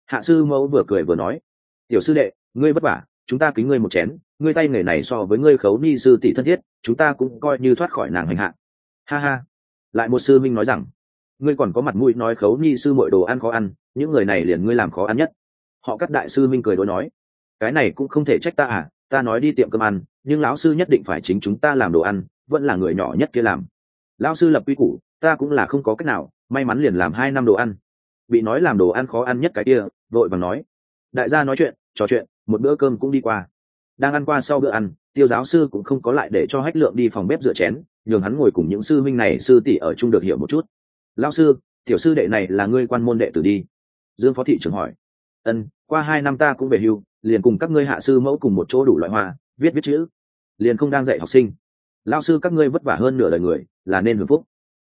Hạ sư mẫu vừa cười vừa nói, tiểu sư đệ, ngươi vất vả, chúng ta kính ngươi một chén, ngươi tay nghề này so với ngươi khấu ni sư tỷ thân thiết, chúng ta cũng coi như thoát khỏi nàng hành hạ. Ha ha lại một sư minh nói rằng, ngươi còn có mặt mũi nói khấu ni sư mọi đồ ăn khó ăn, những người này liền ngươi làm khó ăn nhất. Họ cắt đại sư minh cười đối nói, cái này cũng không thể trách ta à ta nói đi tiệm cơm ăn, nhưng lão sư nhất định phải chính chúng ta làm đồ ăn, vẫn là người nhỏ nhất kia làm. Lão sư lập quy củ, ta cũng là không có cách nào, may mắn liền làm hai năm đồ ăn. Bị nói làm đồ ăn khó ăn nhất cái kia, vội vàng nói, đại gia nói chuyện, trò chuyện, một bữa cơm cũng đi qua. Đang ăn qua sau bữa ăn, tiêu giáo sư cũng không có lại để cho hách lượng đi phòng bếp rửa chén nhường hắn ngồi cùng những sư minh này, sư tỷ ở chung được hiểu một chút. Lao sư, tiểu sư đệ này là ngươi quan môn đệ tử đi. Dương phó thị trưởng hỏi. Ân, qua hai năm ta cũng về hưu, liền cùng các ngươi hạ sư mẫu cùng một chỗ đủ loại hoa, viết viết chữ. Liền không đang dạy học sinh. Lao sư, các ngươi vất vả hơn nửa đời người, là nên hưởng phúc.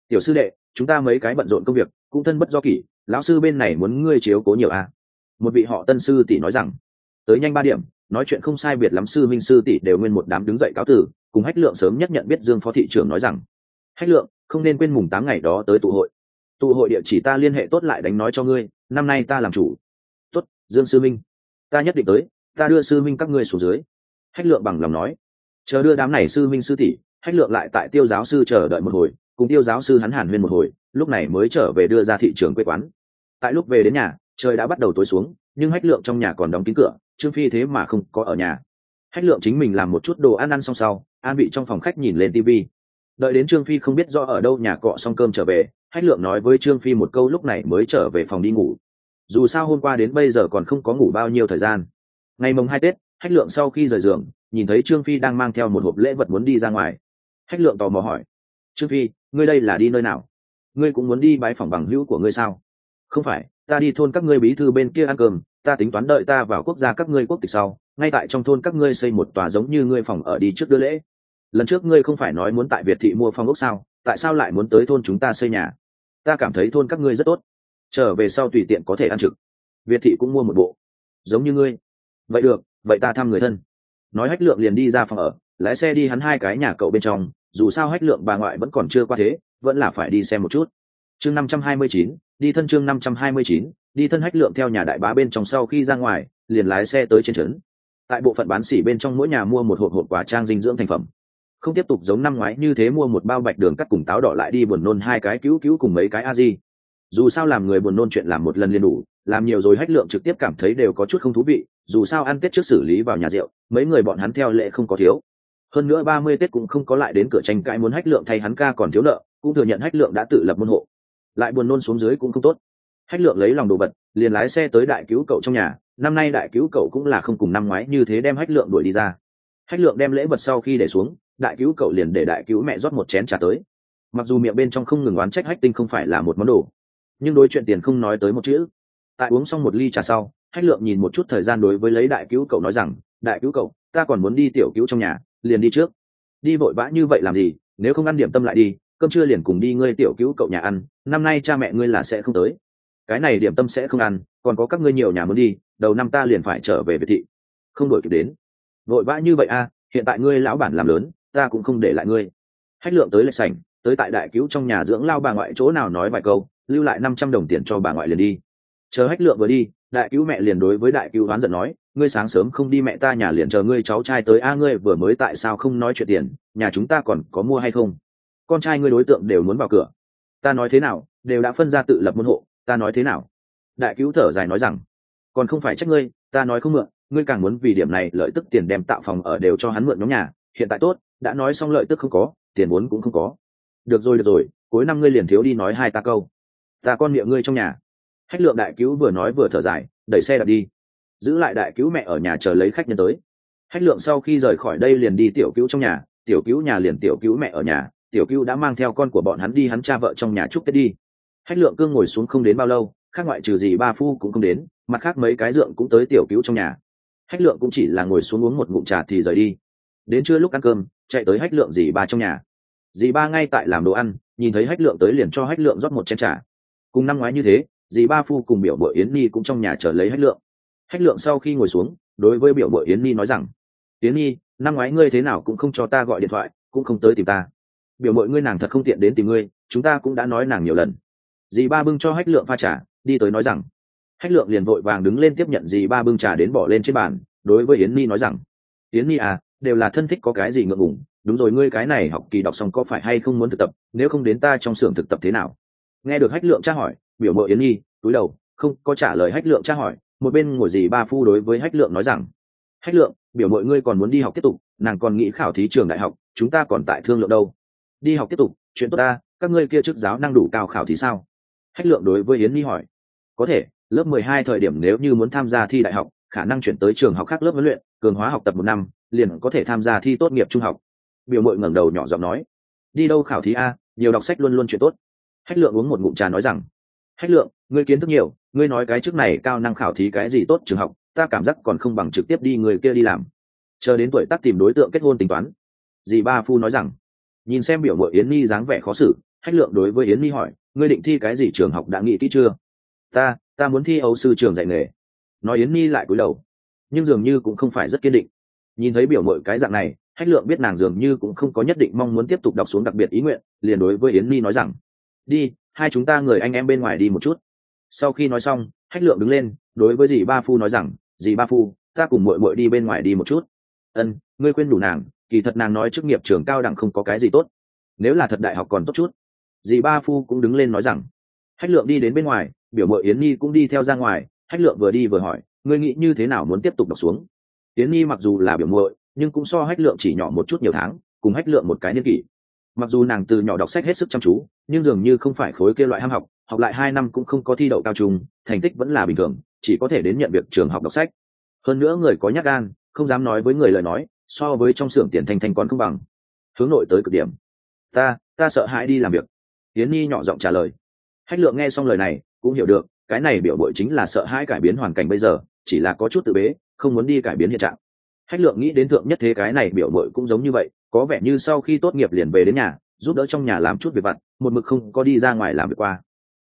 Tiểu sư đệ, chúng ta mấy cái bận rộn công việc, cũng thân bất do kỷ, lão sư bên này muốn ngươi chiếu cố nhiều à. một vị họ tân sư tỷ nói rằng. Tới nhanh ba điểm, nói chuyện không sai biệt lắm, sư minh sư tỷ đều nguyên một đám đứng dậy cáo tử cùng hách lượng sớm nhất nhận biết dương phó thị trưởng nói rằng, hách lượng, không nên quên mùng tám ngày đó tới tụ hội. Tụ hội địa chỉ ta liên hệ tốt lại đánh nói cho ngươi, năm nay ta làm chủ. Tốt, dương sư minh, ta nhất định tới, ta đưa sư minh các ngươi xuống dưới. Hách lượng bằng lòng nói. Chờ đưa đám này sư minh sư tỷ, hách lượng lại tại tiêu giáo sư chờ đợi một hồi, cùng tiêu giáo sư hắn hàn huyên một hồi, lúc này mới trở về đưa ra thị trường quê quán. Tại lúc về đến nhà, trời đã bắt đầu tối xuống, nhưng hách lượng trong nhà còn đóng kín cửa, trương phi thế mà không có ở nhà hách lượng chính mình làm một chút đồ ăn ăn xong sau, an bị trong phòng khách nhìn lên tv đợi đến trương phi không biết do ở đâu nhà cọ xong cơm trở về, hách lượng nói với trương phi một câu lúc này mới trở về phòng đi ngủ. Dù sao hôm qua đến bây giờ còn không có ngủ bao nhiêu thời gian. Ngày mồng hai tết, hách lượng sau khi rời giường, nhìn thấy trương phi đang mang theo một hộp lễ vật muốn đi ra ngoài. Hách lượng tò mò hỏi, trương phi, ngươi đây là đi nơi nào? Ngươi cũng muốn đi bái phòng bằng hữu của ngươi sao? Không phải, ta đi thôn các ngươi bí thư bên kia ăn cơm, ta tính toán đợi ta vào quốc gia các ngươi quốc tịch sau ngay tại trong thôn các ngươi xây một tòa giống như ngươi phòng ở đi trước đưa lễ. Lần trước ngươi không phải nói muốn tại việt thị mua phong ốc sao? Tại sao lại muốn tới thôn chúng ta xây nhà? Ta cảm thấy thôn các ngươi rất tốt. Trở về sau tùy tiện có thể ăn trực. Việt thị cũng mua một bộ. Giống như ngươi. Vậy được, vậy ta thăm người thân. Nói hách lượng liền đi ra phòng ở, lái xe đi hắn hai cái nhà cậu bên trong. Dù sao hách lượng bà ngoại vẫn còn chưa qua thế, vẫn là phải đi xem một chút. Chương năm trăm hai mươi chín, đi thân chương năm trăm hai mươi chín, đi thân hách lượng theo nhà đại bá bên trong sau khi ra ngoài, liền lái xe tới trên trấn tại bộ phận bán xỉ bên trong mỗi nhà mua một hộp hộp quả trang dinh dưỡng thành phẩm. Không tiếp tục giống năm ngoái như thế mua một bao bạch đường cắt cùng táo đỏ lại đi buồn nôn hai cái cứu cứu cùng mấy cái a di. Dù sao làm người buồn nôn chuyện làm một lần liền đủ, làm nhiều rồi hách lượng trực tiếp cảm thấy đều có chút không thú vị, dù sao ăn tết trước xử lý vào nhà rượu, mấy người bọn hắn theo lệ không có thiếu. Hơn nữa ba mươi tết cũng không có lại đến cửa tranh cãi muốn hách lượng thay hắn ca còn thiếu nợ, cũng thừa nhận hách lượng đã tự lập môn hộ. Lại buồn nôn xuống dưới cũng không tốt. Hách lượng lấy lòng đồ vật, liền lái xe tới đại cứu cậu trong nhà năm nay đại cứu cậu cũng là không cùng năm ngoái như thế đem hách lượng đuổi đi ra. Hách lượng đem lễ vật sau khi để xuống, đại cứu cậu liền để đại cứu mẹ rót một chén trà tới. Mặc dù miệng bên trong không ngừng oán trách hách tinh không phải là một món đồ, nhưng đối chuyện tiền không nói tới một chữ. Tại uống xong một ly trà sau, hách lượng nhìn một chút thời gian đối với lấy đại cứu cậu nói rằng, đại cứu cậu, ta còn muốn đi tiểu cứu trong nhà, liền đi trước. Đi vội vã như vậy làm gì, nếu không ăn điểm tâm lại đi, cơm trưa liền cùng đi ngươi tiểu cứu cậu nhà ăn, năm nay cha mẹ ngươi là sẽ không tới cái này điểm tâm sẽ không ăn còn có các ngươi nhiều nhà muốn đi đầu năm ta liền phải trở về việt thị. Không đổi kịp đến. Vội vã như vậy a à, hiện tại ngươi lão bản làm lớn ta cũng không để lại ngươi. Hách lượng tới lệch sảnh tới tại đại cứu trong nhà dưỡng lao bà ngoại chỗ nào nói vài câu lưu lại năm trăm đồng tiền cho bà ngoại liền đi. Chờ hách lượng vừa đi đại cứu mẹ liền đối với đại cứu oán giận nói ngươi sáng sớm không đi mẹ ta nhà liền chờ ngươi cháu trai tới a ngươi vừa mới tại sao không nói chuyện tiền nhà chúng ta còn có mua hay không? Con trai ngươi đối tượng đều muốn vào cửa. Ta nói thế nào đều đã phân ra tự lập môn hộ ta nói thế nào? Đại cứu thở dài nói rằng, còn không phải trách ngươi, ta nói không mượn, ngươi càng muốn vì điểm này lợi tức tiền đem tạo phòng ở đều cho hắn mượn nhóm nhà, hiện tại tốt, đã nói xong lợi tức không có, tiền vốn cũng không có. Được rồi được rồi, cuối năm ngươi liền thiếu đi nói hai ta câu. Ta con miệng ngươi trong nhà. Khách lượng đại cứu vừa nói vừa thở dài, đẩy xe đạp đi. Giữ lại đại cứu mẹ ở nhà chờ lấy khách nhân tới. Khách lượng sau khi rời khỏi đây liền đi tiểu cứu trong nhà, tiểu cứu nhà liền tiểu cứu mẹ ở nhà, tiểu cứu đã mang theo con của bọn hắn đi hắn cha vợ trong nhà chúc tết đi hách lượng cương ngồi xuống không đến bao lâu, khác ngoại trừ gì ba phu cũng không đến, mặt khác mấy cái dượng cũng tới tiểu cứu trong nhà. Hách lượng cũng chỉ là ngồi xuống uống một ngụm trà thì rời đi. Đến trưa lúc ăn cơm, chạy tới hách lượng dì ba trong nhà. Dì ba ngay tại làm đồ ăn, nhìn thấy hách lượng tới liền cho hách lượng rót một chén trà. Cùng năm ngoái như thế, dì ba phu cùng biểu bội yến nhi cũng trong nhà chờ lấy hách lượng. Hách lượng sau khi ngồi xuống, đối với biểu bội yến nhi nói rằng, yến nhi năm ngoái ngươi thế nào cũng không cho ta gọi điện thoại, cũng không tới tìm ta. Biểu mội ngươi nàng thật không tiện đến tìm ngươi, chúng ta cũng đã nói nàng nhiều lần dì ba bưng cho hách lượng pha trà, đi tới nói rằng. Hách lượng liền vội vàng đứng lên tiếp nhận dì ba bưng trà đến bỏ lên trên bàn, đối với yến nhi nói rằng. Yến nhi à đều là thân thích có cái gì ngượng ngùng, đúng rồi ngươi cái này học kỳ đọc xong có phải hay không muốn thực tập, nếu không đến ta trong xưởng thực tập thế nào? Nghe được hách lượng tra hỏi, biểu mộ yến nhi, túi đầu, không có trả lời hách lượng tra hỏi, một bên ngồi Dì ba phu đối với hách lượng nói rằng. Hách lượng, biểu mội ngươi còn muốn đi học tiếp tục, nàng còn nghĩ khảo thí trường đại học, chúng ta còn tại thương lượng đâu. Đi học tiếp tục, chuyện tốt ta, các ngươi kia chức giáo năng đủ cao khảo thí sao? Hách lượng đối với yến nhi hỏi. Có thể, lớp mười hai thời điểm nếu như muốn tham gia thi đại học, khả năng chuyển tới trường học khác lớp huấn luyện, cường hóa học tập một năm, liền có thể tham gia thi tốt nghiệp trung học. Biểu mội ngẩng đầu nhỏ giọng nói. Đi đâu khảo thí a, nhiều đọc sách luôn luôn chuyện tốt. Hách lượng uống một ngụm trà nói rằng. Hách lượng, ngươi kiến thức nhiều, ngươi nói cái trước này cao năng khảo thí cái gì tốt trường học, ta cảm giác còn không bằng trực tiếp đi người kia đi làm. Chờ đến tuổi tác tìm đối tượng kết hôn tính toán. Dì ba phu nói rằng. Nhìn xem biểu mội yến nhi dáng vẻ khó xử hách lượng đối với yến nhi hỏi, ngươi định thi cái gì trường học đã nghĩ kỹ chưa? Ta ta muốn thi ấu sư trường dạy nghề. Nói yến nhi lại cúi đầu, nhưng dường như cũng không phải rất kiên định. Nhìn thấy biểu mội cái dạng này hách lượng biết nàng dường như cũng không có nhất định mong muốn tiếp tục đọc xuống đặc biệt ý nguyện, liền đối với yến nhi nói rằng, đi, hai chúng ta người anh em bên ngoài đi một chút. Sau khi nói xong hách lượng đứng lên, đối với dì ba phu nói rằng, dì ba phu, ta cùng mội mội đi bên ngoài đi một chút. Ân, ngươi quên đủ nàng, kỳ thật nàng nói chức nghiệp trường cao đẳng không có cái gì tốt. Nếu là thật đại học còn tốt chút dì ba phu cũng đứng lên nói rằng, hách lượng đi đến bên ngoài, biểu mội yến nhi cũng đi theo ra ngoài. Hách lượng vừa đi vừa hỏi, ngươi nghĩ như thế nào muốn tiếp tục đọc xuống? Yến nhi mặc dù là biểu muội, nhưng cũng so hách lượng chỉ nhỏ một chút nhiều tháng, cùng hách lượng một cái niên kỷ. Mặc dù nàng từ nhỏ đọc sách hết sức chăm chú, nhưng dường như không phải khối kia loại ham học học lại hai năm cũng không có thi đậu cao trung, thành tích vẫn là bình thường, chỉ có thể đến nhận việc trường học đọc sách. Hơn nữa người có nhát gan, không dám nói với người lời nói, so với trong xưởng tiền thanh thanh còn không bằng. Hướng nội tới cực điểm. Ta ta sợ hãi đi làm việc yến nhi nhỏ giọng trả lời. Hách lượng nghe xong lời này, cũng hiểu được, cái này biểu bội chính là sợ hãi cải biến hoàn cảnh bây giờ, chỉ là có chút tự bế, không muốn đi cải biến hiện trạng. Hách lượng nghĩ đến thượng nhất thế cái này biểu bội cũng giống như vậy, có vẻ như sau khi tốt nghiệp liền về đến nhà, giúp đỡ trong nhà làm chút việc vặt, một mực không có đi ra ngoài làm việc qua.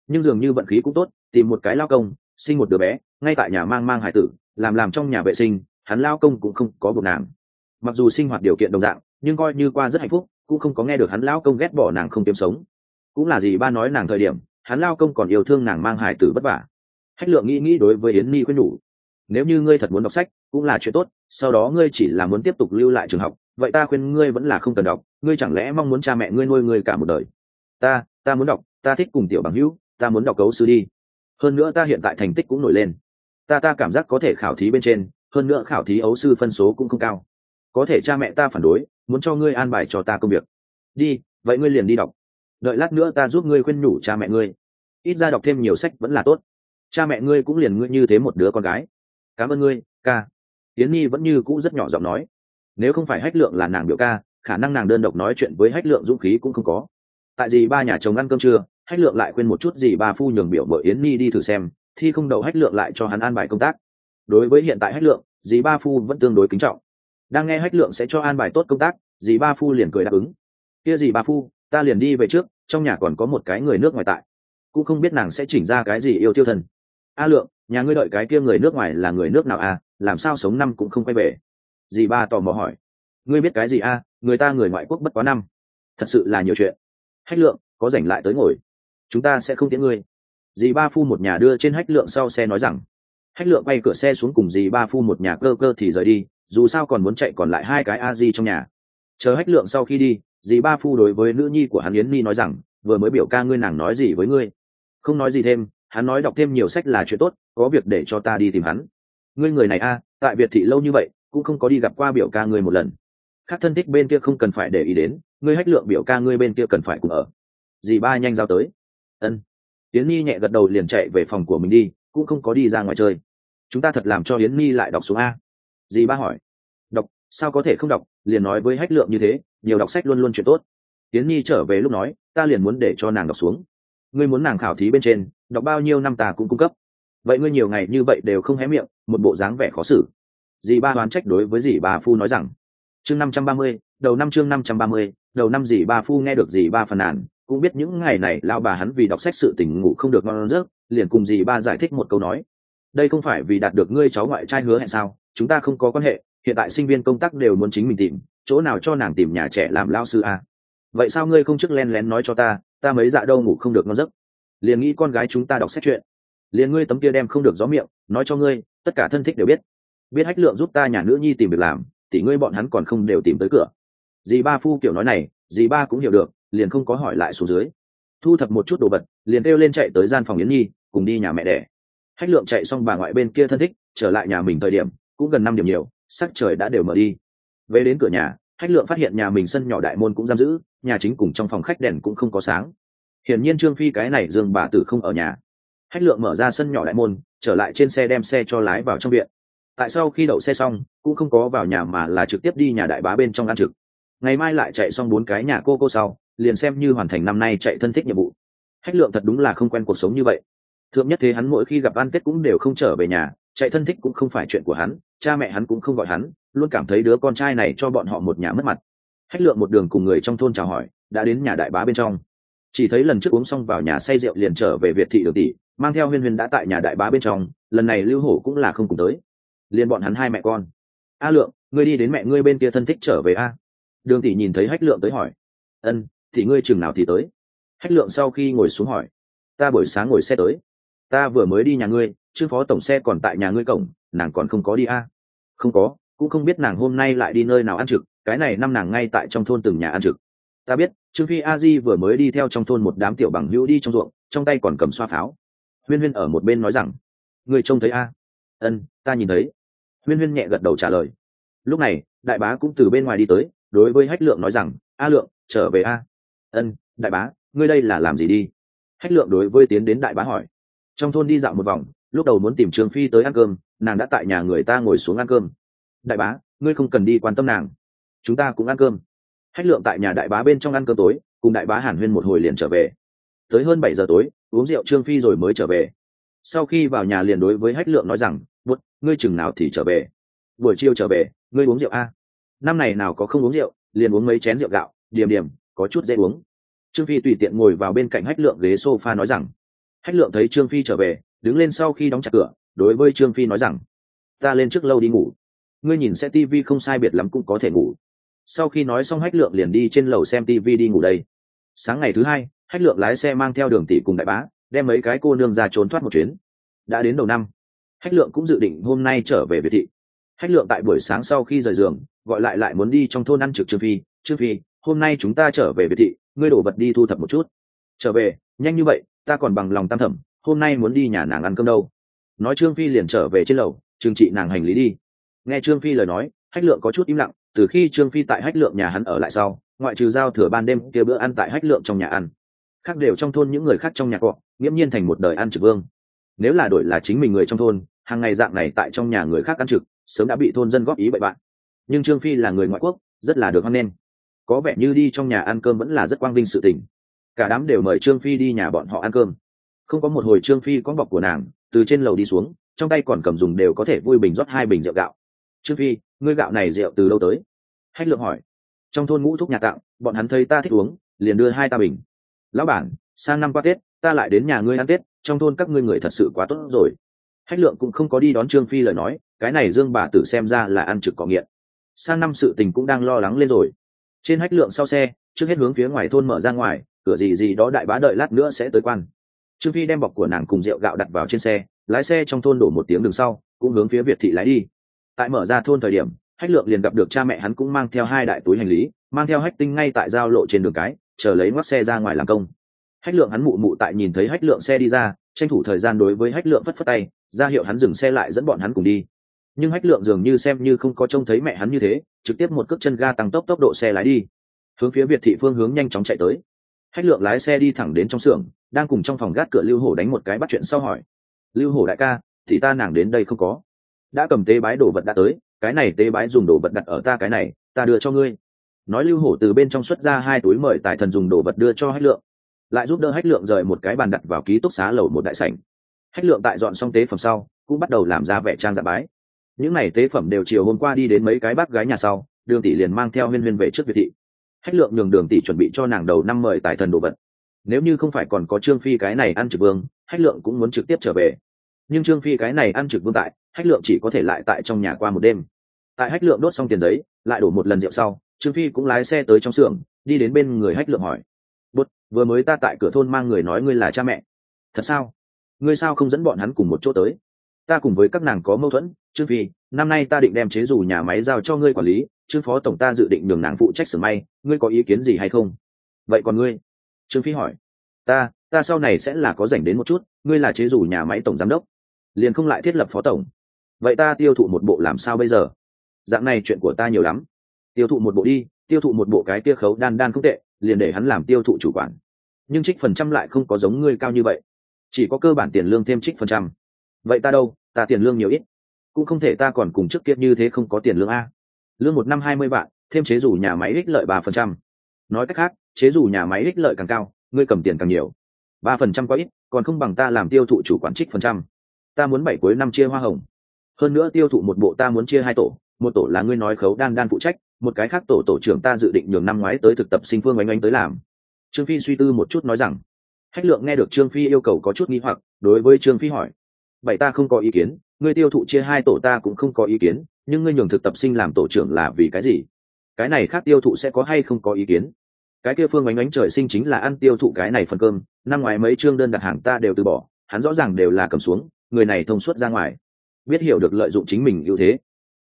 Nhưng dường như vận khí cũng tốt, tìm một cái lao công, sinh một đứa bé, ngay tại nhà mang mang hải tử, làm làm trong nhà vệ sinh, hắn lao công cũng không có buộc nàng. Mặc dù sinh hoạt điều kiện đồng dạng, nhưng coi như qua rất hạnh phúc, cũng không có nghe được hắn lao công ghét bỏ nàng không kiếm sống cũng là gì ba nói nàng thời điểm, hắn lao công còn yêu thương nàng mang hải tử vất vả. Hách lượng nghĩ nghĩ đối với yến ni khuyên nhủ, nếu như ngươi thật muốn đọc sách, cũng là chuyện tốt, sau đó ngươi chỉ là muốn tiếp tục lưu lại trường học, vậy ta khuyên ngươi vẫn là không cần đọc, ngươi chẳng lẽ mong muốn cha mẹ ngươi nuôi ngươi cả một đời? Ta ta muốn đọc, ta thích cùng tiểu bằng hữu, ta muốn đọc cấu sư đi. Hơn nữa ta hiện tại thành tích cũng nổi lên. Ta ta cảm giác có thể khảo thí bên trên, hơn nữa khảo thí ấu sư phân số cũng không cao. Có thể cha mẹ ta phản đối, muốn cho ngươi an bài cho ta công việc. Đi, vậy ngươi liền đi đọc đợi lát nữa ta giúp ngươi khuyên nhủ cha mẹ ngươi. Ít ra đọc thêm nhiều sách vẫn là tốt. Cha mẹ ngươi cũng liền ngươi như thế một đứa con gái. Cảm ơn ngươi, ca. Tiến nhi vẫn như cũ rất nhỏ giọng nói. Nếu không phải hách lượng là nàng biểu ca, khả năng nàng đơn độc nói chuyện với hách lượng dũng khí cũng không có. Tại gì ba nhà chồng ăn cơm trưa, hách lượng lại quên một chút gì ba phu nhường biểu bởi yến nhi đi thử xem, thi không đậu hách lượng lại cho hắn an bài công tác. Đối với hiện tại hách lượng, dì ba phu vẫn tương đối kính trọng. Đang nghe hách lượng sẽ cho an bài tốt công tác, dì ba phu liền cười đáp ứng. Kia dì ba phu ta liền đi về trước, trong nhà còn có một cái người nước ngoài tại. Cũng không biết nàng sẽ chỉnh ra cái gì yêu tiêu thần. A lượng, nhà ngươi đợi cái kia người nước ngoài là người nước nào a làm sao sống năm cũng không quay về? Dì ba tò mò hỏi. Ngươi biết cái gì a người ta người ngoại quốc bất quá năm. Thật sự là nhiều chuyện. Hách lượng, có rảnh lại tới ngồi. Chúng ta sẽ không tiễn ngươi. Dì ba phu một nhà đưa trên hách lượng sau xe nói rằng. Hách lượng quay cửa xe xuống cùng dì ba phu một nhà cơ cơ thì rời đi, dù sao còn muốn chạy còn lại hai cái a di trong nhà. Chờ hách lượng sau khi đi dì ba phu đối với nữ nhi của hắn yến ni nói rằng, vừa mới biểu ca ngươi nàng nói gì với ngươi? Không nói gì thêm, hắn nói đọc thêm nhiều sách là chuyện tốt, có việc để cho ta đi tìm hắn. Ngươi người này a, tại việt thị lâu như vậy, cũng không có đi gặp qua biểu ca ngươi một lần. Khác thân thích bên kia không cần phải để ý đến, ngươi hách lượng biểu ca ngươi bên kia cần phải cùng ở. Dì ba nhanh giao tới. Ân. Yến ni nhẹ gật đầu liền chạy về phòng của mình đi, cũng không có đi ra ngoài chơi. Chúng ta thật làm cho yến ni lại đọc xuống a. Dì ba hỏi sao có thể không đọc, liền nói với hách lượng như thế, nhiều đọc sách luôn luôn chuyện tốt. Tiến nhi trở về lúc nói, ta liền muốn để cho nàng đọc xuống. Ngươi muốn nàng khảo thí bên trên, đọc bao nhiêu năm ta cũng cung cấp. Vậy ngươi nhiều ngày như vậy đều không hé miệng, một bộ dáng vẻ khó xử. Dì ba đoán trách đối với dì bà phu nói rằng, chương năm trăm ba mươi, đầu năm chương năm trăm ba mươi, đầu năm dì ba phu nghe được dì ba phàn nàn, cũng biết những ngày này lao bà hắn vì đọc sách sự tình ngủ không được ngon giấc, liền cùng dì ba giải thích một câu nói. Đây không phải vì đạt được ngươi cháu ngoại trai hứa hẹn sao, chúng ta không có quan hệ hiện tại sinh viên công tác đều muốn chính mình tìm, chỗ nào cho nàng tìm nhà trẻ làm lao sư à? vậy sao ngươi không trước len lén nói cho ta ta mấy dạ đâu ngủ không được ngon giấc? Liền nghĩ con gái chúng ta đọc sách chuyện. Liền ngươi tấm kia đem không được gió miệng, nói cho ngươi, tất cả thân thích đều biết. Biết hách lượng giúp ta nhà nữ nhi tìm việc làm tỷ ngươi bọn hắn còn không đều tìm tới cửa. Dì ba phu kiểu nói này, dì ba cũng hiểu được, liền không có hỏi lại xuống dưới. Thu thập một chút đồ vật, liền kêu lên chạy tới gian phòng yến nhi, cùng đi nhà mẹ đẻ. Hách lượng chạy xong bà ngoại bên kia thân thích, trở lại nhà mình thời điểm, cũng gần năm điểm nhiều sắc trời đã đều mở đi. Về đến cửa nhà, hách lượng phát hiện nhà mình sân nhỏ đại môn cũng giam giữ, nhà chính cùng trong phòng khách đèn cũng không có sáng. Hiển nhiên trương phi cái này dương bà tử không ở nhà. Hách lượng mở ra sân nhỏ đại môn, trở lại trên xe đem xe cho lái vào trong viện. Tại sau khi đậu xe xong, cũng không có vào nhà mà là trực tiếp đi nhà đại bá bên trong ăn trực. Ngày mai lại chạy xong bốn cái nhà cô cô sau, liền xem như hoàn thành năm nay chạy thân thích nhiệm vụ. Hách lượng thật đúng là không quen cuộc sống như vậy. Thượng nhất thế hắn mỗi khi gặp ăn tết cũng đều không trở về nhà, chạy thân thích cũng không phải chuyện của hắn cha mẹ hắn cũng không gọi hắn, luôn cảm thấy đứa con trai này cho bọn họ một nhà mất mặt. Hách lượng một đường cùng người trong thôn chào hỏi, đã đến nhà đại bá bên trong. Chỉ thấy lần trước uống xong vào nhà say rượu liền trở về việt thị đường tỷ, mang theo huyên huyên đã tại nhà đại bá bên trong, lần này lưu hổ cũng là không cùng tới. Liền bọn hắn hai mẹ con. A lượng, ngươi đi đến mẹ ngươi bên kia thân thích trở về a. Đường tỷ nhìn thấy hách lượng tới hỏi. Ân, thì ngươi chừng nào thì tới? Hách lượng sau khi ngồi xuống hỏi. Ta buổi sáng ngồi xe tới. Ta vừa mới đi nhà ngươi, chứ phó tổng xe còn tại nhà ngươi cổng nàng còn không có đi a? Không có, cũng không biết nàng hôm nay lại đi nơi nào ăn trực, cái này năm nàng ngay tại trong thôn từng nhà ăn trực. Ta biết, trương phi a di vừa mới đi theo trong thôn một đám tiểu bằng hữu đi trong ruộng, trong tay còn cầm xoa pháo. Huyên huyên ở một bên nói rằng, người trông thấy a? Ân, ta nhìn thấy. Huyên huyên nhẹ gật đầu trả lời. Lúc này, đại bá cũng từ bên ngoài đi tới, đối với hách lượng nói rằng, a lượng, trở về a. Ân, đại bá, ngươi đây là làm gì đi? Hách lượng đối với tiến đến đại bá hỏi. Trong thôn đi dạo một vòng, lúc đầu muốn tìm trương phi tới ăn cơm nàng đã tại nhà người ta ngồi xuống ăn cơm. Đại bá, ngươi không cần đi quan tâm nàng. Chúng ta cũng ăn cơm. Hách lượng tại nhà đại bá bên trong ăn cơm tối, cùng đại bá hàn huyên một hồi liền trở về. Tới hơn bảy giờ tối, uống rượu trương phi rồi mới trở về. Sau khi vào nhà liền đối với hách lượng nói rằng bút ngươi chừng nào thì trở về? Buổi chiều trở về, ngươi uống rượu a. Năm này nào có không uống rượu, liền uống mấy chén rượu gạo điểm điểm có chút dễ uống. Trương phi tùy tiện ngồi vào bên cạnh hách lượng ghế s o f a nói rằng. Hách lượng thấy trương phi trở về, đứng lên sau khi đóng chặt cửa đối với trương phi nói rằng, ta lên trước lâu đi ngủ. Ngươi nhìn xe tv không sai biệt lắm cũng có thể ngủ. Sau khi nói xong, hách lượng liền đi trên lầu xem tv đi ngủ đây. Sáng ngày thứ hai, hách lượng lái xe mang theo đường tỷ cùng đại bá, đem mấy cái cô nương ra trốn thoát một chuyến. Đã đến đầu năm, hách lượng cũng dự định hôm nay trở về việt thị. Hách lượng tại buổi sáng sau khi rời giường, gọi lại lại muốn đi trong thôn ăn trực trương phi. Trương phi, hôm nay chúng ta trở về việt thị, ngươi đổ vật đi thu thập một chút. Trở về? Nhanh như vậy, ta còn bằng lòng tam thẩm, hôm nay muốn đi nhà nàng ăn cơm đâu nói trương phi liền trở về trên lầu, trừng trị nàng hành lý đi. Nghe trương phi lời nói, hách lượng có chút im lặng, từ khi trương phi tại hách lượng nhà hắn ở lại sau, ngoại trừ giao thừa ban đêm kia bữa ăn tại hách lượng trong nhà ăn, khác đều trong thôn những người khác trong nhà cọ, nghiễm nhiên thành một đời ăn trực vương. Nếu là đổi là chính mình người trong thôn, hàng ngày dạng này tại trong nhà người khác ăn trực, sớm đã bị thôn dân góp ý bậy bạn. Nhưng trương phi là người ngoại quốc, rất là được hoan nghênh. Có vẻ như đi trong nhà ăn cơm vẫn là rất quang vinh sự tình. Cả đám đều mời trương phi đi nhà bọn họ ăn cơm. Không có một hồi trương phi có bọc của nàng từ trên lầu đi xuống, trong tay còn cầm dùng đều có thể vui bình rót hai bình rượu gạo. Trương phi, ngươi gạo này rượu từ lâu tới? Hách lượng hỏi. Trong thôn ngũ thúc nhà tặng, bọn hắn thấy ta thích uống, liền đưa hai ta bình. Lão bản, sang năm qua tết, ta lại đến nhà ngươi ăn tết, trong thôn các ngươi người thật sự quá tốt rồi. Hách lượng cũng không có đi đón trương phi lời nói, cái này dương bà tử xem ra là ăn trực có nghiện. Sang năm sự tình cũng đang lo lắng lên rồi. Trên hách lượng sau xe, trước hết hướng phía ngoài thôn mở ra ngoài, cửa gì gì đó đại bá đợi lát nữa sẽ tới quan trương phi đem bọc của nàng cùng rượu gạo đặt vào trên xe, lái xe trong thôn đổ một tiếng đường sau, cũng hướng phía việt thị lái đi. Tại mở ra thôn thời điểm, hách lượng liền gặp được cha mẹ hắn cũng mang theo hai đại túi hành lý, mang theo hách tinh ngay tại giao lộ trên đường cái, chờ lấy ngoắc xe ra ngoài làm công. Hách lượng hắn mụ mụ tại nhìn thấy hách lượng xe đi ra, tranh thủ thời gian đối với hách lượng phất phất tay, ra hiệu hắn dừng xe lại dẫn bọn hắn cùng đi. Nhưng hách lượng dường như xem như không có trông thấy mẹ hắn như thế, trực tiếp một cước chân ga tăng tốc tốc độ xe lái đi. Hướng phía việt thị phương hướng nhanh chóng chạy tới hách lượng lái xe đi thẳng đến trong xưởng, đang cùng trong phòng gác cửa lưu hổ đánh một cái bắt chuyện sau hỏi. Lưu hổ đại ca, thì ta nàng đến đây không có. Đã cầm tế bái đồ vật đã tới, cái này tế bái dùng đồ vật đặt ở ta cái này, ta đưa cho ngươi. Nói lưu hổ từ bên trong xuất ra hai túi mời tài thần dùng đồ vật đưa cho hách lượng. Lại giúp đỡ hách lượng rời một cái bàn đặt vào ký túc xá lầu một đại sảnh. Hách lượng tại dọn xong tế phẩm sau, cũng bắt đầu làm ra vẻ trang dạ bái. Những n à y tế phẩm đều chiều hôm qua đi đến mấy cái bác gái nhà sau, đường tỷ liền mang theo huyên huyên về trước việt thị hách lượng nhường đường tỷ chuẩn bị cho nàng đầu năm mời tài thần đồ vật. Nếu như không phải còn có trương phi cái này ăn trực vương, hách lượng cũng muốn trực tiếp trở về. Nhưng trương phi cái này ăn trực vương tại, hách lượng chỉ có thể lại tại trong nhà qua một đêm. Tại hách lượng đốt xong tiền giấy, lại đổ một lần rượu sau, trương phi cũng lái xe tới trong xưởng, đi đến bên người hách lượng hỏi. Bút vừa mới ta tại cửa thôn mang người nói ngươi là cha mẹ. Thật sao? Ngươi sao không dẫn bọn hắn cùng một chỗ tới? Ta cùng với các nàng có mâu thuẫn, trương phi, năm nay ta định đem chế dù nhà máy giao cho ngươi quản lý trương phó tổng ta dự định đường nàng phụ trách sửa may, ngươi có ý kiến gì hay không? Vậy còn ngươi? Trương phi hỏi. Ta ta sau này sẽ là có dành đến một chút, ngươi là chế dù nhà máy tổng giám đốc. Liền không lại thiết lập phó tổng. Vậy ta tiêu thụ một bộ làm sao bây giờ? Dạng này chuyện của ta nhiều lắm. Tiêu thụ một bộ đi, tiêu thụ một bộ cái kia khấu đan đan không tệ, liền để hắn làm tiêu thụ chủ quản. Nhưng trích phần trăm lại không có giống ngươi cao như vậy. Chỉ có cơ bản tiền lương thêm trích phần trăm. Vậy ta đâu? Ta tiền lương nhiều ít. Cũng không thể ta còn cùng trước kia như thế không có tiền lương a lương một năm hai mươi vạn, thêm chế dù nhà máy ích lợi ba phần trăm. Nói cách khác, chế dù nhà máy ích lợi càng cao, ngươi cầm tiền càng nhiều. Ba phần trăm có ít, còn không bằng ta làm tiêu thụ chủ quản trích phần trăm. Ta muốn bảy cuối năm chia hoa hồng. Hơn nữa tiêu thụ một bộ ta muốn chia hai tổ, một tổ là ngươi nói khấu đan đan phụ trách, một cái khác tổ tổ trưởng ta dự định nhường năm ngoái tới thực tập sinh phương oanh oanh tới làm. Trương phi suy tư một chút nói rằng, hách lượng nghe được trương phi yêu cầu có chút nghi hoặc, đối với trương phi hỏi vậy ta không có ý kiến ngươi tiêu thụ chia hai tổ ta cũng không có ý kiến, nhưng ngươi nhường thực tập sinh làm tổ trưởng là vì cái gì? Cái này khác tiêu thụ sẽ có hay không có ý kiến? Cái kia phương oanh Ánh trời sinh chính là ăn tiêu thụ cái này phần cơm, năm ngoái mấy chương đơn đặt hàng ta đều từ bỏ, hắn rõ ràng đều là cầm xuống, người này thông suốt ra ngoài. Biết hiểu được lợi dụng chính mình ưu thế.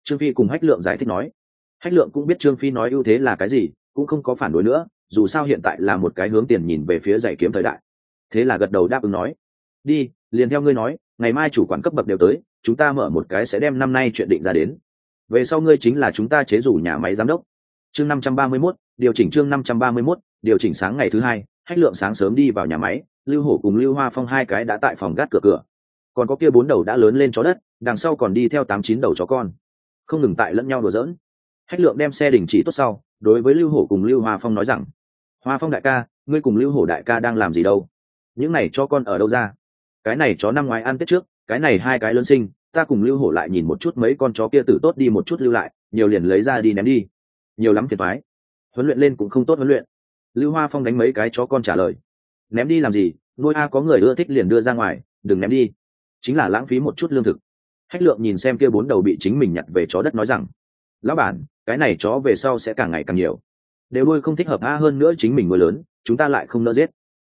Trương phi cùng hách lượng giải thích nói. Hách lượng cũng biết trương phi nói ưu thế là cái gì, cũng không có phản đối nữa, dù sao hiện tại là một cái hướng tiền nhìn về phía giải kiếm thời đại. Thế là gật đầu đáp ứng nói. Đi, liền theo ngươi nói, ngày mai chủ quản cấp bậc đều tới chúng ta mở một cái sẽ đem năm nay chuyện định ra đến. Về sau ngươi chính là chúng ta chế rủ nhà máy giám đốc. Chương năm trăm ba mươi 531, điều chỉnh chương năm trăm ba mươi 531, điều chỉnh sáng ngày thứ hai hách lượng sáng sớm đi vào nhà máy lưu hổ cùng lưu hoa phong hai cái đã tại phòng gác cửa cửa. Còn có kia bốn đầu đã lớn lên chó đất đằng sau còn đi theo tám chín đầu chó con. Không ngừng tại lẫn nhau đùa giỡn. Hách lượng đem xe đình chỉ tốt sau đối với lưu hổ cùng lưu hoa phong nói rằng hoa phong đại ca ngươi cùng lưu hổ đại ca đang làm gì đâu? Những này cho con ở đâu ra? Cái này chó năm ngoái ăn tết trước cái này hai cái lớn sinh ta cùng lưu hổ lại nhìn một chút mấy con chó kia tử tốt đi một chút lưu lại, nhiều liền lấy ra đi ném đi. Nhiều lắm phiền thoái huấn luyện lên cũng không tốt huấn luyện. Lưu hoa phong đánh mấy cái chó con trả lời. Ném đi làm gì? Nuôi a có người ưa thích liền đưa ra ngoài, đừng ném đi. Chính là lãng phí một chút lương thực. Hách lượng nhìn xem kia bốn đầu bị chính mình nhặt về chó đất nói rằng, lão bản, cái này chó về sau sẽ càng ngày càng nhiều. Đều nuôi không thích hợp a hơn nữa chính mình nuôi lớn, chúng ta lại không nỡ giết.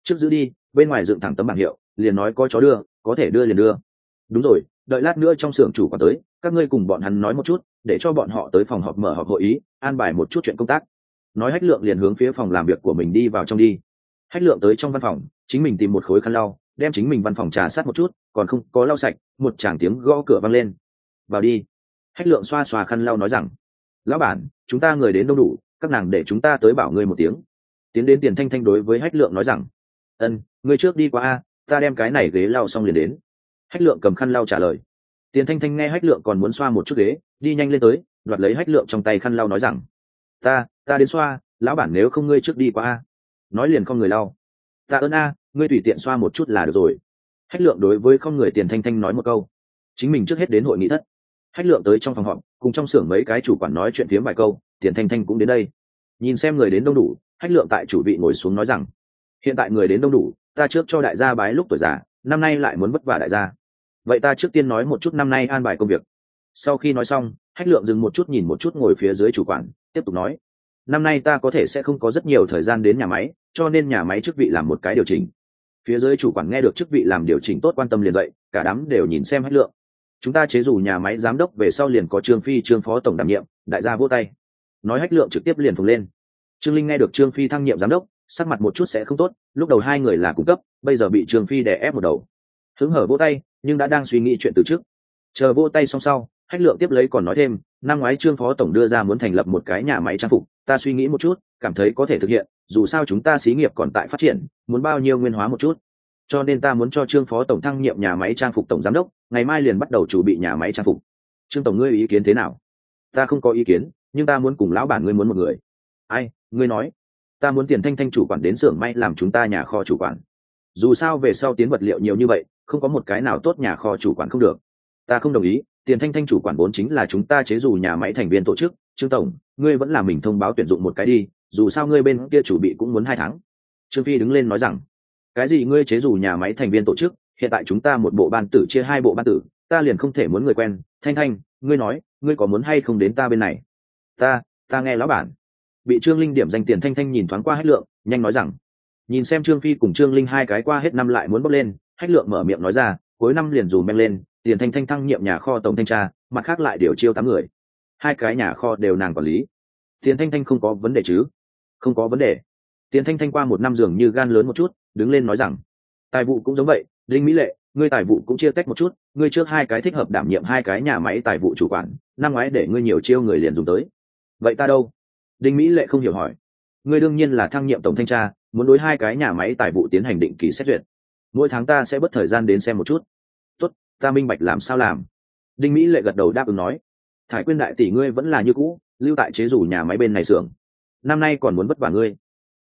Trước giữ đi, bên ngoài dựng thẳng tấm bảng hiệu, liền nói có chó đưa, có thể đưa liền đưa đúng rồi, đợi lát nữa trong xưởng chủ quản tới, các ngươi cùng bọn hắn nói một chút, để cho bọn họ tới phòng họp mở họp hội ý, an bài một chút chuyện công tác. Nói hách lượng liền hướng phía phòng làm việc của mình đi vào trong đi. Hách lượng tới trong văn phòng, chính mình tìm một khối khăn lau, đem chính mình văn phòng trà sát một chút, còn không, có lau sạch, một chàng tiếng gõ cửa vang lên. Vào đi. Hách lượng xoa xoa khăn lau nói rằng, lão bản, chúng ta người đến đông đủ, các nàng để chúng ta tới bảo ngươi một tiếng. Tiến đến tiền thanh thanh đối với hách lượng nói rằng, ân, ngươi trước đi qua a, ta đem cái này ghế lau xong liền đến hách lượng cầm khăn lau trả lời. Tiền thanh thanh nghe hách lượng còn muốn xoa một chút ghế, đi nhanh lên tới, đoạt lấy hách lượng trong tay khăn lau nói rằng, ta ta đến xoa, lão bản nếu không ngươi trước đi qua a. Nói liền không người lau. Ta ơn a, ngươi tùy tiện xoa một chút là được rồi. Hách lượng đối với không người tiền thanh thanh nói một câu. Chính mình trước hết đến hội nghị thất. Hách lượng tới trong phòng họp, cùng trong xưởng mấy cái chủ quản nói chuyện phiếm vài câu, tiền thanh thanh cũng đến đây. Nhìn xem người đến đông đủ, hách lượng tại chủ vị ngồi xuống nói rằng, hiện tại người đến đông đủ, ta trước cho đại gia bái lúc tuổi già, năm nay lại muốn vất vả đại gia vậy ta trước tiên nói một chút năm nay an bài công việc. Sau khi nói xong, hách lượng dừng một chút nhìn một chút ngồi phía dưới chủ quản, tiếp tục nói. Năm nay ta có thể sẽ không có rất nhiều thời gian đến nhà máy, cho nên nhà máy chức vị làm một cái điều chỉnh. Phía dưới chủ quản nghe được chức vị làm điều chỉnh tốt quan tâm liền dậy, cả đám đều nhìn xem hách lượng. Chúng ta chế dù nhà máy giám đốc về sau liền có trương phi, trương phó tổng đảm nhiệm, đại gia vô tay. Nói hách lượng trực tiếp liền phồng lên. Trương linh nghe được trương phi thăng nhiệm giám đốc, sắc mặt một chút sẽ không tốt, lúc đầu hai người là cung cấp, bây giờ bị trương phi đè ép một đầu. Hứng hở vỗ tay nhưng đã đang suy nghĩ chuyện từ trước. Chờ vô tay xong sau, hách lượng tiếp lấy còn nói thêm, năm ngoái trương phó tổng đưa ra muốn thành lập một cái nhà máy trang phục, ta suy nghĩ một chút, cảm thấy có thể thực hiện, dù sao chúng ta xí nghiệp còn tại phát triển, muốn bao nhiêu nguyên hóa một chút. Cho nên ta muốn cho trương phó tổng thăng nhiệm nhà máy trang phục tổng giám đốc, ngày mai liền bắt đầu chuẩn bị nhà máy trang phục. Trương tổng ngươi ý kiến thế nào? Ta không có ý kiến, nhưng ta muốn cùng lão bản ngươi muốn một người. Ai, ngươi nói. Ta muốn tiền thanh thanh chủ quản đến xưởng may làm chúng ta nhà kho chủ quản. Dù sao về sau tiến vật liệu nhiều như vậy không có một cái nào tốt nhà kho chủ quản không được. Ta không đồng ý, tiền thanh thanh chủ quản vốn chính là chúng ta chế dù nhà máy thành viên tổ chức. Trương tổng, ngươi vẫn là mình thông báo tuyển dụng một cái đi, dù sao ngươi bên kia chủ bị cũng muốn hai tháng. Trương phi đứng lên nói rằng, cái gì ngươi chế dù nhà máy thành viên tổ chức? Hiện tại chúng ta một bộ ban tử chia hai bộ ban tử, ta liền không thể muốn người quen. Thanh thanh, ngươi nói, ngươi có muốn hay không đến ta bên này? Ta ta nghe lão bản. Bị trương linh điểm danh tiền thanh thanh nhìn thoáng qua hết lượng, nhanh nói rằng, nhìn xem trương phi cùng trương linh hai cái qua hết năm lại muốn bốc lên hách lượng mở miệng nói ra, cuối năm liền dù lên tiền thanh thanh thăng nhiệm nhà kho tổng thanh tra, mặt khác lại điều chiêu tám người. Hai cái nhà kho đều nàng quản lý. Tiền thanh thanh không có vấn đề chứ? Không có vấn đề. Tiền thanh thanh qua một năm dường như gan lớn một chút, đứng lên nói rằng, tài vụ cũng giống vậy, đinh mỹ lệ, ngươi tài vụ cũng chia tách một chút, ngươi trước hai cái thích hợp đảm nhiệm hai cái nhà máy tài vụ chủ quản, năm ngoái để ngươi nhiều chiêu người liền dùng tới. Vậy ta đâu? Đinh mỹ lệ không hiểu hỏi. Ngươi đương nhiên là thăng nhiệm tổng thanh tra, muốn đối hai cái nhà máy tài vụ tiến hành định kỳ xét duyệt mỗi tháng ta sẽ bớt thời gian đến xem một chút. Tốt, ta minh bạch làm sao làm. Đinh mỹ lệ gật đầu đáp ứng nói. Thải quyên đại tỷ ngươi vẫn là như cũ, lưu tại chế rủ nhà máy bên này xưởng. Năm nay còn muốn vất vả ngươi.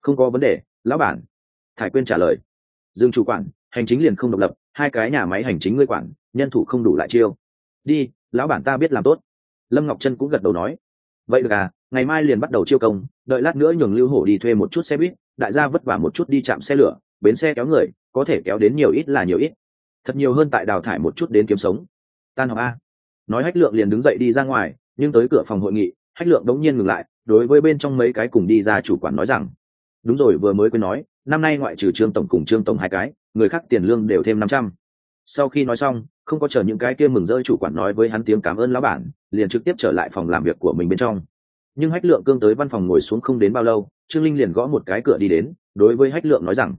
Không có vấn đề, lão bản. Thải quyên trả lời. Dương chủ quản, hành chính liền không độc lập, hai cái nhà máy hành chính ngươi quản, nhân thủ không đủ lại chiêu. Đi, lão bản ta biết làm tốt. Lâm ngọc trân cũng gật đầu nói. Vậy được à ngày mai liền bắt đầu chiêu công, đợi lát nữa nhường lưu hổ đi thuê một chút xe buýt, đại gia vất vả một chút đi chạm xe lửa bến xe kéo người, có thể kéo đến nhiều ít là nhiều ít. Thật nhiều hơn tại đào thải một chút đến kiếm sống. Tan học a. Nói hách lượng liền đứng dậy đi ra ngoài, nhưng tới cửa phòng hội nghị, hách lượng đống nhiên ngừng lại, đối với bên trong mấy cái cùng đi ra chủ quản nói rằng, đúng rồi, vừa mới quên nói, năm nay ngoại trừ trương tổng cùng trương tổng hai cái, người khác tiền lương đều thêm năm trăm. Sau khi nói xong, không có chờ những cái kia mừng rơi chủ quản nói với hắn tiếng cảm ơn lão bản, liền trực tiếp trở lại phòng làm việc của mình bên trong. Nhưng hách lượng cương tới văn phòng ngồi xuống không đến bao lâu, trương linh liền gõ một cái cửa đi đến, đối với hách lượng nói rằng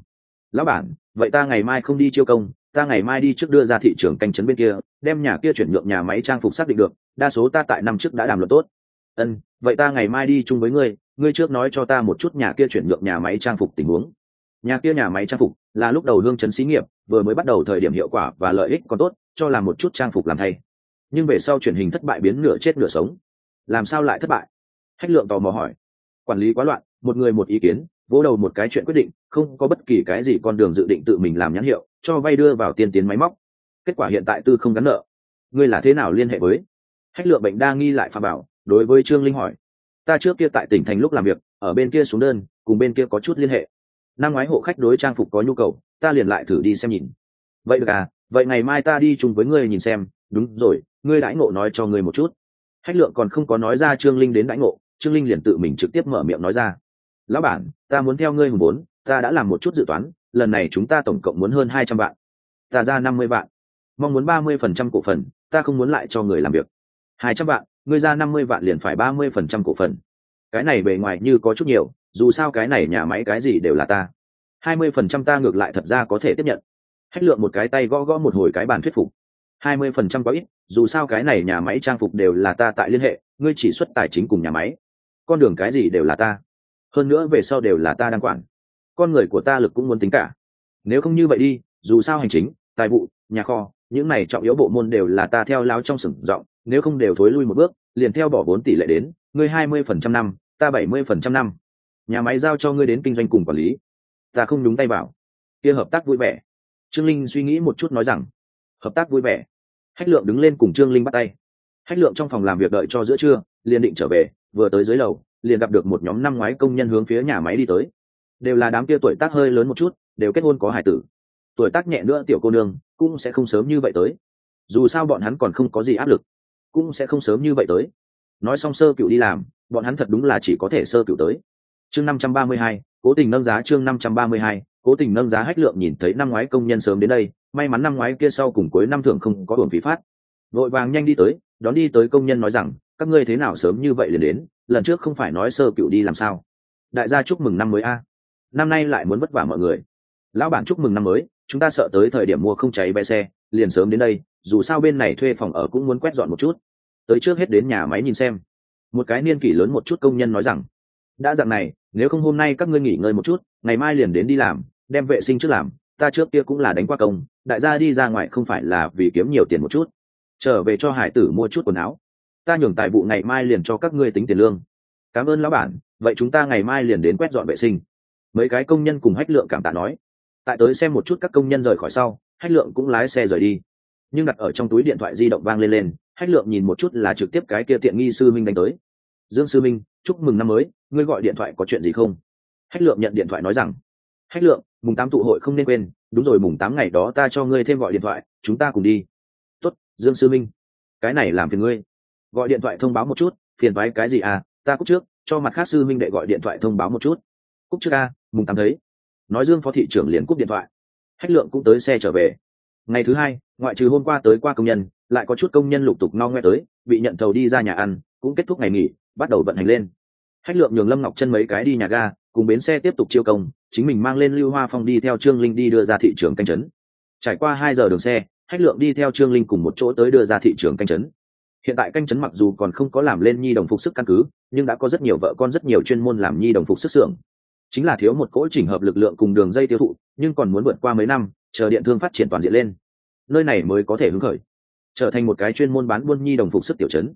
lão bản, vậy ta ngày mai không đi chiêu công, ta ngày mai đi trước đưa ra thị trường canh chấn bên kia, đem nhà kia chuyển nhượng nhà máy trang phục xác định được, đa số ta tại năm trước đã đàm luận tốt. Ân, vậy ta ngày mai đi chung với ngươi ngươi trước nói cho ta một chút nhà kia chuyển nhượng nhà máy trang phục tình huống. Nhà kia nhà máy trang phục là lúc đầu hương chấn xí nghiệp, vừa mới bắt đầu thời điểm hiệu quả và lợi ích còn tốt, cho làm một chút trang phục làm thay. Nhưng về sau truyền hình thất bại biến nửa chết nửa sống. Làm sao lại thất bại? Hách lượng tò mò hỏi. Quản lý quá loạn, một người một ý kiến, vỗ đầu một cái chuyện quyết định không có bất kỳ cái gì con đường dự định tự mình làm nhãn hiệu, cho vay đưa vào tiên tiến máy móc. Kết quả hiện tại tư không gắn nợ. Ngươi là thế nào liên hệ với? Hách lượng bệnh đa nghi lại pha bảo, đối với trương linh hỏi. Ta trước kia tại tỉnh thành lúc làm việc, ở bên kia xuống đơn, cùng bên kia có chút liên hệ. Năm ngoái hộ khách đối trang phục có nhu cầu, ta liền lại thử đi xem nhìn. Vậy được à vậy ngày mai ta đi chung với ngươi nhìn xem. Đúng rồi, ngươi đãi ngộ nói cho ngươi một chút. Hách lượng còn không có nói ra trương linh đến đãi ngộ, trương linh liền tự mình trực tiếp mở miệng nói ra. Lão bản, ta muốn theo ngươi hùng vốn ta đã làm một chút dự toán, lần này chúng ta tổng cộng muốn hơn hai trăm vạn. Ta ra năm mươi vạn. Mong muốn ba mươi phần trăm cổ phần, ta không muốn lại cho người làm việc. Hai trăm vạn, ngươi ra năm mươi vạn liền phải ba mươi phần trăm cổ phần. Cái này bề ngoài như có chút nhiều, dù sao cái này nhà máy cái gì đều là ta. hai mươi phần trăm ta ngược lại thật ra có thể tiếp nhận. Hách lượng một cái tay gõ gõ một hồi cái bàn thuyết phục. hai mươi phần trăm có ít, dù sao cái này nhà máy trang phục đều là ta tại liên hệ, ngươi chỉ xuất tài chính cùng nhà máy. Con đường cái gì đều là ta. Hơn nữa về sau đều là ta đang quản con người của ta lực cũng muốn tính cả. Nếu không như vậy đi, dù sao hành chính, tài vụ, nhà kho, những này trọng yếu bộ môn đều là ta theo lao trong sừng rộng, nếu không đều thối lui một bước, liền theo bỏ vốn tỷ lệ đến, ngươi hai mươi phần trăm năm, ta bảy mươi phần trăm năm. Nhà máy giao cho ngươi đến kinh doanh cùng quản lý. Ta không đúng tay vào. Kia hợp tác vui vẻ. Trương linh suy nghĩ một chút nói rằng, hợp tác vui vẻ. Hách lượng đứng lên cùng trương linh bắt tay. Hách lượng trong phòng làm việc đợi cho giữa trưa, liền định trở về, vừa tới dưới lầu, liền gặp được một nhóm năm ngoái công nhân hướng phía nhà máy đi tới đều là đám kia tuổi tác hơi lớn một chút, đều kết hôn có hải tử. Tuổi tác nhẹ nữa tiểu cô nương, cũng sẽ không sớm như vậy tới. Dù sao bọn hắn còn không có gì áp lực, cũng sẽ không sớm như vậy tới. Nói xong sơ cựu đi làm, bọn hắn thật đúng là chỉ có thể sơ cựu tới. Chương năm trăm ba mươi hai, cố tình nâng giá chương năm trăm ba mươi hai, cố tình nâng giá hách lượng nhìn thấy năm ngoái công nhân sớm đến đây, may mắn năm ngoái kia sau cùng cuối năm thưởng không có hưởng phí phát. Vội vàng nhanh đi tới, đón đi tới công nhân nói rằng, các ngươi thế nào sớm như vậy liền đến, lần trước không phải nói sơ cựu đi làm sao? Đại gia chúc mừng năm mới a năm nay lại muốn vất vả mọi người. Lão bản chúc mừng năm mới, chúng ta sợ tới thời điểm mua không cháy vé xe, liền sớm đến đây, dù sao bên này thuê phòng ở cũng muốn quét dọn một chút. Tới trước hết đến nhà máy nhìn xem. Một cái niên kỷ lớn một chút công nhân nói rằng, đã dặn này, nếu không hôm nay các ngươi nghỉ ngơi một chút, ngày mai liền đến đi làm, đem vệ sinh trước làm, ta trước kia cũng là đánh qua công, đại gia đi ra ngoài không phải là vì kiếm nhiều tiền một chút. Trở về cho hải tử mua chút quần áo. Ta nhường tài vụ ngày mai liền cho các ngươi tính tiền lương. Cảm ơn lão bản, vậy chúng ta ngày mai liền đến quét dọn vệ sinh mấy cái công nhân cùng hách lượng cảm tạ nói. Tại tới xem một chút các công nhân rời khỏi sau hách lượng cũng lái xe rời đi. Nhưng đặt ở trong túi điện thoại di động vang lên lên hách lượng nhìn một chút là trực tiếp cái kia tiện nghi sư minh đánh tới. Dương sư minh chúc mừng năm mới ngươi gọi điện thoại có chuyện gì không? Hách lượng nhận điện thoại nói rằng. Hách lượng mùng tám tụ hội không nên quên đúng rồi mùng tám ngày đó ta cho ngươi thêm gọi điện thoại chúng ta cùng đi. Tốt, dương sư minh. Cái này làm phiền ngươi. Gọi điện thoại thông báo một chút phiền thoái cái gì à ta cúc trước cho mặt khác sư minh đệ gọi điện thoại thông báo một chút. Cúc trước a mùng tám thấy. Nói dương phó thị trưởng liền cúp điện thoại. Hách lượng cũng tới xe trở về. Ngày thứ hai, ngoại trừ hôm qua tới qua công nhân, lại có chút công nhân lục tục no ngoe tới, bị nhận thầu đi ra nhà ăn, cũng kết thúc ngày nghỉ, bắt đầu vận hành lên. Hách lượng nhường lâm ngọc chân mấy cái đi nhà ga, cùng bến xe tiếp tục chiêu công, chính mình mang lên lưu hoa phong đi theo trương linh đi đưa ra thị trường canh chấn. Trải qua hai giờ đường xe, hách lượng đi theo trương linh cùng một chỗ tới đưa ra thị trường canh chấn. Hiện tại canh chấn mặc dù còn không có làm lên nhi đồng phục sức căn cứ, nhưng đã có rất nhiều vợ con, rất nhiều chuyên môn làm nhi đồng phục sức xưởng chính là thiếu một cỗ chỉnh hợp lực lượng cùng đường dây tiêu thụ, nhưng còn muốn vượt qua mấy năm, chờ điện thương phát triển toàn diện lên. Nơi này mới có thể hứng khởi. Trở thành một cái chuyên môn bán buôn nhi đồng phục sức tiểu chấn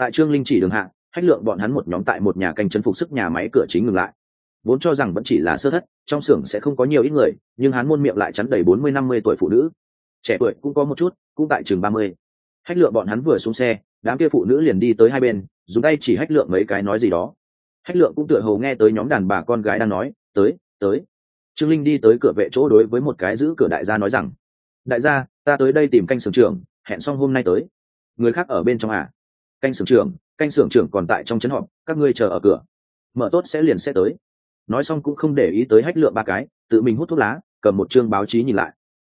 tại trương linh chỉ đường hạ, hách lượng bọn hắn một nhóm tại một nhà canh chân phục sức nhà máy cửa chính ngừng lại. Vốn cho rằng vẫn chỉ là sơ thất, trong xưởng sẽ không có nhiều ít người, nhưng hắn môn miệng lại chắn đầy bốn mươi năm mươi tuổi phụ nữ. Trẻ tuổi cũng có một chút, cũng tại chừng ba mươi. Hách lượng bọn hắn vừa xuống xe, đám kia phụ nữ liền đi tới hai bên, dùng tay chỉ hách lượng mấy cái nói gì đó hách lượng cũng tựa hồ nghe tới nhóm đàn bà con gái đang nói, tới tới. Trương linh đi tới cửa vệ chỗ đối với một cái giữ cửa đại gia nói rằng, đại gia, ta tới đây tìm canh sưởng trưởng, hẹn xong hôm nay tới. Người khác ở bên trong à? Canh sưởng trưởng, canh sưởng trưởng còn tại trong chấn họp, các ngươi chờ ở cửa. Mở tốt sẽ liền sẽ tới. Nói xong cũng không để ý tới hách lượng ba cái, tự mình hút thuốc lá, cầm một chương báo chí nhìn lại.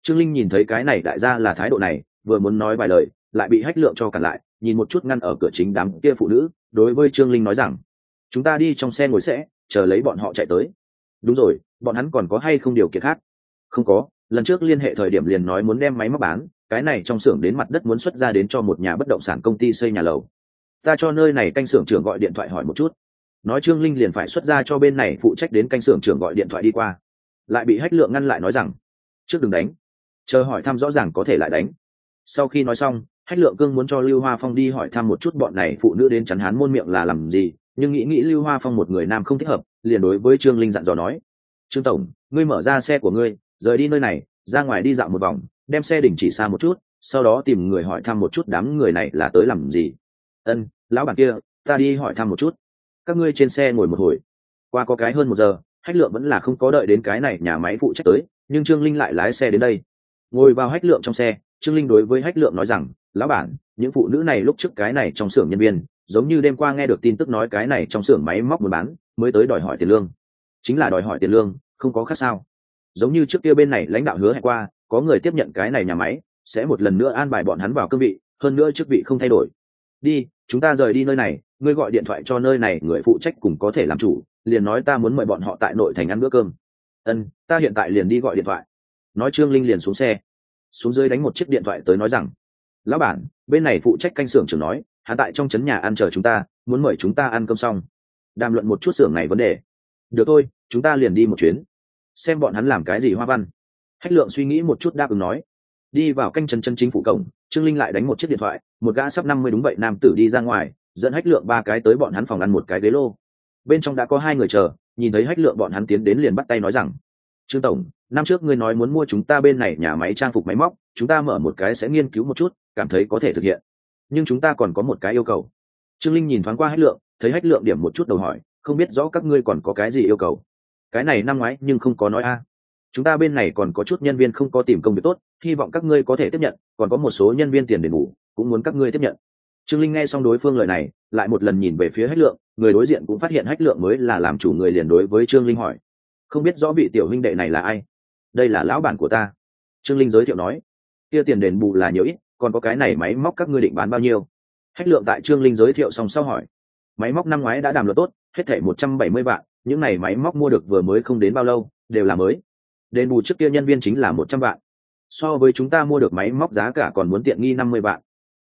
Trương linh nhìn thấy cái này đại gia là thái độ này, vừa muốn nói vài lời, lại bị hách lượng cho cản lại, nhìn một chút ngăn ở cửa chính đám kia phụ nữ, đối với trương linh nói rằng chúng ta đi trong xe ngồi sẽ, chờ lấy bọn họ chạy tới. Đúng rồi, bọn hắn còn có hay không điều kiện khác? Không có, lần trước liên hệ thời điểm liền nói muốn đem máy móc bán, cái này trong xưởng đến mặt đất muốn xuất ra đến cho một nhà bất động sản công ty xây nhà lầu. Ta cho nơi này canh xưởng trưởng gọi điện thoại hỏi một chút. Nói trương linh liền phải xuất ra cho bên này phụ trách đến canh xưởng trưởng gọi điện thoại đi qua. Lại bị hách lượng ngăn lại nói rằng, trước đừng đánh, chờ hỏi thăm rõ ràng có thể lại đánh. Sau khi nói xong, hách lượng cương muốn cho lưu hoa phong đi hỏi thăm một chút bọn này phụ nữ đến chắn hán môn miệng là làm gì nhưng nghĩ nghĩ lưu hoa phong một người nam không thích hợp, liền đối với trương linh dặn dò nói, trương tổng, ngươi mở ra xe của ngươi, rời đi nơi này, ra ngoài đi dạo một vòng, đem xe đình chỉ xa một chút, sau đó tìm người hỏi thăm một chút đám người này là tới làm gì. Ân, lão bản kia, ta đi hỏi thăm một chút. Các ngươi trên xe ngồi một hồi. Qua có cái hơn một giờ, hách lượng vẫn là không có đợi đến cái này nhà máy phụ trách tới, nhưng trương linh lại lái xe đến đây. Ngồi vào hách lượng trong xe, trương linh đối với hách lượng nói rằng, lão bản, những phụ nữ này lúc trước cái này trong xưởng nhân viên giống như đêm qua nghe được tin tức nói cái này trong xưởng máy móc buôn bán, mới tới đòi hỏi tiền lương. Chính là đòi hỏi tiền lương, không có khác sao. Giống như trước kia bên này lãnh đạo hứa hẹn qua, có người tiếp nhận cái này nhà máy, sẽ một lần nữa an bài bọn hắn vào cương vị, hơn nữa chức vị không thay đổi. Đi, chúng ta rời đi nơi này, ngươi gọi điện thoại cho nơi này, người phụ trách cùng có thể làm chủ, liền nói ta muốn mời bọn họ tại nội thành ăn bữa cơm. Ân, ta hiện tại liền đi gọi điện thoại. Nói trương linh liền xuống xe. Xuống dưới đánh một chiếc điện thoại tới nói rằng, lão bản, bên này phụ trách canh xưởng trưởng nói hắn tại trong trấn nhà ăn chờ chúng ta, muốn mời chúng ta ăn cơm xong. Đàm luận một chút xưởng này vấn đề. Được thôi, chúng ta liền đi một chuyến. Xem bọn hắn làm cái gì hoa văn. Hách lượng suy nghĩ một chút đáp ứng nói. Đi vào canh chân chân chính phủ cổng, trương linh lại đánh một chiếc điện thoại, một gã sắp năm mươi đúng vậy nam tử đi ra ngoài, dẫn hách lượng ba cái tới bọn hắn phòng ăn một cái ghế lô. Bên trong đã có hai người chờ, nhìn thấy hách lượng bọn hắn tiến đến liền bắt tay nói rằng, trương tổng, năm trước ngươi nói muốn mua chúng ta bên này nhà máy trang phục máy móc, chúng ta mở một cái sẽ nghiên cứu một chút, cảm thấy có thể thực hiện nhưng chúng ta còn có một cái yêu cầu. Trương linh nhìn thoáng qua hách lượng, thấy hách lượng điểm một chút đầu hỏi, không biết rõ các ngươi còn có cái gì yêu cầu. Cái này năm ngoái nhưng không có nói a. Chúng ta bên này còn có chút nhân viên không có tìm công việc tốt, hy vọng các ngươi có thể tiếp nhận, còn có một số nhân viên tiền đền bù, cũng muốn các ngươi tiếp nhận. Trương linh nghe xong đối phương lời này, lại một lần nhìn về phía hách lượng, người đối diện cũng phát hiện hách lượng mới là làm chủ người liền đối với trương linh hỏi. Không biết rõ vị tiểu huynh đệ này là ai? Đây là lão bản của ta. Trương linh giới thiệu nói. Kia tiền đền bù là nhiều ít còn có cái này máy móc các ngươi định bán bao nhiêu? Hách lượng tại trương linh giới thiệu xong sau hỏi. Máy móc năm ngoái đã đàm luật tốt, hết thể một trăm bảy mươi vạn, những này máy móc mua được vừa mới không đến bao lâu, đều là mới. Đền bù trước kia nhân viên chính là một trăm vạn. So với chúng ta mua được máy móc giá cả còn muốn tiện nghi năm mươi vạn.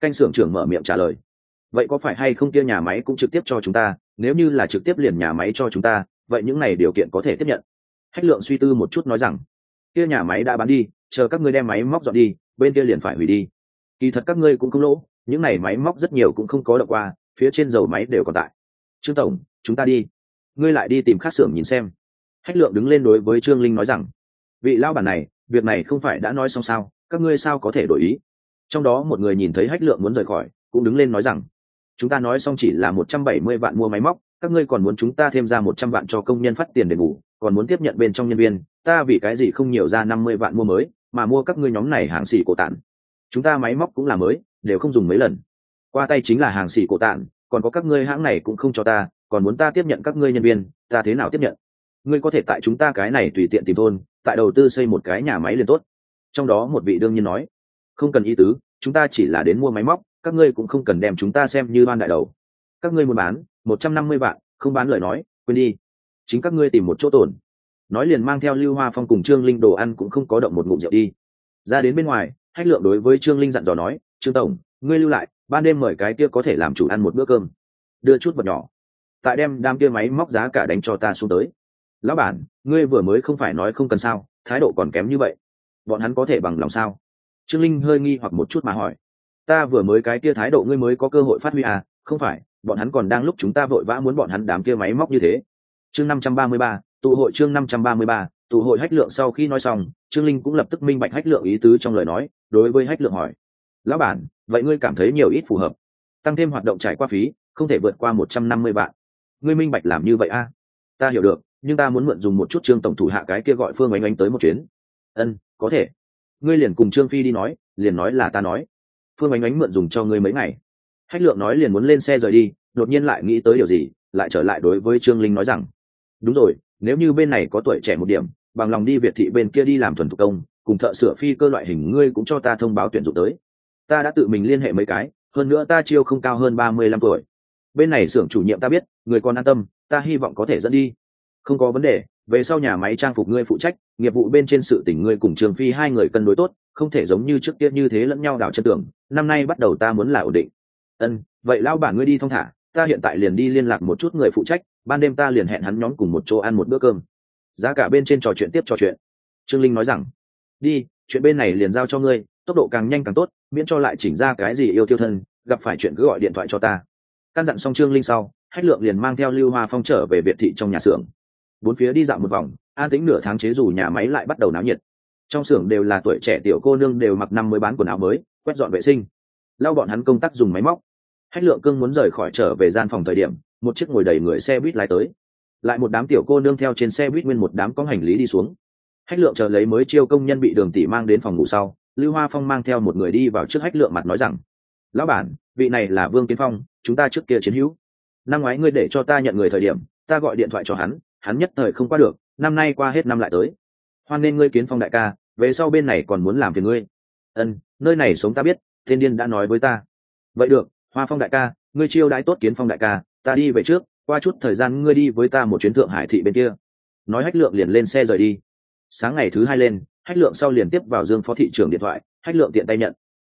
Canh xưởng trưởng mở miệng trả lời. Vậy có phải hay không kia nhà máy cũng trực tiếp cho chúng ta? Nếu như là trực tiếp liền nhà máy cho chúng ta, vậy những này điều kiện có thể tiếp nhận. Hách lượng suy tư một chút nói rằng, kia nhà máy đã bán đi, chờ các ngươi đem máy móc dọn đi, bên kia liền phải hủy đi kỳ thật các ngươi cũng không lỗ, những này máy móc rất nhiều cũng không có đậu qua, phía trên dầu máy đều còn tại. Trương tổng, chúng ta đi. Ngươi lại đi tìm khác xưởng nhìn xem. Hách lượng đứng lên đối với trương linh nói rằng, vị lao bản này, việc này không phải đã nói xong sao? Các ngươi sao có thể đổi ý? Trong đó một người nhìn thấy hách lượng muốn rời khỏi, cũng đứng lên nói rằng, chúng ta nói xong chỉ là một trăm bảy mươi vạn mua máy móc, các ngươi còn muốn chúng ta thêm ra một trăm vạn cho công nhân phát tiền đền bù còn muốn tiếp nhận bên trong nhân viên, ta vì cái gì không nhiều ra năm mươi vạn mua mới, mà mua các ngươi nhóm này hàng xỉ cổ tản? Chúng ta máy móc cũng là mới đều không dùng mấy lần. Qua tay chính là hàng xỉ cổ tạng, còn có các ngươi hãng này cũng không cho ta còn muốn ta tiếp nhận các ngươi nhân viên ta thế nào tiếp nhận? Ngươi có thể tại chúng ta cái này tùy tiện tìm thôn tại đầu tư xây một cái nhà máy liền tốt. Trong đó một vị đương nhiên nói không cần ý tứ chúng ta chỉ là đến mua máy móc các ngươi cũng không cần đem chúng ta xem như ban đại đầu. Các ngươi muốn bán một trăm năm mươi vạn không bán lời nói quên đi. Chính các ngươi tìm một chỗ tổn nói liền mang theo lưu hoa phong cùng trương linh đồ ăn cũng không có động một ngụm rượu đi. Ra đến bên ngoài hách lượng đối với trương linh dặn dò nói, trương tổng, ngươi lưu lại, ban đêm mời cái kia có thể làm chủ ăn một bữa cơm. Đưa chút vật nhỏ. Tại đem đam kia máy móc giá cả đánh cho ta xuống tới. Lão bản, ngươi vừa mới không phải nói không cần sao, thái độ còn kém như vậy. Bọn hắn có thể bằng lòng sao? Trương linh hơi nghi hoặc một chút mà hỏi. Ta vừa mới cái kia thái độ ngươi mới có cơ hội phát huy à không phải, bọn hắn còn đang lúc chúng ta vội vã muốn bọn hắn đám kia máy móc như thế. Chương năm trăm ba mươi ba, tụ hội chương năm trăm ba mươi ba tụ hội hách lượng sau khi nói xong, trương linh cũng lập tức minh bạch hách lượng ý tứ trong lời nói, đối với hách lượng hỏi. Lão bản, vậy ngươi cảm thấy nhiều ít phù hợp? Tăng thêm hoạt động trải qua phí, không thể vượt qua một trăm năm mươi vạn. Ngươi minh bạch làm như vậy a à? ta hiểu được, nhưng ta muốn mượn dùng một chút trương tổng thủ hạ cái kia gọi phương oanh oanh tới một chuyến. Ân, có thể. Ngươi liền cùng trương phi đi nói, liền nói là ta nói. Phương oanh oanh mượn dùng cho ngươi mấy ngày. Hách lượng nói liền muốn lên xe rời đi, đột nhiên lại nghĩ tới điều gì, lại trở lại đối với trương linh nói rằng, đúng rồi, nếu như bên này có tuổi trẻ một điểm bằng lòng đi việt thị bên kia đi làm thuần thủ công, cùng thợ sửa phi cơ loại hình ngươi cũng cho ta thông báo tuyển dụng tới. Ta đã tự mình liên hệ mấy cái, hơn nữa ta chiêu không cao hơn ba mươi lăm tuổi. Bên này xưởng chủ nhiệm ta biết, người còn an tâm, ta hy vọng có thể dẫn đi. Không có vấn đề, về sau nhà máy trang phục ngươi phụ trách, nghiệp vụ bên trên sự tỉnh ngươi cùng trường phi hai người cân đối tốt, không thể giống như trước kia như thế lẫn nhau đảo chân tưởng năm nay bắt đầu ta muốn là ổn định. Ân, vậy lao bản ngươi đi thong thả, ta hiện tại liền đi liên lạc một chút người phụ trách, ban đêm ta liền hẹn hắn nhóm cùng một chỗ ăn một bữa cơm giá cả bên trên trò chuyện tiếp trò chuyện. Trương linh nói rằng, đi, chuyện bên này liền giao cho ngươi, tốc độ càng nhanh càng tốt, miễn cho lại chỉnh ra cái gì yêu tiêu thân, gặp phải chuyện cứ gọi điện thoại cho ta. Căn dặn xong trương linh sau, hách lượng liền mang theo lưu hoa phong trở về biệt thị trong nhà xưởng. Bốn phía đi dạo một vòng, an tính nửa tháng chế dù nhà máy lại bắt đầu náo nhiệt. Trong xưởng đều là tuổi trẻ tiểu cô nương đều mặc năm mới bán quần áo mới, quét dọn vệ sinh. Lau bọn hắn công tác dùng máy móc. Hách lượng cương muốn rời khỏi trở về gian phòng thời điểm, một chiếc ngồi đầy người xe buýt lái tới lại một đám tiểu cô nương theo trên xe buýt nguyên một đám có hành lý đi xuống. Hách lượng chờ lấy mới chiêu công nhân bị đường tỷ mang đến phòng ngủ sau, lưu hoa phong mang theo một người đi vào trước hách lượng mặt nói rằng, lão bản, vị này là vương kiến phong, chúng ta trước kia chiến hữu. Năm ngoái ngươi để cho ta nhận người thời điểm, ta gọi điện thoại cho hắn hắn nhất thời không qua được, năm nay qua hết năm lại tới. Hoan nên ngươi kiến phong đại ca, về sau bên này còn muốn làm phiền ngươi. Ân, nơi này sống ta biết, thiên điên đã nói với ta. Vậy được, hoa phong đại ca, ngươi chiêu đãi tốt kiến phong đại ca, ta đi về trước qua chút thời gian ngươi đi với ta một chuyến thượng hải thị bên kia. Nói hách lượng liền lên xe rời đi. Sáng ngày thứ hai lên, hách lượng sau liền tiếp vào dương phó thị trưởng điện thoại, hách lượng tiện tay nhận.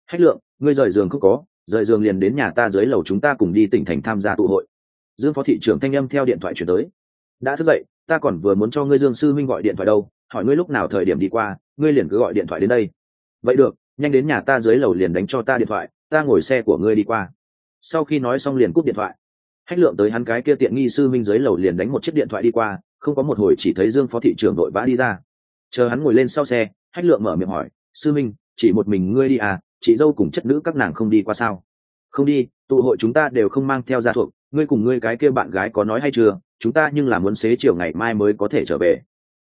Hách lượng, ngươi rời giường không có, rời giường liền đến nhà ta dưới lầu chúng ta cùng đi tỉnh thành tham gia tụ hội. Dương phó thị trưởng thanh âm theo điện thoại chuyển tới. Đã thức dậy, ta còn vừa muốn cho ngươi dương sư minh gọi điện thoại đâu, hỏi ngươi lúc nào thời điểm đi qua, ngươi liền cứ gọi điện thoại đến đây. Vậy được, nhanh đến nhà ta dưới lầu liền đánh cho ta điện thoại, ta ngồi xe của ngươi đi qua. Sau khi nói xong liền cúp điện thoại hách lượng tới hắn cái kia tiện nghi sư minh dưới lầu liền đánh một chiếc điện thoại đi qua, không có một hồi chỉ thấy dương phó thị trưởng đội vã đi ra. Chờ hắn ngồi lên sau xe, hách lượng mở miệng hỏi, sư minh chỉ một mình ngươi đi à? Chị dâu cùng chất nữ các nàng không đi qua sao? Không đi, tụ hội chúng ta đều không mang theo gia thuộc, ngươi cùng ngươi cái kia bạn gái có nói hay chưa? Chúng ta nhưng là muốn xế chiều ngày mai mới có thể trở về.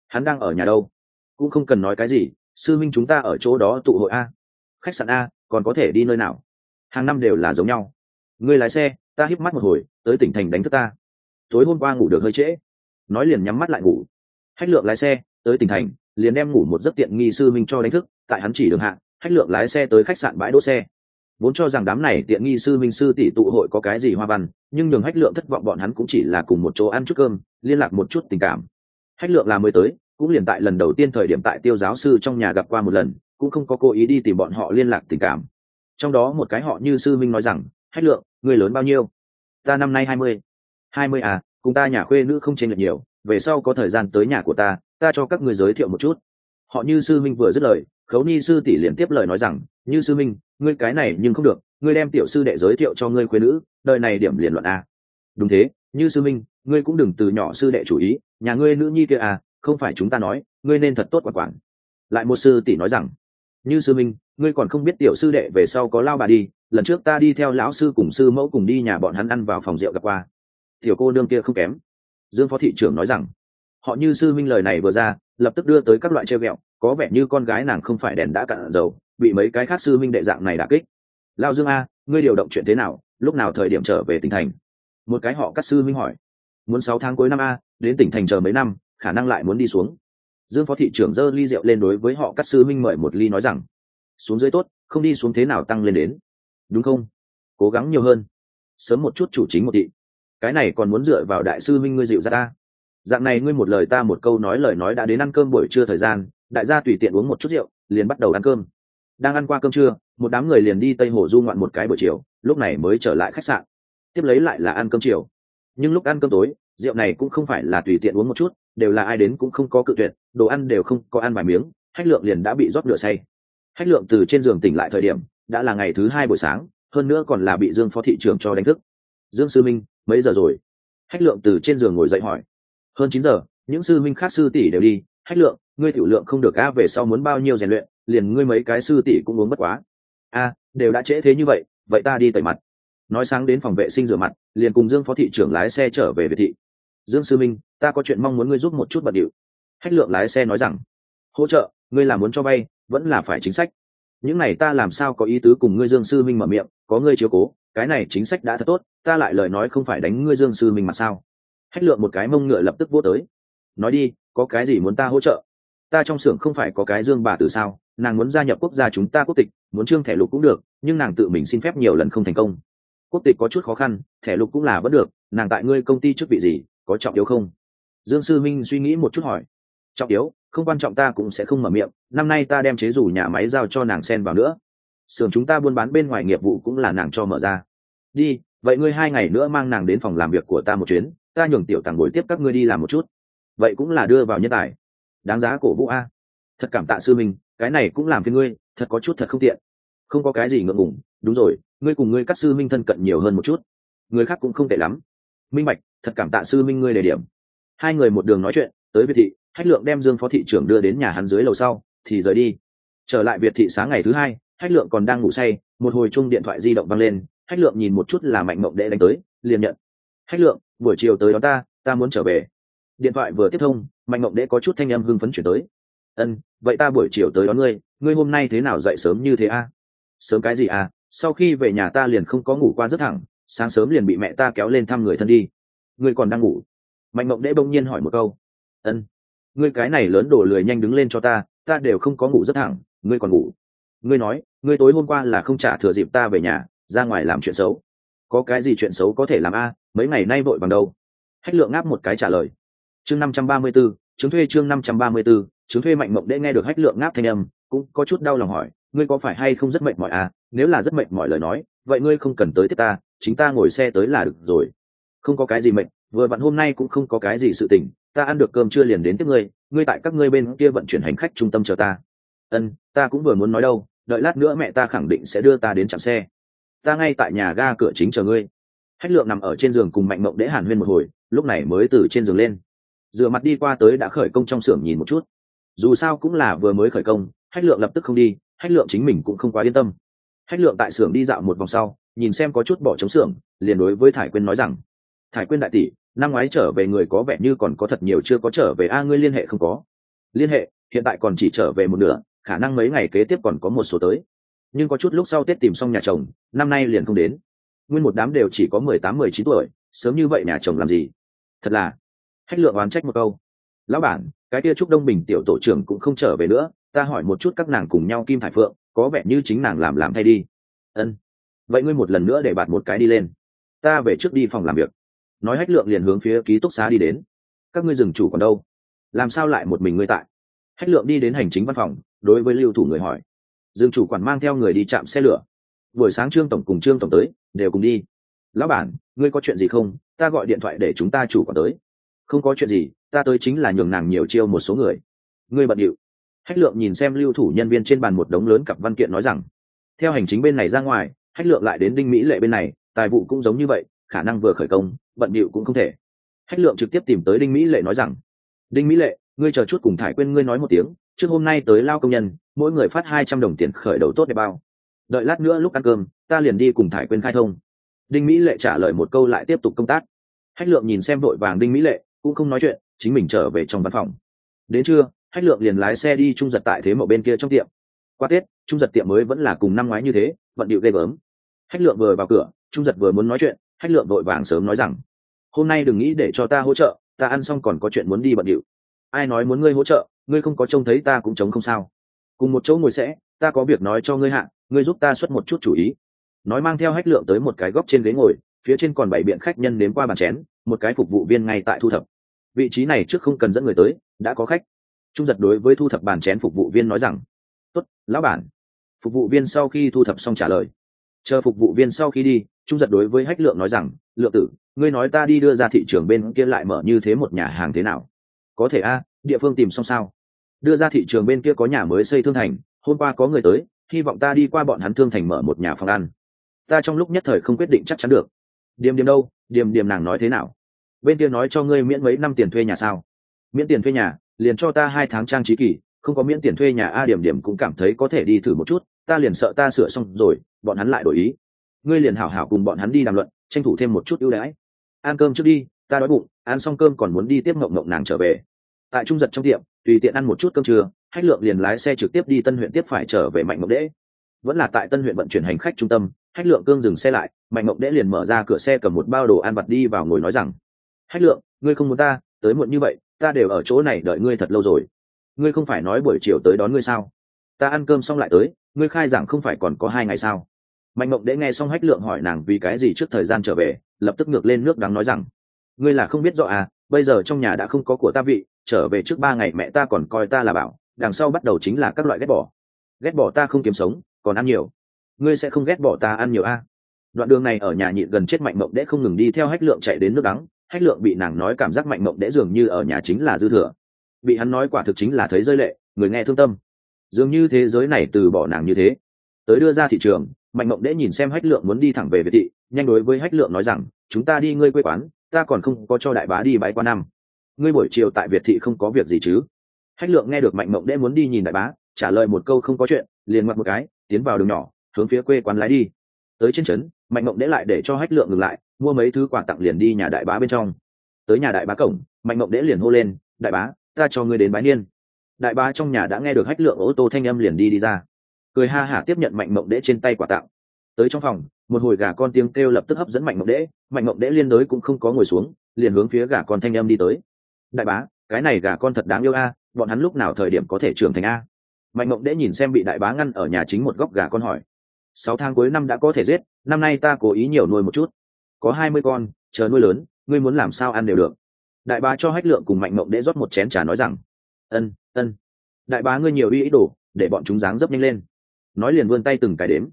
Hắn đang ở nhà đâu? Cũng không cần nói cái gì, sư minh chúng ta ở chỗ đó tụ hội a khách sạn a còn có thể đi nơi nào? Hàng năm đều là giống nhau. Ngươi lái xe ta híp mắt một hồi, tới tỉnh thành đánh thức ta. Tối hôm qua ngủ được hơi trễ. Nói liền nhắm mắt lại ngủ. Hách lượng lái xe, tới tỉnh thành, liền đem ngủ một giấc tiện nghi sư minh cho đánh thức, tại hắn chỉ đường hạng hách lượng lái xe tới khách sạn bãi đỗ xe. Vốn cho rằng đám này tiện nghi sư minh sư tỷ tụ hội có cái gì hoa văn, nhưng nhường hách lượng thất vọng bọn hắn cũng chỉ là cùng một chỗ ăn chút cơm, liên lạc một chút tình cảm. Hách lượng là mới tới, cũng liền tại lần đầu tiên thời điểm tại tiêu giáo sư trong nhà gặp qua một lần, cũng không có cố ý đi tìm bọn họ liên lạc tình cảm. Trong đó một cái họ như sư minh nói rằng, hách lượng ngươi lớn bao nhiêu? Ta năm nay hai mươi. Hai mươi à cùng ta nhà khuê nữ không chênh lệch nhiều, về sau có thời gian tới nhà của ta ta cho các người giới thiệu một chút. Họ như sư minh vừa dứt lời, khấu ni sư tỷ liền tiếp lời nói rằng, như sư minh, ngươi cái này nhưng không được, ngươi đem tiểu sư đệ giới thiệu cho ngươi khuê nữ, đời này điểm liền luận a. Đúng thế, như sư minh, ngươi cũng đừng từ nhỏ sư đệ chủ ý, nhà ngươi nữ nhi kia à không phải chúng ta nói, ngươi nên thật tốt quản quản. Lại một sư tỷ nói rằng, như sư minh ngươi còn không biết tiểu sư đệ về sau có lao bà đi, lần trước ta đi theo lão sư cùng sư mẫu cùng đi nhà bọn hắn ăn vào phòng rượu gặp qua. Tiểu cô nương kia không kém. Dương phó thị trưởng nói rằng, họ như sư minh lời này vừa ra, lập tức đưa tới các loại treo ghẹo có vẻ như con gái nàng không phải đèn đã cạn dầu, bị mấy cái khác sư minh đệ dạng này đả kích. Lao dương a, ngươi điều động chuyện thế nào, lúc nào thời điểm trở về tỉnh thành? Một cái họ cắt sư minh hỏi. Muốn sáu tháng cuối năm a, đến tỉnh thành chờ mấy năm, khả năng lại muốn đi xuống. Dương phó thị trưởng dơ ly rượu lên đối với họ cắt sư minh mời một ly nói rằng xuống dưới tốt, không đi xuống thế nào tăng lên đến. Đúng không? Cố gắng nhiều hơn. Sớm một chút chủ chính một thị. Cái này còn muốn dựa vào đại sư minh ngươi dịu ra ta. Dạng này ngươi một lời ta một câu nói lời nói đã đến ăn cơm buổi trưa thời gian, đại gia tùy tiện uống một chút rượu, liền bắt đầu ăn cơm. Đang ăn qua cơm trưa, một đám người liền đi tây hồ du ngoạn một cái buổi chiều, lúc này mới trở lại khách sạn. Tiếp lấy lại là ăn cơm chiều. Nhưng lúc ăn cơm tối, rượu này cũng không phải là tùy tiện uống một chút, đều là ai đến cũng không có cự tuyệt, đồ ăn đều không có ăn vài miếng hách lượng liền đã bị rót nửa say hách lượng từ trên giường tỉnh lại thời điểm, đã là ngày thứ hai buổi sáng, hơn nữa còn là bị dương phó thị trưởng cho đánh thức. Dương sư minh, mấy giờ rồi? Hách lượng từ trên giường ngồi dậy hỏi. Hơn chín giờ, những sư minh khác sư tỷ đều đi. Hách lượng, ngươi tiểu lượng không được a về sau muốn bao nhiêu rèn luyện, liền ngươi mấy cái sư tỷ cũng uống bất quá. A, đều đã trễ thế như vậy vậy ta đi tẩy mặt. Nói sáng đến phòng vệ sinh rửa mặt, liền cùng dương phó thị trưởng lái xe trở về việt thị. Dương sư minh, ta có chuyện mong muốn ngươi giúp một chút bật điệu. Hách lượng lái xe nói rằng. Hỗ trợ, ngươi làm muốn cho vay vẫn là phải chính sách. Những này ta làm sao có ý tứ cùng ngươi dương sư minh mở miệng, có ngươi chiếu cố, cái này chính sách đã thật tốt, ta lại lời nói không phải đánh ngươi dương sư minh mà sao? Hách lượng một cái mông ngựa lập tức vô tới. Nói đi, có cái gì muốn ta hỗ trợ? Ta trong xưởng không phải có cái dương bà Tử sao? Nàng muốn gia nhập quốc gia chúng ta quốc tịch, muốn trương thẻ lục cũng được, nhưng nàng tự mình xin phép nhiều lần không thành công. Quốc tịch có chút khó khăn, thẻ lục cũng là vẫn được, nàng tại ngươi công ty chức vị gì, có trọng yếu không? Dương sư minh suy nghĩ một chút hỏi trọng yếu, không quan trọng ta cũng sẽ không mở miệng, năm nay ta đem chế dù nhà máy giao cho nàng sen vào nữa. Xưởng chúng ta buôn bán bên ngoài nghiệp vụ cũng là nàng cho mở ra. Đi, vậy ngươi hai ngày nữa mang nàng đến phòng làm việc của ta một chuyến, ta nhường tiểu tàng buổi tiếp các ngươi đi làm một chút. Vậy cũng là đưa vào nhân tài. Đáng giá cổ vũ a. Thật cảm tạ sư minh, cái này cũng làm phiền ngươi, thật có chút thật không tiện. Không có cái gì ngượng ngùng, đúng rồi, ngươi cùng ngươi các sư minh thân cận nhiều hơn một chút. Người khác cũng không tệ lắm. Minh bạch, thật cảm tạ sư minh ngươi đề điểm. Hai người một đường nói chuyện, tới biệt thị hách lượng đem dương phó thị trưởng đưa đến nhà hắn dưới lầu sau, thì rời đi. Trở lại việt thị sáng ngày thứ hai, hách lượng còn đang ngủ say, một hồi chung điện thoại di động văng lên, hách lượng nhìn một chút là mạnh mộng đệ đánh tới, liền nhận. Hách lượng, buổi chiều tới đó ta ta muốn trở về. Điện thoại vừa tiếp thông, mạnh mộng đệ có chút thanh âm hưng phấn chuyển tới. Ân, vậy ta buổi chiều tới đón ngươi ngươi hôm nay thế nào dậy sớm như thế a? Sớm cái gì à? Sau khi về nhà ta liền không có ngủ qua rất thẳng, sáng sớm liền bị mẹ ta kéo lên thăm người thân đi. Ngươi còn đang ngủ? Mạnh mộng đệ bỗng nhiên hỏi một câu. Ân ngươi cái này lớn đổ lười nhanh đứng lên cho ta ta đều không có ngủ rất thẳng, ngươi còn ngủ. Ngươi nói, ngươi tối hôm qua là không trả thừa dịp ta về nhà, ra ngoài làm chuyện xấu. Có cái gì chuyện xấu có thể làm a, mấy ngày nay vội bằng đâu? Hách lượng ngáp một cái trả lời. Chương năm trăm ba mươi b ố chứng thuê chương năm trăm ba mươi b ố chứng thuê mạnh mộng đệ nghe được hách lượng ngáp thanh âm, cũng có chút đau lòng hỏi, ngươi có phải hay không rất mệt mỏi à? Nếu là rất mệt mỏi lời nói, vậy ngươi không cần tới tiếp ta, chính ta ngồi xe tới là được rồi. Không có cái gì mệt vừa vặn hôm nay cũng không có cái gì sự tình, ta ăn được cơm chưa liền đến tiếp ngươi ngươi tại các ngươi bên kia vận chuyển hành khách trung tâm chờ ta. Ân, ta cũng vừa muốn nói đâu, đợi lát nữa mẹ ta khẳng định sẽ đưa ta đến trạm xe. Ta ngay tại nhà ga cửa chính chờ ngươi. Hách lượng nằm ở trên giường cùng mạnh mộng đễ hàn huyên một hồi, lúc này mới từ trên giường lên. Dựa mặt đi qua tới đã khởi công trong xưởng nhìn một chút. Dù sao cũng là vừa mới khởi công, hách lượng lập tức không đi, hách lượng chính mình cũng không quá yên tâm. Hách lượng tại xưởng đi dạo một vòng sau, nhìn xem có chút bỏ trống xưởng, liền đối với thải quyên nói rằng thải quyên đại tỷ, năm ngoái trở về người có vẻ như còn có thật nhiều chưa có trở về. A, ngươi liên hệ không có. Liên hệ, hiện tại còn chỉ trở về một nửa, khả năng mấy ngày kế tiếp còn có một số tới. Nhưng có chút lúc sau tết tìm xong nhà chồng, năm nay liền không đến. Nguyên một đám đều chỉ có mười tám, mười chín tuổi, sớm như vậy nhà chồng làm gì? Thật là, hách lượng oán trách một câu. Lão bản, cái kia trúc đông bình tiểu tổ trưởng cũng không trở về nữa, ta hỏi một chút các nàng cùng nhau kim thải phượng, có vẻ như chính nàng làm làm thay đi. Ân. Vậy ngươi một lần nữa để bạt một cái đi lên. Ta về trước đi phòng làm việc nói hách lượng liền hướng phía ký túc xá đi đến. Các ngươi dừng chủ còn đâu? Làm sao lại một mình ngươi tại? Hách lượng đi đến hành chính văn phòng, đối với lưu thủ người hỏi. Dương chủ quản mang theo người đi chạm xe lửa. Buổi sáng trương tổng cùng trương tổng tới, đều cùng đi. Lão bản, ngươi có chuyện gì không? Ta gọi điện thoại để chúng ta chủ quản tới. Không có chuyện gì, ta tới chính là nhường nàng nhiều chiêu một số người. Ngươi bận điệu. Hách lượng nhìn xem lưu thủ nhân viên trên bàn một đống lớn cặp văn kiện nói rằng, theo hành chính bên này ra ngoài, hách lượng lại đến đinh mỹ lệ bên này, tài vụ cũng giống như vậy, khả năng vừa khởi công bận điệu cũng không thể. Hách lượng trực tiếp tìm tới đinh mỹ lệ nói rằng, đinh mỹ lệ, ngươi chờ chút cùng thải quên ngươi nói một tiếng, trước hôm nay tới lao công nhân, mỗi người phát hai trăm đồng tiền khởi đầu tốt để bao. Đợi lát nữa lúc ăn cơm, ta liền đi cùng thải quên khai thông. Đinh mỹ lệ trả lời một câu lại tiếp tục công tác. Hách lượng nhìn xem vội vàng đinh mỹ lệ, cũng không nói chuyện, chính mình trở về trong văn phòng. Đến trưa, hách lượng liền lái xe đi trung giật tại thế mậu bên kia trong tiệm. Qua tết, trung giật tiệm mới vẫn là cùng năm ngoái như thế, vận điệu ghê gớm. Hách lượng vừa vào cửa, trung giật vừa muốn nói chuyện, hách lượng vội vàng sớm nói rằng hôm nay đừng nghĩ để cho ta hỗ trợ, ta ăn xong còn có chuyện muốn đi bận điệu. Ai nói muốn ngươi hỗ trợ, ngươi không có trông thấy ta cũng chống không sao. Cùng một chỗ ngồi sẽ, ta có việc nói cho ngươi hạ, ngươi giúp ta xuất một chút chủ ý. Nói mang theo hách lượng tới một cái góc trên ghế ngồi, phía trên còn bảy biện khách nhân nếm qua bàn chén, một cái phục vụ viên ngay tại thu thập. Vị trí này trước không cần dẫn người tới, đã có khách. Trung giật đối với thu thập bàn chén phục vụ viên nói rằng, tốt, lão bản. Phục vụ viên sau khi thu thập xong trả lời. Chờ phục vụ viên sau khi đi trung giật đối với hách lượng nói rằng, lượng tử, ngươi nói ta đi đưa ra thị trường bên kia lại mở như thế một nhà hàng thế nào? Có thể a, địa phương tìm xong sao? Đưa ra thị trường bên kia có nhà mới xây thương thành, hôm qua có người tới, hy vọng ta đi qua bọn hắn thương thành mở một nhà phòng ăn. Ta trong lúc nhất thời không quyết định chắc chắn được. Điềm điềm đâu điềm điềm nàng nói thế nào? Bên kia nói cho ngươi miễn mấy năm tiền thuê nhà sao? Miễn tiền thuê nhà, liền cho ta hai tháng trang trí kỳ, không có miễn tiền thuê nhà a, điểm điểm cũng cảm thấy có thể đi thử một chút, ta liền sợ ta sửa xong rồi, bọn hắn lại đổi ý ngươi liền hảo hảo cùng bọn hắn đi đàm luận, tranh thủ thêm một chút ưu đãi. Ăn cơm trước đi, ta đói bụng, ăn xong cơm còn muốn đi tiếp mộng mộng nàng trở về. Tại trung giật trong tiệm, tùy tiện ăn một chút cơm trưa hách lượng liền lái xe trực tiếp đi tân huyện tiếp phải trở về mạnh mộng đễ vẫn là tại tân huyện vận chuyển hành khách trung tâm hách lượng cương dừng xe lại, mạnh mộng đễ liền mở ra cửa xe cầm một bao đồ ăn vặt đi vào ngồi nói rằng hách lượng, ngươi không muốn ta, tới muộn như vậy, ta đều ở chỗ này đợi ngươi thật lâu rồi. Ngươi không phải nói buổi chiều tới đón ngươi sao? Ta ăn cơm xong lại tới, ngươi khai giảng không phải còn có hai ngày sao? Mạnh mộng đễ nghe xong hách lượng hỏi nàng vì cái gì trước thời gian trở về, lập tức ngược lên nước đắng nói rằng, ngươi là không biết rõ à bây giờ trong nhà đã không có của ta vị, trở về trước ba ngày mẹ ta còn coi ta là bảo, đằng sau bắt đầu chính là các loại ghét bỏ. Ghét bỏ ta không kiếm sống, còn ăn nhiều. Ngươi sẽ không ghét bỏ ta ăn nhiều a à? đoạn đường này ở nhà nhịn gần chết mạnh mộng đễ không ngừng đi theo hách lượng chạy đến nước đắng, hách lượng bị nàng nói cảm giác mạnh mộng đễ dường như ở nhà chính là dư thừa. Bị hắn nói quả thực chính là thấy rơi lệ, người nghe thương tâm. Dường như thế giới này từ bỏ nàng như thế. Tới đưa ra thị trường mạnh mộng đễ nhìn xem hách lượng muốn đi thẳng về việt thị, nhanh đối với hách lượng nói rằng, chúng ta đi ngươi quê quán, ta còn không có cho đại bá đi bãi qua năm. Ngươi buổi chiều tại việt thị không có việc gì chứ? Hách lượng nghe được mạnh mộng đễ muốn đi nhìn đại bá, trả lời một câu không có chuyện, liền ngoặt một cái, tiến vào đường nhỏ, hướng phía quê quán lái đi. Tới trên trấn, mạnh mộng đễ lại để cho hách lượng ngừng lại, mua mấy thứ quà tặng liền đi nhà đại bá bên trong. Tới nhà đại bá cổng, mạnh mộng đễ liền hô lên, đại bá, ta cho ngươi đến bái niên. Đại bá trong nhà đã nghe được hách lượng ô tô thanh âm liền đi đi ra cười ha hả tiếp nhận mạnh mộng đễ trên tay quả tặng tới trong phòng, một hồi gà con tiếng kêu lập tức hấp dẫn mạnh mộng đễ mạnh mộng đễ liên đối cũng không có ngồi xuống, liền hướng phía gà con thanh âm đi tới. Đại bá, cái này gà con thật đáng yêu a, bọn hắn lúc nào thời điểm có thể trưởng thành a? Mạnh mộng đễ nhìn xem bị đại bá ngăn ở nhà chính một góc gà con hỏi. Sáu tháng cuối năm đã có thể giết, năm nay ta cố ý nhiều nuôi một chút. Có hai mươi con, chờ nuôi lớn, ngươi muốn làm sao ăn đều được. Đại bá cho hách lượng cùng mạnh mộng đễ rót một chén trà nói rằng. Ân ân. Đại bá ngươi nhiều uy ý đồ, để bọn chúng dáng dấp nhanh lên nói liền vươn tay từng cái đếm.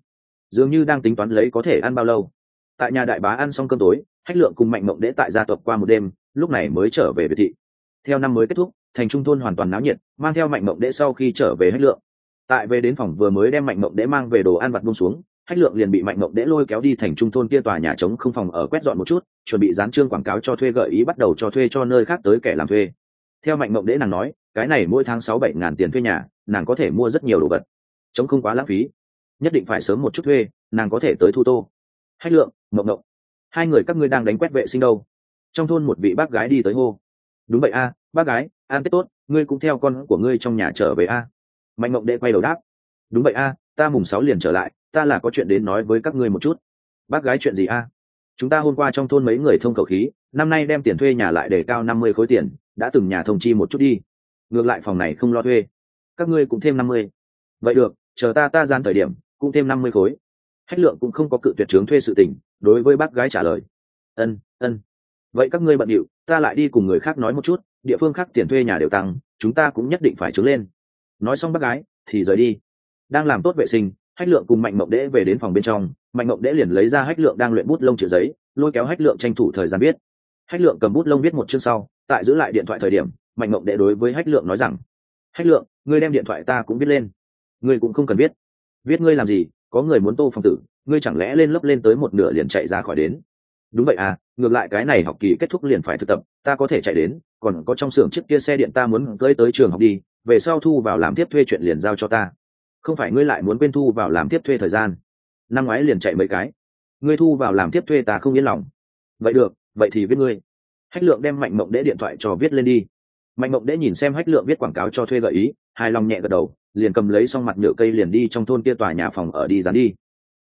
Dường như đang tính toán lấy có thể ăn bao lâu. Tại nhà đại bá ăn xong cơm tối, hách lượng cùng mạnh mộng đễ tại gia tộc qua một đêm, lúc này mới trở về biệt thị. Theo năm mới kết thúc, thành trung thôn hoàn toàn náo nhiệt, mang theo mạnh mộng đễ sau khi trở về hách lượng. Tại về đến phòng vừa mới đem mạnh mộng đễ mang về đồ ăn vặt buông xuống, hách lượng liền bị mạnh mộng đễ lôi kéo đi thành trung thôn kia tòa nhà trống không phòng ở quét dọn một chút, chuẩn bị dán trương quảng cáo cho thuê gợi ý bắt đầu cho thuê cho nơi khác tới kẻ làm thuê. Theo mạnh mộng đễ nàng nói, cái này mỗi tháng sáu bảy ngàn tiền thuê nhà, nàng có thể mua rất nhiều đồ vật chống không quá lãng phí. Nhất định phải sớm một chút thuê, nàng có thể tới thu tô. Hách lượng, mộng mộng, hai người các ngươi đang đánh quét vệ sinh đâu? Trong thôn một vị bác gái đi tới hô. Đúng vậy a, bác gái an tết tốt, ngươi cũng theo con của ngươi trong nhà trở về a. Mạnh mộng đệ quay đầu đáp. Đúng vậy a, ta mùng sáu liền trở lại, ta là có chuyện đến nói với các ngươi một chút. Bác gái chuyện gì a? Chúng ta hôm qua trong thôn mấy người thông cầu khí, năm nay đem tiền thuê nhà lại để cao năm mươi khối tiền, đã từng nhà thông chi một chút đi. Ngược lại phòng này không lo thuê. Các ngươi cũng thêm năm mươi. Vậy được chờ ta ta gian thời điểm, cũng thêm năm mươi khối. Hách lượng cũng không có cự tuyệt trướng thuê sự tình, đối với bác gái trả lời. Ân ân. Vậy các ngươi bận điệu, ta lại đi cùng người khác nói một chút, địa phương khác tiền thuê nhà đều tăng, chúng ta cũng nhất định phải trướng lên. Nói xong bác gái, thì rời đi. Đang làm tốt vệ sinh, hách lượng cùng mạnh mộng đễ về đến phòng bên trong. Mạnh mộng đễ liền lấy ra hách lượng đang luyện bút lông chữ giấy, lôi kéo hách lượng tranh thủ thời gian viết. Hách lượng cầm bút lông viết một chương sau, tại giữ lại điện thoại thời điểm, mạnh mộng đễ đối với hách lượng nói rằng, hách lượng ngươi đem điện thoại ta cũng viết lên ngươi cũng không cần biết, viết ngươi làm gì có người muốn tô phòng tử ngươi chẳng lẽ lên lớp lên tới một nửa liền chạy ra khỏi đến? Đúng vậy à ngược lại cái này học kỳ kết thúc liền phải thực tập ta có thể chạy đến còn có trong xưởng chiếc kia xe điện ta muốn cưỡi tới trường học đi về sau thu vào làm tiếp thuê chuyện liền giao cho ta. Không phải ngươi lại muốn quên thu vào làm tiếp thuê thời gian? Năm ngoái liền chạy mấy cái. Ngươi thu vào làm tiếp thuê ta không yên lòng. Vậy được vậy thì viết ngươi. Hách lượng đem mạnh mộng đễ điện thoại cho viết lên đi. Mạnh mộng đễ nhìn xem hách lượng viết quảng cáo cho thuê gợi ý hài lòng nhẹ gật đầu liền cầm lấy xong mặt nhựa cây liền đi trong thôn kia tòa nhà phòng ở đi dán đi.